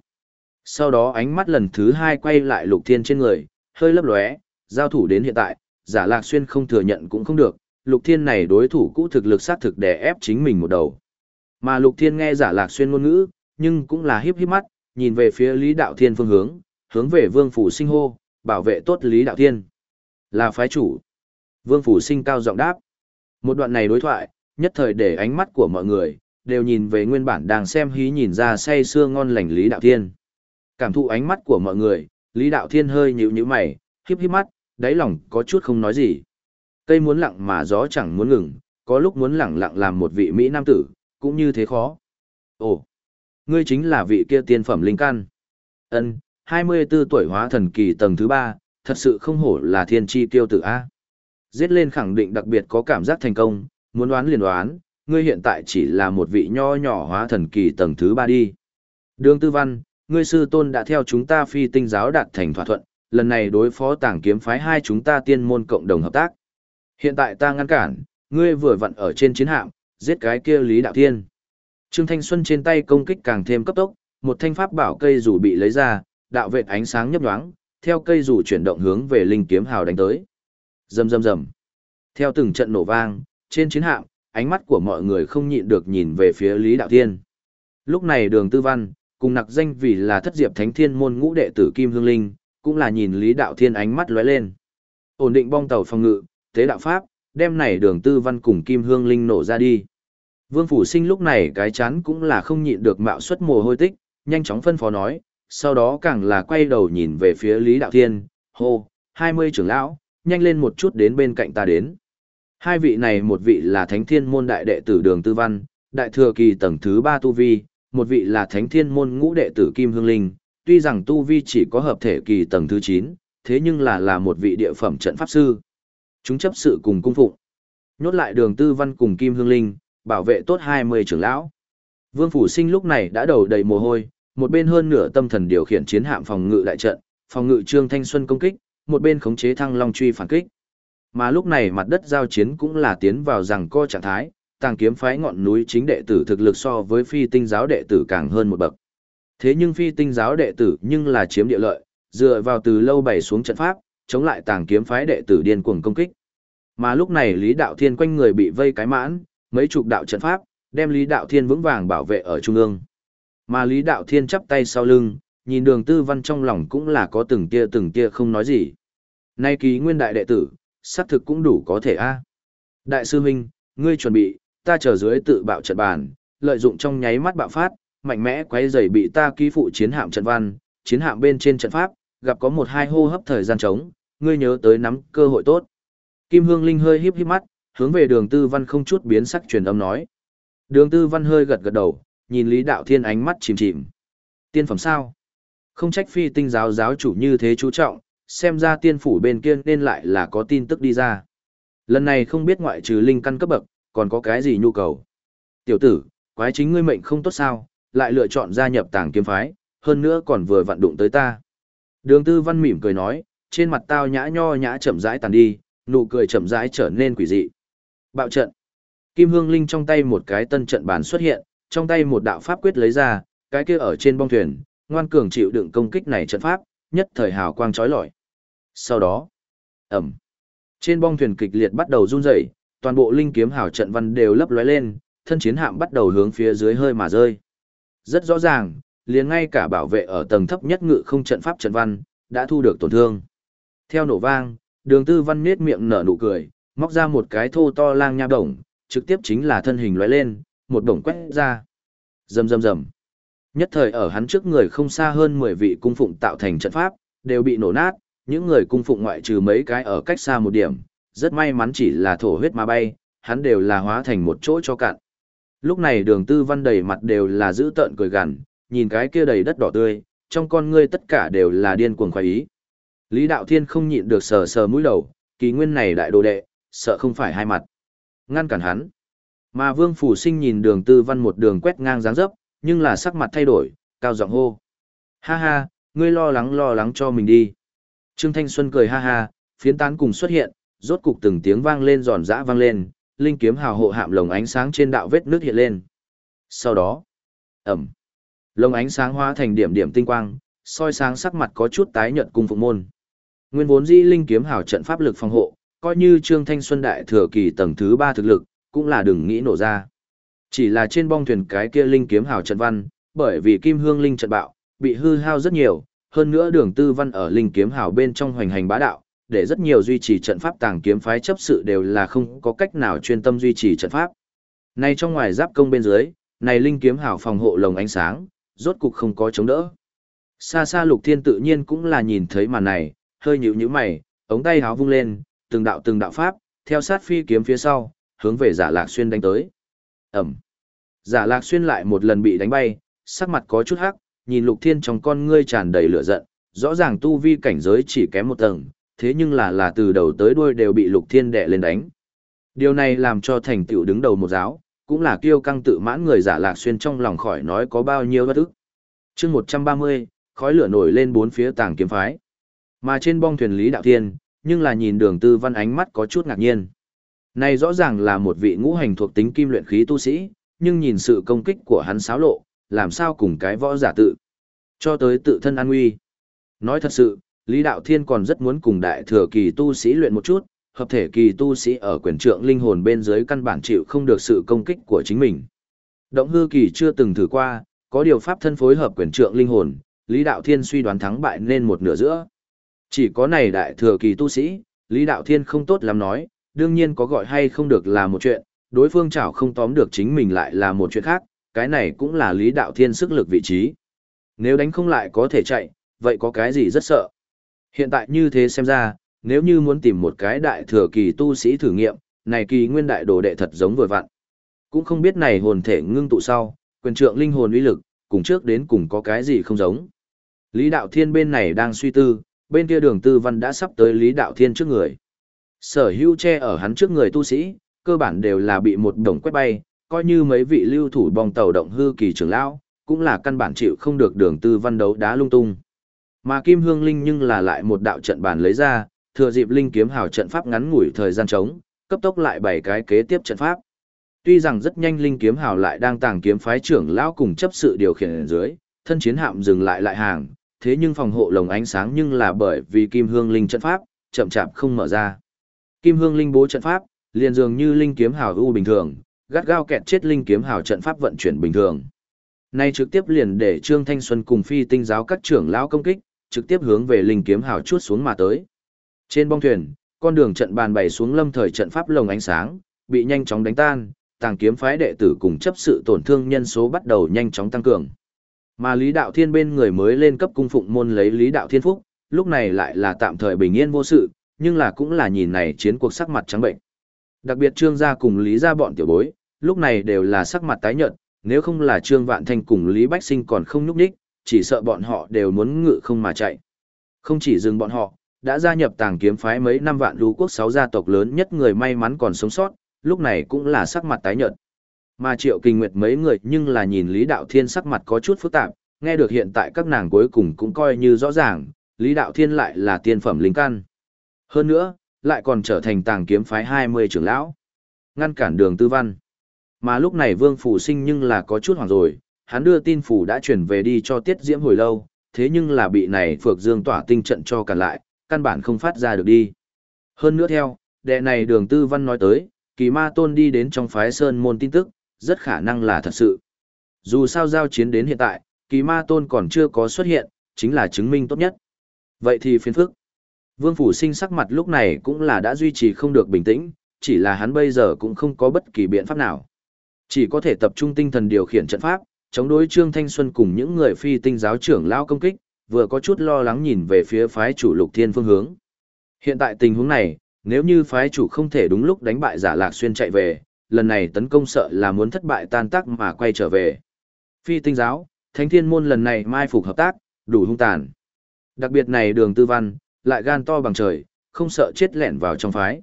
Sau đó ánh mắt lần thứ hai quay lại lục thiên trên người, hơi lấp lóe, giao thủ đến hiện tại, giả lạc xuyên không thừa nhận cũng không được, lục thiên này đối thủ cũ thực lực sát thực đè ép chính mình một đầu. Mà lục thiên nghe giả lạc xuyên ngôn ngữ, nhưng cũng là hiếp hiếp mắt, nhìn về phía Lý Đạo Thiên phương hướng, hướng về Vương Phủ Sinh hô, bảo vệ tốt Lý Đạo Thiên. Là phái chủ. Vương Phủ Sinh cao giọng đáp. Một đoạn này đối thoại, nhất thời để ánh mắt của mọi người, đều nhìn về nguyên bản đang xem hí nhìn ra say sưa ngon lành Lý Đạo Thiên. Cảm thụ ánh mắt của mọi người, Lý Đạo Thiên hơi nhíu nhíu mày, hiếp hiếp mắt, đáy lòng có chút không nói gì. Cây muốn lặng mà gió chẳng muốn ngừng, có lúc muốn lặng lặng làm một vị Mỹ nam tử, cũng như thế khó. Ồ, ngươi chính là vị kia tiên phẩm linh căn. Ân, 24 tuổi hóa thần kỳ tầng thứ 3, thật sự không hổ là thiên chi tiêu tử A. Giết lên khẳng định đặc biệt có cảm giác thành công, muốn đoán liền đoán, ngươi hiện tại chỉ là một vị nho nhỏ hóa thần kỳ tầng thứ ba đi. Đường tư văn, ngươi sư tôn đã theo chúng ta phi tinh giáo đạt thành thỏa thuận, lần này đối phó tàng kiếm phái hai chúng ta tiên môn cộng đồng hợp tác. Hiện tại ta ngăn cản, ngươi vừa vặn ở trên chiến hạm, giết cái kia Lý Đạo Thiên. Trương Thanh Xuân trên tay công kích càng thêm cấp tốc, một thanh pháp bảo cây rủ bị lấy ra, đạo vệt ánh sáng nhấp nhoáng, theo cây rủ chuyển động hướng về linh kiếm hào đánh tới. Rầm rầm rầm. Theo từng trận nổ vang, trên chiến hạm, ánh mắt của mọi người không nhịn được nhìn về phía Lý Đạo Thiên. Lúc này Đường Tư Văn, cùng nặc danh vì là thất diệp thánh thiên môn ngũ đệ tử Kim Hương Linh, cũng là nhìn Lý Đạo Thiên ánh mắt lóe lên. Ổn định bong tàu phòng ngự, tế đạo pháp, đem này Đường Tư Văn cùng Kim Hương Linh nổ ra đi. Vương Phủ Sinh lúc này cái chán cũng là không nhịn được mạo xuất mồ hôi tích, nhanh chóng phân phó nói, sau đó càng là quay đầu nhìn về phía Lý Đạo Thiên, hô, hai mươi trưởng lão, nhanh lên một chút đến bên cạnh ta đến. Hai vị này một vị là Thánh Thiên môn đại đệ tử Đường Tư Văn, đại thừa kỳ tầng thứ ba tu vi, một vị là Thánh Thiên môn ngũ đệ tử Kim Hương Linh, tuy rằng tu vi chỉ có hợp thể kỳ tầng thứ 9, thế nhưng là là một vị địa phẩm trận pháp sư. Chúng chấp sự cùng cung phụng. Nhốt lại Đường Tư Văn cùng Kim Hương Linh, bảo vệ tốt 20 trưởng lão. Vương Phủ Sinh lúc này đã đầu đầy mồ hôi, một bên hơn nửa tâm thần điều khiển chiến hạm phòng ngự đại trận, phòng ngự Trương Thanh Xuân công kích, một bên khống chế thăng long truy phản kích. Mà lúc này mặt đất giao chiến cũng là tiến vào rằng co trạng thái, tàng kiếm phái ngọn núi chính đệ tử thực lực so với phi tinh giáo đệ tử càng hơn một bậc. Thế nhưng phi tinh giáo đệ tử nhưng là chiếm địa lợi, dựa vào từ lâu bày xuống trận pháp, chống lại tàng kiếm phái đệ tử điên cuồng công kích. Mà lúc này Lý Đạo Thiên quanh người bị vây cái mãn, mấy chục đạo trận pháp, đem Lý Đạo Thiên vững vàng bảo vệ ở trung ương. Mà Lý Đạo Thiên chắp tay sau lưng, nhìn đường tư văn trong lòng cũng là có từng tia từng tia không nói gì. Nay ký nguyên đại đệ tử, xác thực cũng đủ có thể a. Đại sư huynh, ngươi chuẩn bị, ta chờ dưới tự bạo trận bàn, lợi dụng trong nháy mắt bạo phát, mạnh mẽ quấy rầy bị ta ký phụ chiến hạm trận văn, chiến hạm bên trên trận pháp, gặp có một hai hô hấp thời gian trống, ngươi nhớ tới nắm cơ hội tốt. Kim Hương Linh hơi híp híp mắt, hướng về đường tư văn không chút biến sắc truyền âm nói. Đường tư văn hơi gật gật đầu, nhìn Lý Đạo Thiên ánh mắt chìm chìm. Tiên phẩm sao? Không trách phi tinh giáo giáo chủ như thế chú trọng, xem ra tiên phủ bên kia nên lại là có tin tức đi ra. Lần này không biết ngoại trừ linh căn cấp bậc, còn có cái gì nhu cầu. Tiểu tử, quái chính ngươi mệnh không tốt sao, lại lựa chọn gia nhập tàng kiếm phái, hơn nữa còn vừa vặn đụng tới ta. Đường tư văn mỉm cười nói, trên mặt tao nhã nho nhã chậm rãi tàn đi, nụ cười chậm rãi trở nên quỷ dị. Bạo trận. Kim Hương Linh trong tay một cái tân trận bàn xuất hiện, trong tay một đạo pháp quyết lấy ra, cái kia ở trên bong thuyền, ngoan cường chịu đựng công kích này trận pháp, nhất thời hào quang chói lọi. Sau đó, ầm. Trên bong thuyền kịch liệt bắt đầu run rẩy, toàn bộ linh kiếm hào trận văn đều lấp lóe lên, thân chiến hạm bắt đầu hướng phía dưới hơi mà rơi. Rất rõ ràng, liền ngay cả bảo vệ ở tầng thấp nhất ngự không trận pháp trận văn, đã thu được tổn thương. Theo nổ vang, đường tư văn nết miệng nở nụ cười, móc ra một cái thô to lang nha đồng, trực tiếp chính là thân hình lóe lên, một đồng quét ra. Rầm rầm rầm. Nhất thời ở hắn trước người không xa hơn 10 vị cung phụng tạo thành trận pháp, đều bị nổ nát, những người cung phụng ngoại trừ mấy cái ở cách xa một điểm, rất may mắn chỉ là thổ huyết mà bay, hắn đều là hóa thành một chỗ cho cạn. Lúc này đường tư văn đầy mặt đều là giữ tợn cười gằn, nhìn cái kia đầy đất đỏ tươi, trong con ngươi tất cả đều là điên cuồng khoái ý. Lý Đạo Thiên không nhịn được sờ sờ mũi đầu, kỳ nguyên này đại đồ đệ, sợ không phải hai mặt. Ngăn cản hắn. Mà Vương Phủ Sinh nhìn đường tư văn một đường quét ngang dáng dấp, nhưng là sắc mặt thay đổi, cao giọng hô. Ha ha, ngươi lo lắng lo lắng cho mình đi. Trương Thanh Xuân cười ha ha, phiến tán cùng xuất hiện, rốt cục từng tiếng vang lên giòn giã vang lên, linh kiếm hào hộ hạm lồng ánh sáng trên đạo vết nước hiện lên. Sau đó, ẩm, lồng ánh sáng hóa thành điểm điểm tinh quang, soi sáng sắc mặt có chút tái nhợt cung phụng môn. Nguyên vốn dĩ linh kiếm hào trận pháp lực phòng hộ, coi như Trương Thanh Xuân đại thừa kỳ tầng thứ 3 thực lực, cũng là đừng nghĩ nổ ra. Chỉ là trên bong thuyền cái kia linh kiếm hào trận văn, bởi vì kim hương linh trận bạo, bị hư hao rất nhiều, hơn nữa đường tư văn ở linh kiếm hào bên trong hoành hành bá đạo, để rất nhiều duy trì trận pháp tàng kiếm phái chấp sự đều là không có cách nào chuyên tâm duy trì trận pháp. nay trong ngoài giáp công bên dưới, này linh kiếm hào phòng hộ lồng ánh sáng, rốt cục không có chống đỡ. Xa xa lục thiên tự nhiên cũng là nhìn thấy màn này, hơi nhíu nhíu mày, ống tay háo vung lên, từng đạo từng đạo pháp, theo sát phi kiếm phía sau, hướng về giả lạc xuyên đánh tới. Ẩm. Giả lạc xuyên lại một lần bị đánh bay, sắc mặt có chút hắc, nhìn lục thiên trong con ngươi tràn đầy lửa giận, rõ ràng tu vi cảnh giới chỉ kém một tầng, thế nhưng là là từ đầu tới đuôi đều bị lục thiên đè lên đánh. Điều này làm cho thành tựu đứng đầu một giáo, cũng là kiêu căng tự mãn người giả lạc xuyên trong lòng khỏi nói có bao nhiêu bất ức. chương 130, khói lửa nổi lên bốn phía tàng kiếm phái. Mà trên bong thuyền Lý Đạo Thiên, nhưng là nhìn đường tư văn ánh mắt có chút ngạc nhiên. Này rõ ràng là một vị ngũ hành thuộc tính kim luyện khí tu sĩ, nhưng nhìn sự công kích của hắn xáo lộ, làm sao cùng cái võ giả tự. Cho tới tự thân an nguy. Nói thật sự, Lý Đạo Thiên còn rất muốn cùng đại thừa kỳ tu sĩ luyện một chút, hợp thể kỳ tu sĩ ở quyền trượng linh hồn bên dưới căn bản chịu không được sự công kích của chính mình. Động hư kỳ chưa từng thử qua, có điều pháp thân phối hợp quyền trượng linh hồn, Lý Đạo Thiên suy đoán thắng bại nên một nửa giữa. Chỉ có này đại thừa kỳ tu sĩ, Lý Đạo Thiên không tốt lắm nói, đương nhiên có gọi hay không được là một chuyện, đối phương chảo không tóm được chính mình lại là một chuyện khác, cái này cũng là Lý Đạo Thiên sức lực vị trí. Nếu đánh không lại có thể chạy, vậy có cái gì rất sợ. Hiện tại như thế xem ra, nếu như muốn tìm một cái đại thừa kỳ tu sĩ thử nghiệm, này kỳ nguyên đại đồ đệ thật giống vừa vặn. Cũng không biết này hồn thể ngưng tụ sau, quyền trượng linh hồn uy lực, cùng trước đến cùng có cái gì không giống. Lý Đạo Thiên bên này đang suy tư, bên kia đường tư văn đã sắp tới Lý Đạo Thiên trước người. Sở hữu che ở hắn trước người tu sĩ, cơ bản đều là bị một đồng quét bay, coi như mấy vị lưu thủ bong tàu động hư kỳ trưởng lão, cũng là căn bản chịu không được đường tư văn đấu đá lung tung. Mà Kim Hương Linh nhưng là lại một đạo trận bàn lấy ra, thừa dịp linh kiếm hào trận pháp ngắn ngủi thời gian trống, cấp tốc lại bảy cái kế tiếp trận pháp. Tuy rằng rất nhanh linh kiếm hào lại đang tàng kiếm phái trưởng lão cùng chấp sự điều khiển ở dưới, thân chiến hạm dừng lại lại hàng, thế nhưng phòng hộ lồng ánh sáng nhưng là bởi vì kim hương linh trận pháp, chậm chạp không mở ra. Kim hương linh bố trận pháp, liền dường như linh kiếm hào u bình thường, gắt gao kẹt chết linh kiếm hào trận pháp vận chuyển bình thường. Nay trực tiếp liền để Trương Thanh Xuân cùng phi tinh giáo các trưởng lão công kích, trực tiếp hướng về linh kiếm hào chuốt xuống mà tới. Trên bong thuyền, con đường trận bàn bày xuống lâm thời trận pháp lồng ánh sáng, bị nhanh chóng đánh tan, tàng kiếm phái đệ tử cùng chấp sự tổn thương nhân số bắt đầu nhanh chóng tăng cường. Mà Lý Đạo Thiên bên người mới lên cấp cung phụng môn lấy Lý Đạo Thiên Phúc, lúc này lại là tạm thời bình yên vô sự, nhưng là cũng là nhìn này chiến cuộc sắc mặt trắng bệnh. Đặc biệt Trương gia cùng Lý gia bọn tiểu bối, lúc này đều là sắc mặt tái nhợt, nếu không là Trương Vạn Thanh cùng Lý Bách Sinh còn không nhúc nhích, chỉ sợ bọn họ đều muốn ngự không mà chạy. Không chỉ dừng bọn họ, đã gia nhập tàng kiếm phái mấy năm vạn lũ quốc sáu gia tộc lớn nhất người may mắn còn sống sót, lúc này cũng là sắc mặt tái nhợt. Mà Triệu Kinh Nguyệt mấy người nhưng là nhìn Lý Đạo Thiên sắc mặt có chút phức tạp, nghe được hiện tại các nàng cuối cùng cũng coi như rõ ràng, Lý Đạo Thiên lại là tiên phẩm linh căn. Hơn nữa, lại còn trở thành tàng kiếm phái 20 trưởng lão. Ngăn cản đường tư văn. Mà lúc này Vương Phủ Sinh nhưng là có chút hoảng rồi, hắn đưa tin phủ đã chuyển về đi cho Tiết Diễm hồi lâu, thế nhưng là bị này Phược Dương tỏa tinh trận cho cản lại, căn bản không phát ra được đi. Hơn nữa theo, đệ này đường tư văn nói tới, kỳ ma tôn đi đến trong phái sơn môn tin tức, rất khả năng là thật sự. Dù sao giao chiến đến hiện tại, kỳ ma tôn còn chưa có xuất hiện, chính là chứng minh tốt nhất. Vậy thì phiền phức. Vương Phủ Sinh sắc mặt lúc này cũng là đã duy trì không được bình tĩnh, chỉ là hắn bây giờ cũng không có bất kỳ biện pháp nào. Chỉ có thể tập trung tinh thần điều khiển trận pháp, chống đối Trương Thanh Xuân cùng những người phi tinh giáo trưởng lao công kích, vừa có chút lo lắng nhìn về phía phái chủ lục thiên phương hướng. Hiện tại tình huống này, nếu như phái chủ không thể đúng lúc đánh bại giả lạc xuyên chạy về, lần này tấn công sợ là muốn thất bại tan tác mà quay trở về. Phi tinh giáo, thánh thiên môn lần này mai phục hợp tác, đủ hung tàn. Đặc biệt này đường tư văn, lại gan to bằng trời, không sợ chết lẹn vào trong phái.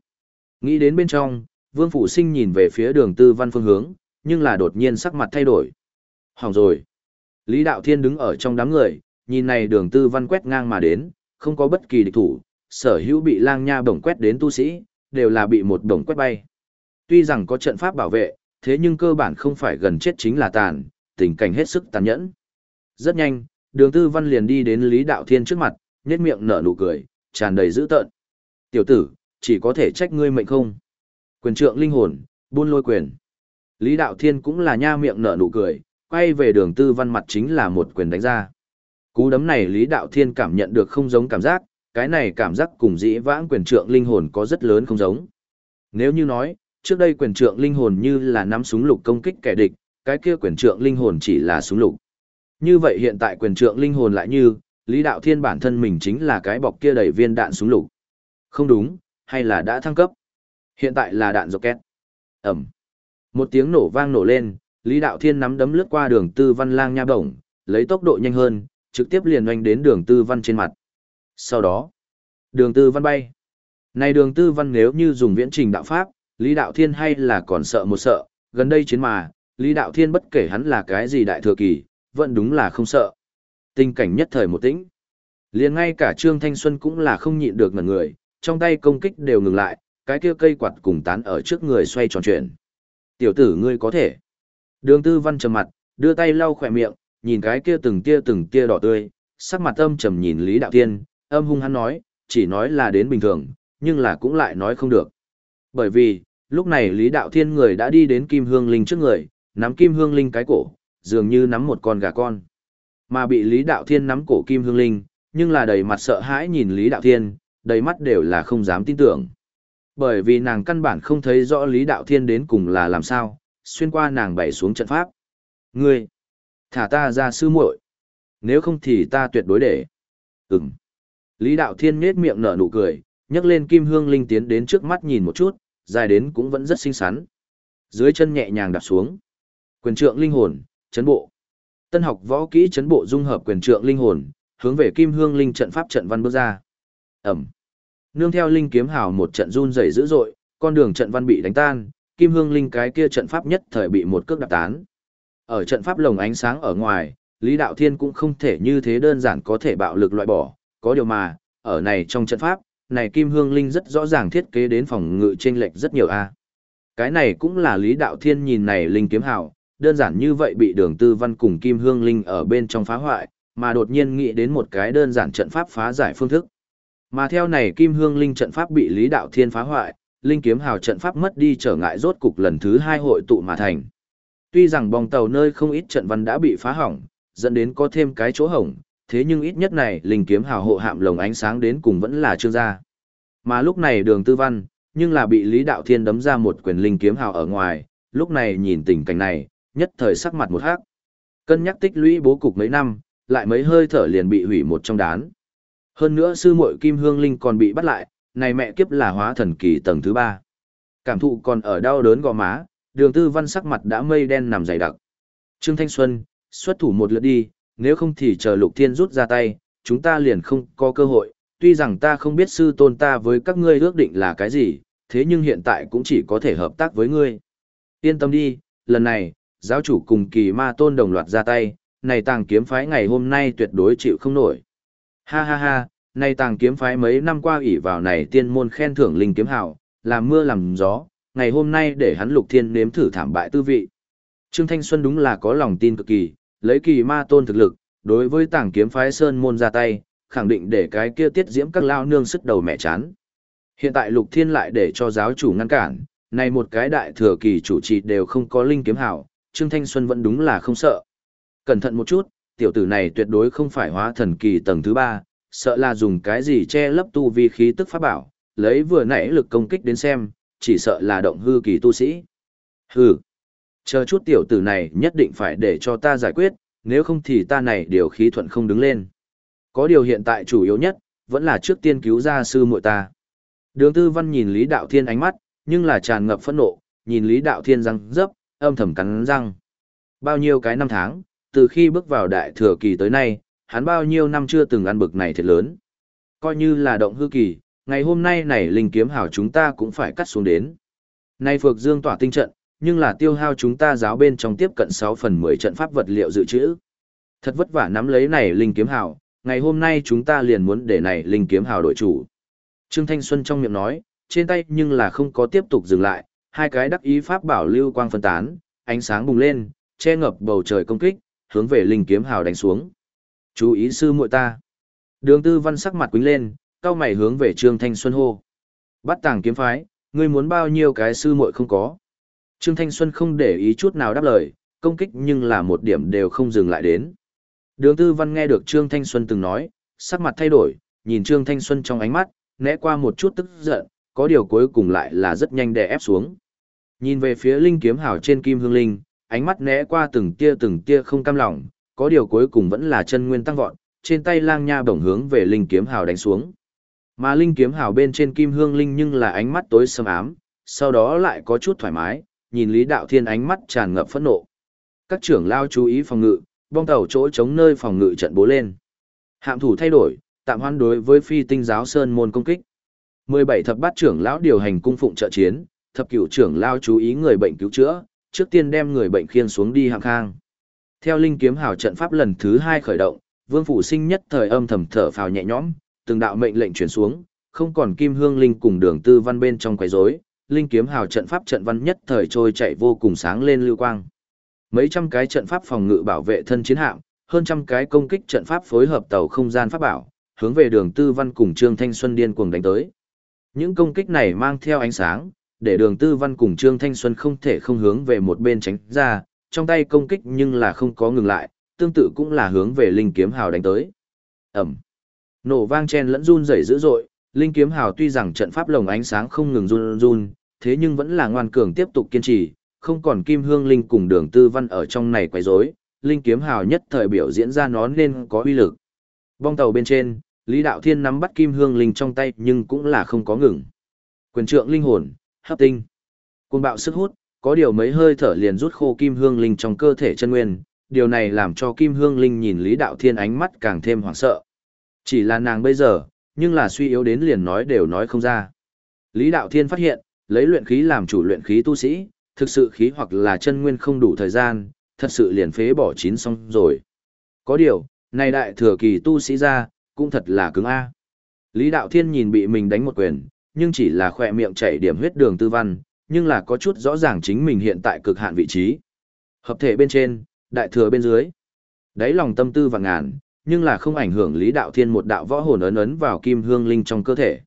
Nghĩ đến bên trong, vương phủ sinh nhìn về phía đường tư văn phương hướng, nhưng là đột nhiên sắc mặt thay đổi. Hỏng rồi. Lý đạo thiên đứng ở trong đám người, nhìn này đường tư văn quét ngang mà đến, không có bất kỳ địch thủ, sở hữu bị lang nha bổng quét đến tu sĩ, đều là bị một bổng quét bay. Tuy rằng có trận pháp bảo vệ, thế nhưng cơ bản không phải gần chết chính là tàn, tình cảnh hết sức tàn nhẫn. Rất nhanh, đường tư văn liền đi đến Lý Đạo Thiên trước mặt, nhét miệng nở nụ cười, tràn đầy dữ tợn. Tiểu tử, chỉ có thể trách ngươi mệnh không. Quyền trượng linh hồn, buôn lôi quyền. Lý Đạo Thiên cũng là nha miệng nở nụ cười, quay về đường tư văn mặt chính là một quyền đánh ra. Cú đấm này Lý Đạo Thiên cảm nhận được không giống cảm giác, cái này cảm giác cùng dĩ vãng quyền trượng linh hồn có rất lớn không giống. Nếu như nói, trước đây quyền trượng linh hồn như là nắm súng lục công kích kẻ địch, cái kia quyền trượng linh hồn chỉ là súng lục. Như vậy hiện tại quyền trượng linh hồn lại như, Lý Đạo Thiên bản thân mình chính là cái bọc kia đầy viên đạn súng lục. Không đúng, hay là đã thăng cấp? Hiện tại là đạn rocket. Ẩm. Một tiếng nổ vang nổ lên, Lý Đạo Thiên nắm đấm lướt qua đường tư văn lang nha bổng, lấy tốc độ nhanh hơn, trực tiếp liền oanh đến đường tư văn trên mặt. Sau đó, đường tư văn bay. Này đường tư văn nếu như dùng viễn trình đạo pháp, Lý Đạo Thiên hay là còn sợ một sợ, gần đây chiến mà, Lý Đạo Thiên bất kể hắn là cái gì đại thừa kỳ, vẫn đúng là không sợ. Tình cảnh nhất thời một tĩnh. liền ngay cả Trương Thanh Xuân cũng là không nhịn được ngẩn người, trong tay công kích đều ngừng lại, cái kia cây quạt cùng tán ở trước người xoay tròn chuyển. Tiểu tử ngươi có thể. Đường tư văn trầm mặt, đưa tay lau khỏe miệng, nhìn cái kia từng tia từng tia đỏ tươi, sắc mặt âm trầm nhìn Lý Đạo Thiên, âm hung hắn nói, chỉ nói là đến bình thường, nhưng là cũng lại nói không được. Bởi vì, lúc này Lý Đạo Thiên người đã đi đến Kim Hương Linh trước người, nắm Kim Hương Linh cái cổ, dường như nắm một con gà con. Mà bị Lý Đạo Thiên nắm cổ Kim Hương Linh, nhưng là đầy mặt sợ hãi nhìn Lý Đạo Thiên, đầy mắt đều là không dám tin tưởng. Bởi vì nàng căn bản không thấy rõ Lý Đạo Thiên đến cùng là làm sao, xuyên qua nàng bày xuống trận pháp. Ngươi, thả ta ra sư muội Nếu không thì ta tuyệt đối để. Ừm. Lý Đạo Thiên nết miệng nở nụ cười, nhấc lên kim hương linh tiến đến trước mắt nhìn một chút, dài đến cũng vẫn rất xinh xắn. Dưới chân nhẹ nhàng đạp xuống. Quyền trượng linh hồn, chấn bộ. Tân học võ kỹ chấn bộ dung hợp quyền trượng linh hồn, hướng về kim hương linh trận pháp trận văn bước ra. Ẩm. Nương theo linh kiếm hào một trận run rẩy dữ dội, con đường trận văn bị đánh tan, kim hương linh cái kia trận pháp nhất thời bị một cước đạp tán. Ở trận pháp lồng ánh sáng ở ngoài, Lý Đạo Thiên cũng không thể như thế đơn giản có thể bạo lực loại bỏ, có điều mà, ở này trong trận pháp, này kim hương linh rất rõ ràng thiết kế đến phòng ngự chênh lệch rất nhiều a. Cái này cũng là Lý Đạo Thiên nhìn này linh kiếm hào, đơn giản như vậy bị Đường Tư Văn cùng Kim Hương Linh ở bên trong phá hoại, mà đột nhiên nghĩ đến một cái đơn giản trận pháp phá giải phương thức. Mà theo này Kim Hương Linh trận pháp bị Lý Đạo Thiên phá hoại, Linh kiếm hào trận pháp mất đi trở ngại rốt cục lần thứ hai hội tụ mà thành. Tuy rằng bong tàu nơi không ít trận văn đã bị phá hỏng, dẫn đến có thêm cái chỗ hỏng, thế nhưng ít nhất này linh kiếm hào hộ hạm lồng ánh sáng đến cùng vẫn là trương gia. Mà lúc này đường tư văn, nhưng là bị Lý Đạo Thiên đấm ra một quyền linh kiếm hào ở ngoài, lúc này nhìn tình cảnh này, nhất thời sắc mặt một hắc. Cân nhắc tích lũy bố cục mấy năm, lại mấy hơi thở liền bị hủy một trong đán. Hơn nữa sư muội Kim Hương Linh còn bị bắt lại, này mẹ kiếp là hóa thần kỳ tầng thứ ba. Cảm thụ còn ở đau đớn gò má, đường tư văn sắc mặt đã mây đen nằm dày đặc. Trương Thanh Xuân, xuất thủ một lượt đi, nếu không thì chờ lục thiên rút ra tay, chúng ta liền không có cơ hội. Tuy rằng ta không biết sư tôn ta với các ngươi ước định là cái gì, thế nhưng hiện tại cũng chỉ có thể hợp tác với ngươi. Yên tâm đi, lần này, giáo chủ cùng kỳ ma tôn đồng loạt ra tay, này tàng kiếm phái ngày hôm nay tuyệt đối chịu không nổi. Ha ha ha, này tàng kiếm phái mấy năm qua ỷ vào này tiên môn khen thưởng linh kiếm hảo, làm mưa làm gió, ngày hôm nay để hắn lục thiên nếm thử thảm bại tư vị. Trương Thanh Xuân đúng là có lòng tin cực kỳ, lấy kỳ ma tôn thực lực, đối với tàng kiếm phái sơn môn ra tay, khẳng định để cái kia tiết diễm các lao nương sức đầu mẹ chán. Hiện tại lục thiên lại để cho giáo chủ ngăn cản, này một cái đại thừa kỳ chủ trì đều không có linh kiếm hảo, Trương Thanh Xuân vẫn đúng là không sợ. Cẩn thận một chút, tiểu tử này tuyệt đối không phải hóa thần kỳ tầng thứ ba, sợ là dùng cái gì che lấp tu vi khí tức pháp bảo, lấy vừa nãy lực công kích đến xem, chỉ sợ là động hư kỳ tu sĩ. Hừ, chờ chút tiểu tử này nhất định phải để cho ta giải quyết, nếu không thì ta này điều khí thuận không đứng lên. Có điều hiện tại chủ yếu nhất, vẫn là trước tiên cứu gia sư muội ta. Đường tư văn nhìn Lý Đạo Thiên ánh mắt, nhưng là tràn ngập phẫn nộ, nhìn Lý Đạo Thiên răng dấp, âm thầm cắn răng. Bao nhiêu cái năm tháng, từ khi bước vào đại thừa kỳ tới nay, hắn bao nhiêu năm chưa từng ăn bực này thiệt lớn. Coi như là động hư kỳ, ngày hôm nay này linh kiếm hảo chúng ta cũng phải cắt xuống đến. Nay Phược Dương tỏa tinh trận, nhưng là tiêu hao chúng ta giáo bên trong tiếp cận 6 phần 10 trận pháp vật liệu dự trữ. Thật vất vả nắm lấy này linh kiếm hảo, ngày hôm nay chúng ta liền muốn để này linh kiếm hảo đội chủ. Trương Thanh Xuân trong miệng nói, trên tay nhưng là không có tiếp tục dừng lại, hai cái đắc ý pháp bảo lưu quang phân tán, ánh sáng bùng lên, che ngập bầu trời công kích, hướng về linh kiếm hào đánh xuống. Chú ý sư muội ta. Đường Tư Văn sắc mặt quính lên, cao mày hướng về Trương Thanh Xuân hô. Bắt tàng kiếm phái, ngươi muốn bao nhiêu cái sư muội không có. Trương Thanh Xuân không để ý chút nào đáp lời, công kích nhưng là một điểm đều không dừng lại đến. Đường Tư Văn nghe được Trương Thanh Xuân từng nói, sắc mặt thay đổi, nhìn Trương Thanh Xuân trong ánh mắt, né qua một chút tức giận, có điều cuối cùng lại là rất nhanh đè ép xuống. Nhìn về phía linh kiếm hào trên kim hương linh, ánh mắt né qua từng tia từng tia không cam lòng, có điều cuối cùng vẫn là chân nguyên tăng vọt, trên tay lang nha bổng hướng về linh kiếm hào đánh xuống. Mà linh kiếm hào bên trên kim hương linh nhưng là ánh mắt tối sầm ám, sau đó lại có chút thoải mái, nhìn Lý Đạo Thiên ánh mắt tràn ngập phẫn nộ. Các trưởng lao chú ý phòng ngự, bong tàu chỗ chống nơi phòng ngự trận bố lên. Hạm thủ thay đổi, tạm hoan đối với phi tinh giáo sơn môn công kích. 17 thập bát trưởng lão điều hành cung phụng trợ chiến, thập cửu trưởng lao chú ý người bệnh cứu chữa, trước tiên đem người bệnh khiên xuống đi hạng khang. Theo linh kiếm hào trận pháp lần thứ hai khởi động, Vương phủ sinh nhất thời âm thầm thở phào nhẹ nhõm, từng đạo mệnh lệnh truyền xuống, không còn kim hương linh cùng đường tư văn bên trong quấy rối, linh kiếm hào trận pháp trận văn nhất thời trôi chạy vô cùng sáng lên lưu quang. Mấy trăm cái trận pháp phòng ngự bảo vệ thân chiến hạm, hơn trăm cái công kích trận pháp phối hợp tàu không gian pháp bảo, hướng về đường tư văn cùng Trương Thanh Xuân điên cuồng đánh tới. Những công kích này mang theo ánh sáng, để đường tư văn cùng Trương Thanh Xuân không thể không hướng về một bên tránh ra, trong tay công kích nhưng là không có ngừng lại, tương tự cũng là hướng về linh kiếm hào đánh tới. Ẩm. Nổ vang chen lẫn run rẩy dữ dội, linh kiếm hào tuy rằng trận pháp lồng ánh sáng không ngừng run run, thế nhưng vẫn là ngoan cường tiếp tục kiên trì, không còn kim hương linh cùng đường tư văn ở trong này quấy rối, linh kiếm hào nhất thời biểu diễn ra nó nên có uy lực. Bong tàu bên trên, Lý Đạo Thiên nắm bắt kim hương linh trong tay nhưng cũng là không có ngừng. Quyền trượng linh hồn, hấp tinh. Cuồng bạo sức hút, có điều mấy hơi thở liền rút khô kim hương linh trong cơ thể chân nguyên, điều này làm cho kim hương linh nhìn Lý Đạo Thiên ánh mắt càng thêm hoảng sợ. Chỉ là nàng bây giờ, nhưng là suy yếu đến liền nói đều nói không ra. Lý Đạo Thiên phát hiện, lấy luyện khí làm chủ luyện khí tu sĩ, thực sự khí hoặc là chân nguyên không đủ thời gian, thật sự liền phế bỏ chín xong rồi. Có điều, này đại thừa kỳ tu sĩ ra, cũng thật là cứng A. Lý Đạo Thiên nhìn bị mình đánh một quyền, nhưng chỉ là khỏe miệng chảy điểm huyết đường tư văn, nhưng là có chút rõ ràng chính mình hiện tại cực hạn vị trí. Hợp thể bên trên, đại thừa bên dưới. Đấy lòng tâm tư và ngàn, nhưng là không ảnh hưởng Lý Đạo Thiên một đạo võ hồn ấn ấn vào kim hương linh trong cơ thể.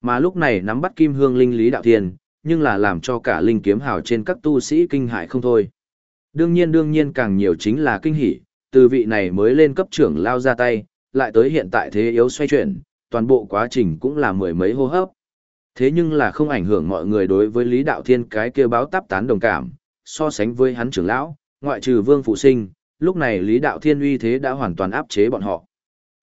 Mà lúc này nắm bắt kim hương linh Lý Đạo Thiên, nhưng là làm cho cả linh kiếm hào trên các tu sĩ kinh hại không thôi. Đương nhiên đương nhiên càng nhiều chính là kinh hỉ, từ vị này mới lên cấp trưởng lao ra tay, lại tới hiện tại thế yếu xoay chuyển, toàn bộ quá trình cũng là mười mấy hô hấp. Thế nhưng là không ảnh hưởng mọi người đối với Lý Đạo Thiên cái kia báo táp tán đồng cảm, so sánh với hắn trưởng lão, ngoại trừ Vương Phụ Sinh, lúc này Lý Đạo Thiên uy thế đã hoàn toàn áp chế bọn họ.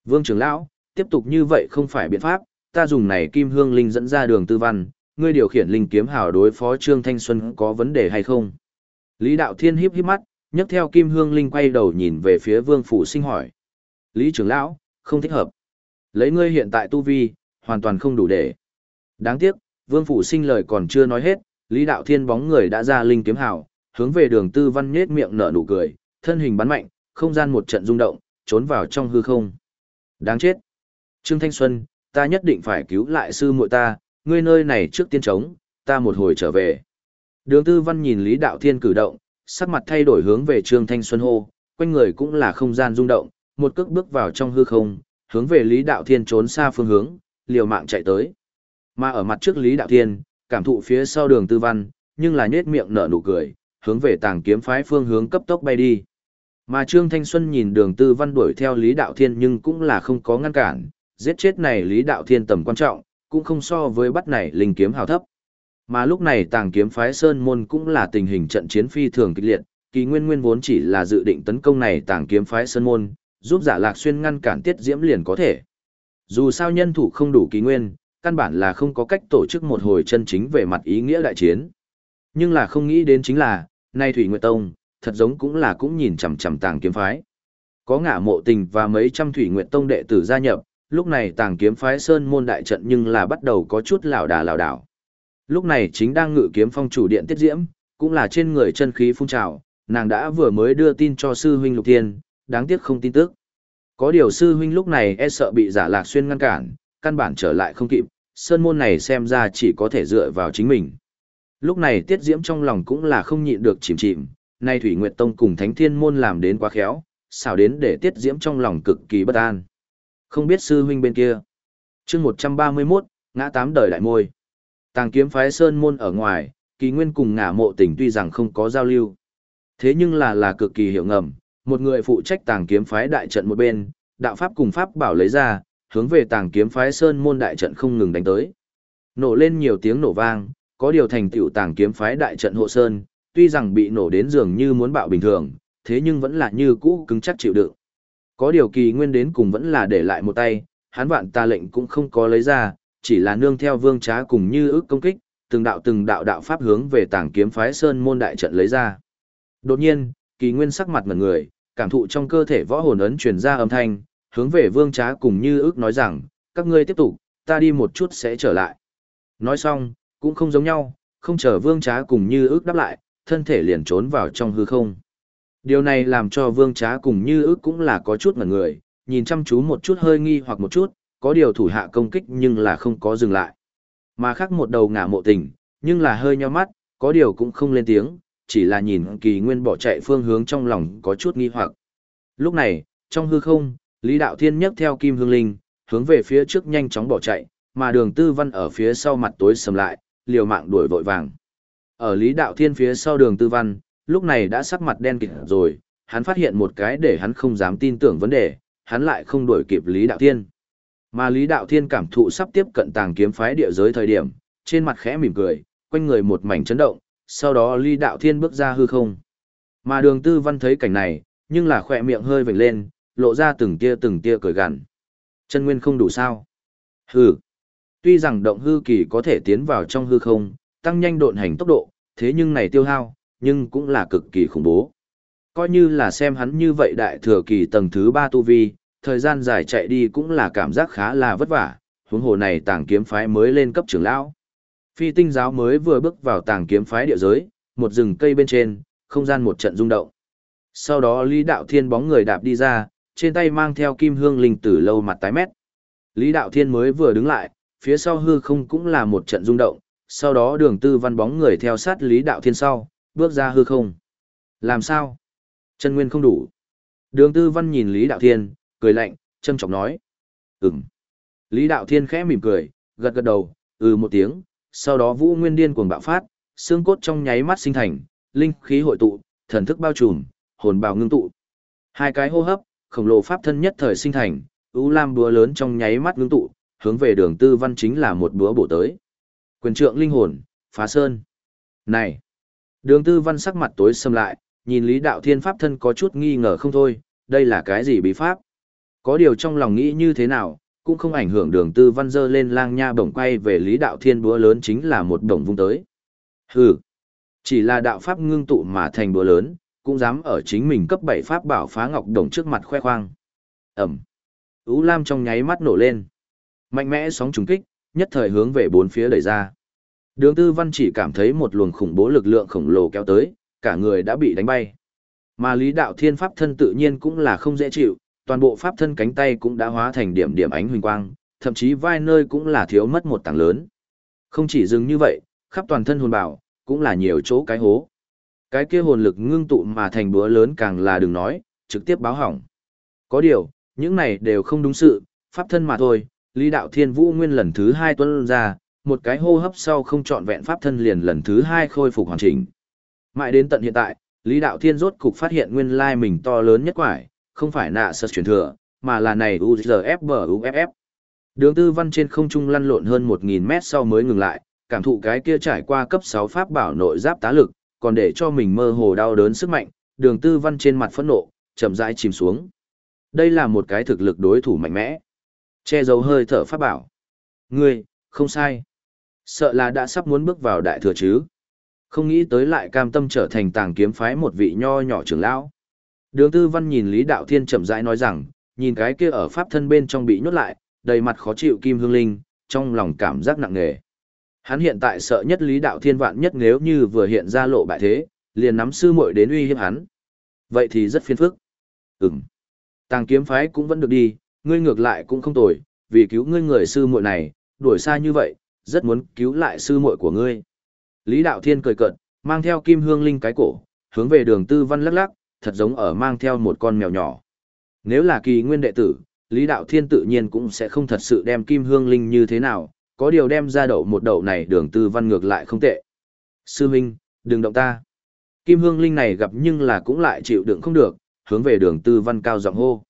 Vương trưởng lão, tiếp tục như vậy không phải biện pháp, ta dùng này Kim Hương Linh dẫn ra đường tư văn, ngươi điều khiển linh kiếm hào đối phó Trương Thanh Xuân có vấn đề hay không? Lý Đạo Thiên híp híp mắt, nhấc theo Kim Hương Linh quay đầu nhìn về phía Vương Phụ Sinh hỏi. Lý trưởng lão, không thích hợp. Lấy ngươi hiện tại tu vi, hoàn toàn không đủ để. Đáng tiếc, Vương phủ Sinh lời còn chưa nói hết, Lý Đạo Thiên bóng người đã ra linh kiếm hào, hướng về đường tư văn nhết miệng nở nụ cười, thân hình bắn mạnh, không gian một trận rung động, trốn vào trong hư không. Đáng chết. Trương Thanh Xuân, ta nhất định phải cứu lại sư muội ta, ngươi nơi này trước tiên trống, ta một hồi trở về. Đường tư văn nhìn Lý Đạo Thiên cử động, sắc mặt thay đổi hướng về Trương Thanh Xuân hô, quanh người cũng là không gian rung động, một cước bước vào trong hư không, hướng về Lý Đạo Thiên trốn xa phương hướng, liều mạng chạy tới. Mà ở mặt trước Lý Đạo Thiên, cảm thụ phía sau đường tư văn, nhưng là nhết miệng nở nụ cười, hướng về tàng kiếm phái phương hướng cấp tốc bay đi. Mà Trương Thanh Xuân nhìn đường tư văn đuổi theo Lý Đạo Thiên nhưng cũng là không có ngăn cản, giết chết này Lý Đạo Thiên tầm quan trọng, cũng không so với bắt này linh kiếm hào thấp. Mà lúc này tàng kiếm phái Sơn Môn cũng là tình hình trận chiến phi thường kịch liệt, kỳ nguyên nguyên vốn chỉ là dự định tấn công này tàng kiếm phái Sơn Môn, giúp giả lạc xuyên ngăn cản tiết diễm liền có thể. Dù sao nhân thủ không đủ kỳ nguyên, căn bản là không có cách tổ chức một hồi chân chính về mặt ý nghĩa đại chiến. Nhưng là không nghĩ đến chính là, nay Thủy Nguyệt Tông, thật giống cũng là cũng nhìn chằm chằm tàng kiếm phái. Có ngả mộ tình và mấy trăm Thủy Nguyệt Tông đệ tử gia nhập, lúc này tàng kiếm phái sơn môn đại trận nhưng là bắt đầu có chút lảo đà lảo đảo. Lúc này chính đang ngự kiếm phong chủ điện tiết diễm, cũng là trên người chân khí phun trào, nàng đã vừa mới đưa tin cho sư huynh Lục Thiên, đáng tiếc không tin tức. Có điều sư huynh lúc này e sợ bị giả lạc xuyên ngăn cản, căn bản trở lại không kịp, sơn môn này xem ra chỉ có thể dựa vào chính mình. Lúc này tiết diễm trong lòng cũng là không nhịn được chìm chìm, nay Thủy Nguyệt Tông cùng Thánh Thiên Môn làm đến quá khéo, xảo đến để tiết diễm trong lòng cực kỳ bất an. Không biết sư huynh bên kia. chương 131, ngã tám đời đại môi. Tàng kiếm phái Sơn Môn ở ngoài, kỳ nguyên cùng ngả mộ tình tuy rằng không có giao lưu. Thế nhưng là là cực kỳ hiểu ngầm, một người phụ trách tàng kiếm phái đại trận một bên, đạo pháp cùng pháp bảo lấy ra, hướng về tàng kiếm phái Sơn Môn đại trận không ngừng đánh tới. Nổ lên nhiều tiếng nổ vang, có điều thành tựu tàng kiếm phái đại trận hộ sơn, tuy rằng bị nổ đến dường như muốn bạo bình thường, thế nhưng vẫn là như cũ cứng chắc chịu đựng. Có điều kỳ nguyên đến cùng vẫn là để lại một tay, hắn vạn ta lệnh cũng không có lấy ra, chỉ là nương theo vương trá cùng như ước công kích, từng đạo từng đạo đạo pháp hướng về tàng kiếm phái sơn môn đại trận lấy ra. Đột nhiên, kỳ nguyên sắc mặt ngẩn người, cảm thụ trong cơ thể võ hồn ấn truyền ra âm thanh, hướng về vương trá cùng như ước nói rằng, các ngươi tiếp tục, ta đi một chút sẽ trở lại. Nói xong, cũng không giống nhau, không chờ vương trá cùng như ước đáp lại, thân thể liền trốn vào trong hư không. Điều này làm cho vương trá cùng như ước cũng là có chút ngẩn người, nhìn chăm chú một chút hơi nghi hoặc một chút, có điều thủ hạ công kích nhưng là không có dừng lại. Mà khác một đầu ngả mộ tình, nhưng là hơi nheo mắt, có điều cũng không lên tiếng, chỉ là nhìn kỳ nguyên bỏ chạy phương hướng trong lòng có chút nghi hoặc. Lúc này, trong hư không, Lý Đạo Thiên nhấc theo Kim Hương Linh, hướng về phía trước nhanh chóng bỏ chạy, mà đường tư văn ở phía sau mặt tối sầm lại, liều mạng đuổi vội vàng. Ở Lý Đạo Thiên phía sau đường tư văn, lúc này đã sắc mặt đen kịt rồi, hắn phát hiện một cái để hắn không dám tin tưởng vấn đề, hắn lại không đuổi kịp Lý Đạo Thiên. Mà Lý Đạo Thiên cảm thụ sắp tiếp cận tàng kiếm phái địa giới thời điểm, trên mặt khẽ mỉm cười, quanh người một mảnh chấn động, sau đó Lý Đạo Thiên bước ra hư không. Mà đường tư văn thấy cảnh này, nhưng là khỏe miệng hơi vểnh lên, lộ ra từng tia từng tia cười gằn. Chân nguyên không đủ sao? Hừ. Tuy rằng động hư kỳ có thể tiến vào trong hư không, tăng nhanh độn hành tốc độ, thế nhưng này tiêu hao, nhưng cũng là cực kỳ khủng bố. Coi như là xem hắn như vậy đại thừa kỳ tầng thứ 3 tu vi, thời gian dài chạy đi cũng là cảm giác khá là vất vả, huống hồ này tàng kiếm phái mới lên cấp trưởng lão. Phi tinh giáo mới vừa bước vào tàng kiếm phái địa giới, một rừng cây bên trên, không gian một trận rung động. Sau đó Lý Đạo Thiên bóng người đạp đi ra, trên tay mang theo kim hương linh tử lâu mặt tái mét. Lý Đạo Thiên mới vừa đứng lại, phía sau hư không cũng là một trận rung động, sau đó đường tư văn bóng người theo sát Lý Đạo Thiên sau, bước ra hư không. Làm sao? Chân nguyên không đủ. Đường tư văn nhìn Lý Đạo Thiên, cười lạnh, châm trọng nói. Ừm. Lý Đạo Thiên khẽ mỉm cười, gật gật đầu, ừ một tiếng, sau đó vũ nguyên điên cuồng bạo phát, xương cốt trong nháy mắt sinh thành, linh khí hội tụ, thần thức bao trùm, hồn bào ngưng tụ. Hai cái hô hấp, khổng lồ pháp thân nhất thời sinh thành, U Lam búa lớn trong nháy mắt ngưng tụ, hướng về đường tư văn chính là một búa bổ tới. Quyền trượng linh hồn, phá sơn. Này! Đường tư văn sắc mặt tối xâm lại, nhìn Lý Đạo Thiên Pháp thân có chút nghi ngờ không thôi, đây là cái gì bí pháp? Có điều trong lòng nghĩ như thế nào, cũng không ảnh hưởng đường tư văn dơ lên lang nha bổng quay về Lý Đạo Thiên búa lớn chính là một bổng vung tới. Hừ! Chỉ là đạo pháp ngưng tụ mà thành búa lớn, cũng dám ở chính mình cấp 7 pháp bảo phá ngọc đồng trước mặt khoe khoang. Ẩm! Ú Lam trong nháy mắt nổ lên. Mạnh mẽ sóng trùng kích, nhất thời hướng về bốn phía đẩy ra. Đường tư văn chỉ cảm thấy một luồng khủng bố lực lượng khổng lồ kéo tới, cả người đã bị đánh bay. Mà lý đạo thiên pháp thân tự nhiên cũng là không dễ chịu, toàn bộ pháp thân cánh tay cũng đã hóa thành điểm điểm ánh huỳnh quang, thậm chí vai nơi cũng là thiếu mất một tảng lớn. Không chỉ dừng như vậy, khắp toàn thân hồn bảo, cũng là nhiều chỗ cái hố. Cái kia hồn lực ngưng tụ mà thành búa lớn càng là đừng nói, trực tiếp báo hỏng. Có điều, những này đều không đúng sự, pháp thân mà thôi, Lý Đạo Thiên Vũ nguyên lần thứ hai tuân ra, một cái hô hấp sau không trọn vẹn pháp thân liền lần thứ hai khôi phục hoàn chỉnh. Mãi đến tận hiện tại, Lý Đạo Thiên rốt cục phát hiện nguyên lai mình to lớn nhất quải, không phải nạ sật truyền thừa, mà là này UZFBUFF. Đường tư văn trên không trung lăn lộn hơn 1.000 mét sau mới ngừng lại, cảm thụ cái kia trải qua cấp 6 pháp bảo nội giáp tá lực, còn để cho mình mơ hồ đau đớn sức mạnh, đường tư văn trên mặt phẫn nộ, chậm rãi chìm xuống. Đây là một cái thực lực đối thủ mạnh mẽ. Che giấu hơi thở pháp bảo. Ngươi, không sai. Sợ là đã sắp muốn bước vào đại thừa chứ. Không nghĩ tới lại cam tâm trở thành tàng kiếm phái một vị nho nhỏ trưởng lão. Đường tư văn nhìn Lý Đạo Thiên chậm rãi nói rằng, nhìn cái kia ở pháp thân bên trong bị nhốt lại, đầy mặt khó chịu kim hương linh, trong lòng cảm giác nặng nề. Hắn hiện tại sợ nhất Lý Đạo Thiên vạn nhất nếu như vừa hiện ra lộ bại thế, liền nắm sư muội đến uy hiếp hắn. Vậy thì rất phiền phức. Ừm. Tàng kiếm phái cũng vẫn được đi, ngươi ngược lại cũng không tồi, vì cứu ngươi người sư muội này, đuổi xa như vậy, rất muốn cứu lại sư muội của ngươi. Lý Đạo Thiên cười cợt, mang theo kim hương linh cái cổ, hướng về đường tư văn lắc lắc, thật giống ở mang theo một con mèo nhỏ. Nếu là kỳ nguyên đệ tử, Lý Đạo Thiên tự nhiên cũng sẽ không thật sự đem kim hương linh như thế nào, có điều đem ra đậu một đậu này đường tư văn ngược lại không tệ. Sư Minh, đừng động ta. Kim hương linh này gặp nhưng là cũng lại chịu đựng không được, hướng về đường tư văn cao giọng hô.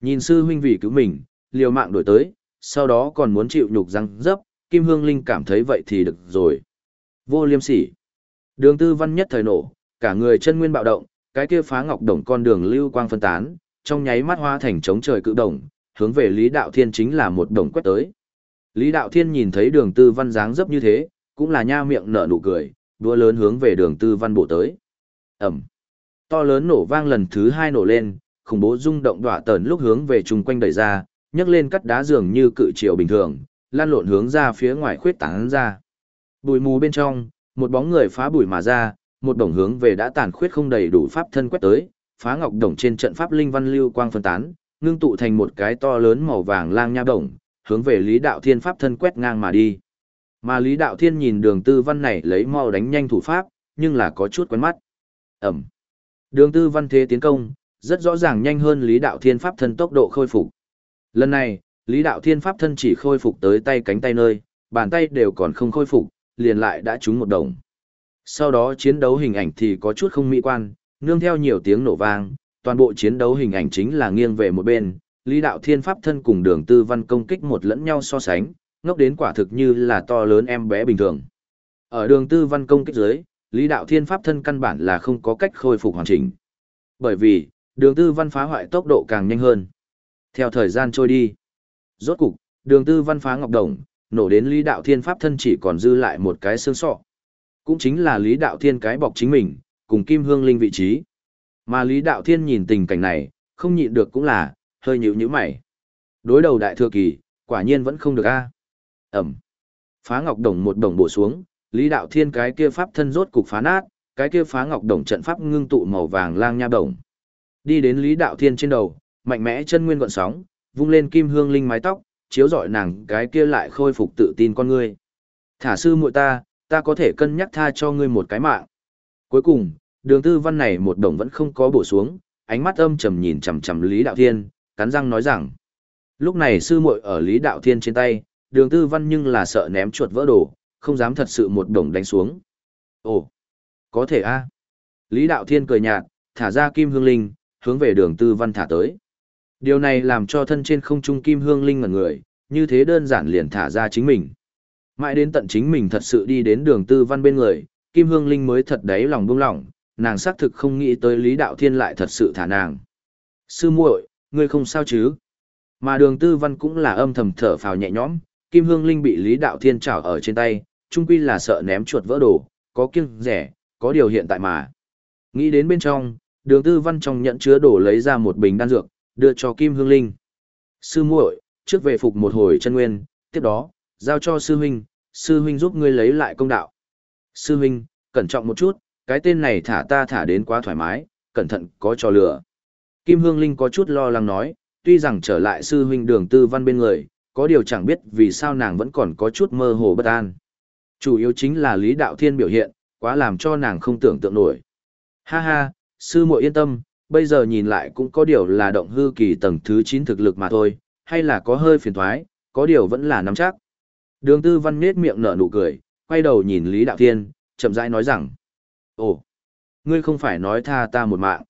Nhìn sư huynh vì cứu mình, liều mạng đổi tới, sau đó còn muốn chịu nhục răng dấp, Kim Hương Linh cảm thấy vậy thì được rồi. Vô liêm sỉ. Đường tư văn nhất thời nổ, cả người chân nguyên bạo động, cái kia phá ngọc đồng con đường lưu quang phân tán, trong nháy mắt hoa thành trống trời cự đồng, hướng về Lý Đạo Thiên chính là một đồng quét tới. Lý Đạo Thiên nhìn thấy đường tư văn dáng dấp như thế, cũng là nha miệng nở nụ cười, đua lớn hướng về đường tư văn bộ tới. Ẩm. To lớn nổ vang lần thứ hai nổ lên, khủng bố rung động đỏa tờn lúc hướng về chung quanh đẩy ra, nhấc lên cắt đá dường như cự triều bình thường, lan lộn hướng ra phía ngoài khuyết tán ra. Bụi mù bên trong, một bóng người phá bụi mà ra, một đồng hướng về đã tàn khuyết không đầy đủ pháp thân quét tới, phá ngọc đồng trên trận pháp linh văn lưu quang phân tán, ngưng tụ thành một cái to lớn màu vàng lang nha đồng, hướng về Lý Đạo Thiên pháp thân quét ngang mà đi. Mà Lý Đạo Thiên nhìn đường tư văn này lấy mau đánh nhanh thủ pháp, nhưng là có chút quen mắt. Ẩm. Đường tư văn thế tiến công, rất rõ ràng nhanh hơn Lý Đạo Thiên pháp thân tốc độ khôi phục. Lần này, Lý Đạo Thiên pháp thân chỉ khôi phục tới tay cánh tay nơi, bàn tay đều còn không khôi phục, liền lại đã trúng một đồng. Sau đó chiến đấu hình ảnh thì có chút không mỹ quan, nương theo nhiều tiếng nổ vang, toàn bộ chiến đấu hình ảnh chính là nghiêng về một bên, Lý Đạo Thiên pháp thân cùng Đường Tư Văn công kích một lẫn nhau so sánh, ngốc đến quả thực như là to lớn em bé bình thường. Ở Đường Tư Văn công kích dưới, Lý Đạo Thiên pháp thân căn bản là không có cách khôi phục hoàn chỉnh. Bởi vì, Đường Tư Văn phá hoại tốc độ càng nhanh hơn. Theo thời gian trôi đi, rốt cục, Đường Tư Văn phá ngọc đồng, nổ đến Lý Đạo Thiên pháp thân chỉ còn dư lại một cái xương sọ. Cũng chính là Lý Đạo Thiên cái bọc chính mình, cùng Kim Hương Linh vị trí. Mà Lý Đạo Thiên nhìn tình cảnh này, không nhịn được cũng là, hơi nhíu nhíu mày. Đối đầu đại thừa kỳ, quả nhiên vẫn không được a. Ẩm. Phá ngọc đồng một đồng bổ xuống, Lý Đạo Thiên cái kia pháp thân rốt cục phá nát, cái kia phá ngọc đồng trận pháp ngưng tụ màu vàng lang nha đồng. Đi đến Lý Đạo Thiên trên đầu, mạnh mẽ chân nguyên gọn sóng, vung lên kim hương linh mái tóc, chiếu rọi nàng cái kia lại khôi phục tự tin con ngươi. Thả sư muội ta, ta có thể cân nhắc tha cho ngươi một cái mạng. Cuối cùng, đường tư văn này một đồng vẫn không có bổ xuống, ánh mắt âm trầm nhìn chằm chằm Lý Đạo Thiên, cắn răng nói rằng. Lúc này sư muội ở Lý Đạo Thiên trên tay, đường tư văn nhưng là sợ ném chuột vỡ đồ, không dám thật sự một đồng đánh xuống. Ồ, có thể a Lý Đạo Thiên cười nhạt, thả ra kim hương linh, hướng về đường tư văn thả tới. Điều này làm cho thân trên không trung kim hương linh ngẩn người, như thế đơn giản liền thả ra chính mình. Mãi đến tận chính mình thật sự đi đến đường tư văn bên người, kim hương linh mới thật đáy lòng buông lỏng, nàng xác thực không nghĩ tới Lý Đạo Thiên lại thật sự thả nàng. Sư muội, ngươi không sao chứ? Mà đường tư văn cũng là âm thầm thở phào nhẹ nhõm, kim hương linh bị Lý Đạo Thiên trảo ở trên tay, chung quy là sợ ném chuột vỡ đồ, có kiêng rẻ, có điều hiện tại mà. Nghĩ đến bên trong, đường tư văn trong nhận chứa đổ lấy ra một bình đan dược, đưa cho Kim Hương Linh. Sư muội, trước về phục một hồi chân nguyên, tiếp đó, giao cho sư huynh, sư huynh giúp ngươi lấy lại công đạo. Sư huynh, cẩn trọng một chút, cái tên này thả ta thả đến quá thoải mái, cẩn thận có trò lửa. Kim Hương Linh có chút lo lắng nói, tuy rằng trở lại sư huynh đường tư văn bên người, có điều chẳng biết vì sao nàng vẫn còn có chút mơ hồ bất an. Chủ yếu chính là Lý Đạo Thiên biểu hiện, quá làm cho nàng không tưởng tượng nổi. Ha ha, sư muội yên tâm, bây giờ nhìn lại cũng có điều là động hư kỳ tầng thứ 9 thực lực mà thôi, hay là có hơi phiền thoái, có điều vẫn là nắm chắc. Đường tư văn nết miệng nở nụ cười, quay đầu nhìn Lý Đạo Thiên, chậm rãi nói rằng, Ồ, ngươi không phải nói tha ta một mạng.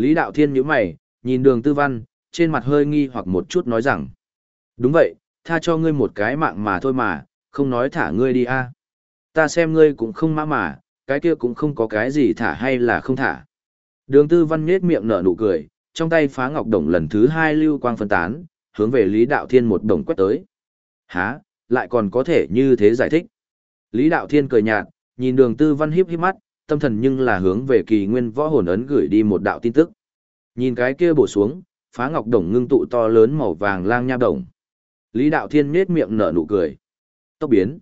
Lý Đạo Thiên nhíu mày, nhìn đường tư văn, trên mặt hơi nghi hoặc một chút nói rằng, Đúng vậy, tha cho ngươi một cái mạng mà thôi mà, không nói thả ngươi đi a. Ta xem ngươi cũng không mã mà, cái kia cũng không có cái gì thả hay là không thả. Đường tư văn nhết miệng nở nụ cười, trong tay phá ngọc đồng lần thứ hai lưu quang phân tán, hướng về Lý Đạo Thiên một đồng quét tới. Hả, lại còn có thể như thế giải thích. Lý Đạo Thiên cười nhạt, nhìn đường tư văn hiếp hiếp mắt, tâm thần nhưng là hướng về kỳ nguyên võ hồn ấn gửi đi một đạo tin tức. Nhìn cái kia bổ xuống, phá ngọc đồng ngưng tụ to lớn màu vàng lang nha đồng. Lý Đạo Thiên nhết miệng nở nụ cười. Tốc biến.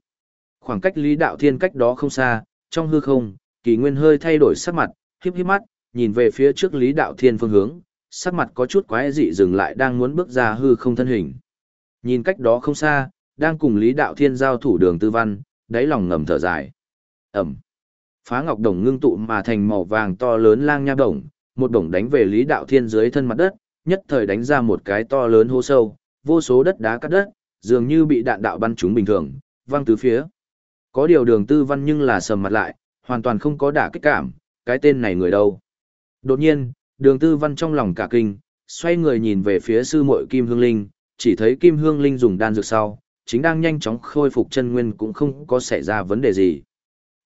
Khoảng cách Lý Đạo Thiên cách đó không xa, trong hư không, kỳ nguyên hơi thay đổi sắc mặt, hiếp hiếp mắt, nhìn về phía trước Lý Đạo Thiên phương hướng, sắc mặt có chút quái dị dừng lại đang muốn bước ra hư không thân hình. Nhìn cách đó không xa, đang cùng Lý Đạo Thiên giao thủ đường tư văn, đáy lòng ngầm thở dài. Ẩm. Phá ngọc đồng ngưng tụ mà thành màu vàng to lớn lang nha đồng, một đồng đánh về Lý Đạo Thiên dưới thân mặt đất, nhất thời đánh ra một cái to lớn hô sâu, vô số đất đá cắt đất, dường như bị đạn đạo bắn trúng bình thường, văng tứ phía. Có điều đường tư văn nhưng là sầm mặt lại, hoàn toàn không có đả kích cảm, cái tên này người đâu. Đột nhiên, đường tư văn trong lòng cả kinh, xoay người nhìn về phía sư muội Kim Hương Linh, chỉ thấy Kim Hương Linh dùng đan dược sau, chính đang nhanh chóng khôi phục chân nguyên cũng không có xảy ra vấn đề gì.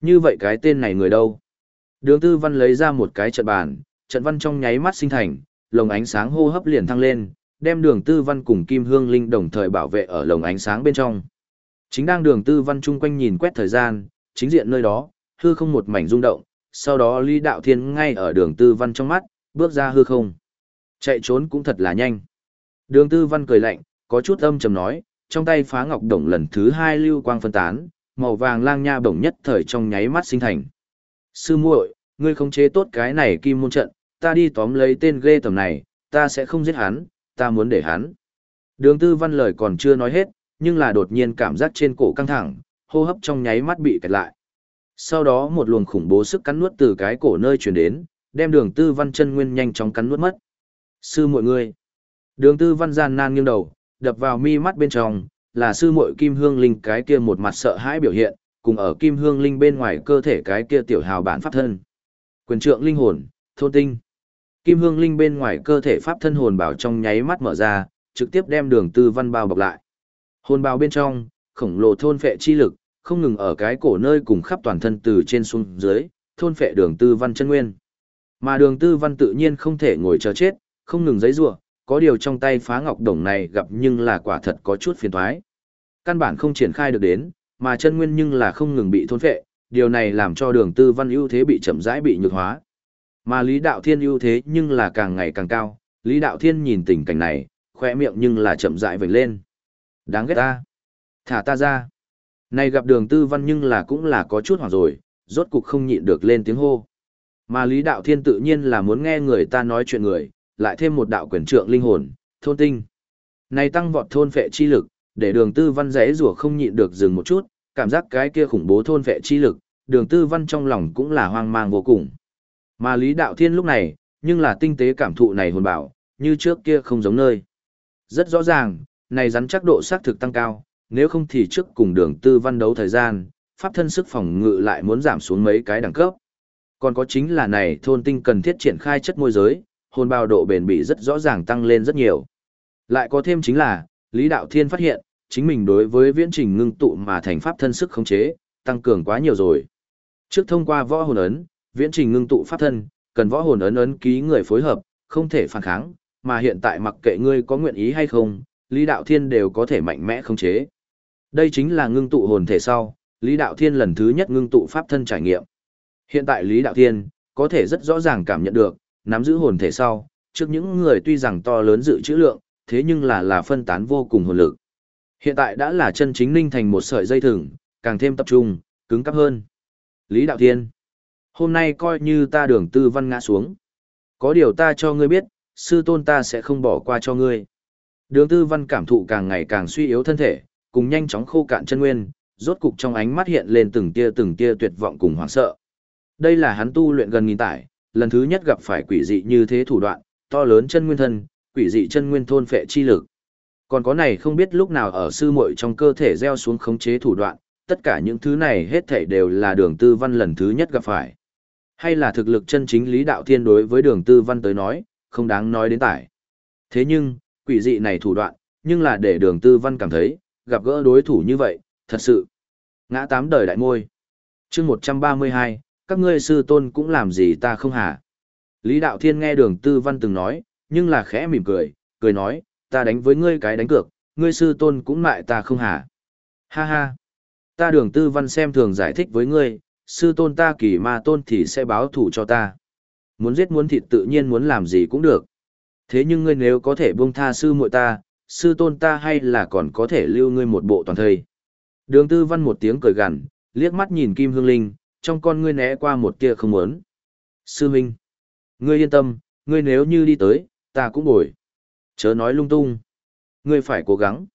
Như vậy cái tên này người đâu? Đường tư văn lấy ra một cái trận bàn, trận văn trong nháy mắt sinh thành, lồng ánh sáng hô hấp liền thăng lên, đem đường tư văn cùng Kim Hương Linh đồng thời bảo vệ ở lồng ánh sáng bên trong. Chính đang đường tư văn chung quanh nhìn quét thời gian, chính diện nơi đó, hư không một mảnh rung động, sau đó Lý Đạo Thiên ngay ở đường tư văn trong mắt, bước ra hư không. Chạy trốn cũng thật là nhanh. Đường tư văn cười lạnh, có chút âm trầm nói, trong tay phá ngọc đồng lần thứ hai lưu quang phân tán, màu vàng lang nha bổng nhất thời trong nháy mắt sinh thành. Sư muội, ngươi khống chế tốt cái này kim môn trận, ta đi tóm lấy tên ghê tầm này, ta sẽ không giết hắn, ta muốn để hắn. Đường tư văn lời còn chưa nói hết, nhưng là đột nhiên cảm giác trên cổ căng thẳng, hô hấp trong nháy mắt bị kẹt lại. Sau đó một luồng khủng bố sức cắn nuốt từ cái cổ nơi chuyển đến, đem đường tư văn chân nguyên nhanh chóng cắn nuốt mất. Sư muội ngươi. Đường tư văn gian nan nghiêng đầu, đập vào mi mắt bên trong, là sư muội kim hương linh cái kia một mặt sợ hãi biểu hiện, cùng ở kim hương linh bên ngoài cơ thể cái kia tiểu hào bản pháp thân. Quyền trượng linh hồn, thôn tinh. Kim hương linh bên ngoài cơ thể pháp thân hồn bảo trong nháy mắt mở ra, trực tiếp đem đường tư văn bao bọc lại. Hồn bào bên trong, khổng lồ thôn phệ chi lực, không ngừng ở cái cổ nơi cùng khắp toàn thân từ trên xuống dưới, thôn phệ đường tư văn chân nguyên. Mà đường tư văn tự nhiên không thể ngồi chờ chết, không ngừng giấy rủa có điều trong tay phá ngọc đồng này gặp nhưng là quả thật có chút phiền thoái. Căn bản không triển khai được đến, mà chân nguyên nhưng là không ngừng bị thôn phệ, điều này làm cho đường tư văn ưu thế bị chậm rãi bị nhược hóa. Mà Lý Đạo Thiên ưu thế nhưng là càng ngày càng cao, Lý Đạo Thiên nhìn tình cảnh này, khỏe miệng nhưng là chậm rãi vểnh lên. Đáng ghét ta. Thả ta ra. Này gặp đường tư văn nhưng là cũng là có chút hoảng rồi, rốt cục không nhịn được lên tiếng hô. Mà Lý Đạo Thiên tự nhiên là muốn nghe người ta nói chuyện người, lại thêm một đạo quyền trượng linh hồn, thôn tinh. Này tăng vọt thôn phệ chi lực, để đường tư văn rẽ rủa không nhịn được dừng một chút, cảm giác cái kia khủng bố thôn phệ chi lực, đường tư văn trong lòng cũng là hoang mang vô cùng. Mà Lý Đạo Thiên lúc này, nhưng là tinh tế cảm thụ này hồn bảo, như trước kia không giống nơi. Rất rõ ràng, này rắn chắc độ xác thực tăng cao, nếu không thì trước cùng đường tư văn đấu thời gian, pháp thân sức phòng ngự lại muốn giảm xuống mấy cái đẳng cấp. Còn có chính là này thôn tinh cần thiết triển khai chất môi giới, hồn bao độ bền bị rất rõ ràng tăng lên rất nhiều. Lại có thêm chính là, Lý Đạo Thiên phát hiện, chính mình đối với viễn trình ngưng tụ mà thành pháp thân sức khống chế, tăng cường quá nhiều rồi. Trước thông qua võ hồn ấn, viễn trình ngưng tụ pháp thân, cần võ hồn ấn ấn ký người phối hợp, không thể phản kháng, mà hiện tại mặc kệ ngươi có nguyện ý hay không, Lý Đạo Thiên đều có thể mạnh mẽ khống chế. Đây chính là ngưng tụ hồn thể sau, Lý Đạo Thiên lần thứ nhất ngưng tụ pháp thân trải nghiệm. Hiện tại Lý Đạo Thiên có thể rất rõ ràng cảm nhận được, nắm giữ hồn thể sau, trước những người tuy rằng to lớn dự trữ lượng, thế nhưng là là phân tán vô cùng hồn lực. Hiện tại đã là chân chính ninh thành một sợi dây thừng, càng thêm tập trung, cứng cắp hơn. Lý Đạo Thiên, hôm nay coi như ta đường tư văn ngã xuống. Có điều ta cho ngươi biết, sư tôn ta sẽ không bỏ qua cho ngươi. Đường tư văn cảm thụ càng ngày càng suy yếu thân thể, cùng nhanh chóng khô cạn chân nguyên, rốt cục trong ánh mắt hiện lên từng tia từng tia tuyệt vọng cùng hoảng sợ. Đây là hắn tu luyện gần nghìn tải, lần thứ nhất gặp phải quỷ dị như thế thủ đoạn, to lớn chân nguyên thân, quỷ dị chân nguyên thôn phệ chi lực. Còn có này không biết lúc nào ở sư muội trong cơ thể gieo xuống khống chế thủ đoạn, tất cả những thứ này hết thảy đều là đường tư văn lần thứ nhất gặp phải. Hay là thực lực chân chính lý đạo thiên đối với đường tư văn tới nói, không đáng nói đến tải. Thế nhưng, quỷ dị này thủ đoạn, nhưng là để đường tư văn cảm thấy, gặp gỡ đối thủ như vậy, thật sự. Ngã tám đời đại môi. chương 132, các ngươi sư tôn cũng làm gì ta không hả? Lý Đạo Thiên nghe đường tư văn từng nói, nhưng là khẽ mỉm cười, cười nói, ta đánh với ngươi cái đánh cược, ngươi sư tôn cũng mại ta không hả? Ha ha! Ta đường tư văn xem thường giải thích với ngươi, sư tôn ta kỳ ma tôn thì sẽ báo thủ cho ta. Muốn giết muốn thịt tự nhiên muốn làm gì cũng được. Thế nhưng ngươi nếu có thể buông tha sư muội ta, sư tôn ta hay là còn có thể lưu ngươi một bộ toàn thây. Đường tư văn một tiếng cười gằn, liếc mắt nhìn Kim Hương Linh, trong con ngươi né qua một tia không muốn. Sư Minh, ngươi yên tâm, ngươi nếu như đi tới, ta cũng bồi. Chớ nói lung tung. Ngươi phải cố gắng.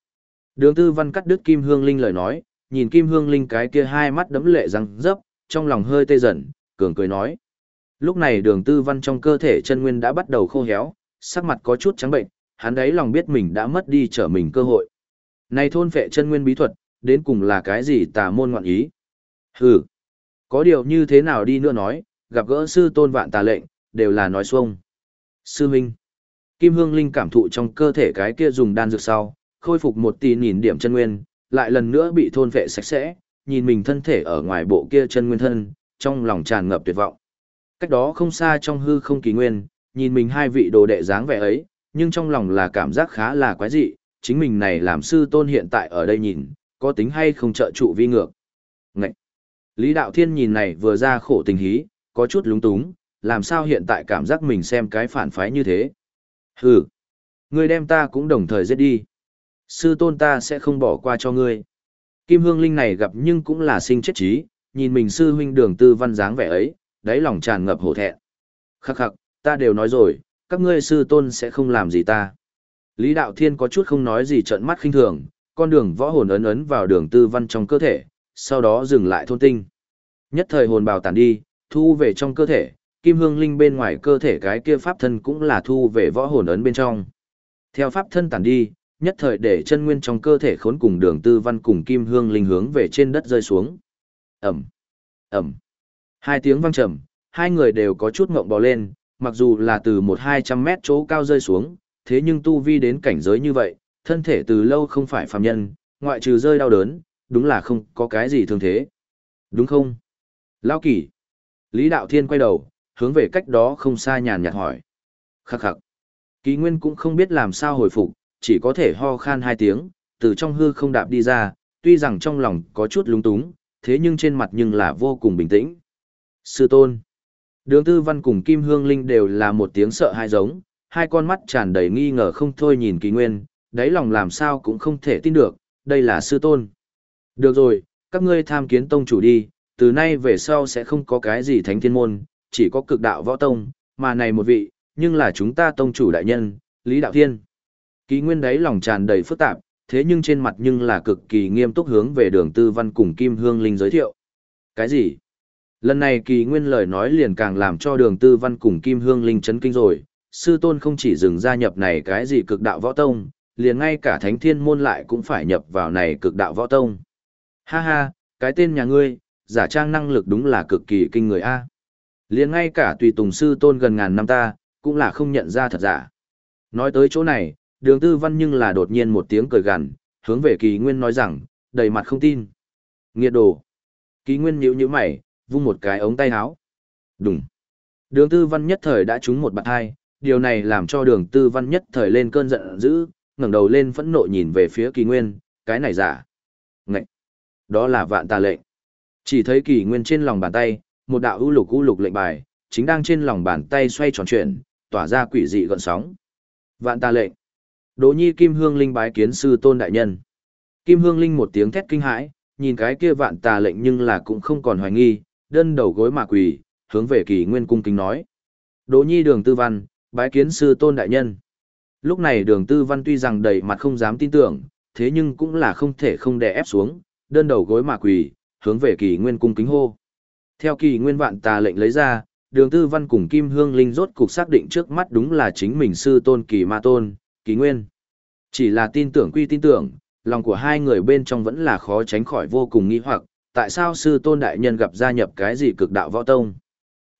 Đường tư văn cắt đứt Kim Hương Linh lời nói, nhìn Kim Hương Linh cái kia hai mắt đấm lệ răng rấp, trong lòng hơi tê dần, cường cười nói. Lúc này đường tư văn trong cơ thể chân nguyên đã bắt đầu khô héo, sắc mặt có chút trắng bệnh, hắn đấy lòng biết mình đã mất đi trở mình cơ hội. Này thôn phệ chân nguyên bí thuật, đến cùng là cái gì tà môn ngoạn ý? Hừ, có điều như thế nào đi nữa nói, gặp gỡ sư tôn vạn tà lệnh, đều là nói xuông. Sư Minh, Kim Hương Linh cảm thụ trong cơ thể cái kia dùng đan dược sau, khôi phục một tỷ nhìn điểm chân nguyên, lại lần nữa bị thôn vệ sạch sẽ, nhìn mình thân thể ở ngoài bộ kia chân nguyên thân, trong lòng tràn ngập tuyệt vọng. Cách đó không xa trong hư không kỳ nguyên, nhìn mình hai vị đồ đệ dáng vẻ ấy, nhưng trong lòng là cảm giác khá là quái dị, chính mình này làm sư tôn hiện tại ở đây nhìn, có tính hay không trợ trụ vi ngược. Ngậy! Lý Đạo Thiên nhìn này vừa ra khổ tình hí, có chút lúng túng, làm sao hiện tại cảm giác mình xem cái phản phái như thế. Hừ! Ngươi đem ta cũng đồng thời giết đi. Sư tôn ta sẽ không bỏ qua cho ngươi. Kim Hương Linh này gặp nhưng cũng là sinh chết trí, nhìn mình sư huynh đường tư văn dáng vẻ ấy, đáy lòng tràn ngập hổ thẹn. Khắc khắc, ta đều nói rồi, các ngươi sư tôn sẽ không làm gì ta. Lý Đạo Thiên có chút không nói gì trợn mắt khinh thường, con đường võ hồn ấn ấn vào đường tư văn trong cơ thể, sau đó dừng lại thôn tinh. Nhất thời hồn bào tản đi, thu về trong cơ thể, kim hương linh bên ngoài cơ thể cái kia pháp thân cũng là thu về võ hồn ấn bên trong. Theo pháp thân tản đi, nhất thời để chân nguyên trong cơ thể khốn cùng đường tư văn cùng kim hương linh hướng về trên đất rơi xuống. Ẩm, Ẩm. Hai tiếng vang trầm, hai người đều có chút ngộng bò lên, mặc dù là từ một hai trăm mét chỗ cao rơi xuống, thế nhưng tu vi đến cảnh giới như vậy, thân thể từ lâu không phải phàm nhân, ngoại trừ rơi đau đớn, đúng là không có cái gì thương thế. Đúng không? Lao kỳ. Lý Đạo Thiên quay đầu, hướng về cách đó không xa nhàn nhạt hỏi. Khắc khắc. Kỳ Nguyên cũng không biết làm sao hồi phục, chỉ có thể ho khan hai tiếng, từ trong hư không đạp đi ra, tuy rằng trong lòng có chút lung túng, thế nhưng trên mặt nhưng là vô cùng bình tĩnh. Sư tôn. Đường Tư Văn cùng Kim Hương Linh đều là một tiếng sợ hai giống, hai con mắt tràn đầy nghi ngờ không thôi nhìn Kỳ Nguyên, đáy lòng làm sao cũng không thể tin được, đây là sư tôn. Được rồi, các ngươi tham kiến tông chủ đi, từ nay về sau sẽ không có cái gì thánh thiên môn, chỉ có cực đạo võ tông, mà này một vị, nhưng là chúng ta tông chủ đại nhân, Lý Đạo Thiên. Kỳ Nguyên đấy lòng tràn đầy phức tạp, thế nhưng trên mặt nhưng là cực kỳ nghiêm túc hướng về đường tư văn cùng Kim Hương Linh giới thiệu. Cái gì? Lần này kỳ nguyên lời nói liền càng làm cho đường tư văn cùng Kim Hương Linh chấn kinh rồi, sư tôn không chỉ dừng gia nhập này cái gì cực đạo võ tông, liền ngay cả thánh thiên môn lại cũng phải nhập vào này cực đạo võ tông. Ha ha, cái tên nhà ngươi, giả trang năng lực đúng là cực kỳ kinh người a. Liền ngay cả tùy tùng sư tôn gần ngàn năm ta, cũng là không nhận ra thật giả. Nói tới chỗ này, đường tư văn nhưng là đột nhiên một tiếng cười gằn, hướng về kỳ nguyên nói rằng, đầy mặt không tin. Nghiệt đồ. Kỳ nguyên nhíu nhíu mày, vung một cái ống tay áo. Đùng. Đường tư văn nhất thời đã trúng một bạt hai, điều này làm cho đường tư văn nhất thời lên cơn giận dữ, ngẩng đầu lên phẫn nộ nhìn về phía kỳ nguyên, cái này giả. Đó là vạn tà lệnh. Chỉ thấy kỳ nguyên trên lòng bàn tay, một đạo ưu lục ưu lục lệnh bài, chính đang trên lòng bàn tay xoay tròn chuyển, tỏa ra quỷ dị gợn sóng. Vạn tà lệnh. Đỗ Nhi Kim Hương Linh bái kiến sư tôn đại nhân. Kim Hương Linh một tiếng thét kinh hãi, nhìn cái kia vạn tà lệnh nhưng là cũng không còn hoài nghi, đơn đầu gối mà quỳ, hướng về kỳ nguyên cung kính nói. Đỗ Nhi đường tư văn, bái kiến sư tôn đại nhân. Lúc này đường tư văn tuy rằng đầy mặt không dám tin tưởng, thế nhưng cũng là không thể không đè ép xuống, đơn đầu gối mà quỳ, hướng về kỳ nguyên cung kính hô. Theo kỳ nguyên vạn tà lệnh lấy ra, đường tư văn cùng Kim Hương Linh rốt cục xác định trước mắt đúng là chính mình sư tôn kỳ ma tôn, kỳ nguyên. Chỉ là tin tưởng quy tin tưởng, lòng của hai người bên trong vẫn là khó tránh khỏi vô cùng nghi hoặc, tại sao sư tôn đại nhân gặp gia nhập cái gì cực đạo võ tông?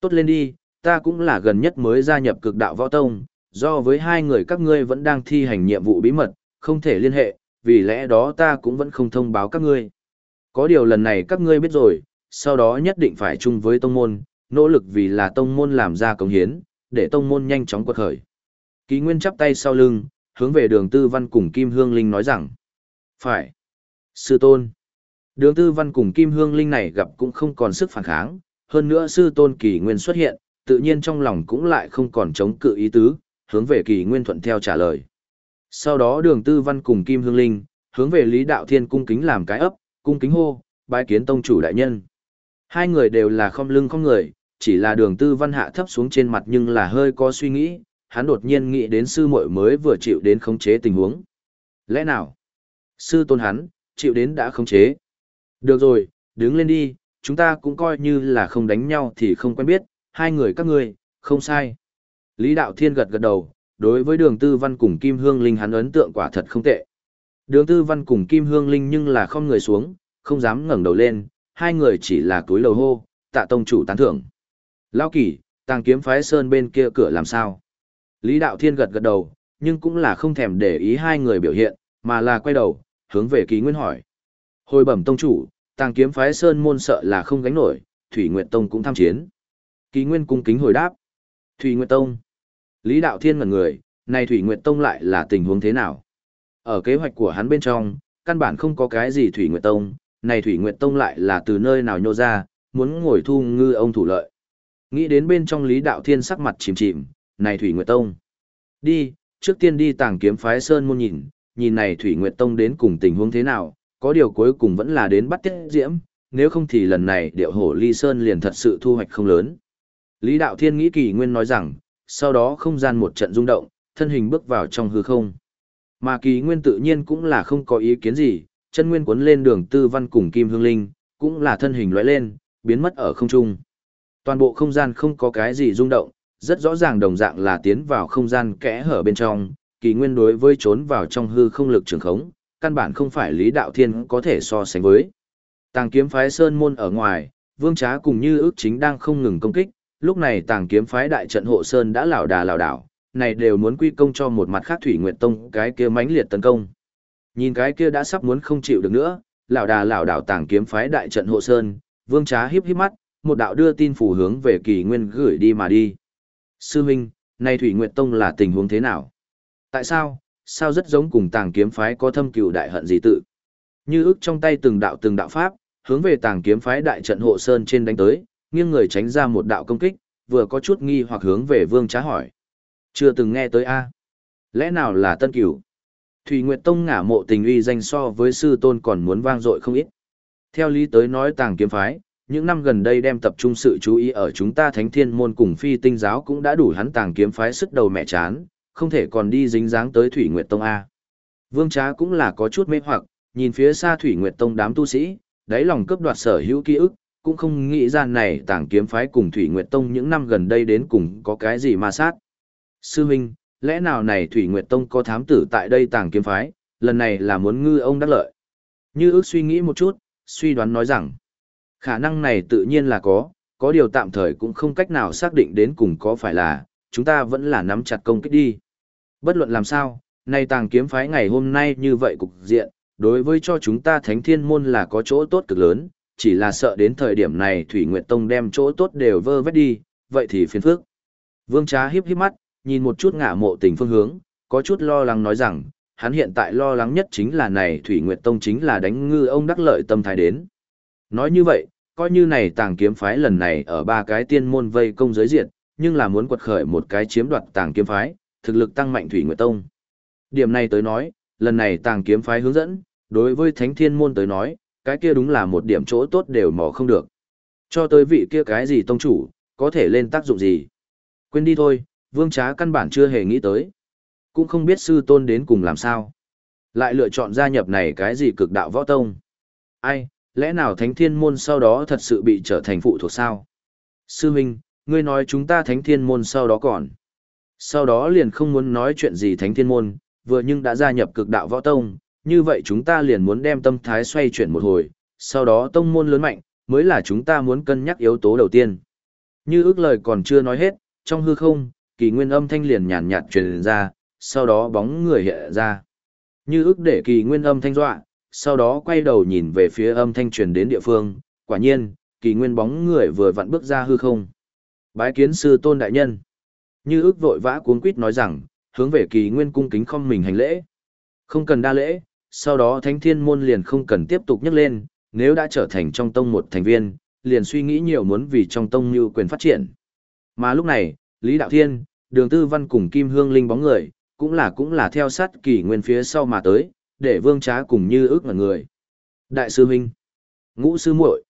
Tốt lên đi, ta cũng là gần nhất mới gia nhập cực đạo võ tông, do với hai người các ngươi vẫn đang thi hành nhiệm vụ bí mật, không thể liên hệ, vì lẽ đó ta cũng vẫn không thông báo các ngươi. Có điều lần này các ngươi biết rồi, sau đó nhất định phải chung với tông môn, nỗ lực vì là tông môn làm ra công hiến, để tông môn nhanh chóng quật khởi. Ký Nguyên chắp tay sau lưng, hướng về đường tư văn cùng Kim Hương Linh nói rằng, phải, sư tôn. Đường tư văn cùng Kim Hương Linh này gặp cũng không còn sức phản kháng, hơn nữa sư tôn kỳ nguyên xuất hiện, tự nhiên trong lòng cũng lại không còn chống cự ý tứ, hướng về kỳ nguyên thuận theo trả lời. Sau đó đường tư văn cùng Kim Hương Linh, hướng về Lý Đạo Thiên cung kính làm cái ấp, cung kính hô, bái kiến tông chủ đại nhân. Hai người đều là không lưng không người, chỉ là đường tư văn hạ thấp xuống trên mặt nhưng là hơi có suy nghĩ, hắn đột nhiên nghĩ đến sư muội mới vừa chịu đến khống chế tình huống. Lẽ nào? Sư tôn hắn, chịu đến đã khống chế. Được rồi, đứng lên đi, chúng ta cũng coi như là không đánh nhau thì không quen biết, hai người các ngươi, không sai. Lý Đạo Thiên gật gật đầu, đối với đường tư văn cùng Kim Hương Linh hắn ấn tượng quả thật không tệ. Đường tư văn cùng Kim Hương Linh nhưng là không người xuống, không dám ngẩng đầu lên, hai người chỉ là túi lầu hô, tạ tông chủ tán thưởng. Lao kỷ, tàng kiếm phái sơn bên kia cửa làm sao? Lý Đạo Thiên gật gật đầu, nhưng cũng là không thèm để ý hai người biểu hiện, mà là quay đầu, hướng về ký nguyên hỏi. Hồi bẩm tông chủ, tàng kiếm phái sơn môn sợ là không gánh nổi, Thủy Nguyệt Tông cũng tham chiến. Ký nguyên cung kính hồi đáp. Thủy Nguyệt Tông. Lý Đạo Thiên ngẩn người, này Thủy Nguyệt Tông lại là tình huống thế nào? Ở kế hoạch của hắn bên trong, căn bản không có cái gì Thủy Nguyệt Tông, này Thủy Nguyệt Tông lại là từ nơi nào nhô ra, muốn ngồi thu ngư ông thủ lợi. Nghĩ đến bên trong Lý Đạo Thiên sắc mặt chìm chìm, này Thủy Nguyệt Tông. Đi, trước tiên đi tàng kiếm phái Sơn môn nhìn, nhìn này Thủy Nguyệt Tông đến cùng tình huống thế nào, có điều cuối cùng vẫn là đến bắt tiết diễm, nếu không thì lần này điệu hổ ly Sơn liền thật sự thu hoạch không lớn. Lý Đạo Thiên nghĩ kỳ nguyên nói rằng, sau đó không gian một trận rung động, thân hình bước vào trong hư không. Mà kỳ nguyên tự nhiên cũng là không có ý kiến gì, chân nguyên cuốn lên đường tư văn cùng kim hương linh, cũng là thân hình lóe lên, biến mất ở không trung. Toàn bộ không gian không có cái gì rung động, rất rõ ràng đồng dạng là tiến vào không gian kẽ hở bên trong, kỳ nguyên đối với trốn vào trong hư không lực trường khống, căn bản không phải Lý Đạo Thiên có thể so sánh với. Tàng kiếm phái Sơn Môn ở ngoài, Vương Trá cùng như ước chính đang không ngừng công kích, lúc này tàng kiếm phái đại trận hộ Sơn đã lảo đà lảo đảo, này đều muốn quy công cho một mặt khác Thủy Nguyệt Tông cái kia mãnh liệt tấn công. Nhìn cái kia đã sắp muốn không chịu được nữa, lảo đà lảo đảo tàng kiếm phái đại trận hộ Sơn, Vương Trá híp híp mắt, một đạo đưa tin phủ hướng về kỳ nguyên gửi đi mà đi. Sư huynh này Thủy Nguyệt Tông là tình huống thế nào? Tại sao, sao rất giống cùng tàng kiếm phái có thâm cựu đại hận gì tự? Như ức trong tay từng đạo từng đạo pháp, hướng về tàng kiếm phái đại trận hộ sơn trên đánh tới, nghiêng người tránh ra một đạo công kích, vừa có chút nghi hoặc hướng về Vương Trá hỏi. Chưa từng nghe tới a Lẽ nào là tân cửu? Thủy Nguyệt Tông ngả mộ tình uy danh so với sư tôn còn muốn vang dội không ít. Theo lý tới nói tàng kiếm phái, những năm gần đây đem tập trung sự chú ý ở chúng ta thánh thiên môn cùng phi tinh giáo cũng đã đủ hắn tàng kiếm phái sức đầu mẹ chán, không thể còn đi dính dáng tới Thủy Nguyệt Tông A. Vương Trá cũng là có chút mê hoặc, nhìn phía xa Thủy Nguyệt Tông đám tu sĩ, đáy lòng cướp đoạt sở hữu ký ức, cũng không nghĩ ra này tàng kiếm phái cùng Thủy Nguyệt Tông những năm gần đây đến cùng có cái gì ma sát. Sư Minh, lẽ nào này Thủy Nguyệt Tông có thám tử tại đây tàng kiếm phái, lần này là muốn ngư ông đắc lợi. Như ước suy nghĩ một chút, suy đoán nói rằng, khả năng này tự nhiên là có, có điều tạm thời cũng không cách nào xác định đến cùng có phải là, chúng ta vẫn là nắm chặt công kích đi. Bất luận làm sao, nay tàng kiếm phái ngày hôm nay như vậy cục diện, đối với cho chúng ta thánh thiên môn là có chỗ tốt cực lớn, chỉ là sợ đến thời điểm này Thủy Nguyệt Tông đem chỗ tốt đều vơ vét đi, vậy thì phiền phức. Vương Trá híp híp mắt, nhìn một chút ngả mộ tình phương hướng, có chút lo lắng nói rằng, hắn hiện tại lo lắng nhất chính là này Thủy Nguyệt Tông chính là đánh ngư ông đắc lợi tâm thái đến. Nói như vậy, coi như này tàng kiếm phái lần này ở ba cái tiên môn vây công giới diện, nhưng là muốn quật khởi một cái chiếm đoạt tàng kiếm phái, thực lực tăng mạnh Thủy Nguyệt Tông. Điểm này tới nói, lần này tàng kiếm phái hướng dẫn, đối với thánh thiên môn tới nói, cái kia đúng là một điểm chỗ tốt đều mò không được. Cho tới vị kia cái gì tông chủ, có thể lên tác dụng gì. Quên đi thôi, vương trá căn bản chưa hề nghĩ tới. Cũng không biết sư tôn đến cùng làm sao. Lại lựa chọn gia nhập này cái gì cực đạo võ tông. Ai, lẽ nào thánh thiên môn sau đó thật sự bị trở thành phụ thuộc sao? Sư huynh, ngươi nói chúng ta thánh thiên môn sau đó còn. Sau đó liền không muốn nói chuyện gì thánh thiên môn, vừa nhưng đã gia nhập cực đạo võ tông, như vậy chúng ta liền muốn đem tâm thái xoay chuyển một hồi, sau đó tông môn lớn mạnh, mới là chúng ta muốn cân nhắc yếu tố đầu tiên. Như ước lời còn chưa nói hết, trong hư không, kỳ nguyên âm thanh liền nhàn nhạt truyền ra, sau đó bóng người hiện ra. Như ước để kỳ nguyên âm thanh dọa, sau đó quay đầu nhìn về phía âm thanh truyền đến địa phương, quả nhiên, kỳ nguyên bóng người vừa vặn bước ra hư không. Bái kiến sư tôn đại nhân. Như ước vội vã cuốn quýt nói rằng, hướng về kỳ nguyên cung kính không mình hành lễ. Không cần đa lễ, sau đó thánh thiên môn liền không cần tiếp tục nhắc lên, nếu đã trở thành trong tông một thành viên, liền suy nghĩ nhiều muốn vì trong tông như quyền phát triển. Mà lúc này, Lý Đạo Thiên, Đường Tư Văn cùng Kim Hương Linh bóng người, cũng là cũng là theo sát kỳ nguyên phía sau mà tới, để vương trá cùng như ước ngần người. Đại sư huynh, ngũ sư muội,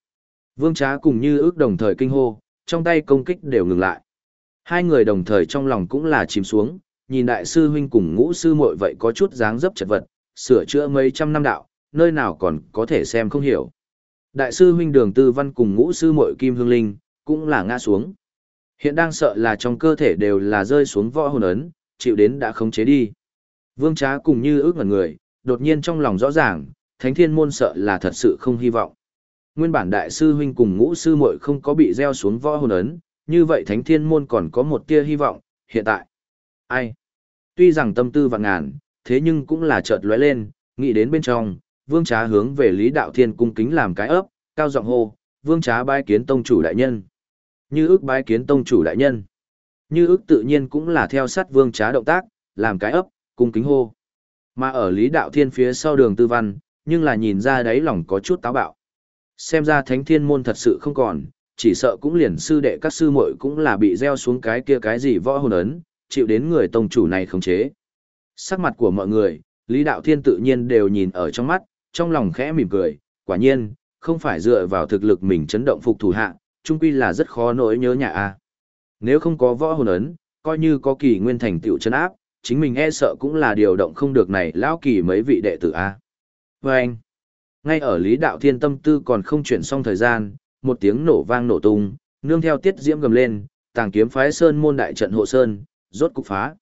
vương trá cùng như ước đồng thời kinh hô, trong tay công kích đều ngừng lại. Hai người đồng thời trong lòng cũng là chìm xuống, nhìn đại sư huynh cùng ngũ sư muội vậy có chút dáng dấp chật vật, sửa chữa mấy trăm năm đạo, nơi nào còn có thể xem không hiểu. Đại sư huynh đường tư văn cùng ngũ sư muội kim hương linh, cũng là ngã xuống. Hiện đang sợ là trong cơ thể đều là rơi xuống võ hồn ấn, chịu đến đã khống chế đi. Vương trá cùng như ước ngần người, đột nhiên trong lòng rõ ràng, thánh thiên môn sợ là thật sự không hy vọng. Nguyên bản đại sư huynh cùng ngũ sư muội không có bị gieo xuống võ hồn ấn, như vậy thánh thiên môn còn có một tia hy vọng, hiện tại. Ai? Tuy rằng tâm tư vạn ngàn, thế nhưng cũng là chợt lóe lên, nghĩ đến bên trong, vương trá hướng về Lý Đạo Thiên cung kính làm cái ấp, cao giọng hô, vương trá bái kiến tông chủ đại nhân. Như ước bái kiến tông chủ đại nhân. Như ước tự nhiên cũng là theo sát vương trá động tác, làm cái ấp, cung kính hô. Mà ở Lý Đạo Thiên phía sau đường tư văn, nhưng là nhìn ra đáy lòng có chút táo bạo. Xem ra thánh thiên môn thật sự không còn, chỉ sợ cũng liền sư đệ các sư muội cũng là bị gieo xuống cái kia cái gì võ hồn ấn, chịu đến người tông chủ này khống chế. Sắc mặt của mọi người, Lý Đạo Thiên tự nhiên đều nhìn ở trong mắt, trong lòng khẽ mỉm cười, quả nhiên, không phải dựa vào thực lực mình chấn động phục thủ hạ, trung quy là rất khó nỗi nhớ nhà a. Nếu không có võ hồn ấn, coi như có kỳ nguyên thành tựu chấn áp, chính mình e sợ cũng là điều động không được này lão kỳ mấy vị đệ tử a. Và anh, ngay ở Lý Đạo Thiên tâm tư còn không chuyển xong thời gian, một tiếng nổ vang nổ tung, nương theo tiết diễm gầm lên, tàng kiếm phái sơn môn đại trận hộ sơn, rốt cục phá.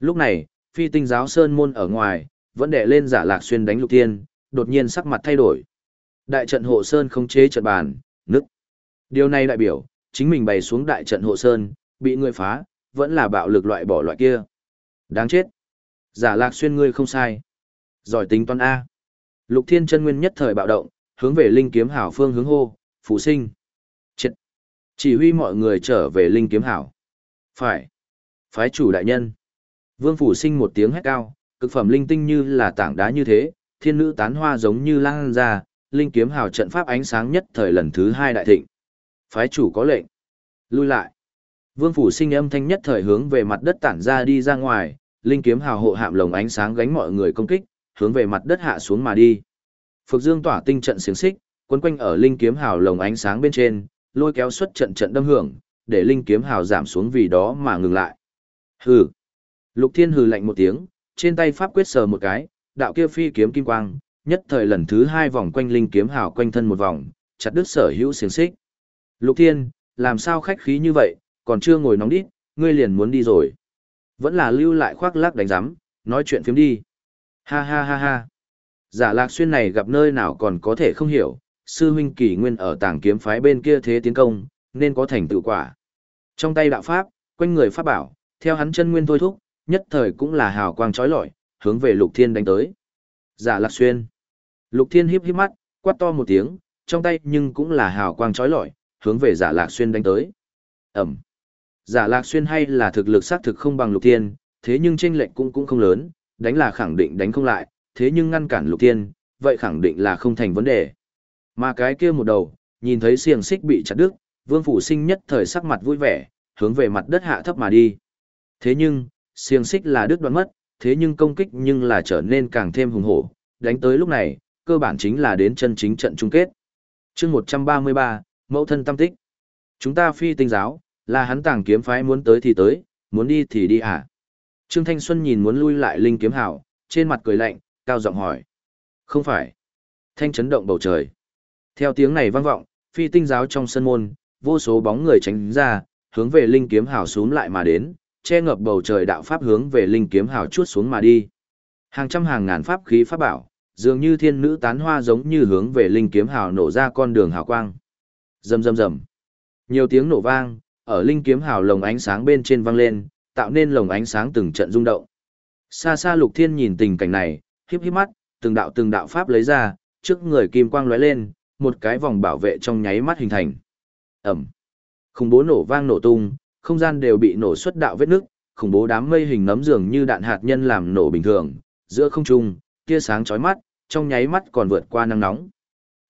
Lúc này, phi tinh giáo sơn môn ở ngoài, vẫn đệ lên giả lạc xuyên đánh lục tiên, đột nhiên sắc mặt thay đổi. Đại trận hộ sơn không chế trận bàn, nứt Điều này đại biểu, chính mình bày xuống đại trận hộ sơn, bị người phá, vẫn là bạo lực loại bỏ loại kia. Đáng chết. Giả lạc xuyên ngươi không sai. Giỏi tính toán A. Lục thiên chân nguyên nhất thời bạo động, hướng về linh kiếm hảo phương hướng hô, phụ sinh. Chết. Chỉ huy mọi người trở về linh kiếm hảo. Phải. Phái chủ đại nhân. Vương phủ sinh một tiếng hét cao, cực phẩm linh tinh như là tảng đá như thế, thiên nữ tán hoa giống như lang ra, linh kiếm hào trận pháp ánh sáng nhất thời lần thứ hai đại thịnh. Phái chủ có lệnh. Lui lại. Vương phủ sinh âm thanh nhất thời hướng về mặt đất tản ra đi ra ngoài, linh kiếm hào hộ hạm lồng ánh sáng gánh mọi người công kích, hướng về mặt đất hạ xuống mà đi. Phược Dương tỏa tinh trận xiềng xích, quấn quanh ở linh kiếm hào lồng ánh sáng bên trên, lôi kéo xuất trận trận đâm hưởng, để linh kiếm hào giảm xuống vì đó mà ngừng lại. Hừ. Lục Thiên hừ lạnh một tiếng, trên tay pháp quyết sờ một cái, đạo kia phi kiếm kim quang, nhất thời lần thứ hai vòng quanh linh kiếm hào quanh thân một vòng, chặt đứt sở hữu xiềng xích. Lục Thiên, làm sao khách khí như vậy, còn chưa ngồi nóng đít, ngươi liền muốn đi rồi. Vẫn là lưu lại khoác lác đánh giám, nói chuyện phiếm đi. Ha ha ha ha. Giả lạc xuyên này gặp nơi nào còn có thể không hiểu, sư huynh kỳ nguyên ở tảng kiếm phái bên kia thế tiến công, nên có thành tựu quả. Trong tay đạo pháp, quanh người pháp bảo, theo hắn chân nguyên thôi thúc, nhất thời cũng là hào quang chói lọi, hướng về Lục Thiên đánh tới. Giả Lạc Xuyên. Lục Thiên híp híp mắt, quát to một tiếng, trong tay nhưng cũng là hào quang chói lọi, hướng về Giả Lạc Xuyên đánh tới. Ầm. Giả Lạc Xuyên hay là thực lực xác thực không bằng Lục Thiên, thế nhưng tranh lệch cũng cũng không lớn, đánh là khẳng định đánh không lại, thế nhưng ngăn cản Lục Thiên, vậy khẳng định là không thành vấn đề. Mà cái kia một đầu, nhìn thấy xiềng xích bị chặt đứt, Vương phủ Sinh nhất thời sắc mặt vui vẻ, hướng về mặt đất hạ thấp mà đi. Thế nhưng, xiềng xích là đứt đoạn mất, thế nhưng công kích nhưng là trở nên càng thêm hùng hổ, đánh tới lúc này, cơ bản chính là đến chân chính trận chung kết. chương 133, mẫu thân tâm tích. Chúng ta phi tinh giáo, là hắn tàng kiếm phái muốn tới thì tới, muốn đi thì đi à? Trương Thanh Xuân nhìn muốn lui lại linh kiếm hảo, trên mặt cười lạnh, cao giọng hỏi. Không phải. Thanh chấn động bầu trời. Theo tiếng này vang vọng, phi tinh giáo trong sân môn, vô số bóng người tránh ra, hướng về linh kiếm hảo xuống lại mà đến, che ngập bầu trời đạo pháp hướng về linh kiếm Hảo chuốt xuống mà đi. Hàng trăm hàng ngàn pháp khí pháp bảo, dường như thiên nữ tán hoa giống như hướng về linh kiếm Hảo nổ ra con đường hào quang. Rầm rầm rầm. Nhiều tiếng nổ vang, ở linh kiếm hào lồng ánh sáng bên trên vang lên, tạo nên lồng ánh sáng từng trận rung động. Xa xa Lục Thiên nhìn tình cảnh này, híp híp mắt, từng đạo từng đạo pháp lấy ra, trước người kim quang lóe lên, một cái vòng bảo vệ trong nháy mắt hình thành. Ầm. Khủng bố nổ vang nổ tung, không gian đều bị nổ xuất đạo vết nước, khủng bố đám mây hình nấm dường như đạn hạt nhân làm nổ bình thường, giữa không trung, tia sáng chói mắt, trong nháy mắt còn vượt qua nắng nóng.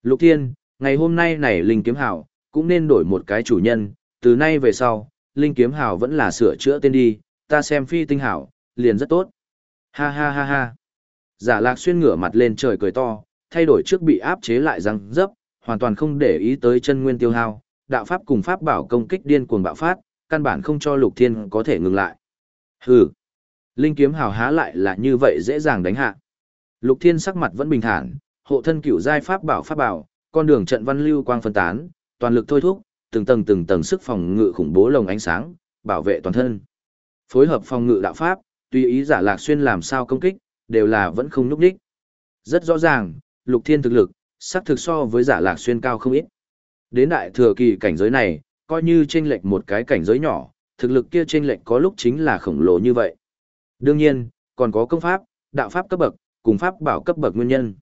Lục Thiên, ngày hôm nay này Linh Kiếm Hào, cũng nên đổi một cái chủ nhân, từ nay về sau, Linh Kiếm Hào vẫn là sửa chữa tên đi, ta xem phi tinh hảo, liền rất tốt. Ha ha ha ha. Giả lạc xuyên ngửa mặt lên trời cười to, thay đổi trước bị áp chế lại răng dấp, hoàn toàn không để ý tới chân nguyên tiêu hao, đạo pháp cùng pháp bảo công kích điên cuồng bạo phát, căn bản không cho Lục Thiên có thể ngừng lại. Hừ, linh kiếm hào há lại là như vậy dễ dàng đánh hạ. Lục Thiên sắc mặt vẫn bình thản, hộ thân cửu giai pháp bảo pháp bảo, con đường trận văn lưu quang phân tán, toàn lực thôi thúc, từng tầng từng tầng sức phòng ngự khủng bố lồng ánh sáng, bảo vệ toàn thân. Phối hợp phòng ngự đạo pháp, tùy ý giả lạc xuyên làm sao công kích, đều là vẫn không núp đích. Rất rõ ràng, Lục Thiên thực lực, sắc thực so với giả lạc xuyên cao không ít. Đến đại thừa kỳ cảnh giới này, coi như chênh lệch một cái cảnh giới nhỏ, thực lực kia chênh lệch có lúc chính là khổng lồ như vậy. Đương nhiên, còn có công pháp, đạo pháp cấp bậc, cùng pháp bảo cấp bậc nguyên nhân.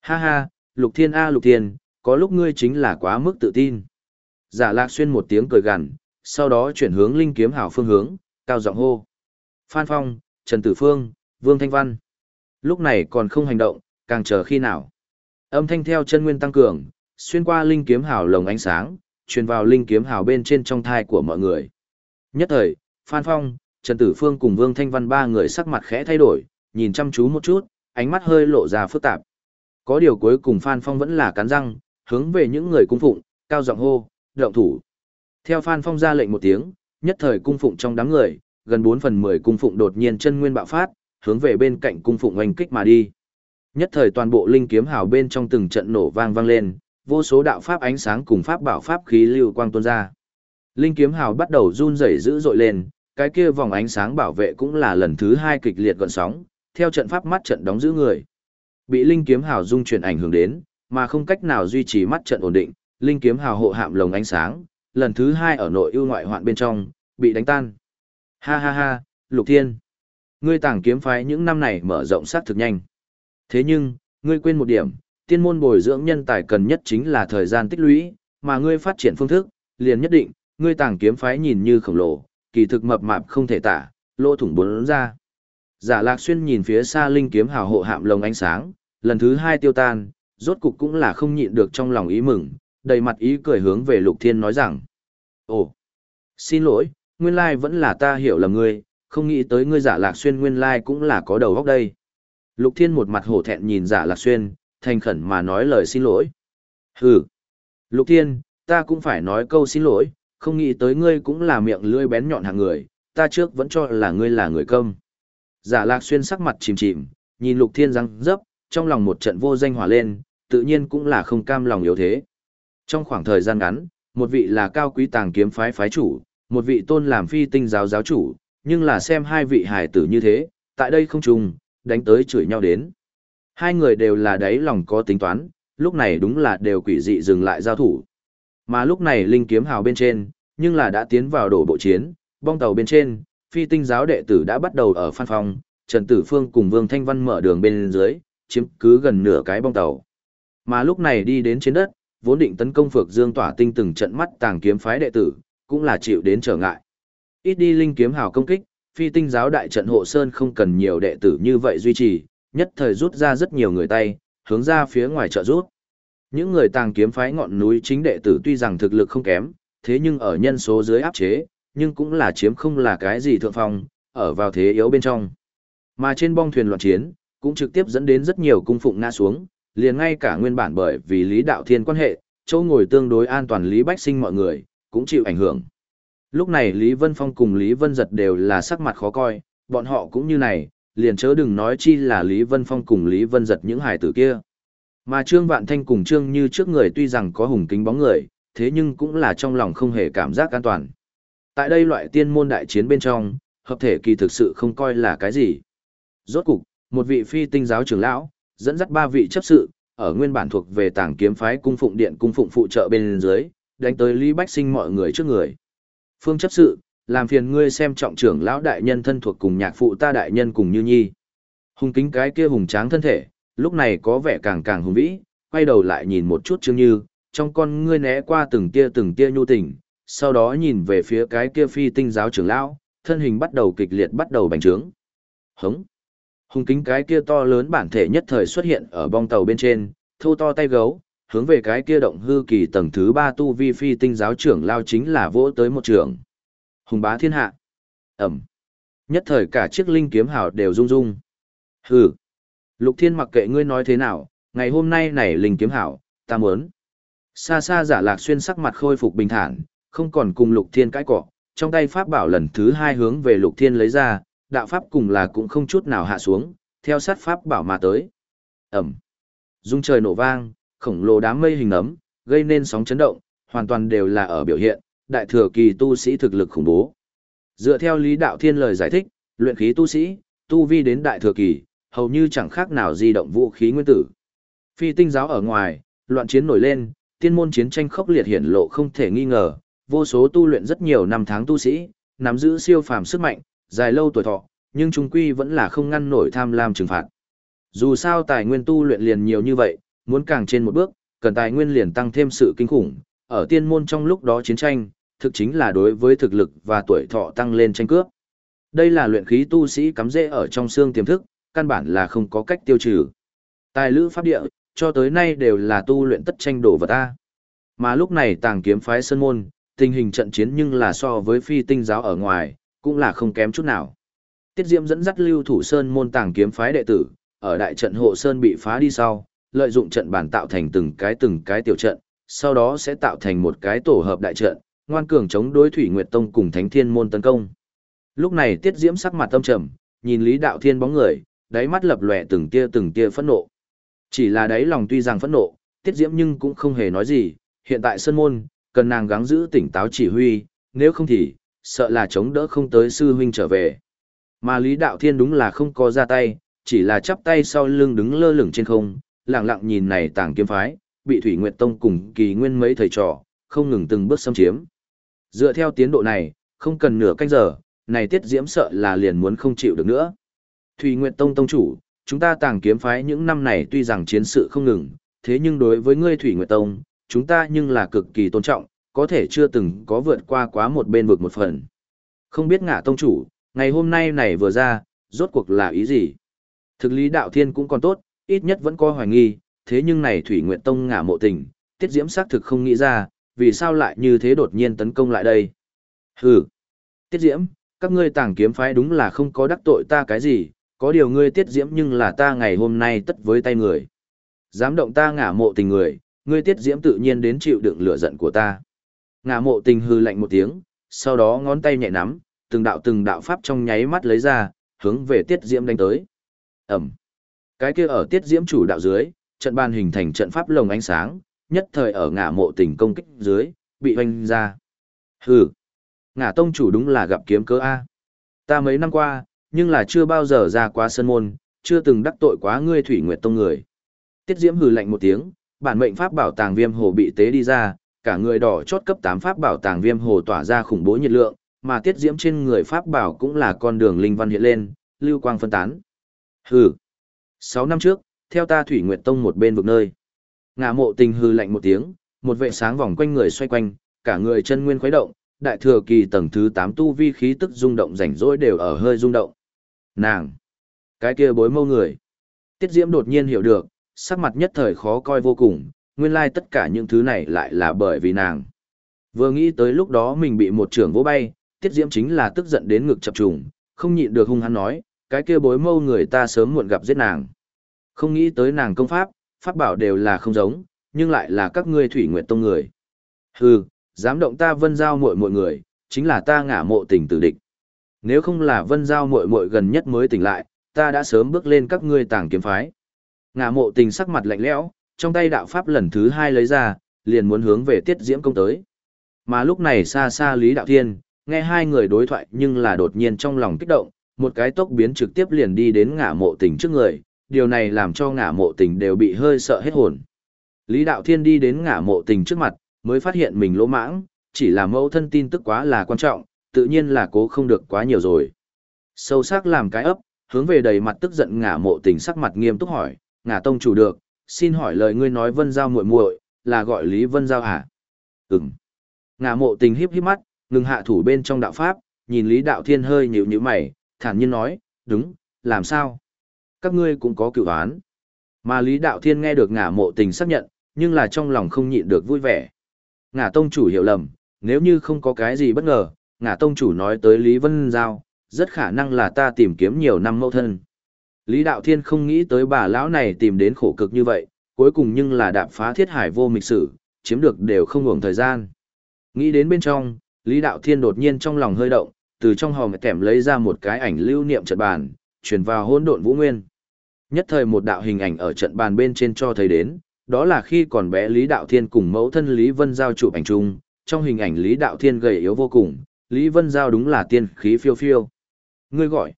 Ha ha, Lục Thiên A Lục Thiên, có lúc ngươi chính là quá mức tự tin. Giả Lạc Xuyên một tiếng cười gằn, sau đó chuyển hướng linh kiếm hảo phương hướng, cao giọng hô. Phan Phong, Trần Tử Phương, Vương Thanh Văn. Lúc này còn không hành động, càng chờ khi nào. Âm thanh theo chân nguyên tăng cường, xuyên qua linh kiếm Hảo lồng ánh sáng, truyền vào linh kiếm Hảo bên trên trong thai của mọi người. Nhất thời, Phan Phong, Trần Tử Phương cùng Vương Thanh Văn ba người sắc mặt khẽ thay đổi, nhìn chăm chú một chút, ánh mắt hơi lộ ra phức tạp. Có điều cuối cùng Phan Phong vẫn là cắn răng, hướng về những người cung phụng, cao giọng hô, động thủ. Theo Phan Phong ra lệnh một tiếng, nhất thời cung phụng trong đám người, gần 4 phần 10 cung phụng đột nhiên chân nguyên bạo phát, hướng về bên cạnh cung phụng oanh kích mà đi. Nhất thời toàn bộ linh kiếm hào bên trong từng trận nổ vang vang lên, vô số đạo pháp ánh sáng cùng pháp bảo pháp khí lưu quang tuôn ra. Linh kiếm hào bắt đầu run rẩy dữ dội lên, cái kia vòng ánh sáng bảo vệ cũng là lần thứ hai kịch liệt gọn sóng, theo trận pháp mắt trận đóng giữ người. Bị linh kiếm hào dung chuyển ảnh hưởng đến, mà không cách nào duy trì mắt trận ổn định, linh kiếm hào hộ hạm lồng ánh sáng, lần thứ hai ở nội ưu ngoại hoạn bên trong, bị đánh tan. Ha ha ha, Lục Thiên. Ngươi tàng kiếm phái những năm này mở rộng sát thực nhanh. Thế nhưng, ngươi quên một điểm, tiên môn bồi dưỡng nhân tài cần nhất chính là thời gian tích lũy, mà ngươi phát triển phương thức, liền nhất định, ngươi tàng kiếm phái nhìn như khổng lồ, kỳ thực mập mạp không thể tả, lỗ thủng bốn ra. Giả Lạc Xuyên nhìn phía xa linh kiếm hào hộ hạm lồng ánh sáng, lần thứ hai tiêu tan, rốt cục cũng là không nhịn được trong lòng ý mừng, đầy mặt ý cười hướng về Lục Thiên nói rằng: "Ồ, xin lỗi, nguyên lai vẫn là ta hiểu lầm ngươi, không nghĩ tới ngươi Giả Lạc Xuyên nguyên lai cũng là có đầu óc đây." Lục Thiên một mặt hổ thẹn nhìn Giả Lạc Xuyên, thành khẩn mà nói lời xin lỗi. "Hừ, Lục Thiên, ta cũng phải nói câu xin lỗi, không nghĩ tới ngươi cũng là miệng lưỡi bén nhọn hàng người, ta trước vẫn cho là ngươi là người công." Giả Lạc Xuyên sắc mặt chìm chìm, nhìn Lục Thiên răng dấp, trong lòng một trận vô danh hỏa lên, tự nhiên cũng là không cam lòng yếu thế. Trong khoảng thời gian ngắn, một vị là cao quý tàng kiếm phái phái chủ, một vị tôn làm phi tinh giáo giáo chủ, nhưng là xem hai vị hải tử như thế, tại đây không trùng, đánh tới chửi nhau đến. Hai người đều là đáy lòng có tính toán, lúc này đúng là đều quỷ dị dừng lại giao thủ. Mà lúc này linh kiếm hào bên trên, nhưng là đã tiến vào đổ bộ chiến, bong tàu bên trên, phi tinh giáo đệ tử đã bắt đầu ở phan phòng, Trần Tử Phương cùng Vương Thanh Văn mở đường bên dưới, chiếm cứ gần nửa cái bong tàu. Mà lúc này đi đến trên đất, vốn định tấn công Phược Dương tỏa tinh từng trận mắt tàng kiếm phái đệ tử, cũng là chịu đến trở ngại. Ít đi linh kiếm hào công kích, phi tinh giáo đại trận hộ sơn không cần nhiều đệ tử như vậy duy trì, nhất thời rút ra rất nhiều người tay, hướng ra phía ngoài trợ rút. Những người tàng kiếm phái ngọn núi chính đệ tử tuy rằng thực lực không kém, thế nhưng ở nhân số dưới áp chế, nhưng cũng là chiếm không là cái gì thượng phong, ở vào thế yếu bên trong. Mà trên bong thuyền loạn chiến, cũng trực tiếp dẫn đến rất nhiều cung phụng ngã xuống, liền ngay cả nguyên bản bởi vì Lý Đạo Thiên quan hệ, chỗ ngồi tương đối an toàn Lý Bách Sinh mọi người, cũng chịu ảnh hưởng. Lúc này Lý Vân Phong cùng Lý Vân Giật đều là sắc mặt khó coi, bọn họ cũng như này, liền chớ đừng nói chi là Lý Vân Phong cùng Lý Vân Giật những hài tử kia. Mà Trương Vạn Thanh cùng Trương Như trước người tuy rằng có hùng kính bóng người, thế nhưng cũng là trong lòng không hề cảm giác an toàn. Tại đây loại tiên môn đại chiến bên trong, hợp thể kỳ thực sự không coi là cái gì. Rốt cục, một vị phi tinh giáo trưởng lão, dẫn dắt ba vị chấp sự, ở nguyên bản thuộc về tàng kiếm phái cung phụng điện cung phụng phụ trợ bên dưới, đánh tới Lý Bách Sinh mọi người trước người. Phương chấp sự, làm phiền ngươi xem trọng trưởng lão đại nhân thân thuộc cùng nhạc phụ ta đại nhân cùng như nhi. Hùng kính cái kia hùng tráng thân thể, lúc này có vẻ càng càng hùng vĩ, quay đầu lại nhìn một chút chương như, trong con ngươi né qua từng tia từng tia nhu tình, sau đó nhìn về phía cái kia phi tinh giáo trưởng lão, thân hình bắt đầu kịch liệt bắt đầu bành trướng. Hống! Hùng kính cái kia to lớn bản thể nhất thời xuất hiện ở bong tàu bên trên, thô to tay gấu, hướng về cái kia động hư kỳ tầng thứ ba tu vi phi tinh giáo trưởng lao chính là vỗ tới một trường. Hùng bá thiên hạ. Ẩm. Nhất thời cả chiếc linh kiếm hào đều rung rung. Hừ. Lục thiên mặc kệ ngươi nói thế nào, ngày hôm nay này linh kiếm hảo, ta muốn. Xa xa giả lạc xuyên sắc mặt khôi phục bình thản, không còn cùng lục thiên cãi cọ, trong tay pháp bảo lần thứ hai hướng về lục thiên lấy ra, đạo pháp cùng là cũng không chút nào hạ xuống, theo sát pháp bảo mà tới. Ẩm. Dung trời nổ vang, khổng lồ đám mây hình nấm, gây nên sóng chấn động, hoàn toàn đều là ở biểu hiện, đại thừa kỳ tu sĩ thực lực khủng bố. Dựa theo Lý Đạo Thiên lời giải thích, luyện khí tu sĩ, tu vi đến đại thừa kỳ, hầu như chẳng khác nào di động vũ khí nguyên tử. Phi tinh giáo ở ngoài, loạn chiến nổi lên, tiên môn chiến tranh khốc liệt hiển lộ không thể nghi ngờ, vô số tu luyện rất nhiều năm tháng tu sĩ, nắm giữ siêu phàm sức mạnh, dài lâu tuổi thọ, nhưng chúng quy vẫn là không ngăn nổi tham lam trừng phạt. Dù sao tài nguyên tu luyện liền nhiều như vậy, muốn càng trên một bước, cần tài nguyên liền tăng thêm sự kinh khủng, ở tiên môn trong lúc đó chiến tranh, thực chính là đối với thực lực và tuổi thọ tăng lên tranh cướp. Đây là luyện khí tu sĩ cắm rễ ở trong xương tiềm thức, căn bản là không có cách tiêu trừ. Tài lữ pháp địa, cho tới nay đều là tu luyện tất tranh đồ vật ta Mà lúc này tàng kiếm phái sơn môn, tình hình trận chiến nhưng là so với phi tinh giáo ở ngoài, cũng là không kém chút nào. Tiết Diễm dẫn dắt lưu thủ sơn môn tàng kiếm phái đệ tử, ở đại trận hộ sơn bị phá đi sau, lợi dụng trận bản tạo thành từng cái từng cái tiểu trận, sau đó sẽ tạo thành một cái tổ hợp đại trận, ngoan cường chống đối Thủy Nguyệt Tông cùng Thánh Thiên môn tấn công. Lúc này Tiết Diễm sắc mặt tâm trầm, nhìn Lý Đạo Thiên bóng người, đáy mắt lập lòe từng tia từng tia phẫn nộ. Chỉ là đáy lòng tuy rằng phẫn nộ, Tiết Diễm nhưng cũng không hề nói gì, hiện tại sơn môn, cần nàng gắng giữ tỉnh táo chỉ huy, nếu không thì, sợ là chống đỡ không tới sư huynh trở về. Mà Lý Đạo Thiên đúng là không có ra tay, chỉ là chắp tay sau lưng đứng lơ lửng trên không, lặng lặng nhìn này tàng kiếm phái, bị Thủy Nguyệt Tông cùng kỳ nguyên mấy thầy trò, không ngừng từng bước xâm chiếm. Dựa theo tiến độ này, không cần nửa canh giờ, này tiết diễm sợ là liền muốn không chịu được nữa. Thủy Nguyệt Tông Tông chủ, chúng ta tàng kiếm phái những năm này tuy rằng chiến sự không ngừng, thế nhưng đối với ngươi Thủy Nguyệt Tông, chúng ta nhưng là cực kỳ tôn trọng, có thể chưa từng có vượt qua quá một bên vực một phần. Không biết ngả tông chủ, ngày hôm nay này vừa ra, rốt cuộc là ý gì? Thực lý đạo thiên cũng còn tốt, ít nhất vẫn có hoài nghi, thế nhưng này Thủy Nguyệt Tông ngả mộ tình, tiết diễm xác thực không nghĩ ra, vì sao lại như thế đột nhiên tấn công lại đây. Hừ, tiết diễm, các ngươi tàng kiếm phái đúng là không có đắc tội ta cái gì, có điều ngươi tiết diễm nhưng là ta ngày hôm nay tất với tay người. Dám động ta ngả mộ tình người, ngươi tiết diễm tự nhiên đến chịu đựng lửa giận của ta. Ngạ mộ tình hư lạnh một tiếng, sau đó ngón tay nhẹ nắm, từng đạo từng đạo pháp trong nháy mắt lấy ra, hướng về tiết diễm đánh tới. Ẩm. Cái kia ở tiết diễm chủ đạo dưới, trận bàn hình thành trận pháp lồng ánh sáng, nhất thời ở ngã mộ tình công kích dưới, bị hoanh ra. Hừ. ngã tông chủ đúng là gặp kiếm cớ A. Ta mấy năm qua, nhưng là chưa bao giờ ra qua sân môn, chưa từng đắc tội quá ngươi thủy nguyệt tông người. Tiết diễm hừ lạnh một tiếng, bản mệnh pháp bảo tàng viêm hồ bị tế đi ra, cả người đỏ chót cấp 8 pháp bảo tàng viêm hồ tỏa ra khủng bố nhiệt lượng, mà tiết diễm trên người pháp bảo cũng là con đường linh văn hiện lên, lưu quang phân tán. Hừ. 6 năm trước, theo ta Thủy Nguyệt Tông một bên vực nơi. Ngạ mộ tình hư lạnh một tiếng, một vệ sáng vòng quanh người xoay quanh, cả người chân nguyên khuấy động, đại thừa kỳ tầng thứ 8 tu vi khí tức rung động rảnh rỗi đều ở hơi rung động. Nàng! Cái kia bối mâu người. Tiết Diễm đột nhiên hiểu được, sắc mặt nhất thời khó coi vô cùng, nguyên lai tất cả những thứ này lại là bởi vì nàng. Vừa nghĩ tới lúc đó mình bị một trưởng vỗ bay, Tiết Diễm chính là tức giận đến ngực chập trùng, không nhịn được hung hăng nói, cái kia bối mâu người ta sớm muộn gặp giết nàng. Không nghĩ tới nàng công pháp, pháp bảo đều là không giống, nhưng lại là các ngươi thủy nguyệt tông người. Hừ, dám động ta vân giao muội muội người, chính là ta ngả mộ tình tử địch. Nếu không là vân giao muội muội gần nhất mới tỉnh lại, ta đã sớm bước lên các ngươi tàng kiếm phái. Ngã mộ tình sắc mặt lạnh lẽo, trong tay đạo pháp lần thứ hai lấy ra, liền muốn hướng về tiết diễm công tới. Mà lúc này xa xa Lý Đạo Thiên, nghe hai người đối thoại nhưng là đột nhiên trong lòng kích động, một cái tốc biến trực tiếp liền đi đến Ngã mộ tình trước người, điều này làm cho Ngã mộ tình đều bị hơi sợ hết hồn. Lý Đạo Thiên đi đến Ngã mộ tình trước mặt, mới phát hiện mình lỗ mãng, chỉ là mẫu thân tin tức quá là quan trọng, tự nhiên là cố không được quá nhiều rồi. Sâu sắc làm cái ấp, hướng về đầy mặt tức giận ngả mộ tình sắc mặt nghiêm túc hỏi, ngả tông chủ được, xin hỏi lời ngươi nói vân giao muội muội là gọi Lý Vân Giao hả? Ừm. Ngả mộ tình híp híp mắt, ngừng hạ thủ bên trong đạo pháp, nhìn Lý Đạo Thiên hơi nhíu nhíu mày, thản nhiên nói, đúng, làm sao? Các ngươi cũng có cựu án. Mà Lý Đạo Thiên nghe được ngả mộ tình xác nhận, nhưng là trong lòng không nhịn được vui vẻ. Ngả tông chủ hiểu lầm, nếu như không có cái gì bất ngờ, ngả tông chủ nói tới Lý Vân Giao, rất khả năng là ta tìm kiếm nhiều năm mẫu thân. Lý Đạo Thiên không nghĩ tới bà lão này tìm đến khổ cực như vậy, cuối cùng nhưng là đạp phá thiết hải vô mịch sử, chiếm được đều không ngủng thời gian. Nghĩ đến bên trong, Lý Đạo Thiên đột nhiên trong lòng hơi động, từ trong hòm kèm lấy ra một cái ảnh lưu niệm trận bàn, truyền vào hỗn độn vũ nguyên. Nhất thời một đạo hình ảnh ở trận bàn bên trên cho thấy đến, đó là khi còn bé Lý Đạo Thiên cùng mẫu thân Lý Vân Giao chụp ảnh chung, trong hình ảnh Lý Đạo Thiên gầy yếu vô cùng, Lý Vân Giao đúng là tiên khí phiêu phiêu. Ngươi gọi.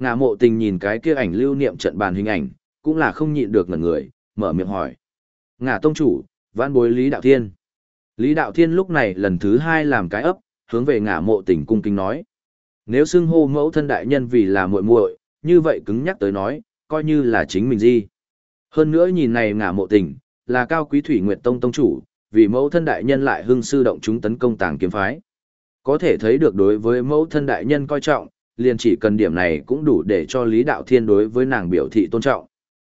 Ngạ mộ tình nhìn cái kia ảnh lưu niệm trận bàn hình ảnh, cũng là không nhịn được ngẩn người, mở miệng hỏi. Ngạ tông chủ, vãn bối Lý Đạo Thiên. Lý Đạo Thiên lúc này lần thứ hai làm cái ấp, hướng về ngạ mộ tình cung kính nói. Nếu xưng hô mẫu thân đại nhân vì là muội muội, như vậy cứng nhắc tới nói, coi như là chính mình gì. Hơn nữa nhìn này ngả mộ tình, là cao quý thủy nguyệt tông tông chủ, vì mẫu thân đại nhân lại hưng sư động chúng tấn công tàng kiếm phái. Có thể thấy được đối với mẫu thân đại nhân coi trọng, liền chỉ cần điểm này cũng đủ để cho Lý Đạo Thiên đối với nàng biểu thị tôn trọng.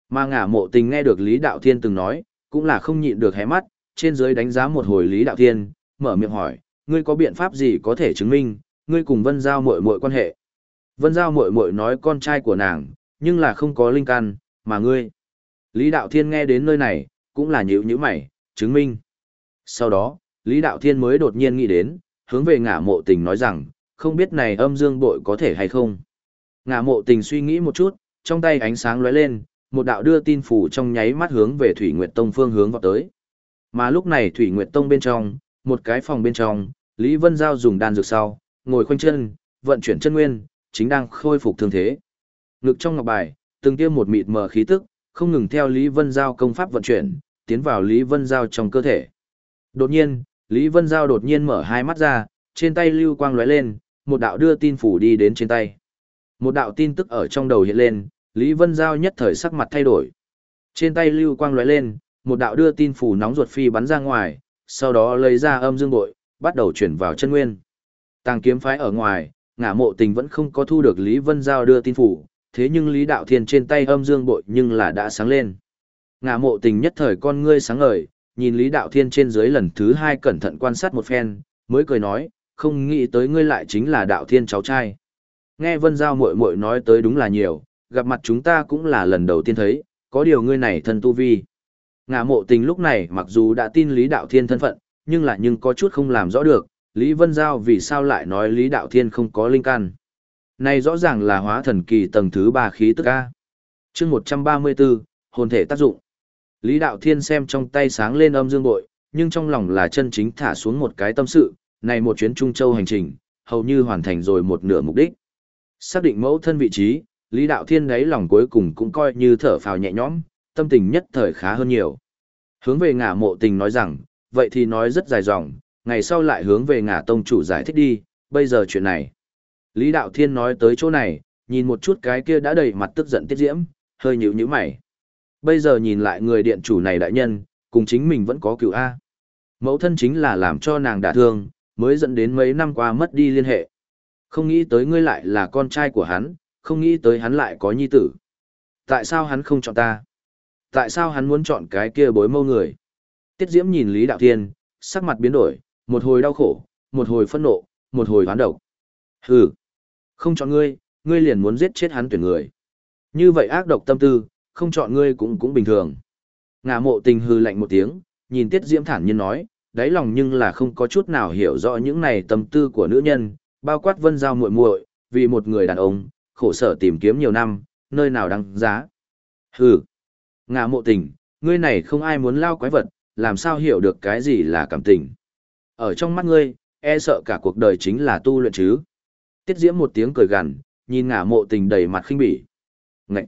Mà ngả mộ tình nghe được Lý Đạo Thiên từng nói, cũng là không nhịn được hé mắt, trên dưới đánh giá một hồi Lý Đạo Thiên, mở miệng hỏi, ngươi có biện pháp gì có thể chứng minh, ngươi cùng Vân Giao muội muội quan hệ. Vân Giao muội muội nói con trai của nàng, nhưng là không có linh căn, mà ngươi. Lý Đạo Thiên nghe đến nơi này, cũng là nhíu nhíu mày, chứng minh. Sau đó, Lý Đạo Thiên mới đột nhiên nghĩ đến, hướng về ngả mộ tình nói rằng, không biết này âm dương bội có thể hay không. Ngả mộ tình suy nghĩ một chút, trong tay ánh sáng lóe lên, một đạo đưa tin phủ trong nháy mắt hướng về Thủy Nguyệt Tông phương hướng vào tới. Mà lúc này Thủy Nguyệt Tông bên trong, một cái phòng bên trong, Lý Vân Giao dùng đan dược sau, ngồi khoanh chân, vận chuyển chân nguyên, chính đang khôi phục thương thế. Ngực trong ngọc bài, từng kia một mịt mờ khí tức, không ngừng theo Lý Vân Giao công pháp vận chuyển, tiến vào Lý Vân Giao trong cơ thể. Đột nhiên, Lý Vân Giao đột nhiên mở hai mắt ra, trên tay lưu quang lóe lên, một đạo đưa tin phủ đi đến trên tay. Một đạo tin tức ở trong đầu hiện lên, Lý Vân Giao nhất thời sắc mặt thay đổi. Trên tay lưu quang lóe lên, một đạo đưa tin phủ nóng ruột phi bắn ra ngoài, sau đó lấy ra âm dương bội, bắt đầu chuyển vào chân nguyên. Tàng kiếm phái ở ngoài, ngả mộ tình vẫn không có thu được Lý Vân Giao đưa tin phủ, thế nhưng Lý Đạo Thiên trên tay âm dương bội nhưng là đã sáng lên. Ngả mộ tình nhất thời con ngươi sáng ngời, nhìn Lý Đạo Thiên trên dưới lần thứ hai cẩn thận quan sát một phen, mới cười nói, không nghĩ tới ngươi lại chính là Đạo Thiên cháu trai. Nghe Vân Giao muội muội nói tới đúng là nhiều, gặp mặt chúng ta cũng là lần đầu tiên thấy, có điều ngươi này thân tu vi. ngã mộ tình lúc này mặc dù đã tin Lý Đạo Thiên thân phận, nhưng là nhưng có chút không làm rõ được, Lý Vân Giao vì sao lại nói Lý Đạo Thiên không có linh căn. Này rõ ràng là hóa thần kỳ tầng thứ ba khí tức A. chương 134, hồn thể tác dụng. Lý Đạo Thiên xem trong tay sáng lên âm dương bội, nhưng trong lòng là chân chính thả xuống một cái tâm sự, này một chuyến Trung Châu hành trình, hầu như hoàn thành rồi một nửa mục đích. Xác định mẫu thân vị trí, Lý Đạo Thiên đấy lòng cuối cùng cũng coi như thở phào nhẹ nhõm, tâm tình nhất thời khá hơn nhiều. Hướng về ngả mộ tình nói rằng, vậy thì nói rất dài dòng, ngày sau lại hướng về ngả tông chủ giải thích đi, bây giờ chuyện này. Lý Đạo Thiên nói tới chỗ này, nhìn một chút cái kia đã đầy mặt tức giận tiết diễm, hơi nhíu nhíu mày. Bây giờ nhìn lại người điện chủ này đại nhân, cùng chính mình vẫn có cựu A. Mẫu thân chính là làm cho nàng đả thương, mới dẫn đến mấy năm qua mất đi liên hệ. Không nghĩ tới ngươi lại là con trai của hắn, không nghĩ tới hắn lại có nhi tử. Tại sao hắn không chọn ta? Tại sao hắn muốn chọn cái kia bối mâu người? Tiết Diễm nhìn Lý Đạo Thiên, sắc mặt biến đổi, một hồi đau khổ, một hồi phẫn nộ, một hồi hoán độc. Hừ, không chọn ngươi, ngươi liền muốn giết chết hắn tuyển người. Như vậy ác độc tâm tư, không chọn ngươi cũng cũng bình thường. Ngà mộ tình hư lạnh một tiếng, nhìn Tiết Diễm thản nhiên nói, đáy lòng nhưng là không có chút nào hiểu rõ những này tâm tư của nữ nhân, bao quát vân giao muội muội, vì một người đàn ông, khổ sở tìm kiếm nhiều năm, nơi nào đáng giá. Hừ, ngả mộ tình, ngươi này không ai muốn lao quái vật, làm sao hiểu được cái gì là cảm tình. Ở trong mắt ngươi, e sợ cả cuộc đời chính là tu luyện chứ. Tiết Diễm một tiếng cười gằn, nhìn ngả mộ tình đầy mặt khinh bỉ. Ngậy!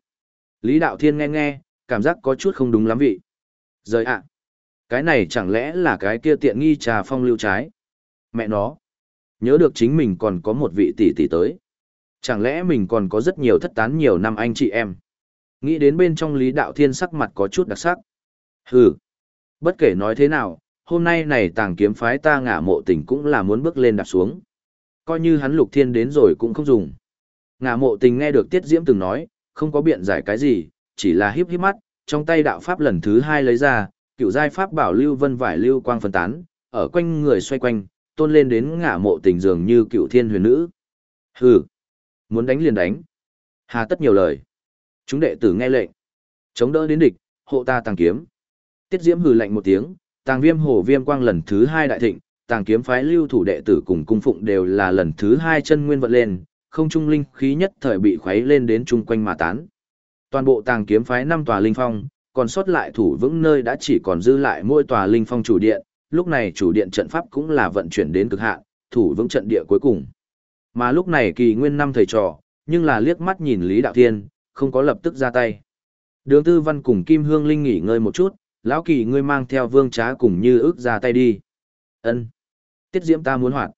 Lý Đạo Thiên nghe nghe, cảm giác có chút không đúng lắm vị. Rời ạ! Cái này chẳng lẽ là cái kia tiện nghi trà phong lưu trái? Mẹ nó! Nhớ được chính mình còn có một vị tỷ tỷ tới. Chẳng lẽ mình còn có rất nhiều thất tán nhiều năm anh chị em? Nghĩ đến bên trong Lý Đạo Thiên sắc mặt có chút đặc sắc. Hừ! Bất kể nói thế nào, hôm nay này tàng kiếm phái ta ngả mộ tình cũng là muốn bước lên đạp xuống. Coi như hắn lục thiên đến rồi cũng không dùng. Ngả mộ tình nghe được Tiết Diễm từng nói, không có biện giải cái gì, chỉ là híp híp mắt, trong tay đạo pháp lần thứ hai lấy ra, cựu giai pháp bảo lưu vân vải lưu quang phân tán, ở quanh người xoay quanh, tôn lên đến ngả mộ tình dường như cựu thiên huyền nữ. Hừ, muốn đánh liền đánh. Hà tất nhiều lời. Chúng đệ tử nghe lệnh. Chống đỡ đến địch, hộ ta tàng kiếm. Tiết Diễm hừ lạnh một tiếng, tàng viêm hổ viêm quang lần thứ hai đại thịnh, tàng kiếm phái lưu thủ đệ tử cùng cung phụng đều là lần thứ hai chân nguyên vận lên, không trung linh khí nhất thời bị khuấy lên đến chung quanh mà tán. Toàn bộ tàng kiếm phái năm tòa linh phong, còn sót lại thủ vững nơi đã chỉ còn dư lại mỗi tòa linh phong chủ điện, lúc này chủ điện trận pháp cũng là vận chuyển đến cực hạn, thủ vững trận địa cuối cùng. Mà lúc này kỳ nguyên năm thầy trò, nhưng là liếc mắt nhìn Lý Đạo Thiên, không có lập tức ra tay. Đường Tư Văn cùng Kim Hương Linh nghỉ ngơi một chút, lão kỳ ngươi mang theo vương trá cùng như ước ra tay đi. Ân, Tiết Diễm ta muốn hoạt.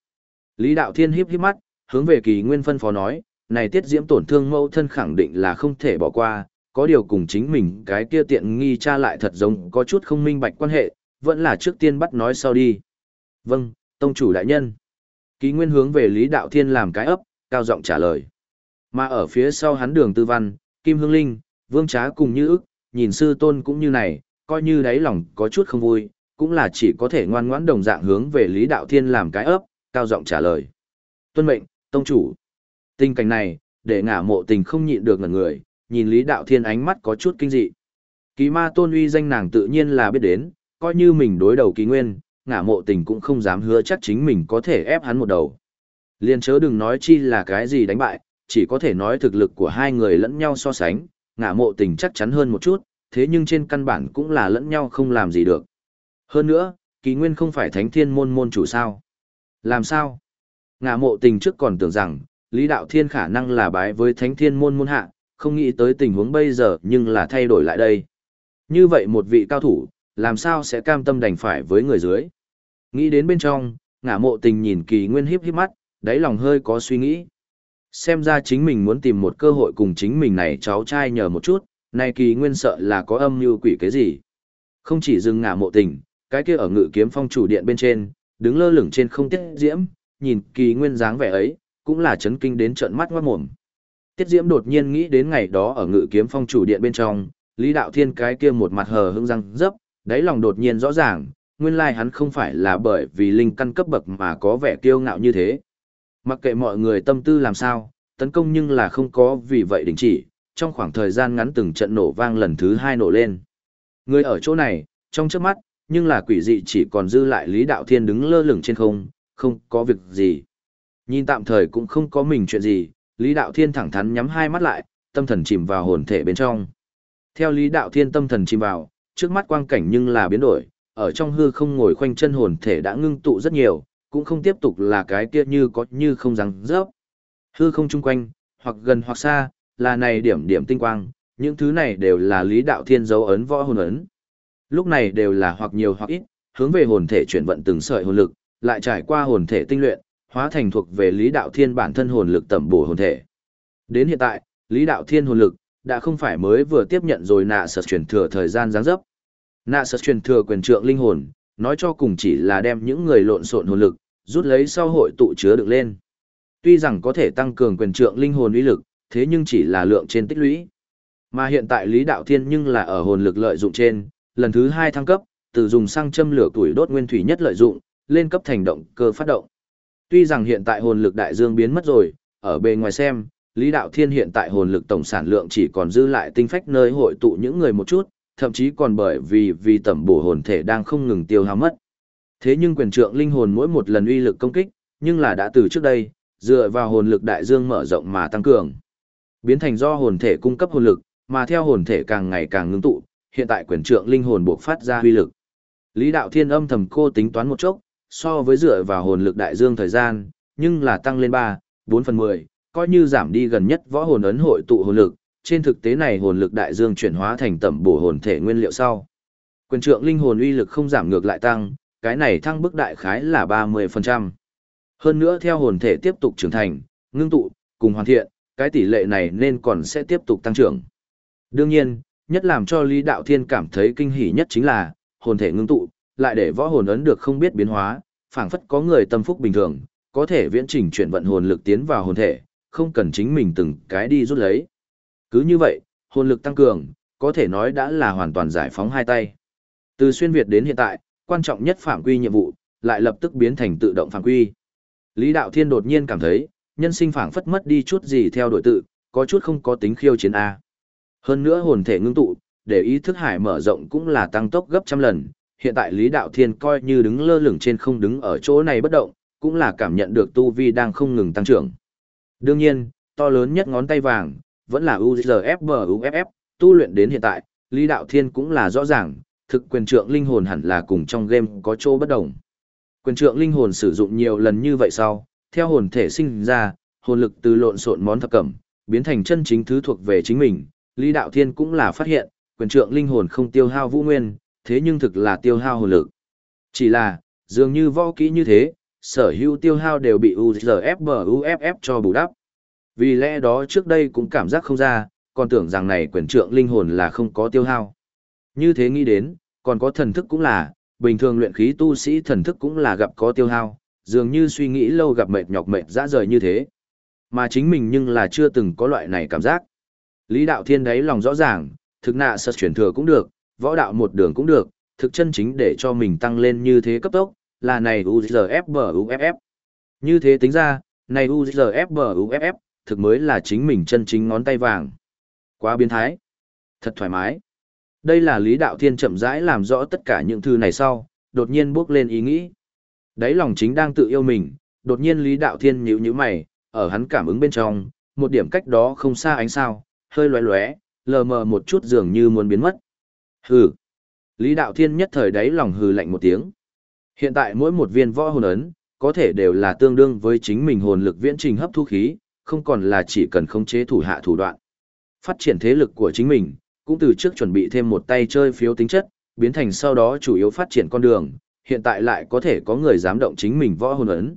Lý Đạo Thiên híp híp mắt, hướng về kỳ nguyên phân phó nói, này Tiết Diễm tổn thương mẫu thân khẳng định là không thể bỏ qua, có điều cùng chính mình cái kia tiện nghi cha lại thật giống có chút không minh bạch quan hệ, vẫn là trước tiên bắt nói sau đi. Vâng, tông chủ đại nhân. ký nguyên hướng về Lý Đạo Thiên làm cái ấp, cao giọng trả lời. Mà ở phía sau hắn đường tư văn, Kim Hương Linh, Vương Trá cùng như ức, nhìn sư tôn cũng như này, coi như đáy lòng có chút không vui, cũng là chỉ có thể ngoan ngoãn đồng dạng hướng về Lý Đạo Thiên làm cái ấp, cao giọng trả lời. Tuân mệnh, tông chủ. Tình cảnh này, để ngả mộ tình không nhịn được ngẩn người, nhìn Lý Đạo Thiên ánh mắt có chút kinh dị. Kỳ ma tôn uy danh nàng tự nhiên là biết đến, coi như mình đối đầu kỳ nguyên, ngả mộ tình cũng không dám hứa chắc chính mình có thể ép hắn một đầu. Liên chớ đừng nói chi là cái gì đánh bại, chỉ có thể nói thực lực của hai người lẫn nhau so sánh, ngả mộ tình chắc chắn hơn một chút, thế nhưng trên căn bản cũng là lẫn nhau không làm gì được. Hơn nữa, kỳ nguyên không phải thánh thiên môn môn chủ sao. Làm sao? Ngả mộ tình trước còn tưởng rằng, Lý Đạo Thiên khả năng là bái với thánh thiên môn môn hạ, không nghĩ tới tình huống bây giờ nhưng là thay đổi lại đây. Như vậy một vị cao thủ, làm sao sẽ cam tâm đành phải với người dưới. Nghĩ đến bên trong, ngả mộ tình nhìn kỳ nguyên hiếp hiếp mắt, đáy lòng hơi có suy nghĩ. Xem ra chính mình muốn tìm một cơ hội cùng chính mình này cháu trai nhờ một chút, này kỳ nguyên sợ là có âm mưu quỷ cái gì. Không chỉ dừng ngả mộ tình, cái kia ở ngự kiếm phong chủ điện bên trên, đứng lơ lửng trên không tiết diễm, nhìn kỳ nguyên dáng vẻ ấy, cũng là chấn kinh đến trợn mắt ngoát mồm. Tiết diễm đột nhiên nghĩ đến ngày đó ở ngự kiếm phong chủ điện bên trong, Lý Đạo Thiên cái kia một mặt hờ hững răng dấp, đáy lòng đột nhiên rõ ràng, nguyên lai hắn không phải là bởi vì linh căn cấp bậc mà có vẻ kiêu ngạo như thế. Mặc kệ mọi người tâm tư làm sao, tấn công nhưng là không có vì vậy đình chỉ, trong khoảng thời gian ngắn từng trận nổ vang lần thứ hai nổ lên. Người ở chỗ này, trong trước mắt, nhưng là quỷ dị chỉ còn dư lại Lý Đạo Thiên đứng lơ lửng trên không, không có việc gì. Nhìn tạm thời cũng không có mình chuyện gì, Lý Đạo Thiên thẳng thắn nhắm hai mắt lại, tâm thần chìm vào hồn thể bên trong. Theo Lý Đạo Thiên tâm thần chìm vào, trước mắt quang cảnh nhưng là biến đổi, ở trong hư không ngồi khoanh chân hồn thể đã ngưng tụ rất nhiều, cũng không tiếp tục là cái kia như có như không răng rớp. Hư không chung quanh, hoặc gần hoặc xa, là này điểm điểm tinh quang, những thứ này đều là lý đạo thiên dấu ấn võ hồn ấn. Lúc này đều là hoặc nhiều hoặc ít, hướng về hồn thể chuyển vận từng sợi hồn lực, lại trải qua hồn thể tinh luyện, hóa thành thuộc về lý đạo thiên bản thân hồn lực tẩm bổ hồn thể. Đến hiện tại, lý đạo thiên hồn lực đã không phải mới vừa tiếp nhận rồi nạ sở truyền thừa thời gian giáng dấp. Nạ sở truyền thừa quyền trượng linh hồn, nói cho cùng chỉ là đem những người lộn xộn hồn lực, rút lấy sau hội tụ chứa được lên. Tuy rằng có thể tăng cường quyền trượng linh hồn uy lực, thế nhưng chỉ là lượng trên tích lũy. Mà hiện tại Lý Đạo Thiên nhưng là ở hồn lực lợi dụng trên, lần thứ hai thăng cấp, từ dùng xăng châm lửa tuổi đốt nguyên thủy nhất lợi dụng, lên cấp thành động cơ phát động. Tuy rằng hiện tại hồn lực đại dương biến mất rồi, ở bề ngoài xem, Lý Đạo Thiên hiện tại hồn lực tổng sản lượng chỉ còn dư lại tinh phách nơi hội tụ những người một chút, thậm chí còn bởi vì vì tẩm bổ hồn thể đang không ngừng tiêu hao mất. Thế nhưng quyền trượng linh hồn mỗi một lần uy lực công kích, nhưng là đã từ trước đây, dựa vào hồn lực đại dương mở rộng mà tăng cường. Biến thành do hồn thể cung cấp hồn lực, mà theo hồn thể càng ngày càng ngưng tụ, hiện tại quyền trượng linh hồn buộc phát ra uy lực. Lý đạo thiên âm thầm cô tính toán một chốc, so với dựa vào hồn lực đại dương thời gian, nhưng là tăng lên 3, 4 phần 10, coi như giảm đi gần nhất võ hồn ấn hội tụ hồn lực, trên thực tế này hồn lực đại dương chuyển hóa thành tẩm bổ hồn thể nguyên liệu sau. Quyền trượng linh hồn uy lực không giảm ngược lại tăng, cái này thăng bức đại khái là 30%. Hơn nữa theo hồn thể tiếp tục trưởng thành, ngưng tụ, cùng hoàn thiện, cái tỷ lệ này nên còn sẽ tiếp tục tăng trưởng. Đương nhiên, nhất làm cho Lý Đạo Thiên cảm thấy kinh hỉ nhất chính là, hồn thể ngưng tụ, lại để võ hồn ấn được không biết biến hóa, phảng phất có người tâm phúc bình thường, có thể viễn trình chuyển vận hồn lực tiến vào hồn thể, không cần chính mình từng cái đi rút lấy. Cứ như vậy, hồn lực tăng cường, có thể nói đã là hoàn toàn giải phóng hai tay. Từ xuyên Việt đến hiện tại, quan trọng nhất phạm quy nhiệm vụ, lại lập tức biến thành tự động phạm quy. Lý Đạo Thiên đột nhiên cảm thấy, nhân sinh phảng phất mất đi chút gì theo đội tự, có chút không có tính khiêu chiến A. Hơn nữa hồn thể ngưng tụ, để ý thức hải mở rộng cũng là tăng tốc gấp trăm lần. Hiện tại Lý Đạo Thiên coi như đứng lơ lửng trên không đứng ở chỗ này bất động, cũng là cảm nhận được tu vi đang không ngừng tăng trưởng. Đương nhiên, to lớn nhất ngón tay vàng, vẫn là UZFBUFF, tu luyện đến hiện tại, Lý Đạo Thiên cũng là rõ ràng, thực quyền trượng linh hồn hẳn là cùng trong game có chỗ bất đồng. Quyền trượng linh hồn sử dụng nhiều lần như vậy sau, theo hồn thể sinh ra, hồn lực từ lộn xộn món thập cẩm, biến thành chân chính thứ thuộc về chính mình, Lý Đạo Thiên cũng là phát hiện, quyền trượng linh hồn không tiêu hao vũ nguyên, thế nhưng thực là tiêu hao hồn lực. Chỉ là, dường như võ kỹ như thế, sở hữu tiêu hao đều bị UZFBUFF cho bù đắp. Vì lẽ đó trước đây cũng cảm giác không ra, còn tưởng rằng này quyền trượng linh hồn là không có tiêu hao. Như thế nghĩ đến, còn có thần thức cũng là, bình thường luyện khí tu sĩ thần thức cũng là gặp có tiêu hao, dường như suy nghĩ lâu gặp mệt nhọc mệt dã rời như thế. Mà chính mình nhưng là chưa từng có loại này cảm giác. Lý Đạo Thiên đấy lòng rõ ràng, thực nạ sật chuyển thừa cũng được, võ đạo một đường cũng được, thực chân chính để cho mình tăng lên như thế cấp tốc, là này UZFBUFF. Như thế tính ra, này UZFBUFF, thực mới là chính mình chân chính ngón tay vàng. Quá biến thái. Thật thoải mái. Đây là Lý Đạo Thiên chậm rãi làm rõ tất cả những thứ này sau, đột nhiên bước lên ý nghĩ. Đấy lòng chính đang tự yêu mình, đột nhiên Lý Đạo Thiên nhíu nhíu mày, ở hắn cảm ứng bên trong, một điểm cách đó không xa ánh sao, hơi lóe lóe, lờ mờ một chút dường như muốn biến mất. Hừ. Lý Đạo Thiên nhất thời đáy lòng hừ lạnh một tiếng. Hiện tại mỗi một viên võ hồn ấn, có thể đều là tương đương với chính mình hồn lực viễn trình hấp thu khí, không còn là chỉ cần khống chế thủ hạ thủ đoạn. Phát triển thế lực của chính mình, cũng từ trước chuẩn bị thêm một tay chơi phiếu tính chất, biến thành sau đó chủ yếu phát triển con đường, hiện tại lại có thể có người dám động chính mình võ hồn ấn.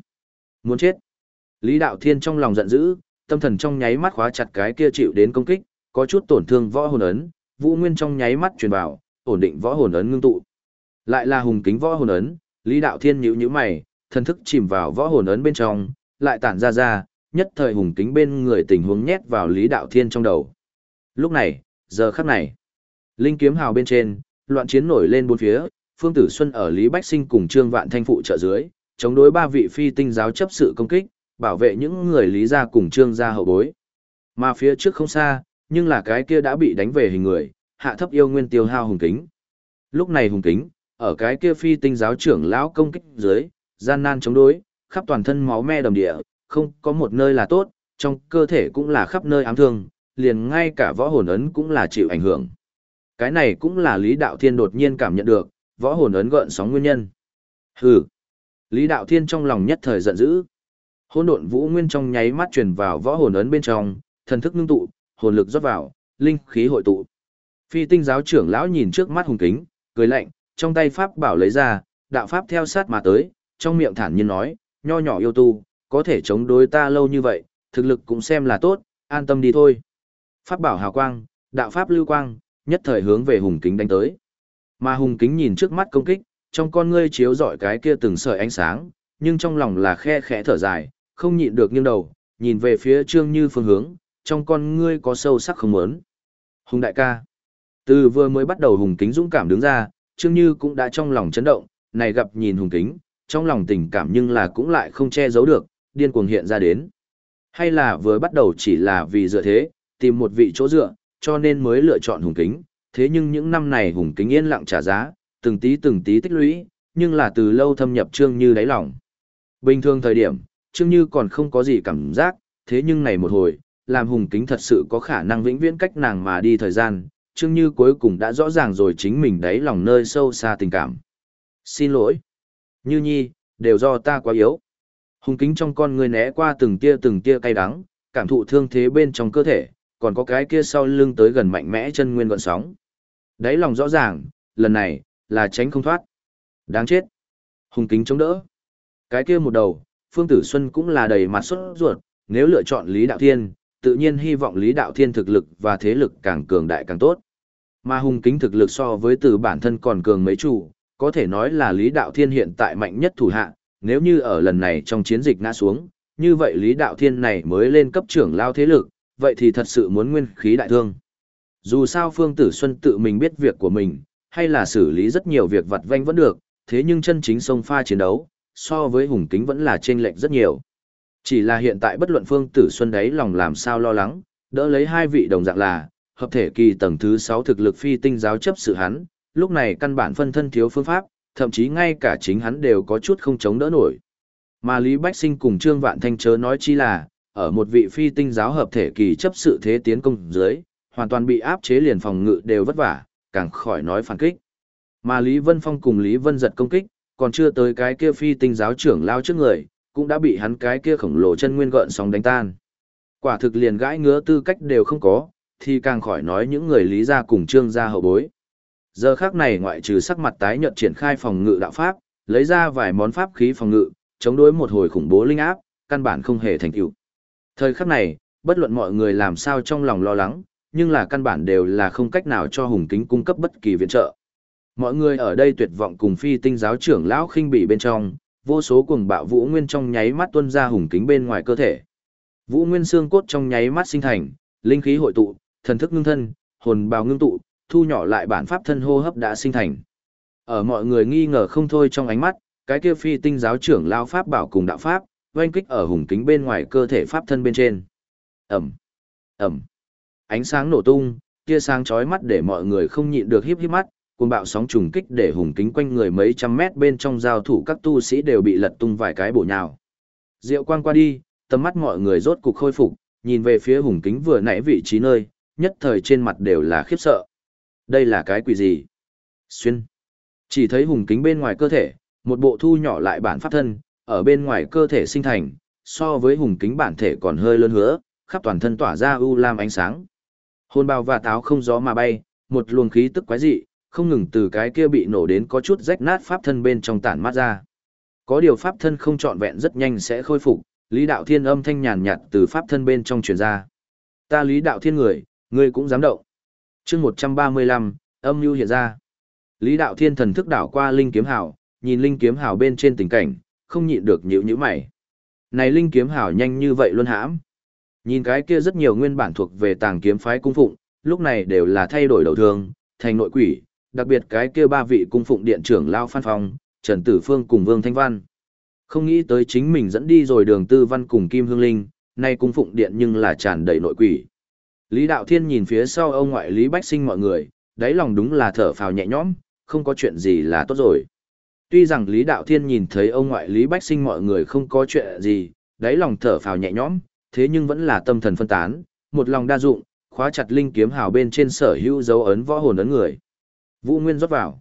Muốn chết. Lý Đạo Thiên trong lòng giận dữ, tâm thần trong nháy mắt khóa chặt cái kia chịu đến công kích, có chút tổn thương võ hồn ấn, Vũ Nguyên trong nháy mắt truyền vào, ổn định võ hồn ấn ngưng tụ. Lại là hùng kính võ hồn ấn, Lý Đạo Thiên nhíu nhíu mày, thần thức chìm vào võ hồn ấn bên trong, lại tản ra ra, nhất thời hùng kính bên người tình huống nhét vào Lý Đạo Thiên trong đầu. Lúc này, giờ khắc này, linh kiếm hào bên trên, loạn chiến nổi lên bốn phía, Phương Tử Xuân ở Lý Bách Sinh cùng Trương Vạn Thanh phụ trợ dưới, chống đối ba vị phi tinh giáo chấp sự công kích, bảo vệ những người Lý gia cùng Trương gia hậu bối. Mà phía trước không xa, nhưng là cái kia đã bị đánh về hình người, hạ thấp yêu nguyên tiêu hao hùng kính. Lúc này hùng kính, ở cái kia phi tinh giáo trưởng lão công kích dưới, gian nan chống đối, khắp toàn thân máu me đầm địa, không có một nơi là tốt, trong cơ thể cũng là khắp nơi ám thương, liền ngay cả võ hồn ấn cũng là chịu ảnh hưởng. Cái này cũng là Lý Đạo Thiên đột nhiên cảm nhận được, võ hồn ấn gợn sóng nguyên nhân. Hừ. Lý Đạo Thiên trong lòng nhất thời giận dữ. Hỗn độn vũ nguyên trong nháy mắt truyền vào võ hồn ấn bên trong, thần thức ngưng tụ, hồn lực rót vào, linh khí hội tụ. Phi tinh giáo trưởng lão nhìn trước mắt hùng kính, cười lạnh, trong tay pháp bảo lấy ra, đạo pháp theo sát mà tới, trong miệng thản nhiên nói, nho nhỏ yêu tu, có thể chống đối ta lâu như vậy, thực lực cũng xem là tốt, an tâm đi thôi. Pháp bảo hào quang, đạo pháp lưu quang, nhất thời hướng về hùng kính đánh tới. Mà hùng kính nhìn trước mắt công kích, trong con ngươi chiếu rọi cái kia từng sợi ánh sáng, nhưng trong lòng là khe khẽ thở dài, không nhịn được nghiêng đầu, nhìn về phía Trương Như phương hướng, trong con ngươi có sâu sắc không muốn. Hùng đại ca. Từ vừa mới bắt đầu hùng kính dũng cảm đứng ra, Trương Như cũng đã trong lòng chấn động, này gặp nhìn hùng kính, trong lòng tình cảm nhưng là cũng lại không che giấu được, điên cuồng hiện ra đến. Hay là vừa bắt đầu chỉ là vì dựa thế, tìm một vị chỗ dựa, cho nên mới lựa chọn hùng kính, thế nhưng những năm này hùng kính yên lặng trả giá, từng tí từng tí tích lũy, nhưng là từ lâu thâm nhập Trương Như đáy lòng. Bình thường thời điểm, Trương Như còn không có gì cảm giác, thế nhưng này một hồi, làm hùng kính thật sự có khả năng vĩnh viễn cách nàng mà đi thời gian, chương Như cuối cùng đã rõ ràng rồi chính mình đáy lòng nơi sâu xa tình cảm. Xin lỗi. Như Nhi, đều do ta quá yếu. Hùng kính trong con người né qua từng tia từng tia cay đắng, cảm thụ thương thế bên trong cơ thể, còn có cái kia sau lưng tới gần mạnh mẽ chân nguyên gọn sóng. Đáy lòng rõ ràng, lần này, là tránh không thoát. Đáng chết. Hùng kính chống đỡ. Cái kia một đầu, Phương Tử Xuân cũng là đầy mặt sốt ruột, nếu lựa chọn Lý Đạo Thiên, tự nhiên hy vọng Lý Đạo Thiên thực lực và thế lực càng cường đại càng tốt. Mà hùng kính thực lực so với từ bản thân còn cường mấy chủ, có thể nói là Lý Đạo Thiên hiện tại mạnh nhất thủ hạ, nếu như ở lần này trong chiến dịch ngã xuống, như vậy Lý Đạo Thiên này mới lên cấp trưởng lao thế lực, vậy thì thật sự muốn nguyên khí đại thương. Dù sao Phương Tử Xuân tự mình biết việc của mình, hay là xử lý rất nhiều việc vặt vanh vẫn được, thế nhưng chân chính sông pha chiến đấu, so với hùng kính vẫn là chênh lệch rất nhiều. Chỉ là hiện tại bất luận Phương Tử Xuân đấy lòng làm sao lo lắng, đỡ lấy hai vị đồng dạng là, hợp thể kỳ tầng thứ 6 thực lực phi tinh giáo chấp sự hắn, lúc này căn bản phân thân thiếu phương pháp, thậm chí ngay cả chính hắn đều có chút không chống đỡ nổi. Mà Lý Bách Sinh cùng Trương Vạn Thanh chớ nói chi là, ở một vị phi tinh giáo hợp thể kỳ chấp sự thế tiến công dưới, hoàn toàn bị áp chế liền phòng ngự đều vất vả, càng khỏi nói phản kích. Mà Lý Vân Phong cùng Lý Vân giật công kích, còn chưa tới cái kia phi tinh giáo trưởng lao trước người, cũng đã bị hắn cái kia khổng lồ chân nguyên gợn sóng đánh tan. Quả thực liền gãi ngứa tư cách đều không có, thì càng khỏi nói những người lý gia cùng trương gia hậu bối. Giờ khác này ngoại trừ sắc mặt tái nhợt triển khai phòng ngự đạo pháp, lấy ra vài món pháp khí phòng ngự, chống đối một hồi khủng bố linh áp, căn bản không hề thành tựu. Thời khắc này, bất luận mọi người làm sao trong lòng lo lắng, nhưng là căn bản đều là không cách nào cho hùng kính cung cấp bất kỳ viện trợ. Mọi người ở đây tuyệt vọng cùng phi tinh giáo trưởng lão khinh bị bên trong, vô số cuồng bạo vũ nguyên trong nháy mắt tuôn ra hùng kính bên ngoài cơ thể. Vũ Nguyên xương cốt trong nháy mắt sinh thành, linh khí hội tụ, thần thức ngưng thân, hồn bào ngưng tụ, thu nhỏ lại bản pháp thân hô hấp đã sinh thành. Ở mọi người nghi ngờ không thôi trong ánh mắt, cái kia phi tinh giáo trưởng lao pháp bảo cùng đạo pháp, oanh kích ở hùng kính bên ngoài cơ thể pháp thân bên trên. Ẩm, Ẩm, ánh sáng nổ tung, tia sáng chói mắt để mọi người không nhịn được híp híp mắt, cuồng bạo sóng trùng kích để hùng kính quanh người mấy trăm mét bên trong giao thủ các tu sĩ đều bị lật tung vài cái bổ nhào. Diệu quang qua đi, tầm mắt mọi người rốt cục khôi phục, nhìn về phía hùng kính vừa nãy vị trí nơi, nhất thời trên mặt đều là khiếp sợ. Đây là cái quỷ gì? Xuyên. Chỉ thấy hùng kính bên ngoài cơ thể, một bộ thu nhỏ lại bản pháp thân, ở bên ngoài cơ thể sinh thành, so với hùng kính bản thể còn hơi lớn hứa, khắp toàn thân tỏa ra u lam ánh sáng. Hồn bào và táo không gió mà bay, một luồng khí tức quái dị, không ngừng từ cái kia bị nổ đến có chút rách nát pháp thân bên trong tản mát ra. Có điều pháp thân không trọn vẹn rất nhanh sẽ khôi phục, Lý Đạo Thiên âm thanh nhàn nhạt từ pháp thân bên trong truyền ra. Ta Lý Đạo Thiên người, ngươi cũng dám động. Chương 135, âm nhu hiện ra. Lý Đạo Thiên thần thức đảo qua linh kiếm hào, nhìn linh kiếm hào bên trên tình cảnh, không nhịn được nhíu nhíu mày. Này linh kiếm hào nhanh như vậy luôn hãm. Nhìn cái kia rất nhiều nguyên bản thuộc về tàng kiếm phái cung phụng, lúc này đều là thay đổi đầu thường, thành nội quỷ, đặc biệt cái kia ba vị cung phụng điện trưởng Lao Phan Phong, Trần Tử Phương cùng Vương Thanh Văn. Không nghĩ tới chính mình dẫn đi rồi đường tư văn cùng Kim Hương Linh, nay cung phụng điện nhưng là tràn đầy nội quỷ. Lý Đạo Thiên nhìn phía sau ông ngoại Lý Bách Sinh mọi người, đáy lòng đúng là thở phào nhẹ nhõm, không có chuyện gì là tốt rồi. Tuy rằng Lý Đạo Thiên nhìn thấy ông ngoại Lý Bách Sinh mọi người không có chuyện gì, đáy lòng thở phào nhẹ nhõm, thế nhưng vẫn là tâm thần phân tán, một lòng đa dụng, khóa chặt linh kiếm hào bên trên sở hữu dấu ấn võ hồn ấn người. Vũ Nguyên rót vào.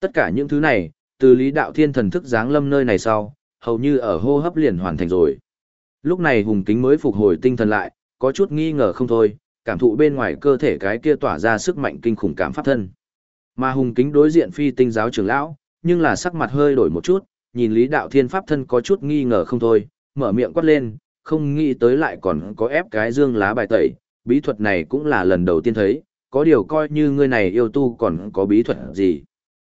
Tất cả những thứ này, từ Lý Đạo Thiên thần thức giáng lâm nơi này sau, hầu như ở hô hấp liền hoàn thành rồi. Lúc này Hùng Kính mới phục hồi tinh thần lại, có chút nghi ngờ không thôi, cảm thụ bên ngoài cơ thể cái kia tỏa ra sức mạnh kinh khủng cảm pháp thân. Mà Hùng Kính đối diện phi tinh giáo trưởng lão, nhưng là sắc mặt hơi đổi một chút, nhìn Lý Đạo Thiên pháp thân có chút nghi ngờ không thôi, mở miệng quát lên, không nghĩ tới lại còn có ép cái dương lá bài tẩy, bí thuật này cũng là lần đầu tiên thấy, có điều coi như ngươi này yêu tu còn có bí thuật gì.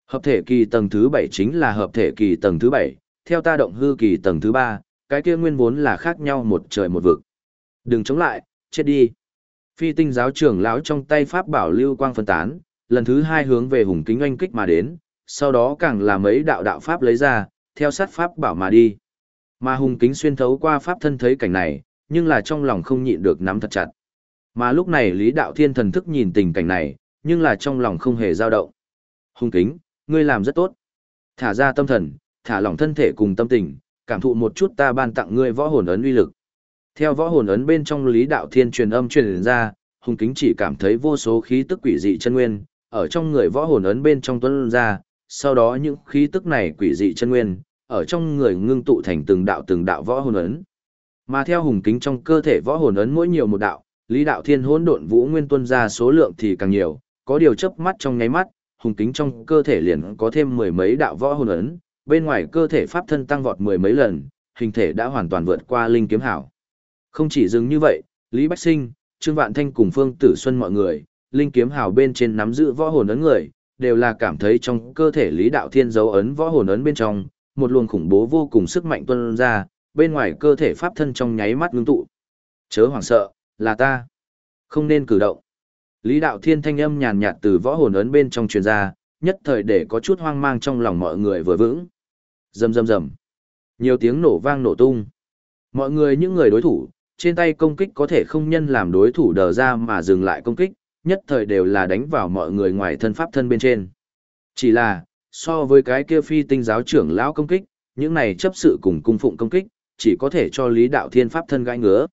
Hợp thể kỳ tầng thứ 7 chính là hợp thể kỳ tầng thứ 7, theo ta động hư kỳ tầng thứ 3, cái kia nguyên vốn là khác nhau một trời một vực. Đừng chống lại, chết đi. Phi tinh giáo trưởng lão trong tay pháp bảo lưu quang phân tán, lần thứ hai hướng về hùng kính oanh kích mà đến, sau đó càng là mấy đạo đạo pháp lấy ra, theo sát pháp bảo mà đi. Mà hùng kính xuyên thấu qua pháp thân thấy cảnh này, nhưng là trong lòng không nhịn được nắm thật chặt. Mà lúc này Lý Đạo Thiên thần thức nhìn tình cảnh này, nhưng là trong lòng không hề dao động. Hùng kính, ngươi làm rất tốt. Thả ra tâm thần, thả lỏng thân thể cùng tâm tình, cảm thụ một chút ta ban tặng ngươi võ hồn ấn uy lực. Theo võ hồn ấn bên trong Lý Đạo Thiên truyền âm truyền ra, Hùng Kính chỉ cảm thấy vô số khí tức quỷ dị chân nguyên, ở trong người võ hồn ấn bên trong tuấn ra, sau đó những khí tức này quỷ dị chân nguyên, ở trong người ngưng tụ thành từng đạo từng đạo võ hồn ấn. Mà theo hùng kính trong cơ thể võ hồn ấn mỗi nhiều một đạo, Lý Đạo Thiên hỗn độn vũ nguyên tuân ra số lượng thì càng nhiều, có điều chớp mắt trong nháy mắt, hùng kính trong cơ thể liền có thêm mười mấy đạo võ hồn ấn, bên ngoài cơ thể pháp thân tăng vọt mười mấy lần, hình thể đã hoàn toàn vượt qua linh kiếm hảo. Không chỉ dừng như vậy, Lý Bách Sinh, Trương Vạn Thanh cùng Phương Tử Xuân mọi người, linh kiếm hào bên trên nắm giữ võ hồn ấn người, đều là cảm thấy trong cơ thể Lý Đạo Thiên dấu ấn võ hồn ấn bên trong, một luồng khủng bố vô cùng sức mạnh tuôn ra, bên ngoài cơ thể pháp thân trong nháy mắt ngưng tụ. Chớ hoảng sợ, là ta. Không nên cử động. Lý Đạo Thiên thanh âm nhàn nhạt từ võ hồn ấn bên trong truyền ra, nhất thời để có chút hoang mang trong lòng mọi người vừa vững. Rầm rầm rầm. Nhiều tiếng nổ vang nổ tung. Mọi người những người đối thủ, trên tay công kích có thể không nhân làm đối thủ đờ ra mà dừng lại công kích, nhất thời đều là đánh vào mọi người ngoài thân pháp thân bên trên. Chỉ là, so với cái kia phi tinh giáo trưởng lão công kích, những này chấp sự cùng cung phụng công kích, chỉ có thể cho Lý Đạo Thiên pháp thân gãi ngứa.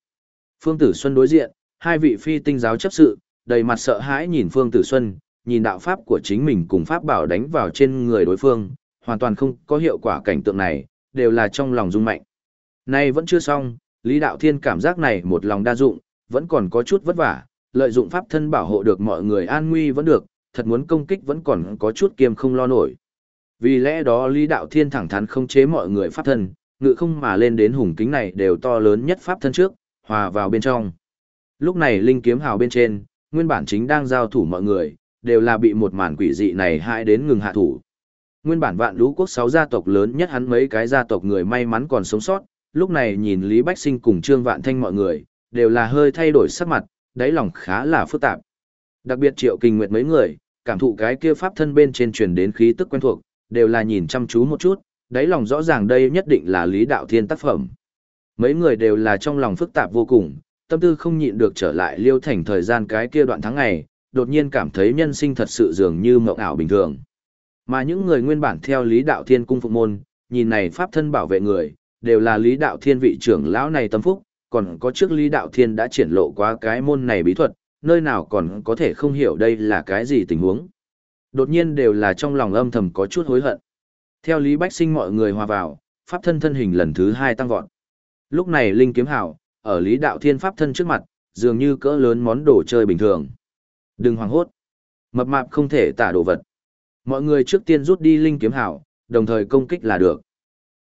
Phương Tử Xuân đối diện, hai vị phi tinh giáo chấp sự, đầy mặt sợ hãi nhìn Phương Tử Xuân, nhìn đạo pháp của chính mình cùng pháp bảo đánh vào trên người đối phương, hoàn toàn không có hiệu quả cảnh tượng này, đều là trong lòng rung mạnh. Nay vẫn chưa xong, Lý Đạo Thiên cảm giác này một lòng đa dụng, vẫn còn có chút vất vả, lợi dụng pháp thân bảo hộ được mọi người an nguy vẫn được, thật muốn công kích vẫn còn có chút kiêm không lo nổi. Vì lẽ đó Lý Đạo Thiên thẳng thắn không chế mọi người pháp thân, ngự không mà lên đến hùng kính này đều to lớn nhất pháp thân trước, hòa vào bên trong. Lúc này linh kiếm hào bên trên, nguyên bản chính đang giao thủ mọi người, đều là bị một màn quỷ dị này hại đến ngừng hạ thủ. Nguyên bản vạn lũ quốc sáu gia tộc lớn nhất hắn mấy cái gia tộc người may mắn còn sống sót, lúc này nhìn Lý Bách Sinh cùng Trương Vạn Thanh mọi người, đều là hơi thay đổi sắc mặt, đáy lòng khá là phức tạp. Đặc biệt Triệu Kình Nguyệt mấy người, cảm thụ cái kia pháp thân bên trên truyền đến khí tức quen thuộc, đều là nhìn chăm chú một chút, đáy lòng rõ ràng đây nhất định là Lý Đạo Thiên tác phẩm. Mấy người đều là trong lòng phức tạp vô cùng, tâm tư không nhịn được trở lại liêu thành thời gian cái kia đoạn tháng ngày, đột nhiên cảm thấy nhân sinh thật sự dường như mộng ảo bình thường. Mà những người nguyên bản theo Lý Đạo Thiên cung phục môn, nhìn này pháp thân bảo vệ người, đều là Lý Đạo Thiên vị trưởng lão này tâm phúc, còn có trước Lý Đạo Thiên đã triển lộ qua cái môn này bí thuật, nơi nào còn có thể không hiểu đây là cái gì tình huống. Đột nhiên đều là trong lòng âm thầm có chút hối hận. Theo Lý Bách Sinh mọi người hòa vào, pháp thân thân hình lần thứ hai tăng vọt. Lúc này Linh Kiếm Hảo, ở Lý Đạo Thiên pháp thân trước mặt, dường như cỡ lớn món đồ chơi bình thường. Đừng hoảng hốt. Mập mạp không thể tả đồ vật. Mọi người trước tiên rút đi Linh Kiếm Hảo, đồng thời công kích là được.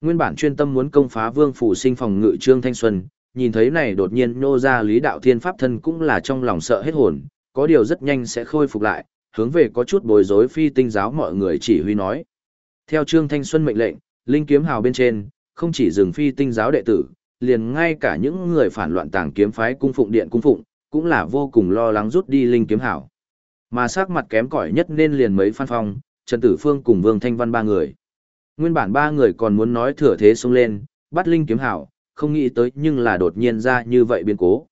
Nguyên bản chuyên tâm muốn công phá Vương phủ sinh phòng ngự Trương Thanh Xuân, nhìn thấy này đột nhiên nô ra Lý Đạo Thiên pháp thân cũng là trong lòng sợ hết hồn, có điều rất nhanh sẽ khôi phục lại, hướng về có chút bối rối phi tinh giáo mọi người chỉ huy nói. Theo Trương Thanh Xuân mệnh lệnh, Linh Kiếm Hào bên trên, không chỉ dừng phi tinh giáo đệ tử, liền ngay cả những người phản loạn tàng kiếm phái cung phụng điện cung phụng, cũng là vô cùng lo lắng rút đi Linh Kiếm hảo Mà sắc mặt kém cỏi nhất nên liền mấy phan phong, Trần Tử Phương cùng Vương Thanh Văn ba người. Nguyên bản ba người còn muốn nói thừa thế xông lên, bắt Linh Kiếm hảo không nghĩ tới nhưng là đột nhiên ra như vậy biến cố.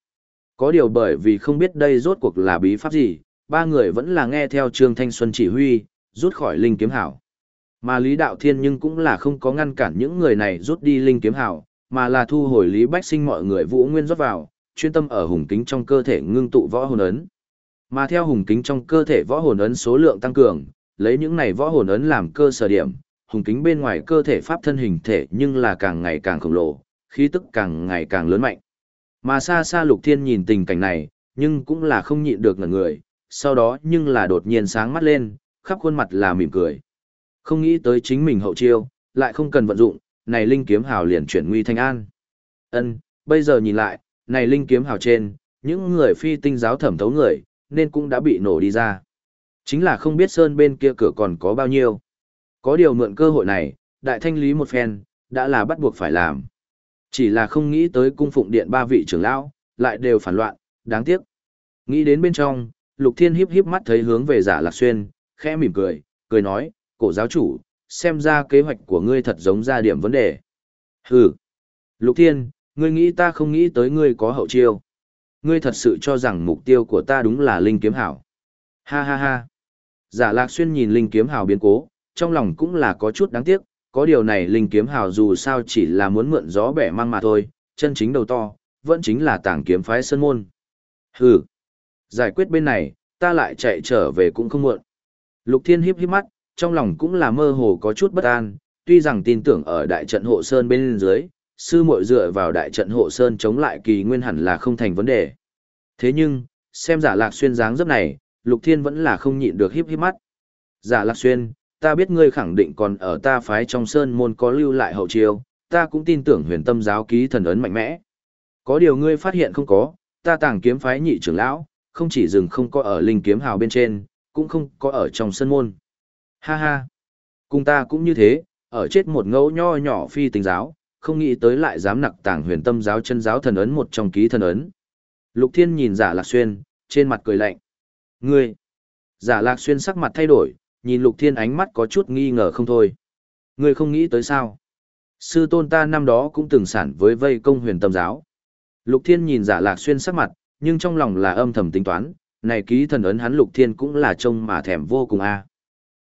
Có điều bởi vì không biết đây rốt cuộc là bí pháp gì, ba người vẫn là nghe theo Trương Thanh Xuân chỉ huy, rút khỏi Linh Kiếm Hảo. Mà Lý Đạo Thiên nhưng cũng là không có ngăn cản những người này rút đi Linh Kiếm Hảo, mà là thu hồi Lý Bách Sinh mọi người vũ nguyên rót vào, chuyên tâm ở hùng kính trong cơ thể ngưng tụ võ hồn ấn. Mà theo hùng kính trong cơ thể võ hồn ấn số lượng tăng cường, lấy những này võ hồn ấn làm cơ sở điểm, hùng kính bên ngoài cơ thể pháp thân hình thể nhưng là càng ngày càng khổng lồ, khí tức càng ngày càng lớn mạnh. Mà xa xa Lục Thiên nhìn tình cảnh này, nhưng cũng là không nhịn được ngẩn người, sau đó nhưng là đột nhiên sáng mắt lên, khắp khuôn mặt là mỉm cười. Không nghĩ tới chính mình hậu chiêu, lại không cần vận dụng, này linh kiếm hào liền chuyển nguy thành an. Ân, bây giờ nhìn lại, này linh kiếm hào trên, những người phi tinh giáo thẩm thấu người, nên cũng đã bị nổ đi ra. Chính là không biết sơn bên kia cửa còn có bao nhiêu. Có điều mượn cơ hội này, đại thanh lý một phen, đã là bắt buộc phải làm. Chỉ là không nghĩ tới cung phụng điện ba vị trưởng lão, lại đều phản loạn, đáng tiếc. Nghĩ đến bên trong, Lục Thiên híp híp mắt thấy hướng về giả lạc xuyên, khẽ mỉm cười, cười nói, cổ giáo chủ, xem ra kế hoạch của ngươi thật giống ra điểm vấn đề. Hừ. Lục Thiên, ngươi nghĩ ta không nghĩ tới ngươi có hậu chiêu. Ngươi thật sự cho rằng mục tiêu của ta đúng là Linh Kiếm Hảo. Ha ha ha. Giả lạc xuyên nhìn Linh Kiếm Hảo biến cố, trong lòng cũng là có chút đáng tiếc, có điều này Linh Kiếm Hảo dù sao chỉ là muốn mượn gió bẻ mang mà thôi, chân chính đầu to, vẫn chính là tảng kiếm phái sơn môn. Hừ. Giải quyết bên này, ta lại chạy trở về cũng không muộn. Lục Thiên híp híp mắt, trong lòng cũng là mơ hồ có chút bất an, tuy rằng tin tưởng ở đại trận hộ sơn bên dưới, sư muội dựa vào đại trận hộ sơn chống lại kỳ nguyên hẳn là không thành vấn đề. Thế nhưng, xem giả lạc xuyên dáng dấp này, Lục Thiên vẫn là không nhịn được híp híp mắt. Giả lạc xuyên, ta biết ngươi khẳng định còn ở ta phái trong sơn môn có lưu lại hậu chiêu, ta cũng tin tưởng huyền tâm giáo ký thần ấn mạnh mẽ. Có điều ngươi phát hiện không có, ta tàng kiếm phái nhị trưởng lão, không chỉ dừng không có ở linh kiếm hào bên trên, cũng không có ở trong sơn môn. Ha ha, cùng ta cũng như thế, ở chết một ngẫu nho nhỏ phi tình giáo, không nghĩ tới lại dám nặc tàng huyền tâm giáo chân giáo thần ấn một trong ký thần ấn. Lục thiên nhìn giả lạc xuyên, trên mặt cười lạnh. Ngươi! Giả lạc xuyên sắc mặt thay đổi, nhìn lục thiên ánh mắt có chút nghi ngờ không thôi. Ngươi không nghĩ tới sao? Sư tôn ta năm đó cũng từng sản với vây công huyền tâm giáo. Lục thiên nhìn giả lạc xuyên sắc mặt, nhưng trong lòng là âm thầm tính toán, này ký thần ấn hắn lục thiên cũng là trông mà thèm vô cùng a.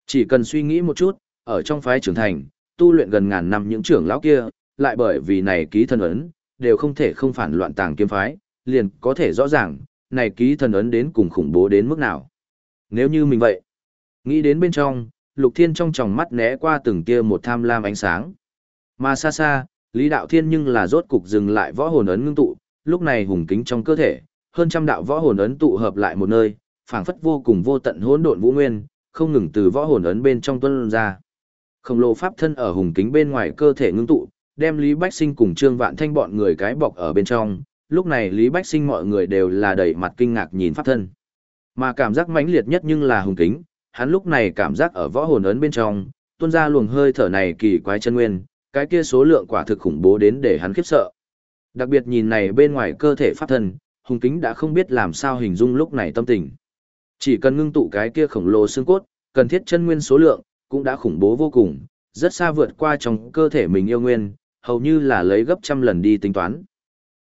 Chỉ cần suy nghĩ một chút, ở trong phái trưởng thành, tu luyện gần ngàn năm những trưởng lão kia, lại bởi vì này ký thần ấn, đều không thể không phản loạn tàng kiếm phái, liền có thể rõ ràng, này ký thần ấn đến cùng khủng bố đến mức nào. Nếu như mình vậy, nghĩ đến bên trong, lục thiên trong tròng mắt né qua từng kia một tham lam ánh sáng. Mà xa xa, Lý Đạo Thiên nhưng là rốt cục dừng lại võ hồn ấn ngưng tụ, lúc này hùng kính trong cơ thể, hơn trăm đạo võ hồn ấn tụ hợp lại một nơi, phảng phất vô cùng vô tận hỗn độn vũ nguyên, không ngừng từ võ hồn ấn bên trong tuôn ra. Khổng lồ pháp thân ở hùng kính bên ngoài cơ thể ngưng tụ, đem Lý Bách Sinh cùng Trương Vạn Thanh bọn người cái bọc ở bên trong, lúc này Lý Bách Sinh mọi người đều là đầy mặt kinh ngạc nhìn pháp thân. Mà cảm giác mãnh liệt nhất nhưng là hùng kính, hắn lúc này cảm giác ở võ hồn ấn bên trong, tuôn ra luồng hơi thở này kỳ quái chân nguyên, cái kia số lượng quả thực khủng bố đến để hắn khiếp sợ. Đặc biệt nhìn này bên ngoài cơ thể pháp thân, hùng kính đã không biết làm sao hình dung lúc này tâm tình. Chỉ cần ngưng tụ cái kia khổng lồ xương cốt, cần thiết chân nguyên số lượng, cũng đã khủng bố vô cùng, rất xa vượt qua trong cơ thể mình yêu nguyên, hầu như là lấy gấp trăm lần đi tính toán.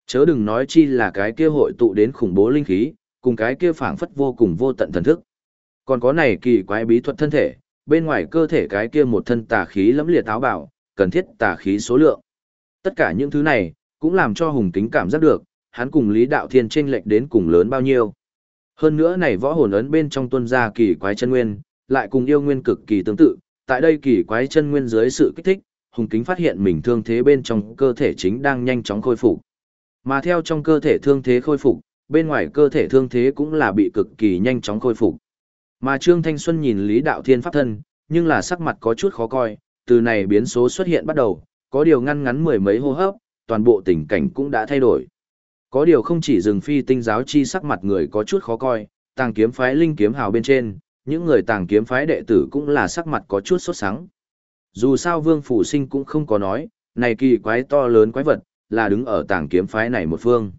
Chớ đừng nói chi là cái kia hội tụ đến khủng bố linh khí, cùng cái kia phảng phất vô cùng vô tận thần thức. Còn có này kỳ quái bí thuật thân thể, bên ngoài cơ thể cái kia một thân tà khí lẫm liệt áo bảo, cần thiết tà khí số lượng. Tất cả những thứ này, cũng làm cho Hùng Kính cảm giác được, hắn cùng Lý Đạo Thiên chênh lệch đến cùng lớn bao nhiêu. Hơn nữa này võ hồn ấn bên trong tuân ra kỳ quái chân nguyên, lại cùng yêu nguyên cực kỳ tương tự, tại đây kỳ quái chân nguyên dưới sự kích thích, Hùng Kính phát hiện mình thương thế bên trong cơ thể chính đang nhanh chóng khôi phục. Mà theo trong cơ thể thương thế khôi phục, bên ngoài cơ thể thương thế cũng là bị cực kỳ nhanh chóng khôi phục. Mà Trương Thanh Xuân nhìn Lý Đạo Thiên pháp thân, nhưng là sắc mặt có chút khó coi, từ này biến số xuất hiện bắt đầu, có điều ngăn ngắn mười mấy hô hấp, toàn bộ tình cảnh cũng đã thay đổi. Có điều không chỉ dừng phi tinh giáo chi sắc mặt người có chút khó coi, tàng kiếm phái linh kiếm hào bên trên, những người tàng kiếm phái đệ tử cũng là sắc mặt có chút sốt sắng. Dù sao Vương Phủ Sinh cũng không có nói, này kỳ quái to lớn quái vật, là đứng ở tàng kiếm phái này một phương.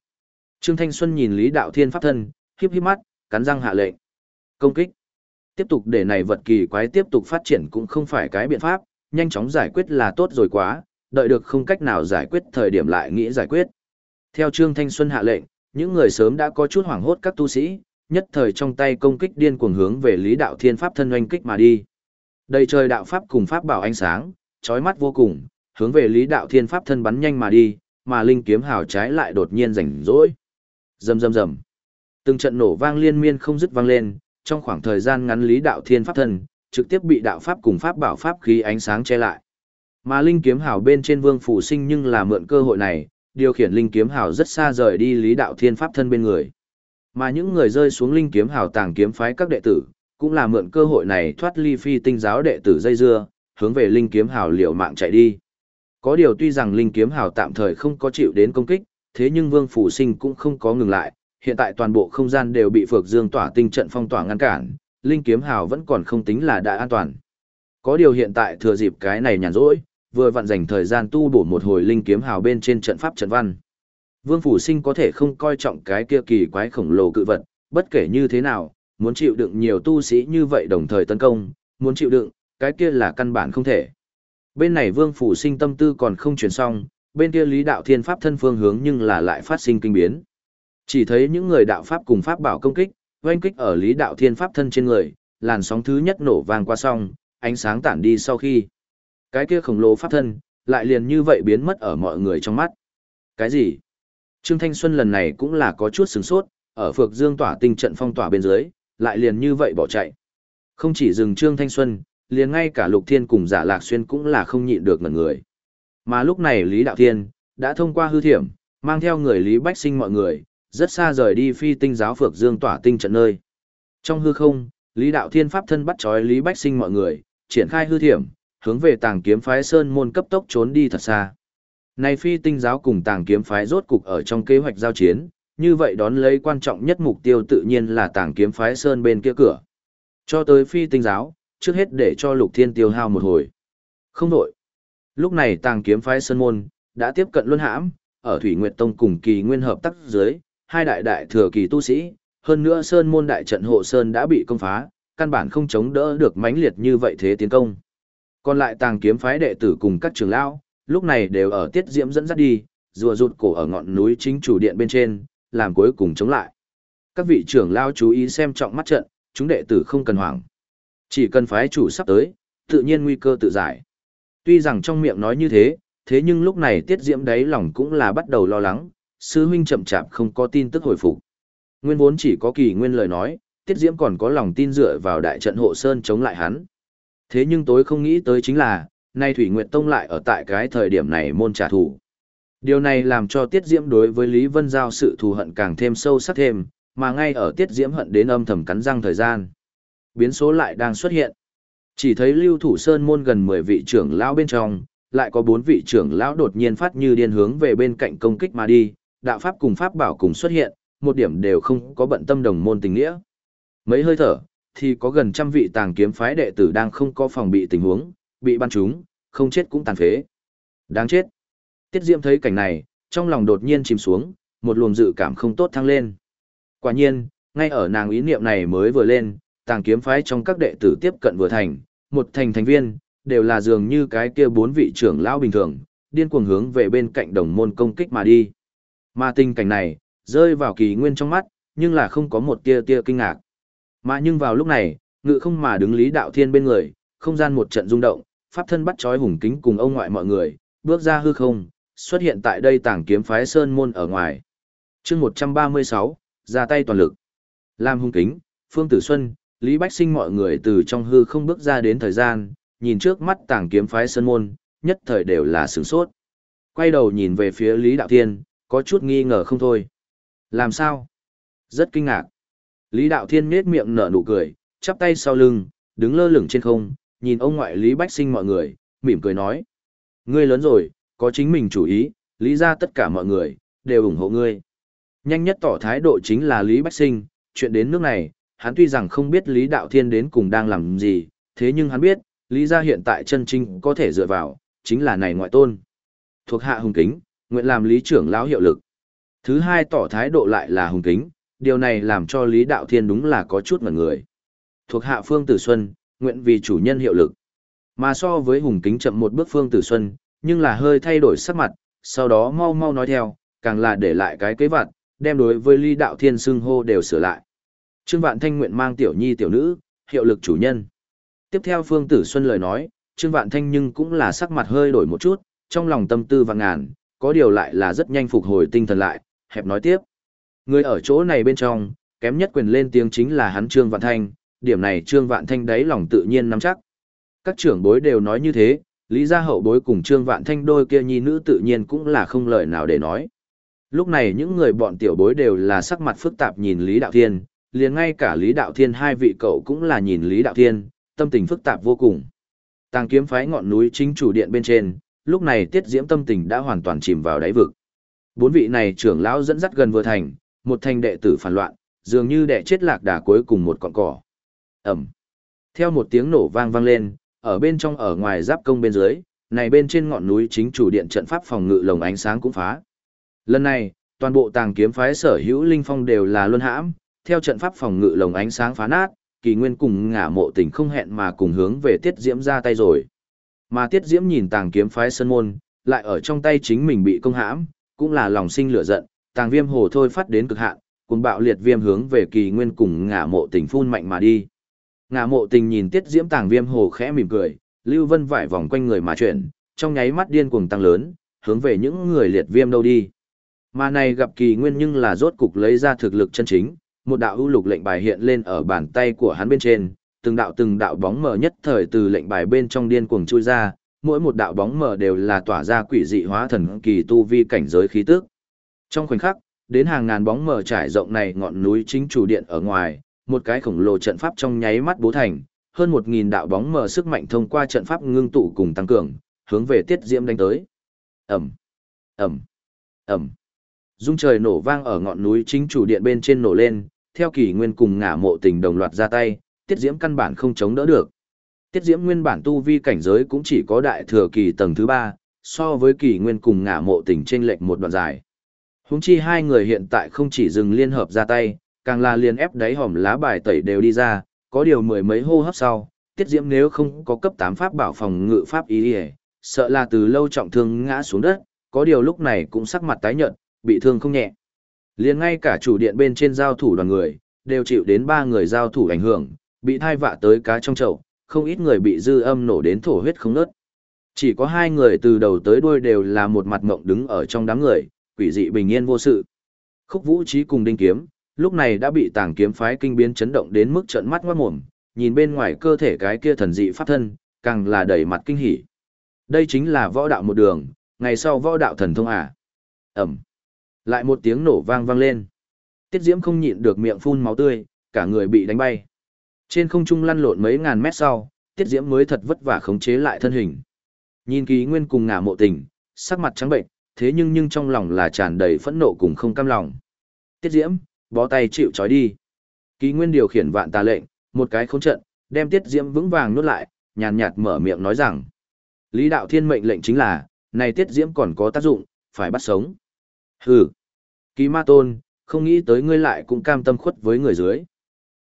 Trương Thanh Xuân nhìn Lý Đạo Thiên pháp thân, híp híp mắt, cắn răng hạ lệnh. Công kích. Tiếp tục để này vật kỳ quái tiếp tục phát triển cũng không phải cái biện pháp, nhanh chóng giải quyết là tốt rồi quá, đợi được không cách nào giải quyết thời điểm lại nghĩ giải quyết. Theo Trương Thanh Xuân hạ lệnh, những người sớm đã có chút hoảng hốt các tu sĩ, nhất thời trong tay công kích điên cuồng hướng về Lý Đạo Thiên Pháp thân oanh kích mà đi. Đầy trời đạo pháp cùng pháp bảo ánh sáng, chói mắt vô cùng, hướng về Lý Đạo Thiên Pháp thân bắn nhanh mà đi, mà linh kiếm hào trái lại đột nhiên rảnh rỗi. Rầm rầm rầm. Từng trận nổ vang liên miên không dứt vang lên, trong khoảng thời gian ngắn Lý Đạo Thiên Pháp thân trực tiếp bị đạo pháp cùng pháp bảo pháp khí ánh sáng che lại. Mà linh kiếm hào bên trên Vương phủ sinh nhưng là mượn cơ hội này, điều khiển linh kiếm hào rất xa rời đi Lý Đạo Thiên Pháp thân bên người. Mà những người rơi xuống linh kiếm hào tàng kiếm phái các đệ tử, cũng là mượn cơ hội này thoát ly phi tinh giáo đệ tử dây dưa, hướng về linh kiếm hào liều mạng chạy đi. Có điều tuy rằng linh kiếm hào tạm thời không có chịu đến công kích, thế nhưng Vương Phủ Sinh cũng không có ngừng lại, hiện tại toàn bộ không gian đều bị Phược Dương tỏa tinh trận phong tỏa ngăn cản, linh kiếm hào vẫn còn không tính là đã an toàn. Có điều hiện tại thừa dịp cái này nhàn rỗi, vừa vặn dành thời gian tu bổ một hồi linh kiếm hào bên trên trận pháp trận văn. Vương Phủ Sinh có thể không coi trọng cái kia kỳ quái khổng lồ cự vật, bất kể như thế nào, muốn chịu đựng nhiều tu sĩ như vậy đồng thời tấn công, muốn chịu đựng, cái kia là căn bản không thể. Bên này Vương Phủ Sinh tâm tư còn không chuyển xong, bên kia Lý Đạo Thiên Pháp thân phương hướng nhưng là lại phát sinh kinh biến. Chỉ thấy những người đạo Pháp cùng Pháp bảo công kích, oanh kích ở Lý Đạo Thiên Pháp thân trên người, làn sóng thứ nhất nổ vang qua xong, ánh sáng tản đi sau khi. Cái kia khổng lồ Pháp thân, lại liền như vậy biến mất ở mọi người trong mắt. Cái gì? Trương Thanh Xuân lần này cũng là có chút sửng sốt, ở Phược Dương tỏa tinh trận phong tỏa bên dưới, lại liền như vậy bỏ chạy. Không chỉ dừng Trương Thanh Xuân, liền ngay cả Lục Thiên cùng Giả Lạc Xuyên cũng là không nhịn được ngẩn người. Mà lúc này Lý Đạo Thiên đã thông qua hư thiểm, mang theo người Lý Bách Sinh mọi người, rất xa rời đi phi tinh giáo Phược Dương tỏa tinh trận nơi. Trong hư không, Lý Đạo Thiên pháp thân bắt trói Lý Bách Sinh mọi người, triển khai hư thiểm, hướng về Tàng Kiếm phái Sơn môn cấp tốc trốn đi thật xa. Này phi tinh giáo cùng tàng kiếm phái rốt cục ở trong kế hoạch giao chiến, như vậy đón lấy quan trọng nhất mục tiêu tự nhiên là tàng kiếm phái sơn bên kia cửa. Cho tới phi tinh giáo, trước hết để cho lục thiên tiêu hao một hồi. Không đổi. Lúc này tàng kiếm phái sơn môn, đã tiếp cận luân hãm, ở Thủy Nguyệt Tông cùng kỳ nguyên hợp tác dưới, hai đại đại thừa kỳ tu sĩ, hơn nữa sơn môn đại trận hộ sơn đã bị công phá, căn bản không chống đỡ được mãnh liệt như vậy thế tiến công. Còn lại tàng kiếm phái đệ tử cùng các trưởng lão, lúc này đều ở tiết diễm dẫn dắt đi, rùa rụt cổ ở ngọn núi chính chủ điện bên trên, làm cuối cùng chống lại. Các vị trưởng lao chú ý xem trọng mắt trận, chúng đệ tử không cần hoảng. Chỉ cần phái chủ sắp tới, tự nhiên nguy cơ tự giải. Tuy rằng trong miệng nói như thế, thế nhưng lúc này tiết diễm đáy lòng cũng là bắt đầu lo lắng, sư huynh chậm chạp không có tin tức hồi phục. Nguyên vốn chỉ có kỳ nguyên lời nói, tiết diễm còn có lòng tin dựa vào đại trận hộ sơn chống lại hắn. Thế nhưng tối không nghĩ tới chính là, nay Thủy Nguyệt Tông lại ở tại cái thời điểm này môn trả thù. Điều này làm cho Tiết Diễm đối với Lý Vân Giao sự thù hận càng thêm sâu sắc thêm, mà ngay ở Tiết Diễm hận đến âm thầm cắn răng thời gian. Biến số lại đang xuất hiện. Chỉ thấy Lưu Thủ Sơn môn gần 10 vị trưởng lão bên trong, lại có 4 vị trưởng lão đột nhiên phát như điên hướng về bên cạnh công kích mà đi, đạo pháp cùng pháp bảo cùng xuất hiện, một điểm đều không có bận tâm đồng môn tình nghĩa. Mấy hơi thở, thì có gần trăm vị tàng kiếm phái đệ tử đang không có phòng bị tình huống, bị bắn trúng, không chết cũng tàn phế. Đáng chết. Tiết Diễm thấy cảnh này, trong lòng đột nhiên chìm xuống, một luồng dự cảm không tốt thăng lên. Quả nhiên, ngay ở nàng ý niệm này mới vừa lên, tàng kiếm phái trong các đệ tử tiếp cận vừa thành, một thành thành viên, đều là dường như cái kia bốn vị trưởng lão bình thường, điên cuồng hướng về bên cạnh đồng môn công kích mà đi. Mà tình cảnh này, rơi vào kỳ nguyên trong mắt, nhưng là không có một tia tia kinh ngạc. Mà nhưng vào lúc này, ngự không mà đứng Lý Đạo Thiên bên người, không gian một trận rung động, pháp thân bắt chói hùng kính cùng ông ngoại mọi người, bước ra hư không, xuất hiện tại đây tảng kiếm phái sơn môn ở ngoài. chương 136, ra tay toàn lực. làm hung kính, Phương Tử Xuân, Lý Bách Sinh mọi người từ trong hư không bước ra đến thời gian, nhìn trước mắt tảng kiếm phái sơn môn, nhất thời đều là sửng sốt. Quay đầu nhìn về phía Lý Đạo Thiên, có chút nghi ngờ không thôi. Làm sao? Rất kinh ngạc. Lý Đạo Thiên nết miệng nở nụ cười, chắp tay sau lưng, đứng lơ lửng trên không, nhìn ông ngoại Lý Bách Sinh mọi người, mỉm cười nói. Ngươi lớn rồi, có chính mình chủ ý, lý ra tất cả mọi người, đều ủng hộ ngươi. Nhanh nhất tỏ thái độ chính là Lý Bách Sinh, chuyện đến nước này, hắn tuy rằng không biết Lý Đạo Thiên đến cùng đang làm gì, thế nhưng hắn biết, Lý gia hiện tại chân chính có thể dựa vào, chính là này ngoại tôn. Thuộc hạ hùng kính, nguyện làm Lý trưởng lão hiệu lực. Thứ hai tỏ thái độ lại là hùng kính, điều này làm cho Lý Đạo Thiên đúng là có chút ngẩn người. Thuộc hạ Phương Tử Xuân, nguyện vì chủ nhân hiệu lực. Mà so với hùng kính chậm một bước Phương Tử Xuân, nhưng là hơi thay đổi sắc mặt, sau đó mau mau nói theo, càng là để lại cái kế vặt, đem đối với Lý Đạo Thiên xưng hô đều sửa lại. Trương Vạn Thanh nguyện mang tiểu nhi tiểu nữ, hiệu lực chủ nhân. Tiếp theo Phương Tử Xuân lời nói, Trương Vạn Thanh nhưng cũng là sắc mặt hơi đổi một chút, trong lòng tâm tư vàng ngàn, có điều lại là rất nhanh phục hồi tinh thần lại, hẹp nói tiếp. Người ở chỗ này bên trong, kém nhất quyền lên tiếng chính là hắn Trương Vạn Thanh, điểm này Trương Vạn Thanh đấy lòng tự nhiên nắm chắc. Các trưởng bối đều nói như thế, Lý gia hậu bối cùng Trương Vạn Thanh đôi kia nhi nữ tự nhiên cũng là không lời nào để nói. Lúc này những người bọn tiểu bối đều là sắc mặt phức tạp nhìn Lý Đạo Thiên, liền ngay cả Lý Đạo Thiên hai vị cậu cũng là nhìn Lý Đạo Thiên, tâm tình phức tạp vô cùng. Tàng kiếm phái ngọn núi chính chủ điện bên trên, lúc này tiết diễm tâm tình đã hoàn toàn chìm vào đáy vực. Bốn vị này trưởng lão dẫn dắt gần vừa thành, một thành đệ tử phản loạn, dường như đệ chết lạc đà cuối cùng một cọng cỏ. Ẩm. Theo một tiếng nổ vang vang lên, ở bên trong ở ngoài giáp công bên dưới, này bên trên ngọn núi chính chủ điện trận pháp phòng ngự lồng ánh sáng cũng phá. Lần này, toàn bộ tàng kiếm phái sở hữu linh phong đều là luân hãm, theo trận pháp phòng ngự lồng ánh sáng phá nát, kỳ nguyên cùng ngả mộ tình không hẹn mà cùng hướng về tiết diễm ra tay rồi. Mà tiết diễm nhìn tàng kiếm phái sân môn, lại ở trong tay chính mình bị công hãm, cũng là lòng sinh lửa giận, tàng viêm hồ thôi phát đến cực hạn, cùng bạo liệt viêm hướng về kỳ nguyên cùng ngả mộ tình phun mạnh mà đi. Ngả mộ tình nhìn tiết diễm tàng viêm hồ khẽ mỉm cười, lưu vân vải vòng quanh người mà chuyển, trong nháy mắt điên cuồng tăng lớn, hướng về những người liệt viêm đâu đi. Mà này gặp kỳ nguyên nhưng là rốt cục lấy ra thực lực chân chính, một đạo ưu lục lệnh bài hiện lên ở bàn tay của hắn bên trên, từng đạo từng đạo bóng mờ nhất thời từ lệnh bài bên trong điên cuồng chui ra, mỗi một đạo bóng mờ đều là tỏa ra quỷ dị hóa thần kỳ tu vi cảnh giới khí tức. Trong khoảnh khắc, đến hàng ngàn bóng mờ trải rộng này ngọn núi chính chủ điện ở ngoài, một cái khổng lồ trận pháp trong nháy mắt bố thành, hơn một nghìn đạo bóng mờ sức mạnh thông qua trận pháp ngưng tụ cùng tăng cường, hướng về Tiết Diễm đánh tới. Ầm, ầm, ầm. Dung trời nổ vang ở ngọn núi chính chủ điện bên trên nổ lên, theo kỳ nguyên cùng ngả mộ tình đồng loạt ra tay, Tiết Diễm căn bản không chống đỡ được. Tiết Diễm nguyên bản tu vi cảnh giới cũng chỉ có đại thừa kỳ tầng thứ ba, so với kỳ nguyên cùng ngả mộ tình trên lệch một đoạn dài. Húng chi hai người hiện tại không chỉ dừng liên hợp ra tay, càng là liền ép đáy hòm lá bài tẩy đều đi ra, có điều mười mấy hô hấp sau, tiết diễm nếu không có cấp 8 pháp bảo phòng ngự pháp ý hề, sợ là từ lâu trọng thương ngã xuống đất, có điều lúc này cũng sắc mặt tái nhợt, bị thương không nhẹ. Liền ngay cả chủ điện bên trên giao thủ đoàn người, đều chịu đến ba người giao thủ ảnh hưởng, bị thai vạ tới cá trong chậu, không ít người bị dư âm nổ đến thổ huyết không nớt. Chỉ có hai người từ đầu tới đuôi đều là một mặt mộng đứng ở trong đám người, quỷ dị bình yên vô sự. Khúc vũ trí cùng đinh kiếm, lúc này đã bị tàng kiếm phái kinh biến chấn động đến mức trợn mắt ngoát mồm, nhìn bên ngoài cơ thể cái kia thần dị pháp thân, càng là đầy mặt kinh hỉ. Đây chính là võ đạo một đường, ngày sau võ đạo thần thông à. Ẩm. Lại một tiếng nổ vang vang lên. Tiết Diễm không nhịn được miệng phun máu tươi, cả người bị đánh bay. Trên không trung lăn lộn mấy ngàn mét sau, Tiết Diễm mới thật vất vả khống chế lại thân hình. Nhìn ký nguyên cùng ngả mộ tình, sắc mặt trắng bệnh, thế nhưng nhưng trong lòng là tràn đầy phẫn nộ cùng không cam lòng. Tiết Diễm, bó tay chịu trói đi. Ký nguyên điều khiển vạn tà lệnh, một cái không trận, đem tiết diễm vững vàng nuốt lại, nhàn nhạt mở miệng nói rằng. Lý đạo thiên mệnh lệnh chính là, này tiết diễm còn có tác dụng, phải bắt sống. Hừ, kỳ ma tôn, không nghĩ tới ngươi lại cũng cam tâm khuất với người dưới.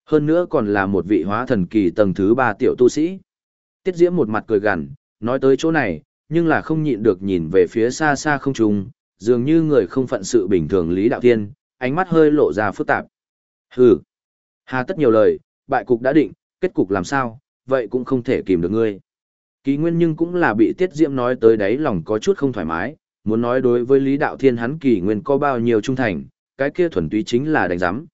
Hơn nữa còn là một vị hóa thần kỳ tầng thứ ba tiểu tu sĩ. Tiết diễm một mặt cười gằn, nói tới chỗ này, nhưng là không nhịn được nhìn về phía xa xa không trung, dường như người không phận sự bình thường Lý Đạo Thiên, ánh mắt hơi lộ ra phức tạp. Hừ, hà tất nhiều lời, bại cục đã định, kết cục làm sao, vậy cũng không thể kìm được ngươi. Kỳ nguyên nhưng cũng là bị Tiết Diễm nói tới đấy lòng có chút không thoải mái, muốn nói đối với Lý Đạo Thiên hắn kỳ nguyên có bao nhiêu trung thành, cái kia thuần túy chính là đánh giám.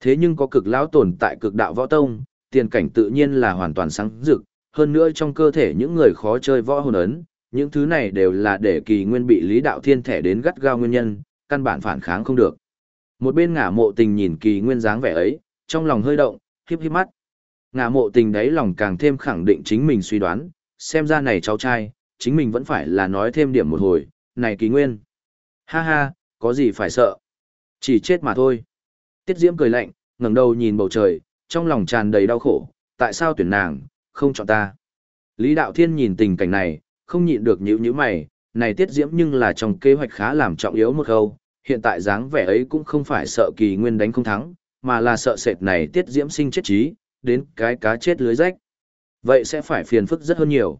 Thế nhưng có cực lão tồn tại cực đạo võ tông, tiền cảnh tự nhiên là hoàn toàn sáng rực, hơn nữa trong cơ thể những người khó chơi võ hồn ấn, những thứ này đều là để kỳ nguyên bị Lý Đạo Thiên thẻ đến gắt gao nguyên nhân, căn bản phản kháng không được. Một bên ngả mộ tình nhìn kỳ nguyên dáng vẻ ấy, trong lòng hơi động, híp híp mắt. Ngả mộ tình đấy lòng càng thêm khẳng định chính mình suy đoán, xem ra này cháu trai, chính mình vẫn phải là nói thêm điểm một hồi, này kỳ nguyên. Ha ha, có gì phải sợ. Chỉ chết mà thôi. Tiết Diễm cười lạnh, ngẩng đầu nhìn bầu trời, trong lòng tràn đầy đau khổ, tại sao tuyển nàng, không chọn ta. Lý Đạo Thiên nhìn tình cảnh này, không nhịn được nhữ nhữ mày, này Tiết Diễm nhưng là trong kế hoạch khá làm trọng yếu một câu, hiện tại dáng vẻ ấy cũng không phải sợ kỳ nguyên đánh không thắng, mà là sợ sệt này Tiết Diễm sinh chết trí, đến cái cá chết lưới rách. Vậy sẽ phải phiền phức rất hơn nhiều.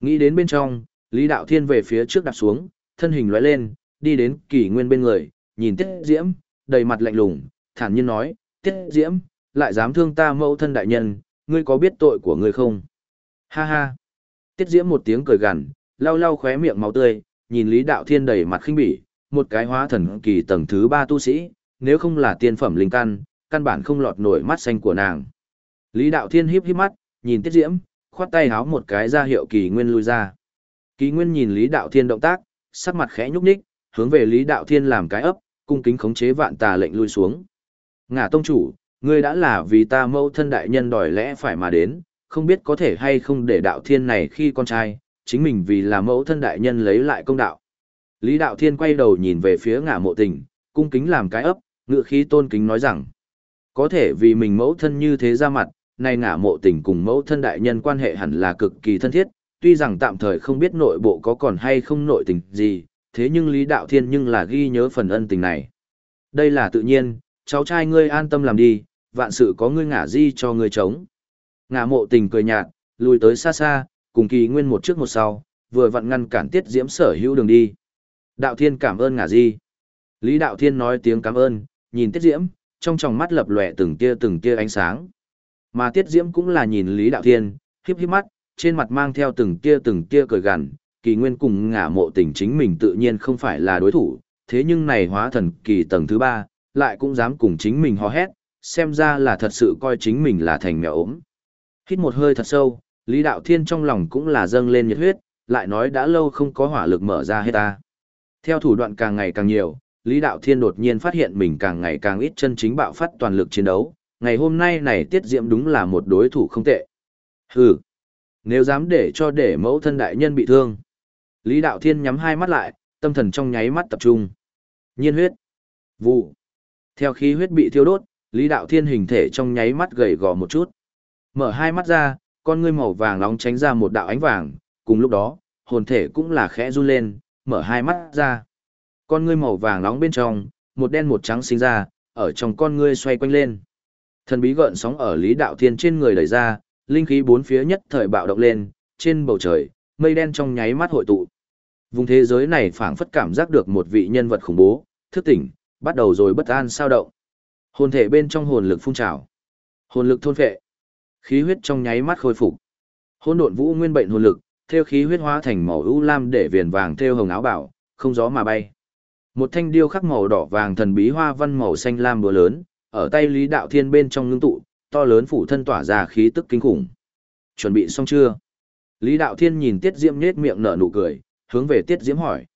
Nghĩ đến bên trong, Lý Đạo Thiên về phía trước đạp xuống, thân hình lóe lên, đi đến kỳ nguyên bên người, nhìn Tiết Diễm, đầy mặt lạnh lùng, thản nhiên nói, Tiết Diễm, lại dám thương ta mẫu thân đại nhân, ngươi có biết tội của ngươi không? Ha ha! Tiết Diễm một tiếng cười gằn, lau lau khóe miệng máu tươi, nhìn Lý Đạo Thiên đầy mặt khinh bỉ, một cái hóa thần kỳ tầng thứ ba tu sĩ, nếu không là tiên phẩm linh căn, căn bản không lọt nổi mắt xanh của nàng. Lý Đạo Thiên híp híp mắt, nhìn Tiết Diễm, khoát tay háo một cái ra hiệu kỳ nguyên lui ra. Kỳ nguyên nhìn Lý Đạo Thiên động tác, sắc mặt khẽ nhúc nhích, hướng về Lý Đạo Thiên làm cái ấp, cung kính khống chế vạn tà lệnh lui xuống. Ngả tông chủ, ngươi đã là vì ta mẫu thân đại nhân đòi lẽ phải mà đến, không biết có thể hay không để đạo thiên này khi con trai, chính mình vì là mẫu thân đại nhân lấy lại công đạo. Lý đạo thiên quay đầu nhìn về phía ngả mộ tình, cung kính làm cái ấp, ngựa khí tôn kính nói rằng, có thể vì mình mẫu thân như thế ra mặt, nay ngả mộ tình cùng mẫu thân đại nhân quan hệ hẳn là cực kỳ thân thiết, tuy rằng tạm thời không biết nội bộ có còn hay không nội tình gì, thế nhưng Lý Đạo Thiên nhưng là ghi nhớ phần ân tình này. Đây là tự nhiên, cháu trai ngươi an tâm làm đi, vạn sự có ngươi ngả di cho ngươi chống. Ngả mộ tình cười nhạt, lùi tới xa xa, cùng kỳ nguyên một trước một sau, vừa vặn ngăn cản tiết diễm sở hữu đường đi. Đạo Thiên cảm ơn ngả di. Lý Đạo Thiên nói tiếng cảm ơn, nhìn tiết diễm, trong tròng mắt lập lòe từng tia từng tia ánh sáng. Mà tiết diễm cũng là nhìn Lý Đạo Thiên, hiếp hiếp mắt, trên mặt mang theo từng tia từng tia cười gằn, kỳ nguyên cùng ngả mộ tình chính mình tự nhiên không phải là đối thủ, thế nhưng này hóa thần kỳ tầng thứ ba, lại cũng dám cùng chính mình hò hét, xem ra là thật sự coi chính mình là thành mèo ốm. Hít một hơi thật sâu, Lý Đạo Thiên trong lòng cũng là dâng lên nhiệt huyết, lại nói đã lâu không có hỏa lực mở ra hết ta. Theo thủ đoạn càng ngày càng nhiều, Lý Đạo Thiên đột nhiên phát hiện mình càng ngày càng ít chân chính bạo phát toàn lực chiến đấu, ngày hôm nay này Tiết Diệm đúng là một đối thủ không tệ. Hừ, nếu dám để cho để mẫu thân đại nhân bị thương. Lý Đạo Thiên nhắm hai mắt lại, tâm thần trong nháy mắt tập trung. Nhiên huyết. Vụ. Theo khí huyết bị thiêu đốt, Lý Đạo Thiên hình thể trong nháy mắt gầy gò một chút. Mở hai mắt ra, con ngươi màu vàng nóng tránh ra một đạo ánh vàng, cùng lúc đó, hồn thể cũng là khẽ run lên, mở hai mắt ra. Con ngươi màu vàng nóng bên trong, một đen một trắng sinh ra, ở trong con ngươi xoay quanh lên. Thần bí gợn sóng ở Lý Đạo Thiên trên người đẩy ra, linh khí bốn phía nhất thời bạo động lên, trên bầu trời, mây đen trong nháy mắt hội tụ. Vùng thế giới này phảng phất cảm giác được một vị nhân vật khủng bố, thức tỉnh, bắt đầu rồi bất an sao động. Hồn thể bên trong hồn lực phun trào, hồn lực thôn phệ, khí huyết trong nháy mắt khôi phục. Hỗn độn vũ nguyên bệnh hồn lực, theo khí huyết hóa thành màu ưu lam để viền vàng theo hồng áo bảo, không gió mà bay. Một thanh điêu khắc màu đỏ vàng thần bí hoa văn màu xanh lam búa lớn, ở tay Lý Đạo Thiên bên trong ngưng tụ, to lớn phủ thân tỏa ra khí tức kinh khủng. Chuẩn bị xong chưa? Lý Đạo Thiên nhìn Tiết Diễm nhếch miệng nở nụ cười, hướng về Tiết Diễm hỏi.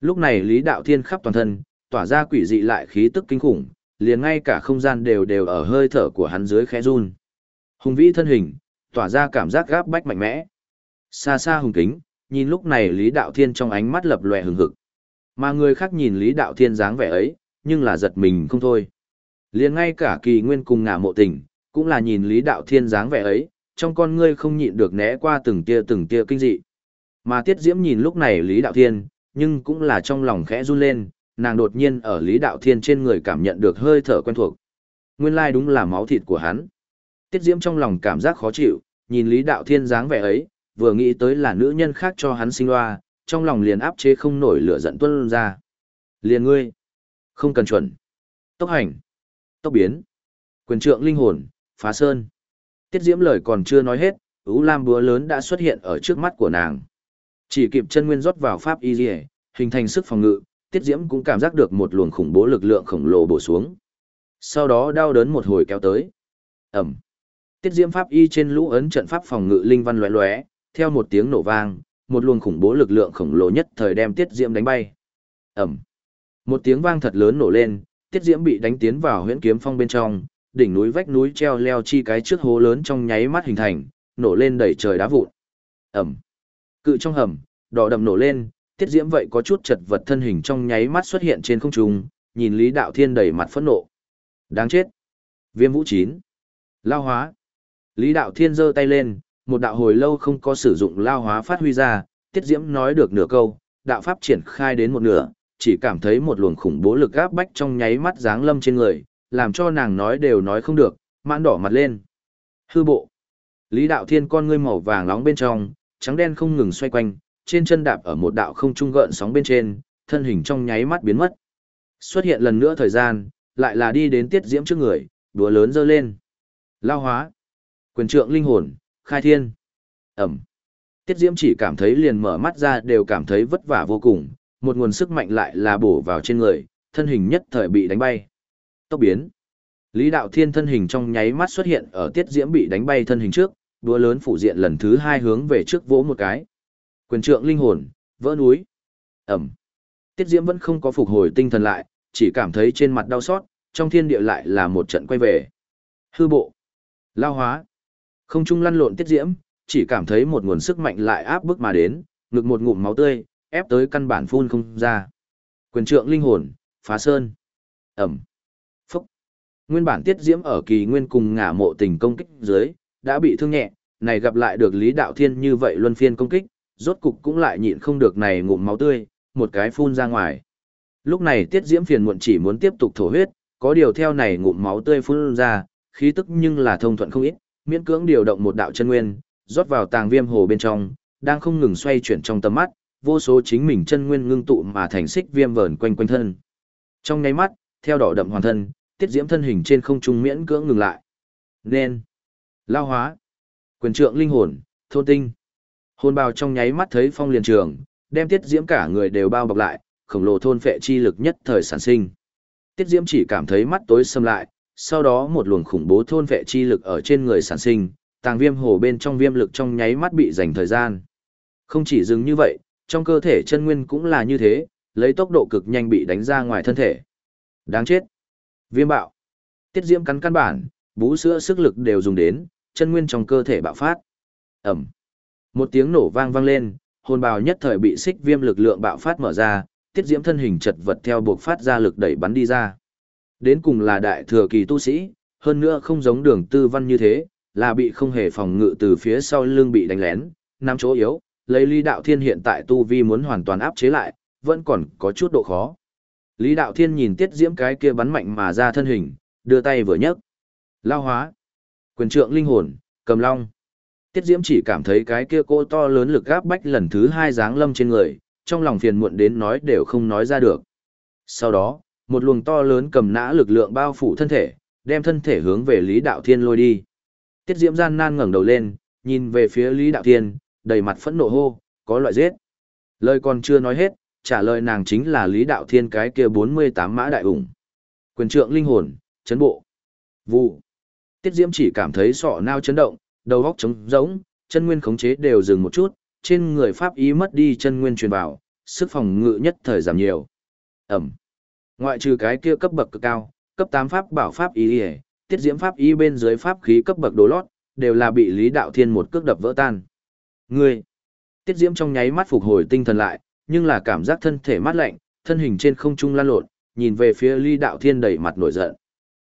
Lúc này Lý Đạo Thiên khắp toàn thân, tỏa ra quỷ dị lại khí tức kinh khủng, liền ngay cả không gian đều đều ở hơi thở của hắn dưới khẽ run. Hùng vĩ thân hình, tỏa ra cảm giác gáp bách mạnh mẽ. Xa xa hùng kính, nhìn lúc này Lý Đạo Thiên trong ánh mắt lập lòe hừng hực. Mà người khác nhìn Lý Đạo Thiên dáng vẻ ấy, nhưng là giật mình không thôi. Liền ngay cả kỳ nguyên cùng ngả mộ tình, cũng là nhìn Lý Đạo Thiên dáng vẻ ấy, trong con ngươi không nhịn được né qua từng tia từng tia kinh dị. Mà Tiết Diễm nhìn lúc này Lý Đạo Thiên, nhưng cũng là trong lòng khẽ run lên, nàng đột nhiên ở Lý Đạo Thiên trên người cảm nhận được hơi thở quen thuộc. Nguyên lai đúng là máu thịt của hắn. Tiết Diễm trong lòng cảm giác khó chịu, nhìn Lý Đạo Thiên dáng vẻ ấy, vừa nghĩ tới là nữ nhân khác cho hắn sinh loa, trong lòng liền áp chế không nổi lửa giận tuôn ra. Liền ngươi, không cần chuẩn. Tốc hành, tốc biến, quyền trượng linh hồn, phá sơn. Tiết Diễm lời còn chưa nói hết, ú lam búa lớn đã xuất hiện ở trước mắt của nàng. Chỉ kịp chân nguyên rót vào pháp y liề, hình thành sức phòng ngự, Tiết Diễm cũng cảm giác được một luồng khủng bố lực lượng khổng lồ bổ xuống. Sau đó đau đớn một hồi kéo tới. Ẩm. Tiết Diễm pháp y trên lũ ấn trận pháp phòng ngự linh văn loé loé. theo một tiếng nổ vang, một luồng khủng bố lực lượng khổng lồ nhất thời đem Tiết Diễm đánh bay. Ẩm. Một tiếng vang thật lớn nổ lên, Tiết Diễm bị đánh tiến vào huyễn kiếm phong bên trong, đỉnh núi vách núi treo leo chi cái trước hố lớn trong nháy mắt hình thành, nổ lên đầy trời đá vụn. Ẩm. Cự trong hầm, đỏ đậm nổ lên, Tiết Diễm vậy có chút chật vật thân hình trong nháy mắt xuất hiện trên không trung, nhìn Lý Đạo Thiên đầy mặt phẫn nộ. Đáng chết. Viêm vũ chín. Lao hóa. Lý Đạo Thiên giơ tay lên, một đạo hồi lâu không có sử dụng lao hóa phát huy ra, Tiết Diễm nói được nửa câu, đạo pháp triển khai đến một nửa, chỉ cảm thấy một luồng khủng bố lực áp bách trong nháy mắt giáng lâm trên người, làm cho nàng nói đều nói không được, mãn đỏ mặt lên. Hư bộ. Lý Đạo Thiên con ngươi màu vàng nóng bên trong, trắng đen không ngừng xoay quanh, trên chân đạp ở một đạo không trung gợn sóng bên trên, thân hình trong nháy mắt biến mất. Xuất hiện lần nữa thời gian, lại là đi đến Tiết Diễm trước người, đùa lớn dơ lên. Lao hóa. Quyền trượng linh hồn, khai thiên. Ẩm. Tiết Diễm chỉ cảm thấy liền mở mắt ra đều cảm thấy vất vả vô cùng, một nguồn sức mạnh lại là bổ vào trên người, thân hình nhất thời bị đánh bay. Tốc biến. Lý Đạo Thiên thân hình trong nháy mắt xuất hiện ở Tiết Diễm bị đánh bay thân hình trước, đũa lớn phủ diện lần thứ hai hướng về trước vỗ một cái. Quyền trượng linh hồn, vỡ núi. Ẩm. Tiết Diễm vẫn không có phục hồi tinh thần lại, chỉ cảm thấy trên mặt đau xót, trong thiên địa lại là một trận quay về. Hư bộ. Lao hóa. Không trung lăn lộn Tiết Diễm, chỉ cảm thấy một nguồn sức mạnh lại áp bức mà đến, ngực một ngụm máu tươi, ép tới căn bản phun không ra. Quyền trượng linh hồn, phá sơn. Ẩm. Phúc. Nguyên bản tiết diễm ở kỳ nguyên cùng ngả mộ tình công kích dưới, đã bị thương nhẹ, này gặp lại được Lý Đạo Thiên như vậy luân phiên công kích, rốt cục cũng lại nhịn không được này ngụm máu tươi, một cái phun ra ngoài. Lúc này tiết diễm phiền muộn chỉ muốn tiếp tục thổ huyết, có điều theo này ngụm máu tươi phun ra, khí tức nhưng là thông thuận không ít, miễn cưỡng điều động một đạo chân nguyên, rót vào tàng viêm hồ bên trong, đang không ngừng xoay chuyển trong tầm mắt, vô số chính mình chân nguyên ngưng tụ mà thành xích viêm vờn quanh quanh thân. Trong nháy mắt, theo đỏ đậm hoàn thân, tiết diễm thân hình trên không trung miễn cưỡng ngừng lại. Nên lao hóa, quyền trượng linh hồn, thôn tinh. Hồn bào trong nháy mắt thấy phong liền trường, đem tiết diễm cả người đều bao bọc lại, khổng lồ thôn phệ chi lực nhất thời sản sinh. Tiết diễm chỉ cảm thấy mắt tối sầm lại, sau đó một luồng khủng bố thôn vệ chi lực ở trên người sản sinh, tàng viêm hồ bên trong viêm lực trong nháy mắt bị dành thời gian. Không chỉ dừng như vậy, trong cơ thể chân nguyên cũng là như thế, lấy tốc độ cực nhanh bị đánh ra ngoài thân thể. Đáng chết. Viêm bạo. Tiết diễm cắn căn bản, bú sữa sức lực đều dùng đến, chân nguyên trong cơ thể bạo phát. Ẩm. Một tiếng nổ vang vang lên, hồn bào nhất thời bị xích viêm lực lượng bạo phát mở ra, tiết diễm thân hình chật vật theo buộc phát ra lực đẩy bắn đi ra. Đến cùng là đại thừa kỳ tu sĩ, hơn nữa không giống đường tư văn như thế, là bị không hề phòng ngự từ phía sau lưng bị đánh lén, nắm chỗ yếu, lấy Lý Đạo Thiên hiện tại tu vi muốn hoàn toàn áp chế lại, vẫn còn có chút độ khó. Lý Đạo Thiên nhìn Tiết Diễm cái kia bắn mạnh mà ra thân hình, đưa tay vừa nhấc. Lao hóa. Quyền trượng linh hồn, cầm long. Tiết Diễm chỉ cảm thấy cái kia cô to lớn lực gáp bách lần thứ hai dáng lâm trên người, trong lòng phiền muộn đến nói đều không nói ra được. Sau đó, một luồng to lớn cầm nã lực lượng bao phủ thân thể, đem thân thể hướng về Lý Đạo Thiên lôi đi. Tiết Diễm gian nan ngẩng đầu lên, nhìn về phía Lý Đạo Thiên, đầy mặt phẫn nộ hô, có loại giết. Lời còn chưa nói hết, trả lời nàng chính là Lý Đạo Thiên cái kia 48 mã đại ủng. Quyền trượng linh hồn, chấn bộ. Vụ. Tiết Diễm chỉ cảm thấy sọ nao chấn động, đầu óc trống rỗng, chân nguyên khống chế đều dừng một chút, trên người pháp ý mất đi chân nguyên truyền vào, sức phòng ngự nhất thời giảm nhiều. Ẩm. Ngoại trừ cái kia cấp bậc cực cao, cấp 8 pháp bảo pháp ý, ý tiết diễm pháp y bên dưới pháp khí cấp bậc đồ lót, đều là bị Lý Đạo Thiên một cước đập vỡ tan. Ngươi! Tiết Diễm trong nháy mắt phục hồi tinh thần lại, nhưng là cảm giác thân thể mát lạnh, thân hình trên không trung lan lộn, nhìn về phía Lý Đạo Thiên đầy mặt nổi giận.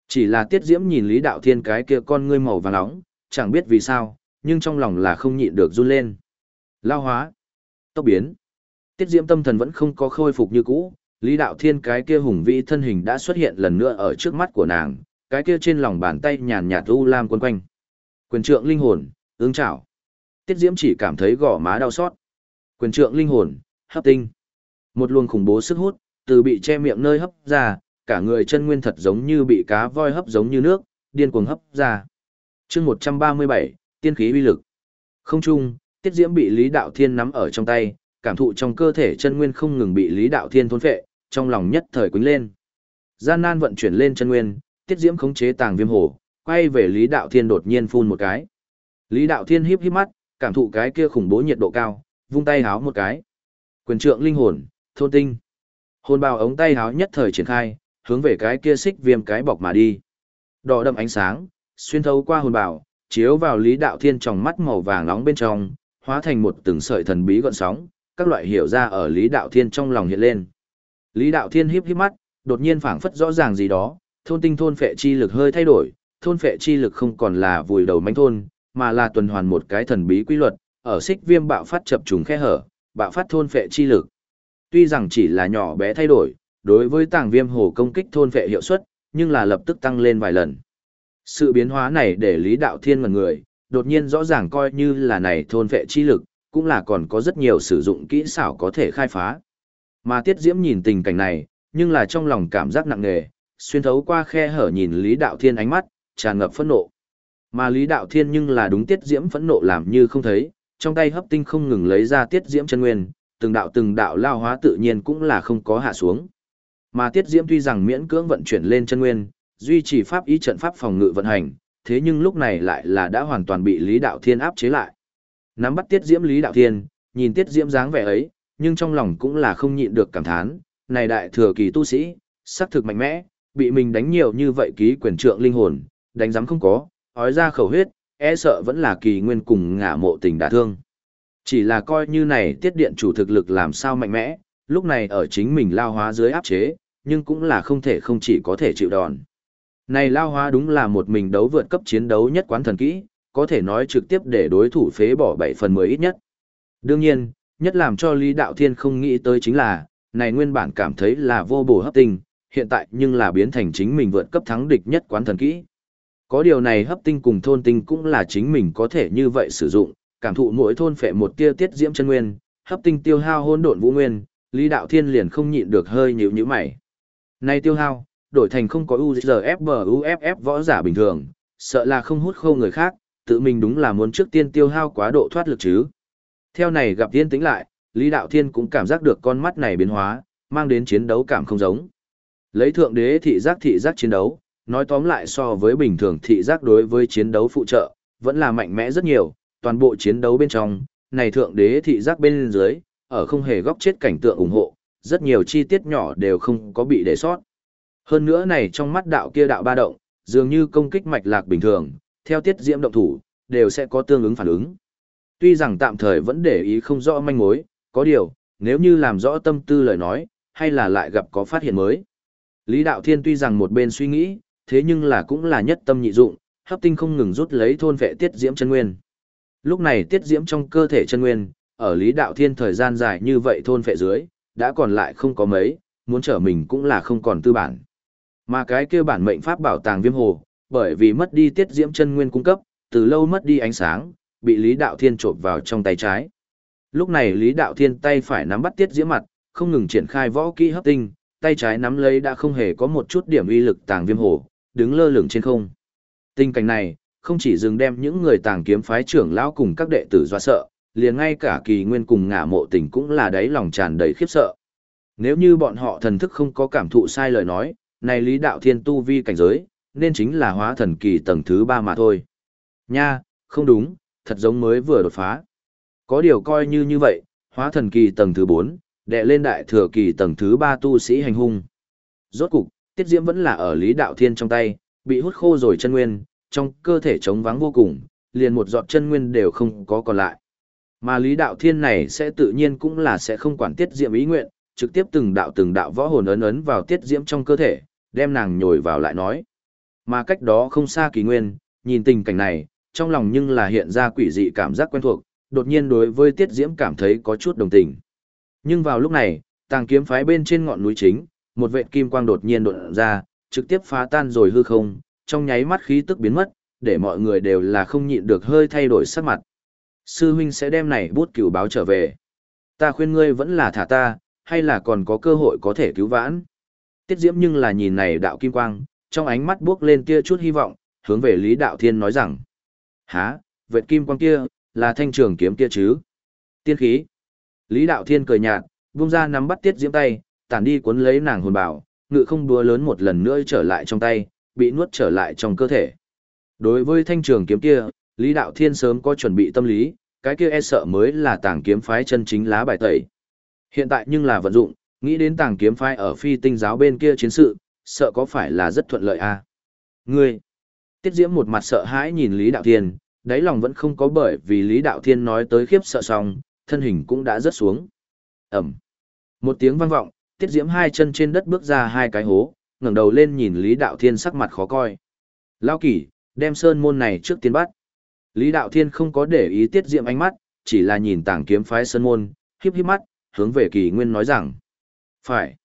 Chỉ là Tiết Diễm nhìn Lý Đạo Thiên cái kia con ngươi màu vàng nóng, chẳng biết vì sao, nhưng trong lòng là không nhịn được run lên. Lao hóa! Tốc biến. Tiết Diễm tâm thần vẫn không có khôi phục như cũ, Lý Đạo Thiên cái kia hùng vĩ thân hình đã xuất hiện lần nữa ở trước mắt của nàng, cái kia trên lòng bàn tay nhàn nhạt u lam quấn quanh. Quyền trượng linh hồn, ứng chảo. Tiết Diễm chỉ cảm thấy gò má đau xót. Quyền trượng linh hồn, hấp tinh. Một luồng khủng bố sức hút, từ bị che miệng nơi hấp ra, cả người chân nguyên thật giống như bị cá voi hấp giống như nước, điên cuồng hấp ra. chương 137, tiên khí uy lực. Không chung, Tiết Diễm bị Lý Đạo Thiên nắm ở trong tay, cảm thụ trong cơ thể chân nguyên không ngừng bị Lý Đạo Thiên thôn phệ, trong lòng nhất thời quýnh lên. Gian nan vận chuyển lên chân nguyên, Tiết Diễm khống chế tàng viêm hổ, quay về Lý Đạo Thiên đột nhiên phun một cái. Lý Đạo Thiên híp híp mắt, cảm thụ cái kia khủng bố nhiệt độ cao, vung tay háo một cái. Quyền trượng linh hồn, thôn tinh. Hồn bào ống tay háo nhất thời triển khai, hướng về cái kia xích viêm cái bọc mà đi. Đỏ đậm ánh sáng, xuyên thấu qua hồn bào, chiếu vào Lý Đạo Thiên trong mắt màu vàng nóng bên trong, hóa thành một từng sợi thần bí gọn sóng, các loại hiểu ra ở Lý Đạo Thiên trong lòng hiện lên. Lý Đạo Thiên híp híp mắt, đột nhiên phảng phất rõ ràng gì đó, thôn tinh thôn phệ chi lực hơi thay đổi, thôn phệ chi lực không còn là vùi đầu mánh thôn, mà là tuần hoàn một cái thần bí quy luật, ở xích viêm bạo phát chập trùng khe hở, bạo phát thôn phệ chi lực. Tuy rằng chỉ là nhỏ bé thay đổi, đối với tàng viêm hồ công kích thôn phệ hiệu suất, nhưng là lập tức tăng lên vài lần. Sự biến hóa này để Lý Đạo Thiên ngần người, đột nhiên rõ ràng coi như là này thôn phệ chi lực, cũng là còn có rất nhiều sử dụng kỹ xảo có thể khai phá. Mà Tiết Diễm nhìn tình cảnh này, nhưng là trong lòng cảm giác nặng nề, xuyên thấu qua khe hở nhìn Lý Đạo Thiên ánh mắt, tràn ngập phẫn nộ. Mà Lý Đạo Thiên nhưng là đúng Tiết Diễm phẫn nộ làm như không thấy, trong tay hấp tinh không ngừng lấy ra Tiết Diễm chân nguyên, từng đạo từng đạo lao hóa tự nhiên cũng là không có hạ xuống. Mà Tiết Diễm tuy rằng miễn cưỡng vận chuyển lên chân nguyên, duy trì pháp ý trận pháp phòng ngự vận hành, thế nhưng lúc này lại là đã hoàn toàn bị Lý Đạo Thiên áp chế lại. Nắm bắt Tiết Diễm Lý Đạo Thiên, nhìn Tiết Diễm dáng vẻ ấy, nhưng trong lòng cũng là không nhịn được cảm thán, này đại thừa kỳ tu sĩ, sắc thực mạnh mẽ, bị mình đánh nhiều như vậy ký quyền trượng linh hồn, đánh giám không có, ói ra khẩu huyết, e sợ vẫn là kỳ nguyên cùng ngả mộ tình đả thương. Chỉ là coi như này tiết điện chủ thực lực làm sao mạnh mẽ, lúc này ở chính mình lao hóa dưới áp chế, nhưng cũng là không thể không chỉ có thể chịu đòn. Này lao hóa đúng là một mình đấu vượt cấp chiến đấu nhất quán thần kỹ, có thể nói trực tiếp để đối thủ phế bỏ 7 phần 10 ít nhất. Đương nhiên, nhất làm cho Lý Đạo Thiên không nghĩ tới chính là, này nguyên bản cảm thấy là vô bổ hấp tinh, hiện tại nhưng là biến thành chính mình vượt cấp thắng địch nhất quán thần kỹ. Có điều này hấp tinh cùng thôn tinh cũng là chính mình có thể như vậy sử dụng, cảm thụ mỗi thôn phệ một tia tiết diễm chân nguyên, hấp tinh tiêu hao hỗn độn vũ nguyên, Lý Đạo Thiên liền không nhịn được hơi nhíu nhíu mày. Này tiêu hao, đổi thành không có UZFBUFF võ giả bình thường, sợ là không hút khô người khác, tự mình đúng là muốn trước tiên tiêu hao quá độ thoát lực chứ. Theo này gặp thiên tính lại, Lý Đạo Thiên cũng cảm giác được con mắt này biến hóa, mang đến chiến đấu cảm không giống. Lấy thượng đế thị giác thị giác chiến đấu, nói tóm lại so với bình thường thị giác đối với chiến đấu phụ trợ, vẫn là mạnh mẽ rất nhiều, toàn bộ chiến đấu bên trong, này thượng đế thị giác bên dưới, ở không hề góc chết cảnh tượng ủng hộ, rất nhiều chi tiết nhỏ đều không có bị để sót. Hơn nữa này trong mắt đạo kia đạo ba động, dường như công kích mạch lạc bình thường, theo tiết diễm động thủ, đều sẽ có tương ứng phản ứng. Tuy rằng tạm thời vẫn để ý không rõ manh mối, có điều, nếu như làm rõ tâm tư lời nói, hay là lại gặp có phát hiện mới. Lý Đạo Thiên tuy rằng một bên suy nghĩ, thế nhưng là cũng là nhất tâm nhị dụng, hấp tinh không ngừng rút lấy thôn vệ tiết diễm chân nguyên. Lúc này tiết diễm trong cơ thể chân nguyên, ở Lý Đạo Thiên thời gian dài như vậy thôn vệ dưới, đã còn lại không có mấy, muốn trở mình cũng là không còn tư bản. Mà cái kia bản mệnh pháp bảo tàng viêm hồ, bởi vì mất đi tiết diễm chân nguyên cung cấp, từ lâu mất đi ánh sáng, bị Lý Đạo Thiên trộn vào trong tay trái. Lúc này Lý Đạo Thiên tay phải nắm bắt tiết diễm mặt, không ngừng triển khai võ kỹ hấp tinh, tay trái nắm lấy đã không hề có một chút điểm uy lực tàng viêm hồ, đứng lơ lửng trên không. Tình cảnh này, không chỉ dừng đem những người tàng kiếm phái trưởng lão cùng các đệ tử dọa sợ, liền ngay cả kỳ nguyên cùng ngả mộ tình cũng là đáy lòng tràn đầy khiếp sợ. Nếu như bọn họ thần thức không có cảm thụ sai lời nói, này lý đạo thiên tu vi cảnh giới, nên chính là hóa thần kỳ tầng thứ ba mà thôi. Nha, không đúng, thật giống mới vừa đột phá. Có điều coi như như vậy, hóa thần kỳ tầng thứ 4, đệ lên đại thừa kỳ tầng thứ 3 tu sĩ hành hung. Rốt cục, Tiết Diễm vẫn là ở Lý Đạo Thiên trong tay, bị hút khô rồi chân nguyên, trong cơ thể trống vắng vô cùng, liền một giọt chân nguyên đều không có còn lại. Mà Lý Đạo Thiên này sẽ tự nhiên cũng là sẽ không quản Tiết Diễm ý nguyện, trực tiếp từng đạo từng đạo võ hồn ấn ấn vào Tiết Diễm trong cơ thể, đem nàng nhồi vào lại nói. Mà cách đó không xa kỳ nguyên, nhìn tình cảnh này, trong lòng nhưng là hiện ra quỷ dị cảm giác quen thuộc, đột nhiên đối với Tiết Diễm cảm thấy có chút đồng tình. Nhưng vào lúc này, tàng kiếm phái bên trên ngọn núi chính, một vệt kim quang đột nhiên đột ra, trực tiếp phá tan rồi hư không, trong nháy mắt khí tức biến mất, để mọi người đều là không nhịn được hơi thay đổi sắc mặt. Sư huynh sẽ đem này bút cửu báo trở về. Ta khuyên ngươi vẫn là thả ta, hay là còn có cơ hội có thể cứu vãn. Tiết Diễm nhưng là nhìn này đạo kim quang, trong ánh mắt bước lên tia chút hy vọng, hướng về Lý Đạo Thiên nói rằng. Hả, vệt kim quang kia, là thanh trường kiếm kia chứ? Tiên khí. Lý Đạo Thiên cười nhạt, vung ra nắm bắt Tiết Diễm tay, tản đi cuốn lấy nàng hồn bảo, ngự không đua lớn một lần nữa trở lại trong tay, bị nuốt trở lại trong cơ thể. Đối với thanh trường kiếm kia, Lý Đạo Thiên sớm có chuẩn bị tâm lý, cái kia e sợ mới là tàng kiếm phái chân chính lá bài tẩy. Hiện tại nhưng là vận dụng, nghĩ đến tàng kiếm phái ở phi tinh giáo bên kia chiến sự, sợ có phải là rất thuận lợi a à? Ngươi! Tiết Diễm một mặt sợ hãi nhìn Lý Đạo Thiên, đáy lòng vẫn không có bởi vì Lý Đạo Thiên nói tới khiếp sợ xong, thân hình cũng đã rớt xuống. Ẩm! Một tiếng vang vọng, Tiết Diễm hai chân trên đất bước ra hai cái hố, ngẩng đầu lên nhìn Lý Đạo Thiên sắc mặt khó coi. Lao kỷ, đem sơn môn này trước tiên bắt. Lý Đạo Thiên không có để ý Tiết Diễm ánh mắt, chỉ là nhìn tảng kiếm phái sơn môn, híp híp mắt, hướng về kỳ nguyên nói rằng. Phải.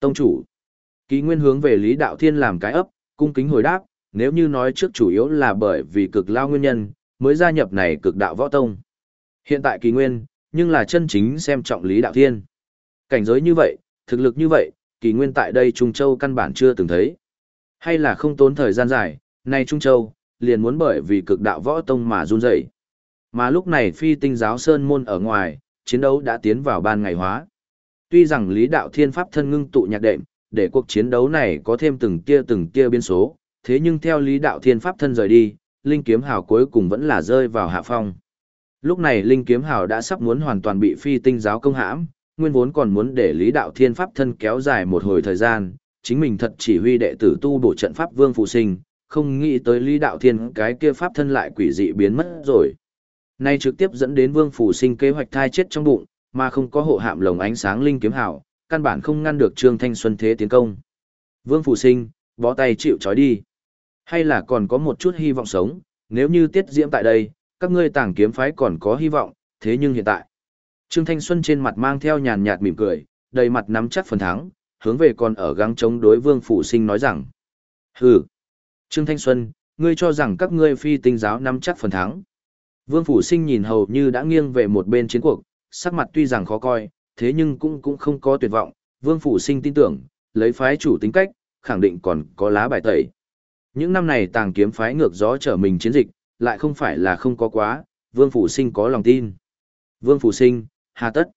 Tông chủ. Kỳ nguyên hướng về Lý Đạo Thiên làm cái ấp, cung kính hồi đáp, nếu như nói trước chủ yếu là bởi vì cực lao nguyên nhân, mới gia nhập này cực đạo võ tông. Hiện tại kỳ nguyên, nhưng là chân chính xem trọng Lý Đạo Thiên. Cảnh giới như vậy, thực lực như vậy, kỳ nguyên tại đây Trung Châu căn bản chưa từng thấy. Hay là không tốn thời gian dài, nay Trung Châu, liền muốn bởi vì cực đạo võ tông mà run rẩy. Mà lúc này phi tinh giáo sơn môn ở ngoài, chiến đấu đã tiến vào ban ngày hóa. Tuy rằng lý đạo thiên pháp thân ngưng tụ nhạc đệm, để cuộc chiến đấu này có thêm từng tia từng tia biến số, thế nhưng theo lý đạo thiên pháp thân rời đi, linh kiếm hào cuối cùng vẫn là rơi vào hạ phong. Lúc này linh kiếm hào đã sắp muốn hoàn toàn bị phi tinh giáo công hãm, nguyên vốn còn muốn để lý đạo thiên pháp thân kéo dài một hồi thời gian, chính mình thật chỉ huy đệ tử tu bổ trận pháp vương phụ sinh, không nghĩ tới lý đạo thiên cái kia pháp thân lại quỷ dị biến mất rồi. Nay trực tiếp dẫn đến vương phủ sinh kế hoạch thai chết trong bụng, mà không có hộ hạm lồng ánh sáng linh kiếm hảo, căn bản không ngăn được Trương Thanh Xuân thế tiến công. Vương phủ sinh, bó tay chịu trói đi. Hay là còn có một chút hy vọng sống, nếu như tiết diễm tại đây, các ngươi tàng kiếm phái còn có hy vọng, thế nhưng hiện tại. Trương Thanh Xuân trên mặt mang theo nhàn nhạt mỉm cười, đầy mặt nắm chắc phần thắng, hướng về còn ở gắng chống đối vương phủ sinh nói rằng. Hừ, Trương Thanh Xuân, ngươi cho rằng các ngươi phi tinh giáo nắm chắc phần thắng. Vương Phủ Sinh nhìn hầu như đã nghiêng về một bên chiến cuộc, sắc mặt tuy rằng khó coi, thế nhưng cũng cũng không có tuyệt vọng. Vương Phủ Sinh tin tưởng, lấy phái chủ tính cách, khẳng định còn có lá bài tẩy. Những năm này tàng kiếm phái ngược gió trở mình chiến dịch, lại không phải là không có quá, Vương Phủ Sinh có lòng tin. Vương Phủ Sinh, hà tất.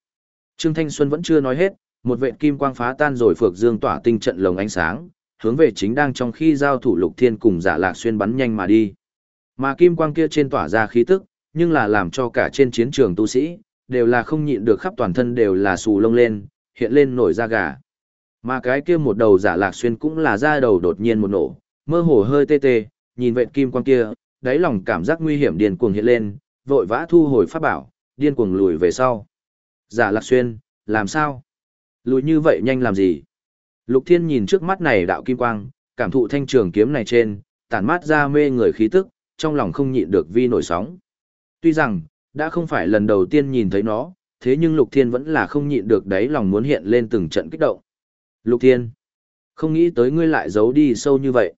Trương Thanh Xuân vẫn chưa nói hết, một vệ kim quang phá tan rồi phược dương tỏa tinh trận lồng ánh sáng, hướng về chính đang trong khi giao thủ lục thiên cùng giả lạc xuyên bắn nhanh mà đi. Mà kim quang kia trên tỏa ra khí tức, nhưng là làm cho cả trên chiến trường tu sĩ, đều là không nhịn được khắp toàn thân đều là xù lông lên, hiện lên nổi da gà. Mà cái kia một đầu giả lạc xuyên cũng là da đầu đột nhiên một nổ, mơ hồ hơi tê tê, nhìn vệt kim quang kia, đáy lòng cảm giác nguy hiểm điên cuồng hiện lên, vội vã thu hồi pháp bảo, điên cuồng lùi về sau. Giả lạc xuyên, làm sao? Lùi như vậy nhanh làm gì? Lục Thiên nhìn trước mắt này đạo kim quang, cảm thụ thanh trường kiếm này trên, tản mát ra mê người khí tức, trong lòng không nhịn được vi nổi sóng. Tuy rằng, đã không phải lần đầu tiên nhìn thấy nó, thế nhưng Lục Thiên vẫn là không nhịn được đáy lòng muốn hiện lên từng trận kích động. Lục Thiên, không nghĩ tới ngươi lại giấu đi sâu như vậy.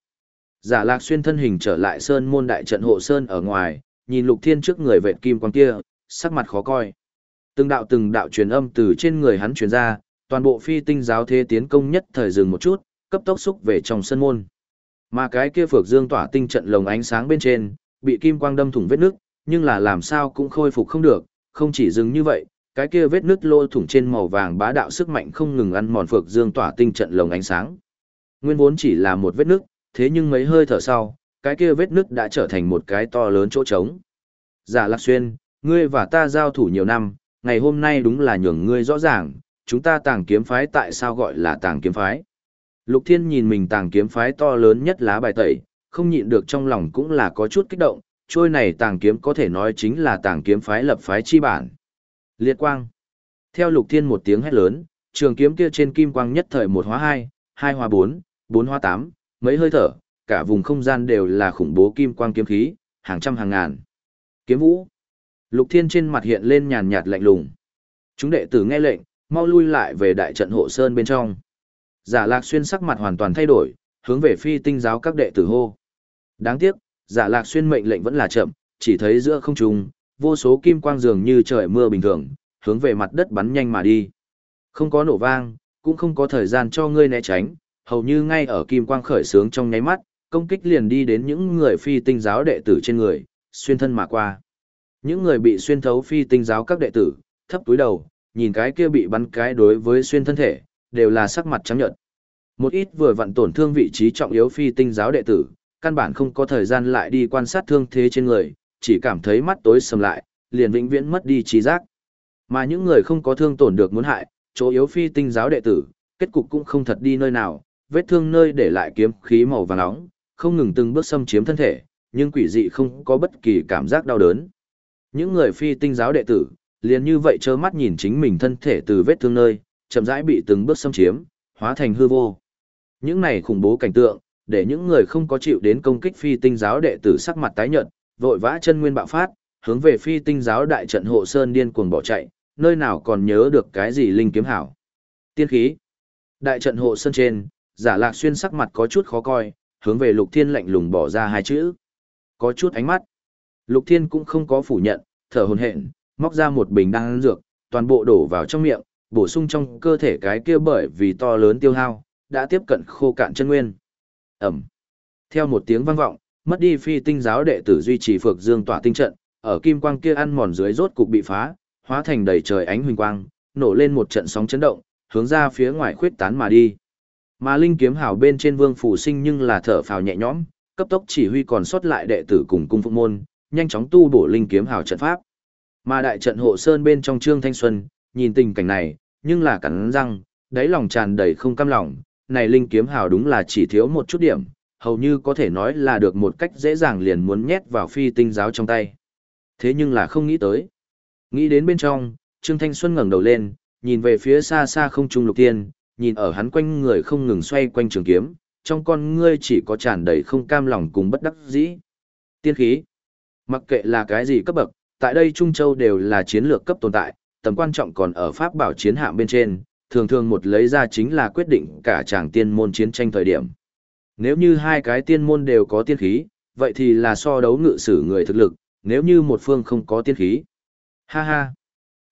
Giả lạc xuyên thân hình trở lại sơn môn đại trận hộ sơn ở ngoài, nhìn Lục Thiên trước người vệt kim quang kia, sắc mặt khó coi. Từng đạo từng đạo truyền âm từ trên người hắn truyền ra, toàn bộ phi tinh giáo thế tiến công nhất thời dừng một chút, cấp tốc xúc về trong sân môn. Mà cái kia phược dương tỏa tinh trận lồng ánh sáng bên trên, bị kim quang đâm thủng vết nước, nhưng là làm sao cũng khôi phục không được, không chỉ dừng như vậy, cái kia vết nứt lô thủng trên màu vàng bá đạo sức mạnh không ngừng ăn mòn phược dương tỏa tinh trận lồng ánh sáng. Nguyên vốn chỉ là một vết nứt, thế nhưng mấy hơi thở sau, cái kia vết nứt đã trở thành một cái to lớn chỗ trống. Giả Lạc Xuyên, ngươi và ta giao thủ nhiều năm, ngày hôm nay đúng là nhường ngươi rõ ràng, chúng ta tàng kiếm phái tại sao gọi là tàng kiếm phái. Lục Thiên nhìn mình tàng kiếm phái to lớn nhất lá bài tẩy, không nhịn được trong lòng cũng là có chút kích động, trôi này tàng kiếm có thể nói chính là tàng kiếm phái lập phái chi bản. Liệt quang. Theo Lục Thiên một tiếng hét lớn, trường kiếm kia trên kim quang nhất thời một hóa hai, hai hóa bốn, bốn hóa tám, mấy hơi thở, cả vùng không gian đều là khủng bố kim quang kiếm khí, hàng trăm hàng ngàn. Kiếm vũ. Lục Thiên trên mặt hiện lên nhàn nhạt lạnh lùng. Chúng đệ tử nghe lệnh, mau lui lại về đại trận hộ sơn bên trong. Giả Lạc Xuyên sắc mặt hoàn toàn thay đổi, hướng về phi tinh giáo các đệ tử hô. Đáng tiếc, Giả Lạc Xuyên mệnh lệnh vẫn là chậm, chỉ thấy giữa không trung, vô số kim quang dường như trời mưa bình thường, hướng về mặt đất bắn nhanh mà đi. Không có nổ vang, cũng không có thời gian cho ngươi né tránh, hầu như ngay ở kim quang khởi sướng trong nháy mắt, công kích liền đi đến những người phi tinh giáo đệ tử trên người, xuyên thân mà qua. Những người bị xuyên thấu phi tinh giáo các đệ tử, thấp túi đầu, nhìn cái kia bị bắn cái đối với xuyên thân thể, đều là sắc mặt trắng nhợt. Một ít vừa vặn tổn thương vị trí trọng yếu phi tinh giáo đệ tử, căn bản không có thời gian lại đi quan sát thương thế trên người, chỉ cảm thấy mắt tối sầm lại, liền vĩnh viễn mất đi trí giác. Mà những người không có thương tổn được muốn hại, chỗ yếu phi tinh giáo đệ tử, kết cục cũng không thật đi nơi nào, vết thương nơi để lại kiếm khí màu vàng nóng, không ngừng từng bước xâm chiếm thân thể, nhưng quỷ dị không có bất kỳ cảm giác đau đớn. Những người phi tinh giáo đệ tử, liền như vậy trơ mắt nhìn chính mình thân thể từ vết thương nơi, chậm rãi bị từng bước xâm chiếm, hóa thành hư vô. Những này khủng bố cảnh tượng, để những người không có chịu đến công kích phi tinh giáo đệ tử sắc mặt tái nhợt, vội vã chân nguyên bạo phát, hướng về phi tinh giáo đại trận hộ sơn điên cuồng bỏ chạy, nơi nào còn nhớ được cái gì linh kiếm hảo. Tiên khí. Đại trận hộ sơn trên, giả lạc xuyên sắc mặt có chút khó coi, hướng về lục thiên lạnh lùng bỏ ra hai chữ. Có chút ánh mắt. Lục thiên cũng không có phủ nhận, thở hồn hển, móc ra một bình đan dược, toàn bộ đổ vào trong miệng, bổ sung trong cơ thể cái kia bởi vì to lớn tiêu hao, đã tiếp cận khô cạn chân nguyên. Ẩm. Theo một tiếng vang vọng, mất đi phi tinh giáo đệ tử duy trì phược dương tỏa tinh trận, ở kim quang kia ăn mòn dưới rốt cục bị phá, hóa thành đầy trời ánh huỳnh quang, nổ lên một trận sóng chấn động, hướng ra phía ngoài khuyết tán mà đi. Mà linh kiếm hào bên trên vương phủ sinh nhưng là thở phào nhẹ nhõm, cấp tốc chỉ huy còn sót lại đệ tử cùng cung phụng môn, nhanh chóng tu bổ linh kiếm hào trận pháp. Mà đại trận hộ sơn bên trong Trương Thanh Xuân, nhìn tình cảnh này, nhưng là cắn răng, đáy lòng tràn đầy không cam lòng, này linh kiếm hào đúng là chỉ thiếu một chút điểm, hầu như có thể nói là được một cách dễ dàng liền muốn nhét vào phi tinh giáo trong tay. Thế nhưng là không nghĩ tới. Nghĩ đến bên trong, Trương Thanh Xuân ngẩng đầu lên, nhìn về phía xa xa không trung lục tiên, nhìn ở hắn quanh người không ngừng xoay quanh trường kiếm, trong con ngươi chỉ có tràn đầy không cam lòng cùng bất đắc dĩ. Tiên khí. Mặc kệ là cái gì cấp bậc, tại đây Trung Châu đều là chiến lược cấp tồn tại, tầm quan trọng còn ở pháp bảo chiến hạm bên trên, thường thường một lấy ra chính là quyết định cả chàng tiên môn chiến tranh thời điểm. Nếu như hai cái tiên môn đều có tiên khí, vậy thì là so đấu ngự sử người thực lực, nếu như một phương không có tiên khí. Ha ha!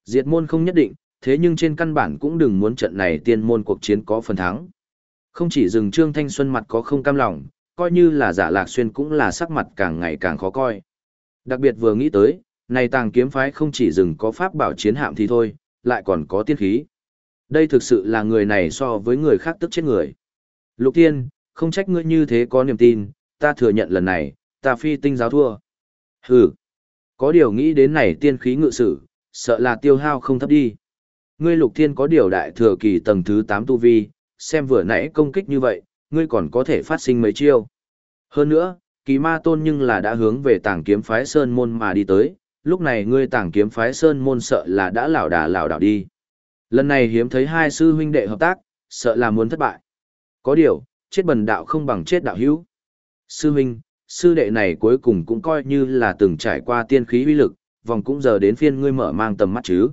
Diệt môn không nhất định, thế nhưng trên căn bản cũng đừng muốn trận này tiên môn cuộc chiến có phần thắng. Không chỉ dừng Trương Thanh Xuân mặt có không cam lòng, coi như là giả lạc xuyên cũng là sắc mặt càng ngày càng khó coi. Đặc biệt vừa nghĩ tới, này tàng kiếm phái không chỉ dừng có pháp bảo chiến hạm thì thôi, lại còn có tiên khí. Đây thực sự là người này so với người khác tức chết người. Lục tiên không trách ngươi như thế có niềm tin, ta thừa nhận lần này, ta phi tinh giáo thua. Hừ, có điều nghĩ đến này tiên khí ngự sử, sợ là tiêu hao không thấp đi. Ngươi Lục Thiên có điều đại thừa kỳ tầng thứ 8 tu vi, xem vừa nãy công kích như vậy, ngươi còn có thể phát sinh mấy chiêu. Hơn nữa, kỳ ma tôn nhưng là đã hướng về tàng kiếm phái Sơn Môn mà đi tới, lúc này ngươi tàng kiếm phái Sơn Môn sợ là đã lảo đà lảo đảo đi. Lần này hiếm thấy hai sư huynh đệ hợp tác, sợ là muốn thất bại. Có điều, chết bần đạo không bằng chết đạo hữu. Sư huynh, sư đệ này cuối cùng cũng coi như là từng trải qua tiên khí uy lực, vòng cũng giờ đến phiên ngươi mở mang tầm mắt chứ.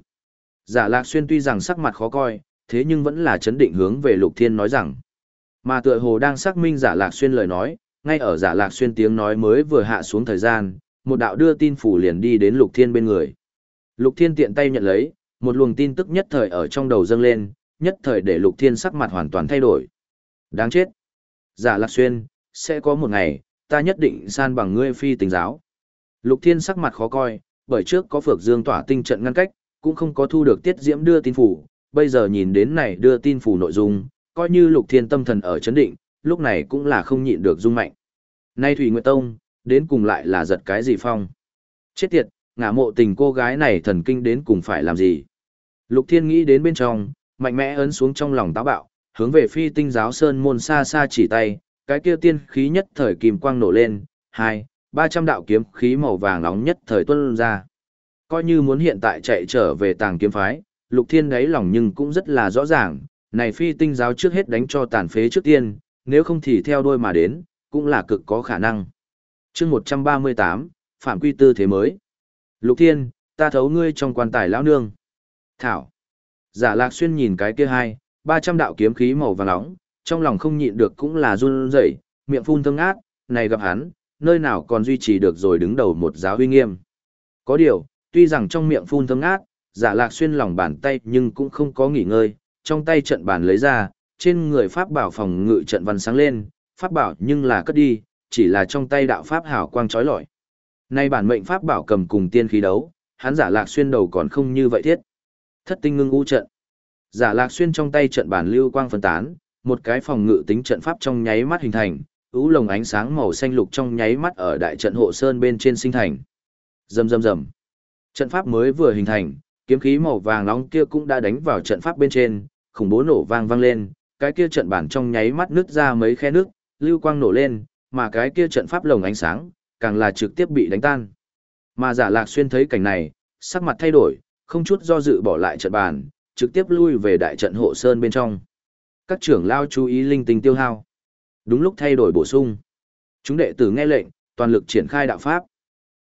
Giả lạc xuyên tuy rằng sắc mặt khó coi, thế nhưng vẫn là chấn định hướng về lục thiên nói rằng. Mà tựa hồ đang xác minh giả lạc xuyên lời nói, ngay ở giả lạc xuyên tiếng nói mới vừa hạ xuống thời gian, một đạo đưa tin phủ liền đi đến lục thiên bên người. Lục thiên tiện tay nhận lấy, một luồng tin tức nhất thời ở trong đầu dâng lên, nhất thời để lục thiên sắc mặt hoàn toàn thay đổi. Đáng chết. Giả lạc xuyên, sẽ có một ngày, ta nhất định san bằng ngươi phi tình giáo. Lục thiên sắc mặt khó coi, bởi trước có phược dương tỏa tinh trận ngăn cách, cũng không có thu được tiết diễm đưa tin phủ, bây giờ nhìn đến này đưa tin phủ nội dung, coi như lục thiên tâm thần ở chấn định, lúc này cũng là không nhịn được rung mạnh. Nay Thủy Nguyệt Tông, đến cùng lại là giật cái gì phong? Chết tiệt, ngả mộ tình cô gái này thần kinh đến cùng phải làm gì? Lục Thiên nghĩ đến bên trong, mạnh mẽ ấn xuống trong lòng táo bạo, hướng về phi tinh giáo sơn môn xa xa chỉ tay, cái kia tiên khí nhất thời kìm quang nổ lên, hai, ba trăm đạo kiếm khí màu vàng nóng nhất thời tuôn ra. Coi như muốn hiện tại chạy trở về tàng kiếm phái, Lục Thiên đáy lòng nhưng cũng rất là rõ ràng, này phi tinh giáo trước hết đánh cho tàn phế trước tiên, nếu không thì theo đôi mà đến, cũng là cực có khả năng. chương 138, Phạm Quy Tư Thế Mới Lục Thiên, ta thấu ngươi trong quan tài lão nương. Thảo. Giả lạc xuyên nhìn cái kia hai, ba trăm đạo kiếm khí màu vàng nóng, trong lòng không nhịn được cũng là run rẩy, miệng phun thương ngát, này gặp hắn, nơi nào còn duy trì được rồi đứng đầu một giáo uy nghiêm. Có điều, tuy rằng trong miệng phun thơm ngát, giả lạc xuyên lòng bàn tay nhưng cũng không có nghỉ ngơi, trong tay trận bàn lấy ra, trên người pháp bảo phòng ngự trận văn sáng lên, pháp bảo nhưng là cất đi, chỉ là trong tay đạo pháp hảo quang chói lọi. Nay bản mệnh pháp bảo cầm cùng tiên khí đấu, hắn giả lạc xuyên đầu còn không như vậy thiết. Thất tinh ngưng u trận. Giả lạc xuyên trong tay trận bản lưu quang phân tán, một cái phòng ngự tính trận pháp trong nháy mắt hình thành, ú lồng ánh sáng màu xanh lục trong nháy mắt ở đại trận hộ sơn bên trên sinh thành. Rầm rầm rầm. Trận pháp mới vừa hình thành, kiếm khí màu vàng nóng kia cũng đã đánh vào trận pháp bên trên, khủng bố nổ vang vang lên, cái kia trận bản trong nháy mắt nứt ra mấy khe nước, lưu quang nổ lên, mà cái kia trận pháp lồng ánh sáng, càng là trực tiếp bị đánh tan. Mà giả lạc xuyên thấy cảnh này, sắc mặt thay đổi, không chút do dự bỏ lại trận bàn, trực tiếp lui về đại trận hộ sơn bên trong. Các trưởng lao chú ý linh tinh tiêu hao. Đúng lúc thay đổi bổ sung. Chúng đệ tử nghe lệnh, toàn lực triển khai đạo pháp.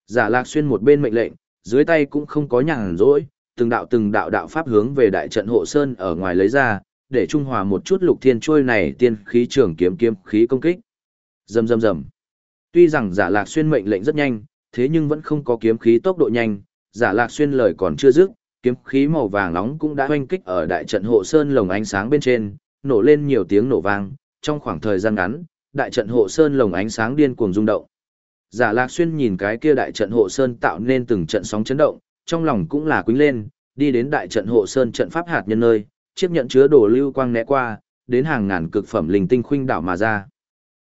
Giả lạc xuyên một bên mệnh lệnh, dưới tay cũng không có nhàn rỗi, từng đạo từng đạo đạo pháp hướng về đại trận hộ sơn ở ngoài lấy ra, để trung hòa một chút lục thiên trôi này tiên khí trường kiếm kiếm khí công kích. Rầm rầm rầm. Tuy rằng giả lạc xuyên mệnh lệnh rất nhanh, thế nhưng vẫn không có kiếm khí tốc độ nhanh, giả lạc xuyên lời còn chưa dứt, kiếm khí màu vàng nóng cũng đã hoanh kích ở đại trận hộ sơn lồng ánh sáng bên trên, nổ lên nhiều tiếng nổ vang, trong khoảng thời gian ngắn, đại trận hộ sơn lồng ánh sáng điên cuồng rung động. Giả Lạc Xuyên nhìn cái kia đại trận hộ sơn tạo nên từng trận sóng chấn động, trong lòng cũng là quýnh lên, đi đến đại trận hộ sơn trận pháp hạt nhân nơi, chiếc nhận chứa đồ lưu quang né qua, đến hàng ngàn cực phẩm linh tinh khuynh đảo mà ra.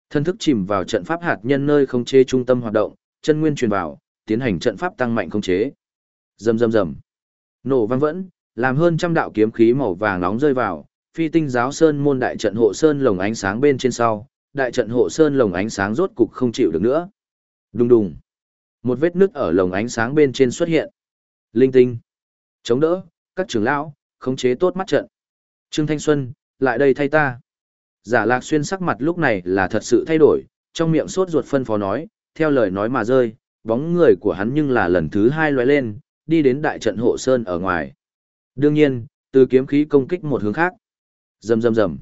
Thân thức chìm vào trận pháp hạt nhân nơi không chế trung tâm hoạt động, chân nguyên truyền vào, tiến hành trận pháp tăng mạnh không chế. Rầm rầm rầm. Nổ vang vẫn, làm hơn trăm đạo kiếm khí màu vàng nóng rơi vào, phi tinh giáo sơn môn đại trận hộ sơn lồng ánh sáng bên trên sau, đại trận hộ sơn lồng ánh sáng rốt cục không chịu được nữa. Đùng đùng. Một vết nứt ở lồng ánh sáng bên trên xuất hiện. Linh tinh. Chống đỡ, các trưởng lão, khống chế tốt mắt trận. Trương Thanh Xuân, lại đây thay ta. Giả lạc xuyên sắc mặt lúc này là thật sự thay đổi, trong miệng sốt ruột phân phó nói, theo lời nói mà rơi, bóng người của hắn nhưng là lần thứ hai lóe lên, đi đến đại trận hộ sơn ở ngoài. Đương nhiên, từ kiếm khí công kích một hướng khác. Rầm rầm rầm.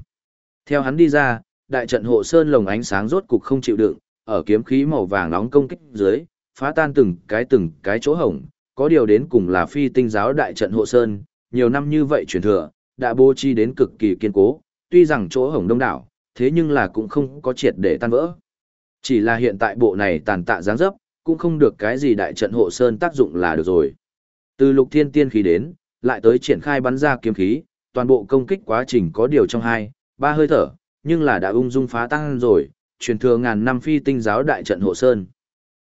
Theo hắn đi ra, đại trận hộ sơn lồng ánh sáng rốt cục không chịu đựng, ở kiếm khí màu vàng nóng công kích dưới, phá tan từng cái từng cái chỗ hổng, có điều đến cùng là phi tinh giáo đại trận hộ sơn, nhiều năm như vậy truyền thừa, đã bố trí đến cực kỳ kiên cố, tuy rằng chỗ hổng đông đảo, thế nhưng là cũng không có triệt để tan vỡ. Chỉ là hiện tại bộ này tàn tạ dáng dấp, cũng không được cái gì đại trận hộ sơn tác dụng là được rồi. Từ lục thiên tiên khí đến, lại tới triển khai bắn ra kiếm khí, toàn bộ công kích quá trình có điều trong hai, ba hơi thở, nhưng là đã ung dung phá tăng rồi, truyền thừa ngàn năm phi tinh giáo đại trận hộ sơn.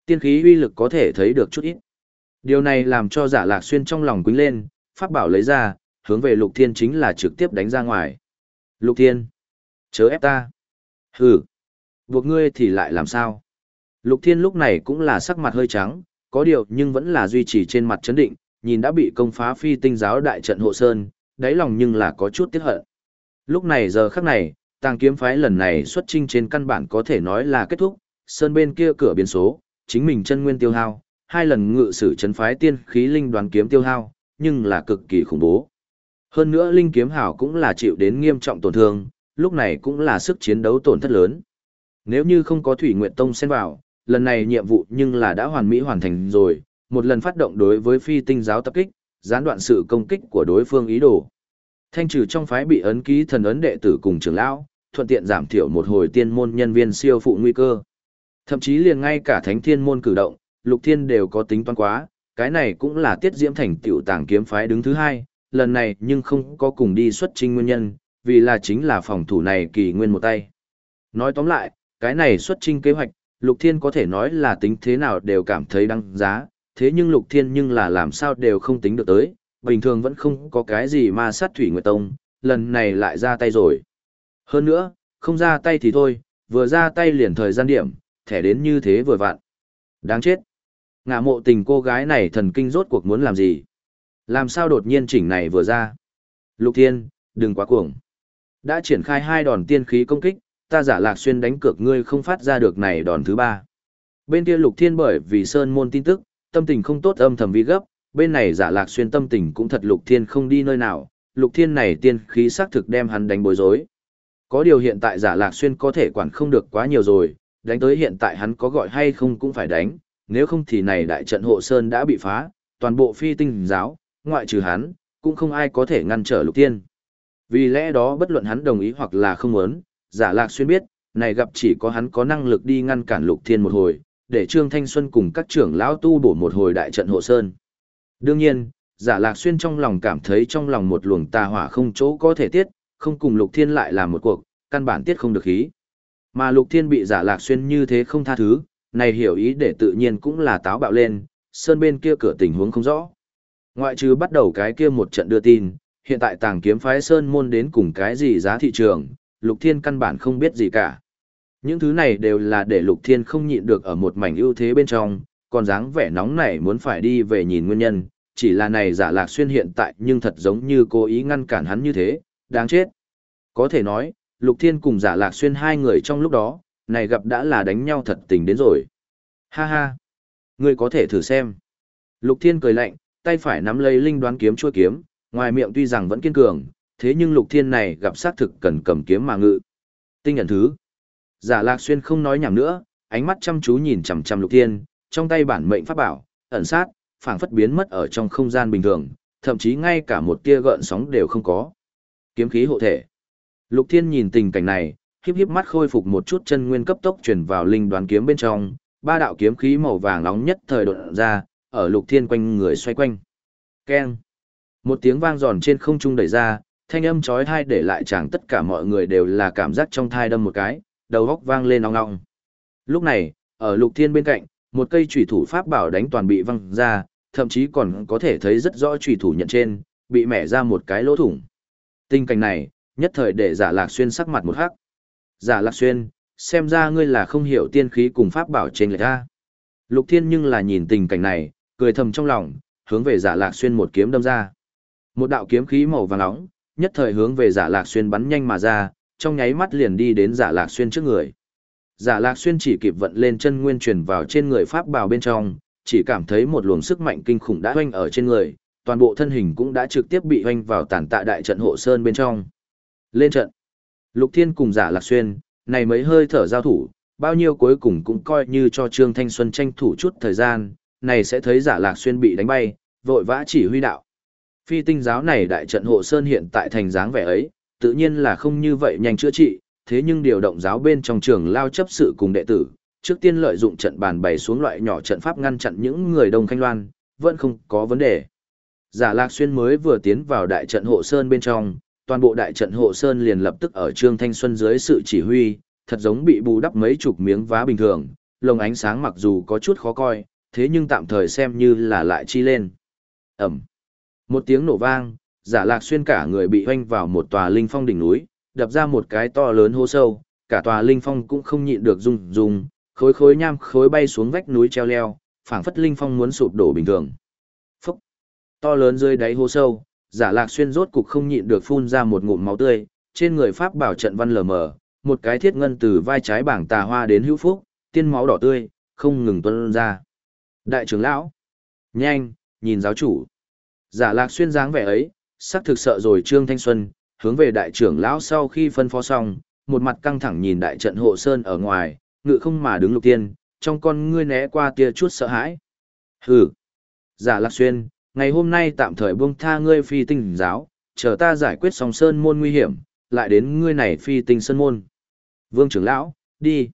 Tiên khí uy lực có thể thấy được chút ít. Điều này làm cho giả lạc xuyên trong lòng quính lên, pháp bảo lấy ra, hướng về lục thiên chính là trực tiếp đánh ra ngoài. Lục thiên, chớ ép ta. Hừ, buộc ngươi thì lại làm sao? Lục thiên lúc này cũng là sắc mặt hơi trắng, có điều nhưng vẫn là duy trì trên mặt chấn định, nhìn đã bị công phá phi tinh giáo đại trận hộ sơn, đáy lòng nhưng là có chút tiếc hận. Lúc này giờ khắc này, tàng kiếm phái lần này xuất trinh trên căn bản có thể nói là kết thúc, sơn bên kia cửa biến số, chính mình chân nguyên tiêu hao, hai lần ngự sử chấn phái tiên khí linh đoàn kiếm tiêu hao, nhưng là cực kỳ khủng bố. Hơn nữa linh kiếm hảo cũng là chịu đến nghiêm trọng tổn thương, lúc này cũng là sức chiến đấu tổn thất lớn. Nếu như không có Thủy Nguyệt Tông xen vào, lần này nhiệm vụ nhưng là đã hoàn mỹ hoàn thành rồi, một lần phát động đối với phi tinh giáo tập kích, gián đoạn sự công kích của đối phương ý đồ. Thanh trừ trong phái bị ấn ký thần ấn đệ tử cùng trưởng lão, thuận tiện giảm thiểu một hồi tiên môn nhân viên siêu phụ nguy cơ. Thậm chí liền ngay cả thánh thiên môn cử động, lục thiên đều có tính toán quá, cái này cũng là tiết diễm thành tiểu tàng kiếm phái đứng thứ hai, lần này nhưng không có cùng đi xuất trình nguyên nhân, vì là chính là phòng thủ này kỳ nguyên một tay. Nói tóm lại, cái này xuất trình kế hoạch, lục thiên có thể nói là tính thế nào đều cảm thấy đăng giá, thế nhưng lục thiên nhưng là làm sao đều không tính được tới, bình thường vẫn không có cái gì mà sát thủy nguyệt tông, lần này lại ra tay rồi. Hơn nữa, không ra tay thì thôi, vừa ra tay liền thời gian điểm, thẻ đến như thế vừa vặn. Đáng chết. Ngạ mộ tình cô gái này thần kinh rốt cuộc muốn làm gì? Làm sao đột nhiên chỉnh này vừa ra? Lục thiên, đừng quá cuồng. Đã triển khai hai đòn tiên khí công kích, ta giả lạc xuyên đánh cược ngươi không phát ra được này đòn thứ ba. Bên kia lục thiên bởi vì sơn môn tin tức, tâm tình không tốt âm thầm vi gấp, bên này giả lạc xuyên tâm tình cũng thật lục thiên không đi nơi nào, lục thiên này tiên khí xác thực đem hắn đánh bối rối. Có điều hiện tại giả lạc xuyên có thể quản không được quá nhiều rồi, đánh tới hiện tại hắn có gọi hay không cũng phải đánh, nếu không thì này đại trận hộ sơn đã bị phá, toàn bộ phi tinh giáo, ngoại trừ hắn, cũng không ai có thể ngăn trở lục thiên. Vì lẽ đó bất luận hắn đồng ý hoặc là không muốn, giả lạc xuyên biết, này gặp chỉ có hắn có năng lực đi ngăn cản lục thiên một hồi, để Trương Thanh Xuân cùng các trưởng lão tu bổ một hồi đại trận hộ sơn. Đương nhiên, giả lạc xuyên trong lòng cảm thấy trong lòng một luồng tà hỏa không chỗ có thể tiết, không cùng lục thiên lại làm một cuộc, căn bản tiết không được khí. Mà lục thiên bị giả lạc xuyên như thế không tha thứ, này hiểu ý để tự nhiên cũng là táo bạo lên, sơn bên kia cửa tình huống không rõ. Ngoại trừ bắt đầu cái kia một trận đưa tin, hiện tại tàng kiếm phái sơn môn đến cùng cái gì giá thị trường, lục thiên căn bản không biết gì cả. Những thứ này đều là để lục thiên không nhịn được ở một mảnh ưu thế bên trong, còn dáng vẻ nóng này muốn phải đi về nhìn nguyên nhân, chỉ là này giả lạc xuyên hiện tại nhưng thật giống như cố ý ngăn cản hắn như thế, đáng chết. Có thể nói, lục thiên cùng giả lạc xuyên hai người trong lúc đó, này gặp đã là đánh nhau thật tình đến rồi. Ha ha, ngươi có thể thử xem. Lục thiên cười lạnh, tay phải nắm lấy linh đoán kiếm chua kiếm, ngoài miệng tuy rằng vẫn kiên cường, thế nhưng lục thiên này gặp sát thực cần cầm kiếm mà ngự. Tinh nhận thứ. Giả lạc xuyên không nói nhảm nữa, ánh mắt chăm chú nhìn chằm chằm lục thiên, trong tay bản mệnh pháp bảo, ẩn sát, phảng phất biến mất ở trong không gian bình thường, thậm chí ngay cả một tia gợn sóng đều không có. Kiếm khí hộ thể. Lục thiên nhìn tình cảnh này, híp híp mắt khôi phục một chút chân nguyên cấp tốc truyền vào linh đoán kiếm bên trong, ba đạo kiếm khí màu vàng nóng nhất thời đột ra, ở lục thiên quanh người xoay quanh. Keng. Một tiếng vang giòn trên không trung đẩy ra, thanh âm chói tai để lại chẳng tất cả mọi người đều là cảm giác trong thai đâm một cái, đầu góc vang lên ong ong. Lúc này, ở lục thiên bên cạnh, một cây chủy thủ pháp bảo đánh toàn bị văng ra, thậm chí còn có thể thấy rất rõ chủy thủ nhận trên, bị mẻ ra một cái lỗ thủng. Tình cảnh này, nhất thời để giả lạc xuyên sắc mặt một hắc. Giả lạc xuyên, xem ra ngươi là không hiểu tiên khí cùng pháp bảo trên lệch ra. Lục thiên nhưng là nhìn tình cảnh này, cười thầm trong lòng, hướng về giả lạc xuyên một kiếm đâm ra. Một đạo kiếm khí màu vàng nóng, nhất thời hướng về giả lạc xuyên bắn nhanh mà ra, trong nháy mắt liền đi đến giả lạc xuyên trước người. Giả lạc xuyên chỉ kịp vận lên chân nguyên truyền vào trên người pháp bào bên trong, chỉ cảm thấy một luồng sức mạnh kinh khủng đã hoanh ở trên người, toàn bộ thân hình cũng đã trực tiếp bị hoanh vào tàn tạ đại trận hộ sơn bên trong. Lên trận. Lục Thiên cùng giả lạc xuyên, này mấy hơi thở giao thủ, bao nhiêu cuối cùng cũng coi như cho Trương Thanh Xuân tranh thủ chút thời gian, này sẽ thấy giả lạc xuyên bị đánh bay, vội vã chỉ huy đạo. Phi tinh giáo này đại trận hộ sơn hiện tại thành dáng vẻ ấy, tự nhiên là không như vậy nhanh chữa trị, thế nhưng điều động giáo bên trong trường lao chấp sự cùng đệ tử, trước tiên lợi dụng trận bàn bày xuống loại nhỏ trận pháp ngăn chặn những người đông khanh loan, vẫn không có vấn đề. Giả Lạc Xuyên mới vừa tiến vào đại trận hộ sơn bên trong, toàn bộ đại trận hộ sơn liền lập tức ở Trương Thanh Xuân dưới sự chỉ huy, thật giống bị bù đắp mấy chục miếng vá bình thường, lồng ánh sáng mặc dù có chút khó coi, thế nhưng tạm thời xem như là lại chi lên. Ẩm. Một tiếng nổ vang, giả lạc xuyên cả người bị oanh vào một tòa linh phong đỉnh núi, đập ra một cái to lớn hô sâu, cả tòa linh phong cũng không nhịn được rung rung, khối khối nham khối bay xuống vách núi treo leo, phảng phất linh phong muốn sụp đổ bình thường. To lớn dưới đáy hố sâu, giả lạc xuyên rốt cục không nhịn được phun ra một ngụm máu tươi, trên người pháp bảo trận văn lờ mờ, một cái thiết ngân từ vai trái bảng tà hoa đến hữu phúc, tiên máu đỏ tươi, không ngừng tuôn ra. Đại trưởng lão! Nhanh, nhìn giáo chủ! Giả lạc xuyên dáng vẻ ấy, sắc thực sợ rồi Trương Thanh Xuân, hướng về đại trưởng lão sau khi phân phó xong, một mặt căng thẳng nhìn đại trận hộ sơn ở ngoài, ngự không mà đứng lục tiên, trong con ngươi né qua tia chút sợ hãi. Hừ. Giả lạc xuyên, ngày hôm nay tạm thời buông tha ngươi phi tinh giáo, chờ ta giải quyết xong sơn môn nguy hiểm, lại đến ngươi này phi tinh sơn môn. Vương trưởng lão, đi.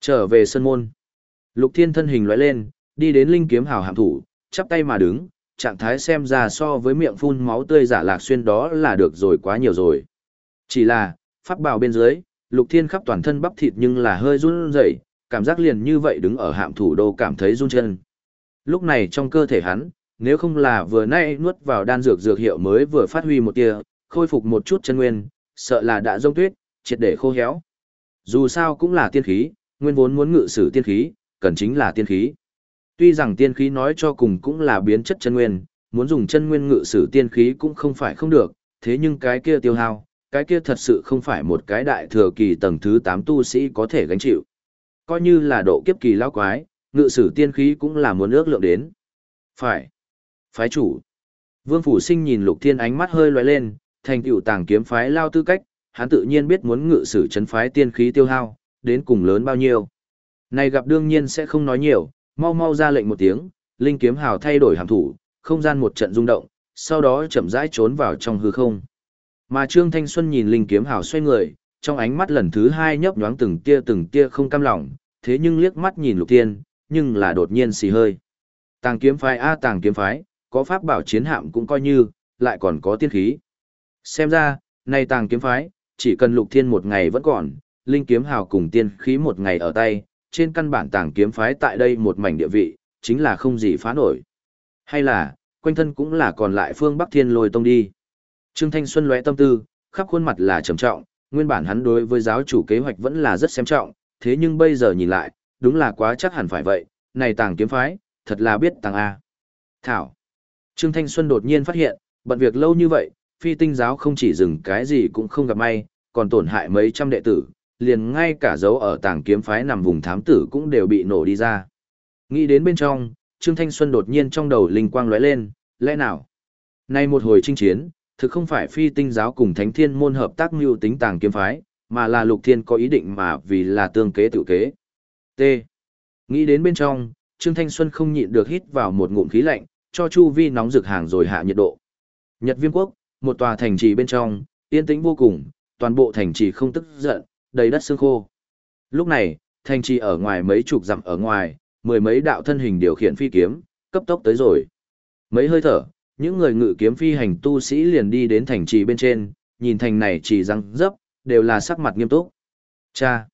Trở về sơn môn. Lục thiên thân hình lóe lên, đi đến linh kiếm hào hạm thủ, chắp tay mà đứng, trạng thái xem ra so với miệng phun máu tươi giả lạc xuyên đó là được rồi quá nhiều rồi. Chỉ là, pháp bào bên dưới, lục thiên khắp toàn thân bắp thịt nhưng là hơi run rẩy, cảm giác liền như vậy đứng ở hạm thủ đô cảm thấy run chân. Lúc này trong cơ thể hắn, nếu không là vừa nay nuốt vào đan dược dược hiệu mới vừa phát huy một tia, khôi phục một chút chân nguyên, sợ là đã rông tuyết, triệt để khô héo. Dù sao cũng là tiên khí, nguyên vốn muốn ngự sử tiên khí, cần chính là tiên khí. Tuy rằng tiên khí nói cho cùng cũng là biến chất chân nguyên, muốn dùng chân nguyên ngự sử tiên khí cũng không phải không được, thế nhưng cái kia tiêu hao, cái kia thật sự không phải một cái đại thừa kỳ tầng thứ 8 tu sĩ có thể gánh chịu. Coi như là độ kiếp kỳ lão quái, ngự sử tiên khí cũng là muốn ước lượng đến. Phải. Phái chủ. Vương Phủ Sinh nhìn Lục Thiên ánh mắt hơi lóe lên, thành tựu tàng kiếm phái lao tư cách, hắn tự nhiên biết muốn ngự sử chấn phái tiên khí tiêu hao, đến cùng lớn bao nhiêu. Này gặp đương nhiên sẽ không nói nhiều, mau mau ra lệnh một tiếng, linh kiếm hào thay đổi hàm thủ, không gian một trận rung động, sau đó chậm rãi trốn vào trong hư không. Mà Trương Thanh Xuân nhìn linh kiếm hào xoay người, trong ánh mắt lần thứ hai nhấp nhoáng từng tia từng tia không cam lòng, thế nhưng liếc mắt nhìn Lục Thiên, nhưng là đột nhiên xì hơi. Tàng kiếm phái a tàng kiếm phái, có pháp bảo chiến hạm cũng coi như, lại còn có tiên khí. Xem ra, này tàng kiếm phái, chỉ cần Lục Thiên một ngày vẫn còn, linh kiếm hào cùng tiên khí một ngày ở tay, trên căn bản tàng kiếm phái tại đây một mảnh địa vị, chính là không gì phá nổi. Hay là, quanh thân cũng là còn lại phương Bắc Thiên lôi tông đi. Trương Thanh Xuân lóe tâm tư, khắp khuôn mặt là trầm trọng, nguyên bản hắn đối với giáo chủ kế hoạch vẫn là rất xem trọng, thế nhưng bây giờ nhìn lại, đúng là quá chắc hẳn phải vậy, này tàng kiếm phái, thật là biết tàng A. Thảo. Trương Thanh Xuân đột nhiên phát hiện, bận việc lâu như vậy, phi tinh giáo không chỉ dừng cái gì cũng không gặp may, còn tổn hại mấy trăm đệ tử, liền ngay cả dấu ở tàng kiếm phái nằm vùng thám tử cũng đều bị nổ đi ra. Nghĩ đến bên trong, Trương Thanh Xuân đột nhiên trong đầu linh quang lóe lên, lẽ nào? Nay một hồi chinh chiến, thực không phải phi tinh giáo cùng thánh thiên môn hợp tác mưu tính tàng kiếm phái, mà là lục thiên có ý định mà vì là tương kế tự kế. T. Nghĩ đến bên trong, Trương Thanh Xuân không nhịn được hít vào một ngụm khí lạnh, cho chu vi nóng rực hàng rồi hạ nhiệt độ. Nhật Viêm Quốc, một tòa thành trì bên trong, yên tĩnh vô cùng, toàn bộ thành trì không tức giận, đầy đất xương khô. Lúc này, thành trì ở ngoài mấy chục dặm ở ngoài, mười mấy đạo thân hình điều khiển phi kiếm, cấp tốc tới rồi. Mấy hơi thở, những người ngự kiếm phi hành tu sĩ liền đi đến thành trì bên trên, nhìn thành này chỉ răng dấp, đều là sắc mặt nghiêm túc. Cha!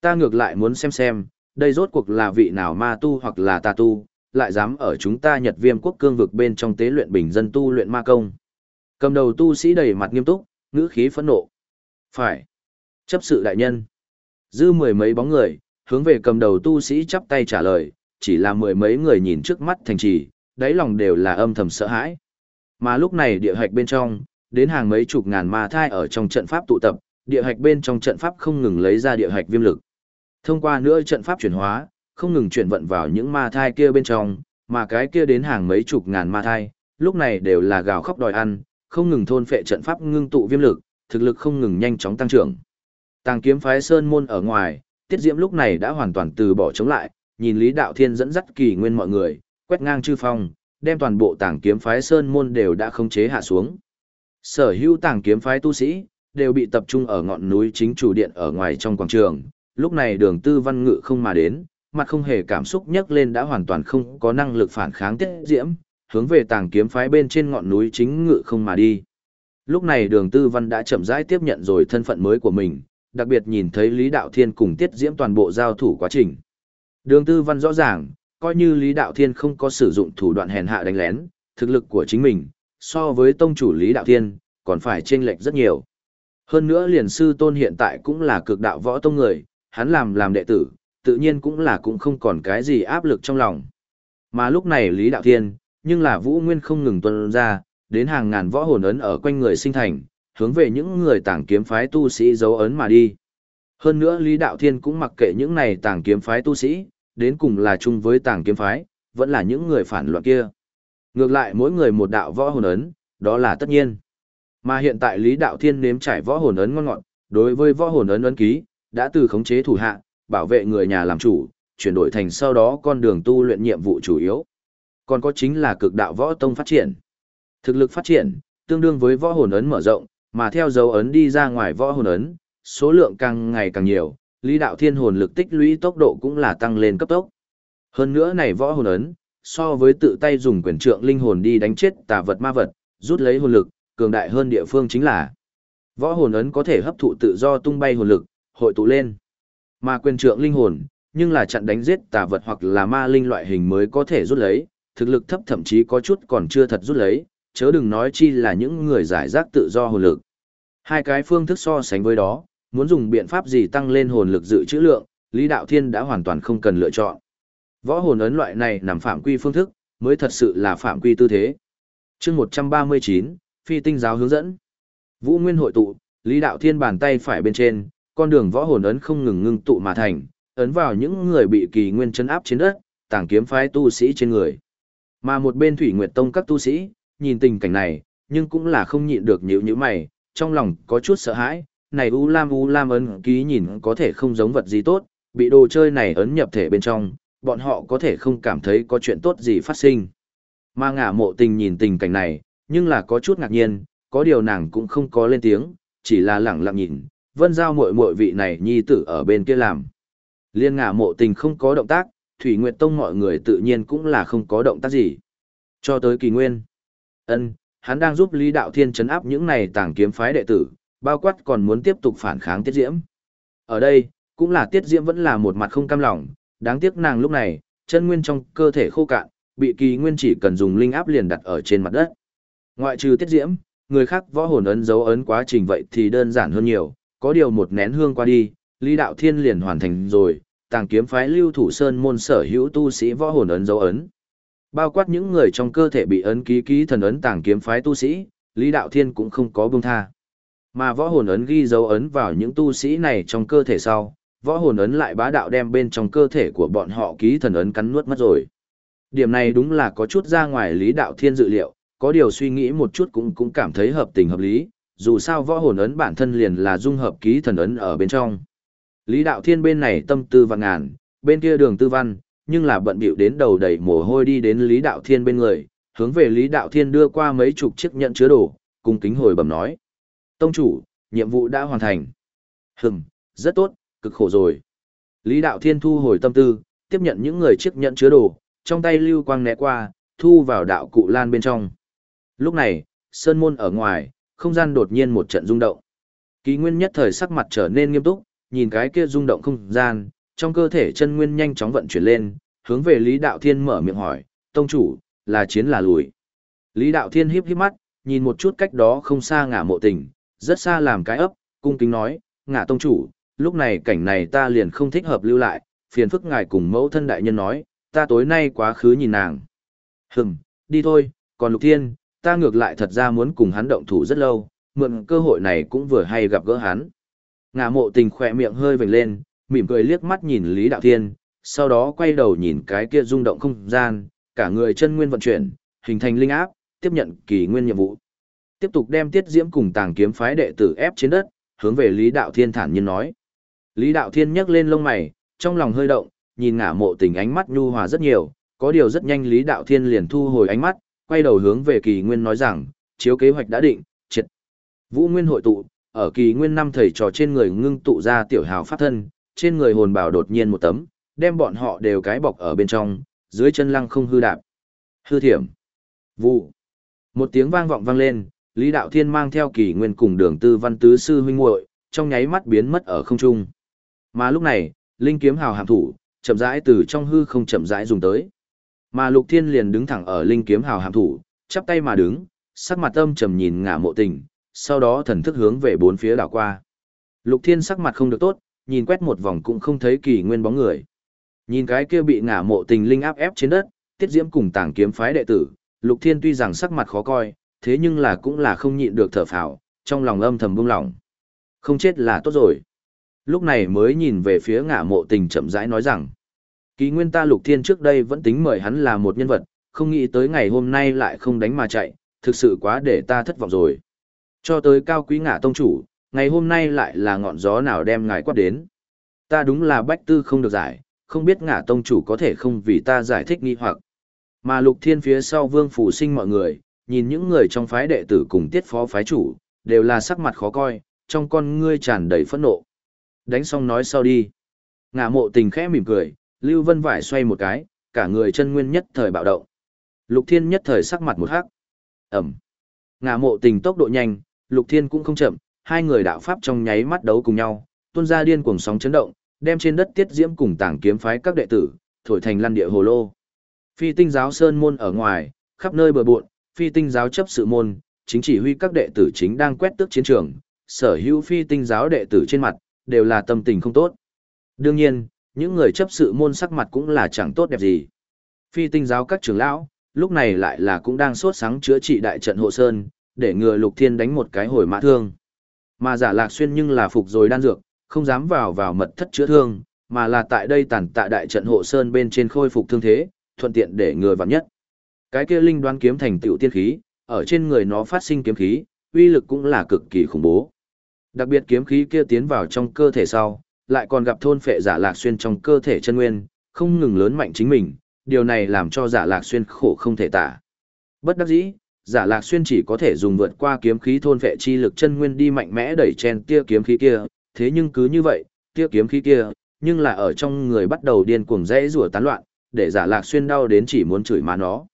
Ta ngược lại muốn xem xem, đây rốt cuộc là vị nào ma tu hoặc là tà tu, lại dám ở chúng ta nhật viêm quốc cương vực bên trong tế luyện bình dân tu luyện ma công. Cầm đầu tu sĩ đầy mặt nghiêm túc, ngữ khí phẫn nộ. Phải. Chấp sự đại nhân. Dư mười mấy bóng người, hướng về cầm đầu tu sĩ chắp tay trả lời, chỉ là mười mấy người nhìn trước mắt thành trì, đáy lòng đều là âm thầm sợ hãi. Mà lúc này địa hạch bên trong, đến hàng mấy chục ngàn ma thai ở trong trận pháp tụ tập, địa hạch bên trong trận pháp không ngừng lấy ra địa hạch viêm lực. Thông qua nữa trận pháp chuyển hóa, không ngừng chuyển vận vào những ma thai kia bên trong, mà cái kia đến hàng mấy chục ngàn ma thai, lúc này đều là gào khóc đòi ăn, không ngừng thôn phệ trận pháp ngưng tụ viêm lực, thực lực không ngừng nhanh chóng tăng trưởng. Tàng kiếm phái sơn môn ở ngoài, Tiết Diễm lúc này đã hoàn toàn từ bỏ chống lại, nhìn Lý Đạo Thiên dẫn dắt kỳ nguyên mọi người, quét ngang chư phong, đem toàn bộ tàng kiếm phái sơn môn đều đã khống chế hạ xuống. Sở hữu tàng kiếm phái tu sĩ, đều bị tập trung ở ngọn núi chính chủ điện ở ngoài trong quảng trường. Lúc này đường tư văn ngự không mà đến, mặt không hề cảm xúc nhấc lên đã hoàn toàn không có năng lực phản kháng tiết diễm, hướng về tàng kiếm phái bên trên ngọn núi chính ngự không mà đi. Lúc này đường tư văn đã chậm rãi tiếp nhận rồi thân phận mới của mình, đặc biệt nhìn thấy Lý Đạo Thiên cùng tiết diễm toàn bộ giao thủ quá trình. Đường tư văn rõ ràng, coi như Lý Đạo Thiên không có sử dụng thủ đoạn hèn hạ đánh lén, thực lực của chính mình, so với tông chủ Lý Đạo Thiên, còn phải chênh lệch rất nhiều. Hơn nữa liền sư tôn hiện tại cũng là cực đạo võ tông người, hắn làm làm đệ tử, tự nhiên cũng là cũng không còn cái gì áp lực trong lòng. Mà lúc này Lý Đạo Thiên, nhưng là Vũ Nguyên không ngừng tuân ra, đến hàng ngàn võ hồn ấn ở quanh người sinh thành, hướng về những người tàng kiếm phái tu sĩ dấu ấn mà đi. Hơn nữa Lý Đạo Thiên cũng mặc kệ những này tàng kiếm phái tu sĩ, đến cùng là chung với tàng kiếm phái, vẫn là những người phản loạn kia. Ngược lại mỗi người một đạo võ hồn ấn, đó là tất nhiên. Mà hiện tại Lý Đạo Thiên nếm trải võ hồn ấn ngon ngọt, đối với võ hồn ấn ấn ký, đã từ khống chế thủ hạ, bảo vệ người nhà làm chủ, chuyển đổi thành sau đó con đường tu luyện nhiệm vụ chủ yếu. Còn có chính là cực đạo võ tông phát triển. Thực lực phát triển, tương đương với võ hồn ấn mở rộng, mà theo dấu ấn đi ra ngoài võ hồn ấn, số lượng càng ngày càng nhiều, Lý Đạo Thiên hồn lực tích lũy tốc độ cũng là tăng lên cấp tốc. Hơn nữa này võ hồn ấn, so với tự tay dùng quyền trượng linh hồn đi đánh chết tà vật ma vật, rút lấy hồn lực, cường đại hơn địa phương chính là võ hồn ấn có thể hấp thụ tự do tung bay hồn lực, hội tụ lên. Mà quyền trượng linh hồn, nhưng là chặn đánh giết tà vật hoặc là ma linh loại hình mới có thể rút lấy, thực lực thấp thậm chí có chút còn chưa thật rút lấy, chớ đừng nói chi là những người giải rác tự do hồn lực. Hai cái phương thức so sánh với đó, muốn dùng biện pháp gì tăng lên hồn lực dự trữ lượng, Lý Đạo Thiên đã hoàn toàn không cần lựa chọn. Võ hồn ấn loại này nằm phạm quy phương thức, mới thật sự là phạm quy tư thế. chương 139, Phi tinh giáo hướng dẫn. Vũ Nguyên hội tụ, Lý Đạo Thiên bàn tay phải bên trên, con đường võ hồn ấn không ngừng ngưng tụ mà thành, ấn vào những người bị kỳ nguyên chấn áp trên đất, tàng kiếm phái tu sĩ trên người. Mà một bên Thủy Nguyệt Tông các tu sĩ, nhìn tình cảnh này, nhưng cũng là không nhịn được nhíu nhíu mày, trong lòng có chút sợ hãi, này U Lam U Lam ấn ký nhìn có thể không giống vật gì tốt, bị đồ chơi này ấn nhập thể bên trong, bọn họ có thể không cảm thấy có chuyện tốt gì phát sinh. Mà ngả mộ tình nhìn tình cảnh này, nhưng là có chút ngạc nhiên, có điều nàng cũng không có lên tiếng, chỉ là lẳng lặng nhìn, vân giao muội muội vị này nhi tử ở bên kia làm. Liên ngả mộ tình không có động tác, Thủy Nguyệt Tông mọi người tự nhiên cũng là không có động tác gì. Cho tới kỳ nguyên. ân hắn đang giúp Lý Đạo Thiên chấn áp những này tàng kiếm phái đệ tử, bao quát còn muốn tiếp tục phản kháng Tiết Diễm. Ở đây, cũng là Tiết Diễm vẫn là một mặt không cam lòng, đáng tiếc nàng lúc này, chân nguyên trong cơ thể khô cạn, bị kỳ nguyên chỉ cần dùng linh áp liền đặt ở trên mặt đất. Ngoại trừ Tiết Diễm, người khác võ hồn ấn dấu ấn quá trình vậy thì đơn giản hơn nhiều, có điều một nén hương qua đi, Lý Đạo Thiên liền hoàn thành rồi, tàng kiếm phái lưu thủ sơn môn sở hữu tu sĩ võ hồn ấn dấu ấn. Bao quát những người trong cơ thể bị ấn ký ký thần ấn tàng kiếm phái tu sĩ, Lý Đạo Thiên cũng không có buông tha. Mà võ hồn ấn ghi dấu ấn vào những tu sĩ này trong cơ thể sau, võ hồn ấn lại bá đạo đem bên trong cơ thể của bọn họ ký thần ấn cắn nuốt mất rồi. Điểm này đúng là có chút ra ngoài Lý Đạo Thiên dự liệu, có điều suy nghĩ một chút cũng cũng cảm thấy hợp tình hợp lý, dù sao võ hồn ấn bản thân liền là dung hợp ký thần ấn ở bên trong. Lý Đạo Thiên bên này tâm tư vạn ngàn, bên kia đường tư văn, nhưng là bận bịu đến đầu đầy mồ hôi đi đến Lý Đạo Thiên bên người, hướng về Lý Đạo Thiên đưa qua mấy chục chiếc nhận chứa đồ, cùng kính hồi bẩm nói. Tông chủ, nhiệm vụ đã hoàn thành. Hừm, rất tốt, cực khổ rồi. Lý Đạo Thiên thu hồi tâm tư, tiếp nhận những người chiếc nhận chứa đồ, trong tay lưu quang né qua, thu vào đạo cụ lan bên trong. Lúc này, sơn môn ở ngoài, không gian đột nhiên một trận rung động. Ký nguyên nhất thời sắc mặt trở nên nghiêm túc, nhìn cái kia rung động không gian, trong cơ thể chân nguyên nhanh chóng vận chuyển lên, hướng về Lý Đạo Thiên mở miệng hỏi, tông chủ, là chiến là lùi. Lý Đạo Thiên híp híp mắt, nhìn một chút cách đó không xa ngả mộ tình, rất xa làm cái ấp, cung kính nói, ngả tông chủ, lúc này cảnh này ta liền không thích hợp lưu lại, phiền phức ngài cùng mẫu thân đại nhân nói, ta tối nay quá khứ nhìn nàng. Hừm, đi thôi, còn Lục Thiên, ta ngược lại thật ra muốn cùng hắn động thủ rất lâu, mượn cơ hội này cũng vừa hay gặp gỡ hắn. Ngả mộ tình khỏe miệng hơi vểnh lên, mỉm cười liếc mắt nhìn Lý Đạo Thiên, sau đó quay đầu nhìn cái kia rung động không gian, cả người chân nguyên vận chuyển, hình thành linh áp, tiếp nhận kỳ nguyên nhiệm vụ. Tiếp tục đem tiết diễm cùng tàng kiếm phái đệ tử ép trên đất, hướng về Lý Đạo Thiên thản nhiên nói. Lý Đạo Thiên nhấc lên lông mày, trong lòng hơi động, nhìn ngả mộ tình ánh mắt nhu hòa rất nhiều, có điều rất nhanh Lý Đạo Thiên liền thu hồi ánh mắt, quay đầu hướng về kỳ nguyên nói rằng, chiếu kế hoạch đã định, triệt. Vũ Nguyên hội tụ, ở kỳ nguyên năm thầy trò trên người ngưng tụ ra tiểu hào pháp thân, trên người hồn bảo đột nhiên một tấm, đem bọn họ đều cái bọc ở bên trong, dưới chân lăng không hư đạp. Hư thiểm. Vụ. Một tiếng vang vọng vang lên, Lý Đạo Thiên mang theo kỳ nguyên cùng đường tư văn tứ sư huynh muội trong nháy mắt biến mất ở không trung. Mà lúc này, linh kiếm hào hàm thủ, chậm rãi từ trong hư không chậm rãi dùng tới. Mà Lục Thiên liền đứng thẳng ở linh kiếm hào hàm thủ, chắp tay mà đứng, sắc mặt âm trầm nhìn ngả mộ tình, sau đó thần thức hướng về bốn phía đảo qua. Lục Thiên sắc mặt không được tốt, nhìn quét một vòng cũng không thấy kỳ nguyên bóng người. Nhìn cái kia bị ngả mộ tình linh áp ép trên đất, tiết diễm cùng tàng kiếm phái đệ tử, Lục Thiên tuy rằng sắc mặt khó coi, thế nhưng là cũng là không nhịn được thở phào, trong lòng âm thầm buông lỏng. Không chết là tốt rồi. Lúc này mới nhìn về phía ngả mộ tình chậm rãi nói rằng, kỳ nguyên ta Lục Thiên trước đây vẫn tính mời hắn là một nhân vật, không nghĩ tới ngày hôm nay lại không đánh mà chạy, thực sự quá để ta thất vọng rồi. Cho tới cao quý ngã tông chủ, ngày hôm nay lại là ngọn gió nào đem ngài quát đến. Ta đúng là bách tư không được giải, không biết ngã tông chủ có thể không vì ta giải thích nghi hoặc. Mà lục thiên phía sau vương phủ sinh mọi người, nhìn những người trong phái đệ tử cùng tiết phó phái chủ, đều là sắc mặt khó coi, trong con ngươi tràn đầy phẫn nộ. Đánh xong nói sau đi. Ngã mộ tình khẽ mỉm cười, Lưu Vân Vải xoay một cái, cả người chân nguyên nhất thời bạo động. Lục Thiên nhất thời sắc mặt một hắc. Ẩm. ngã mộ tình tốc độ nhanh, Lục Thiên cũng không chậm, hai người đạo pháp trong nháy mắt đấu cùng nhau, tuôn ra điên cuồng sóng chấn động, đem trên đất tiết diễm cùng tảng kiếm phái các đệ tử, thổi thành lăn địa hồ lô. Phi tinh giáo sơn môn ở ngoài, khắp nơi bờ bộn, phi tinh giáo chấp sự môn, chính chỉ huy các đệ tử chính đang quét tước chiến trường, sở hữu phi tinh giáo đệ tử trên mặt, đều là tâm tình không tốt. Đương nhiên, những người chấp sự môn sắc mặt cũng là chẳng tốt đẹp gì. Phi tinh giáo các trưởng lão, lúc này lại là cũng đang sốt sáng chữa trị đại trận hộ sơn, để ngừa lục thiên đánh một cái hồi mã thương. Mà giả lạc xuyên nhưng là phục rồi đan dược, không dám vào vào mật thất chữa thương, mà là tại đây tàn tạ đại trận hộ sơn bên trên khôi phục thương thế, thuận tiện để ngừa vạn nhất. Cái kia linh đoán kiếm thành tựu tiên khí, ở trên người nó phát sinh kiếm khí, uy lực cũng là cực kỳ khủng bố. Đặc biệt kiếm khí kia tiến vào trong cơ thể sau, lại còn gặp thôn phệ giả lạc xuyên trong cơ thể chân nguyên, không ngừng lớn mạnh chính mình, điều này làm cho giả lạc xuyên khổ không thể tả. Bất đắc dĩ, giả lạc xuyên chỉ có thể dùng vượt qua kiếm khí thôn phệ chi lực chân nguyên đi mạnh mẽ đẩy chen tia kiếm khí kia, thế nhưng cứ như vậy, tia kiếm khí kia, nhưng là ở trong người bắt đầu điên cuồng rẽ rủa tán loạn, để giả lạc xuyên đau đến chỉ muốn chửi má nó.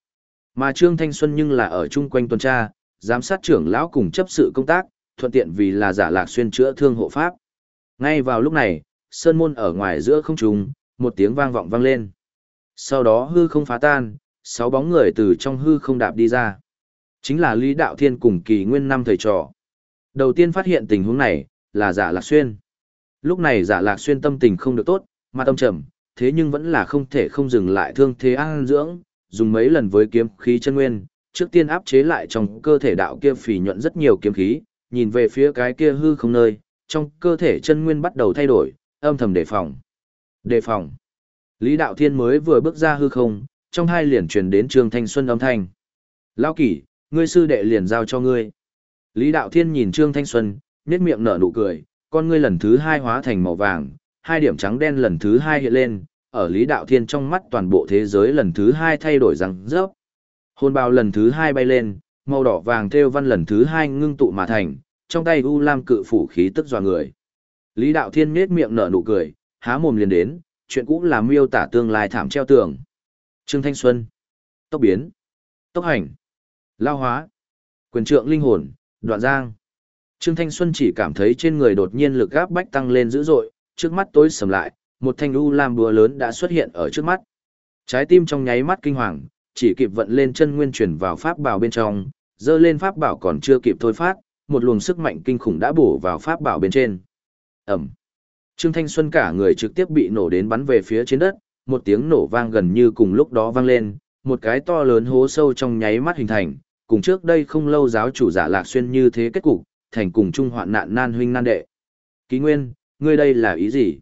Mà Trương Thanh Xuân nhưng là ở chung quanh tuần tra, giám sát trưởng lão cùng chấp sự công tác, thuận tiện vì là giả lạc xuyên chữa thương hộ pháp. Ngay vào lúc này, sơn môn ở ngoài giữa không trung, một tiếng vang vọng vang lên. Sau đó hư không phá tan, sáu bóng người từ trong hư không đạp đi ra. Chính là Lý Đạo Thiên cùng kỳ nguyên năm thầy trò. Đầu tiên phát hiện tình huống này, là giả lạc xuyên. Lúc này giả lạc xuyên tâm tình không được tốt, mà tâm trầm, thế nhưng vẫn là không thể không dừng lại thương thế an dưỡng, dùng mấy lần với kiếm khí chân nguyên, trước tiên áp chế lại trong cơ thể đạo kia phì nhuận rất nhiều kiếm khí, nhìn về phía cái kia hư không nơi, trong cơ thể chân nguyên bắt đầu thay đổi, âm thầm đề phòng. Đề phòng. Lý Đạo Thiên mới vừa bước ra hư không, trong hai liền truyền đến Trương Thanh Xuân âm thanh. Lão kỷ, ngươi sư đệ liền giao cho ngươi. Lý Đạo Thiên nhìn Trương Thanh Xuân, nhếch miệng nở nụ cười, con ngươi lần thứ hai hóa thành màu vàng, hai điểm trắng đen lần thứ hai hiện lên, ở Lý Đạo Thiên trong mắt toàn bộ thế giới lần thứ hai thay đổi răng rớp. Hồn bào lần thứ hai bay lên, màu đỏ vàng theo văn lần thứ hai ngưng tụ mà thành, trong tay U Lam cự phủ khí tức dọa người. Lý Đạo Thiên nhếch miệng nở nụ cười, há mồm liền đến, chuyện cũ là miêu tả tương lai thảm treo tường. Trương Thanh Xuân, tốc biến, tốc hành, lao hóa, quyền trượng linh hồn, đoạn giang. Trương Thanh Xuân chỉ cảm thấy trên người đột nhiên lực gáp bách tăng lên dữ dội, trước mắt tối sầm lại, một thanh u lam búa lớn đã xuất hiện ở trước mắt. Trái tim trong nháy mắt kinh hoàng, chỉ kịp vận lên chân nguyên chuyển vào pháp bảo bên trong, dơ lên pháp bảo còn chưa kịp thôi phát, một luồng sức mạnh kinh khủng đã bổ vào pháp bảo bên trên. Ẩm. Trương Thanh Xuân cả người trực tiếp bị nổ đến bắn về phía trên đất, một tiếng nổ vang gần như cùng lúc đó vang lên, một cái to lớn hố sâu trong nháy mắt hình thành, cùng trước đây không lâu giáo chủ giả lạc xuyên như thế kết cục, thành cùng chung hoạn nạn nan huynh nan đệ. Ký Nguyên, ngươi đây là ý gì?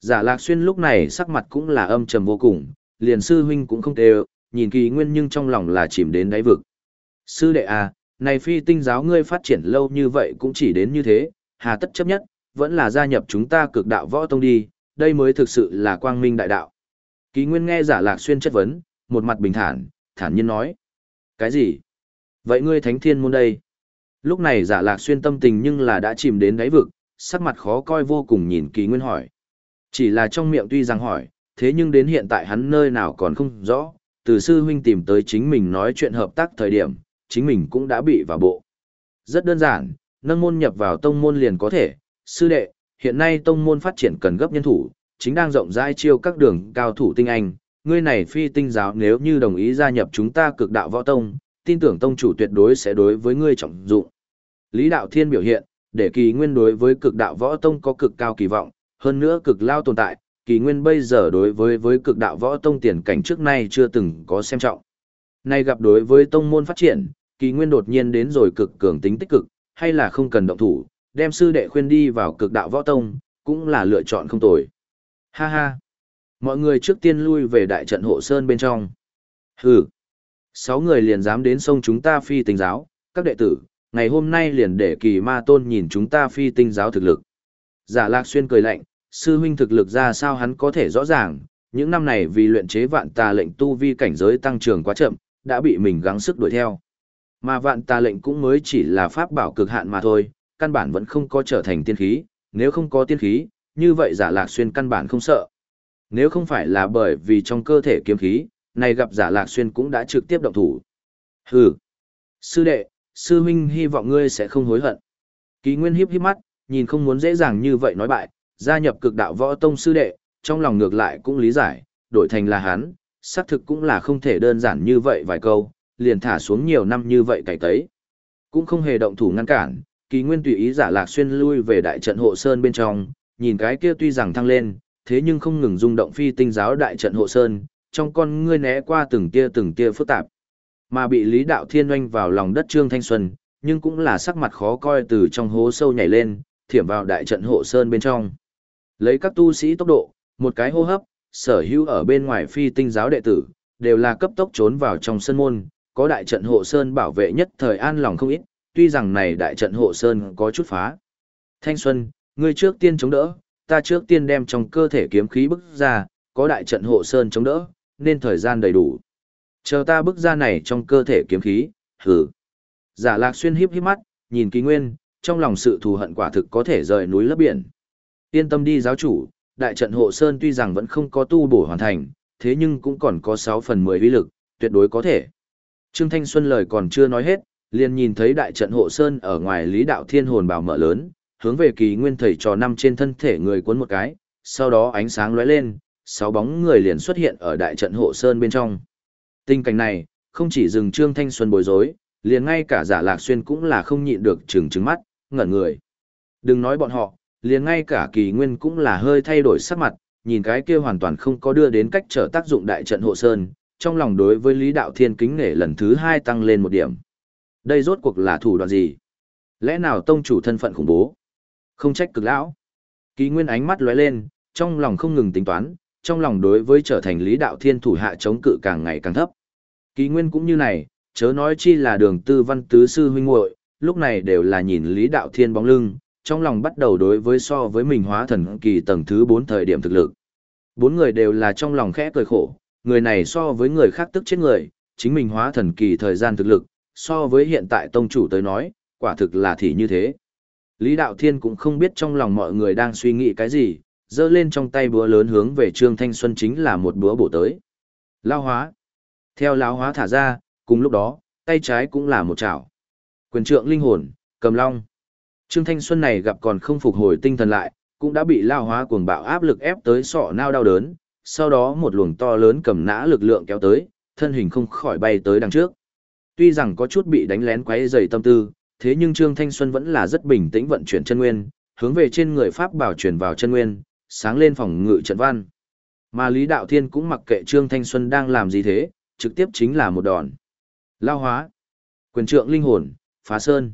Giả lạc xuyên lúc này sắc mặt cũng là âm trầm vô cùng, liền sư huynh cũng không tê nhìn kỳ nguyên nhưng trong lòng là chìm đến đáy vực. Sư đệ à, này phi tinh giáo ngươi phát triển lâu như vậy cũng chỉ đến như thế, hà tất chấp nhất, vẫn là gia nhập chúng ta cực đạo võ tông đi, đây mới thực sự là quang minh đại đạo. Ký nguyên nghe giả lạc xuyên chất vấn, một mặt bình thản, thản nhiên nói. Cái gì? Vậy ngươi thánh thiên môn đây? Lúc này giả lạc xuyên tâm tình nhưng là đã chìm đến đáy vực, sắc mặt khó coi vô cùng nhìn Ký nguyên hỏi. Chỉ là trong miệng tuy rằng hỏi, thế nhưng đến hiện tại hắn nơi nào còn không rõ, từ sư huynh tìm tới chính mình nói chuyện hợp tác thời điểm, chính mình cũng đã bị vào bộ. Rất đơn giản, nâng môn nhập vào tông môn liền có thể, sư đệ, hiện nay tông môn phát triển cần gấp nhân thủ, chính đang rộng rãi chiêu các đường cao thủ tinh anh, ngươi này phi tinh giáo nếu như đồng ý gia nhập chúng ta cực đạo võ tông, tin tưởng tông chủ tuyệt đối sẽ đối với ngươi trọng dụng. Lý Đạo Thiên biểu hiện, để kỳ nguyên đối với cực đạo võ tông có cực cao kỳ vọng, hơn nữa cực lao tồn tại, kỳ nguyên bây giờ đối với với cực đạo võ tông tiền cảnh trước nay chưa từng có xem trọng. Nay gặp đối với tông môn phát triển, kỳ nguyên đột nhiên đến rồi cực cường tính tích cực, hay là không cần động thủ, đem sư đệ khuyên đi vào cực đạo võ tông, cũng là lựa chọn không tồi. Ha ha! Mọi người trước tiên lui về đại trận hộ sơn bên trong. Hừ! Sáu người liền dám đến sông chúng ta phi tinh giáo, các đệ tử, ngày hôm nay liền để kỳ ma tôn nhìn chúng ta phi tinh giáo thực lực. Giả lạc xuyên cười lạnh, sư huynh thực lực ra sao hắn có thể rõ ràng, những năm này vì luyện chế vạn tà lệnh tu vi cảnh giới tăng trưởng quá chậm, đã bị mình gắng sức đuổi theo. Mà vạn tà lệnh cũng mới chỉ là pháp bảo cực hạn mà thôi, căn bản vẫn không có trở thành tiên khí, nếu không có tiên khí, như vậy giả lạc xuyên căn bản không sợ. Nếu không phải là bởi vì trong cơ thể kiếm khí, này gặp giả lạc xuyên cũng đã trực tiếp động thủ. Hừ! Sư đệ, sư huynh hy vọng ngươi sẽ không hối hận. Ký nguyên hiếp hiếp mắt, nhìn không muốn dễ dàng như vậy nói bại, gia nhập cực đạo võ tông sư đệ, trong lòng ngược lại cũng lý giải, đổi thành là hắn, xác thực cũng là không thể đơn giản như vậy vài câu, liền thả xuống nhiều năm như vậy cày tấy. Cũng không hề động thủ ngăn cản, kỳ nguyên tùy ý giả lạc xuyên lui về đại trận hộ sơn bên trong, nhìn cái kia tuy rằng thăng lên, thế nhưng không ngừng rung động phi tinh giáo đại trận hộ sơn, trong con ngươi né qua từng tia từng tia phức tạp. Mà bị Lý Đạo Thiên oanh vào lòng đất Trương Thanh Xuân, nhưng cũng là sắc mặt khó coi từ trong hố sâu nhảy lên, thiểm vào đại trận hộ sơn bên trong. Lấy các tu sĩ tốc độ, một cái hô hấp, sở hữu ở bên ngoài phi tinh giáo đệ tử, đều là cấp tốc trốn vào trong sân môn, có đại trận hộ sơn bảo vệ nhất thời an lòng không ít, tuy rằng này đại trận hộ sơn có chút phá. Thanh Xuân, ngươi trước tiên chống đỡ, ta trước tiên đem trong cơ thể kiếm khí bức ra, có đại trận hộ sơn chống đỡ, nên thời gian đầy đủ. Chờ ta bức ra này trong cơ thể kiếm khí, hừ. Giả lạc xuyên híp híp mắt, nhìn kỳ nguyên, trong lòng sự thù hận quả thực có thể rời núi lấp biển. Yên tâm đi giáo chủ, đại trận hộ sơn tuy rằng vẫn không có tu bổ hoàn thành, thế nhưng cũng còn có 6 phần 10 uy lực, tuyệt đối có thể. Trương Thanh Xuân lời còn chưa nói hết, liền nhìn thấy đại trận hộ sơn ở ngoài Lý Đạo Thiên hồn bảo mở lớn, hướng về kỳ nguyên thầy trò năm trên thân thể người cuốn một cái, sau đó ánh sáng lóe lên, sáu bóng người liền xuất hiện ở đại trận hộ sơn bên trong. Tình cảnh này, không chỉ dừng Trương Thanh Xuân bối rối, liền ngay cả giả lạc xuyên cũng là không nhịn được trừng trừng mắt, ngẩn người. Đừng nói bọn họ, liền ngay cả kỳ nguyên cũng là hơi thay đổi sắc mặt, nhìn cái kia hoàn toàn không có đưa đến cách trở tác dụng đại trận hộ sơn, trong lòng đối với Lý Đạo Thiên kính nể lần thứ hai tăng lên một điểm. Đây rốt cuộc là thủ đoạn gì? Lẽ nào tông chủ thân phận khủng bố? Không trách cực lão. Kỳ nguyên ánh mắt lóe lên, trong lòng không ngừng tính toán, trong lòng đối với trở thành Lý Đạo Thiên thủ hạ chống cự càng ngày càng thấp. Kỳ nguyên cũng như này, chớ nói chi là đường tư văn tứ sư huynh muội lúc này đều là nhìn Lý Đạo Thiên bóng lưng, trong lòng bắt đầu đối với so với mình hóa thần kỳ tầng thứ 4 thời điểm thực lực. Bốn người đều là trong lòng khẽ cười khổ, người này so với người khác tức chết người, chính mình hóa thần kỳ thời gian thực lực, so với hiện tại tông chủ tới nói, quả thực là thì như thế. Lý Đạo Thiên cũng không biết trong lòng mọi người đang suy nghĩ cái gì, giơ lên trong tay búa lớn hướng về Trương Thanh Xuân chính là một búa bổ tới. Lao hóa. Theo lão hóa thả ra, cùng lúc đó, tay trái cũng là một chảo. Quyền trượng linh hồn, cầm long. Trương Thanh Xuân này gặp còn không phục hồi tinh thần lại, cũng đã bị lao hóa cuồng bạo áp lực ép tới sọ nao đau đớn, sau đó một luồng to lớn cầm nã lực lượng kéo tới, thân hình không khỏi bay tới đằng trước. Tuy rằng có chút bị đánh lén quấy rầy tâm tư, thế nhưng Trương Thanh Xuân vẫn là rất bình tĩnh vận chuyển chân nguyên, hướng về trên người pháp bảo chuyển vào chân nguyên, sáng lên phòng ngự trận văn. Mà Lý Đạo Thiên cũng mặc kệ Trương Thanh Xuân đang làm gì thế, trực tiếp chính là một đòn. Lao hóa, quyền trượng linh hồn, phá sơn.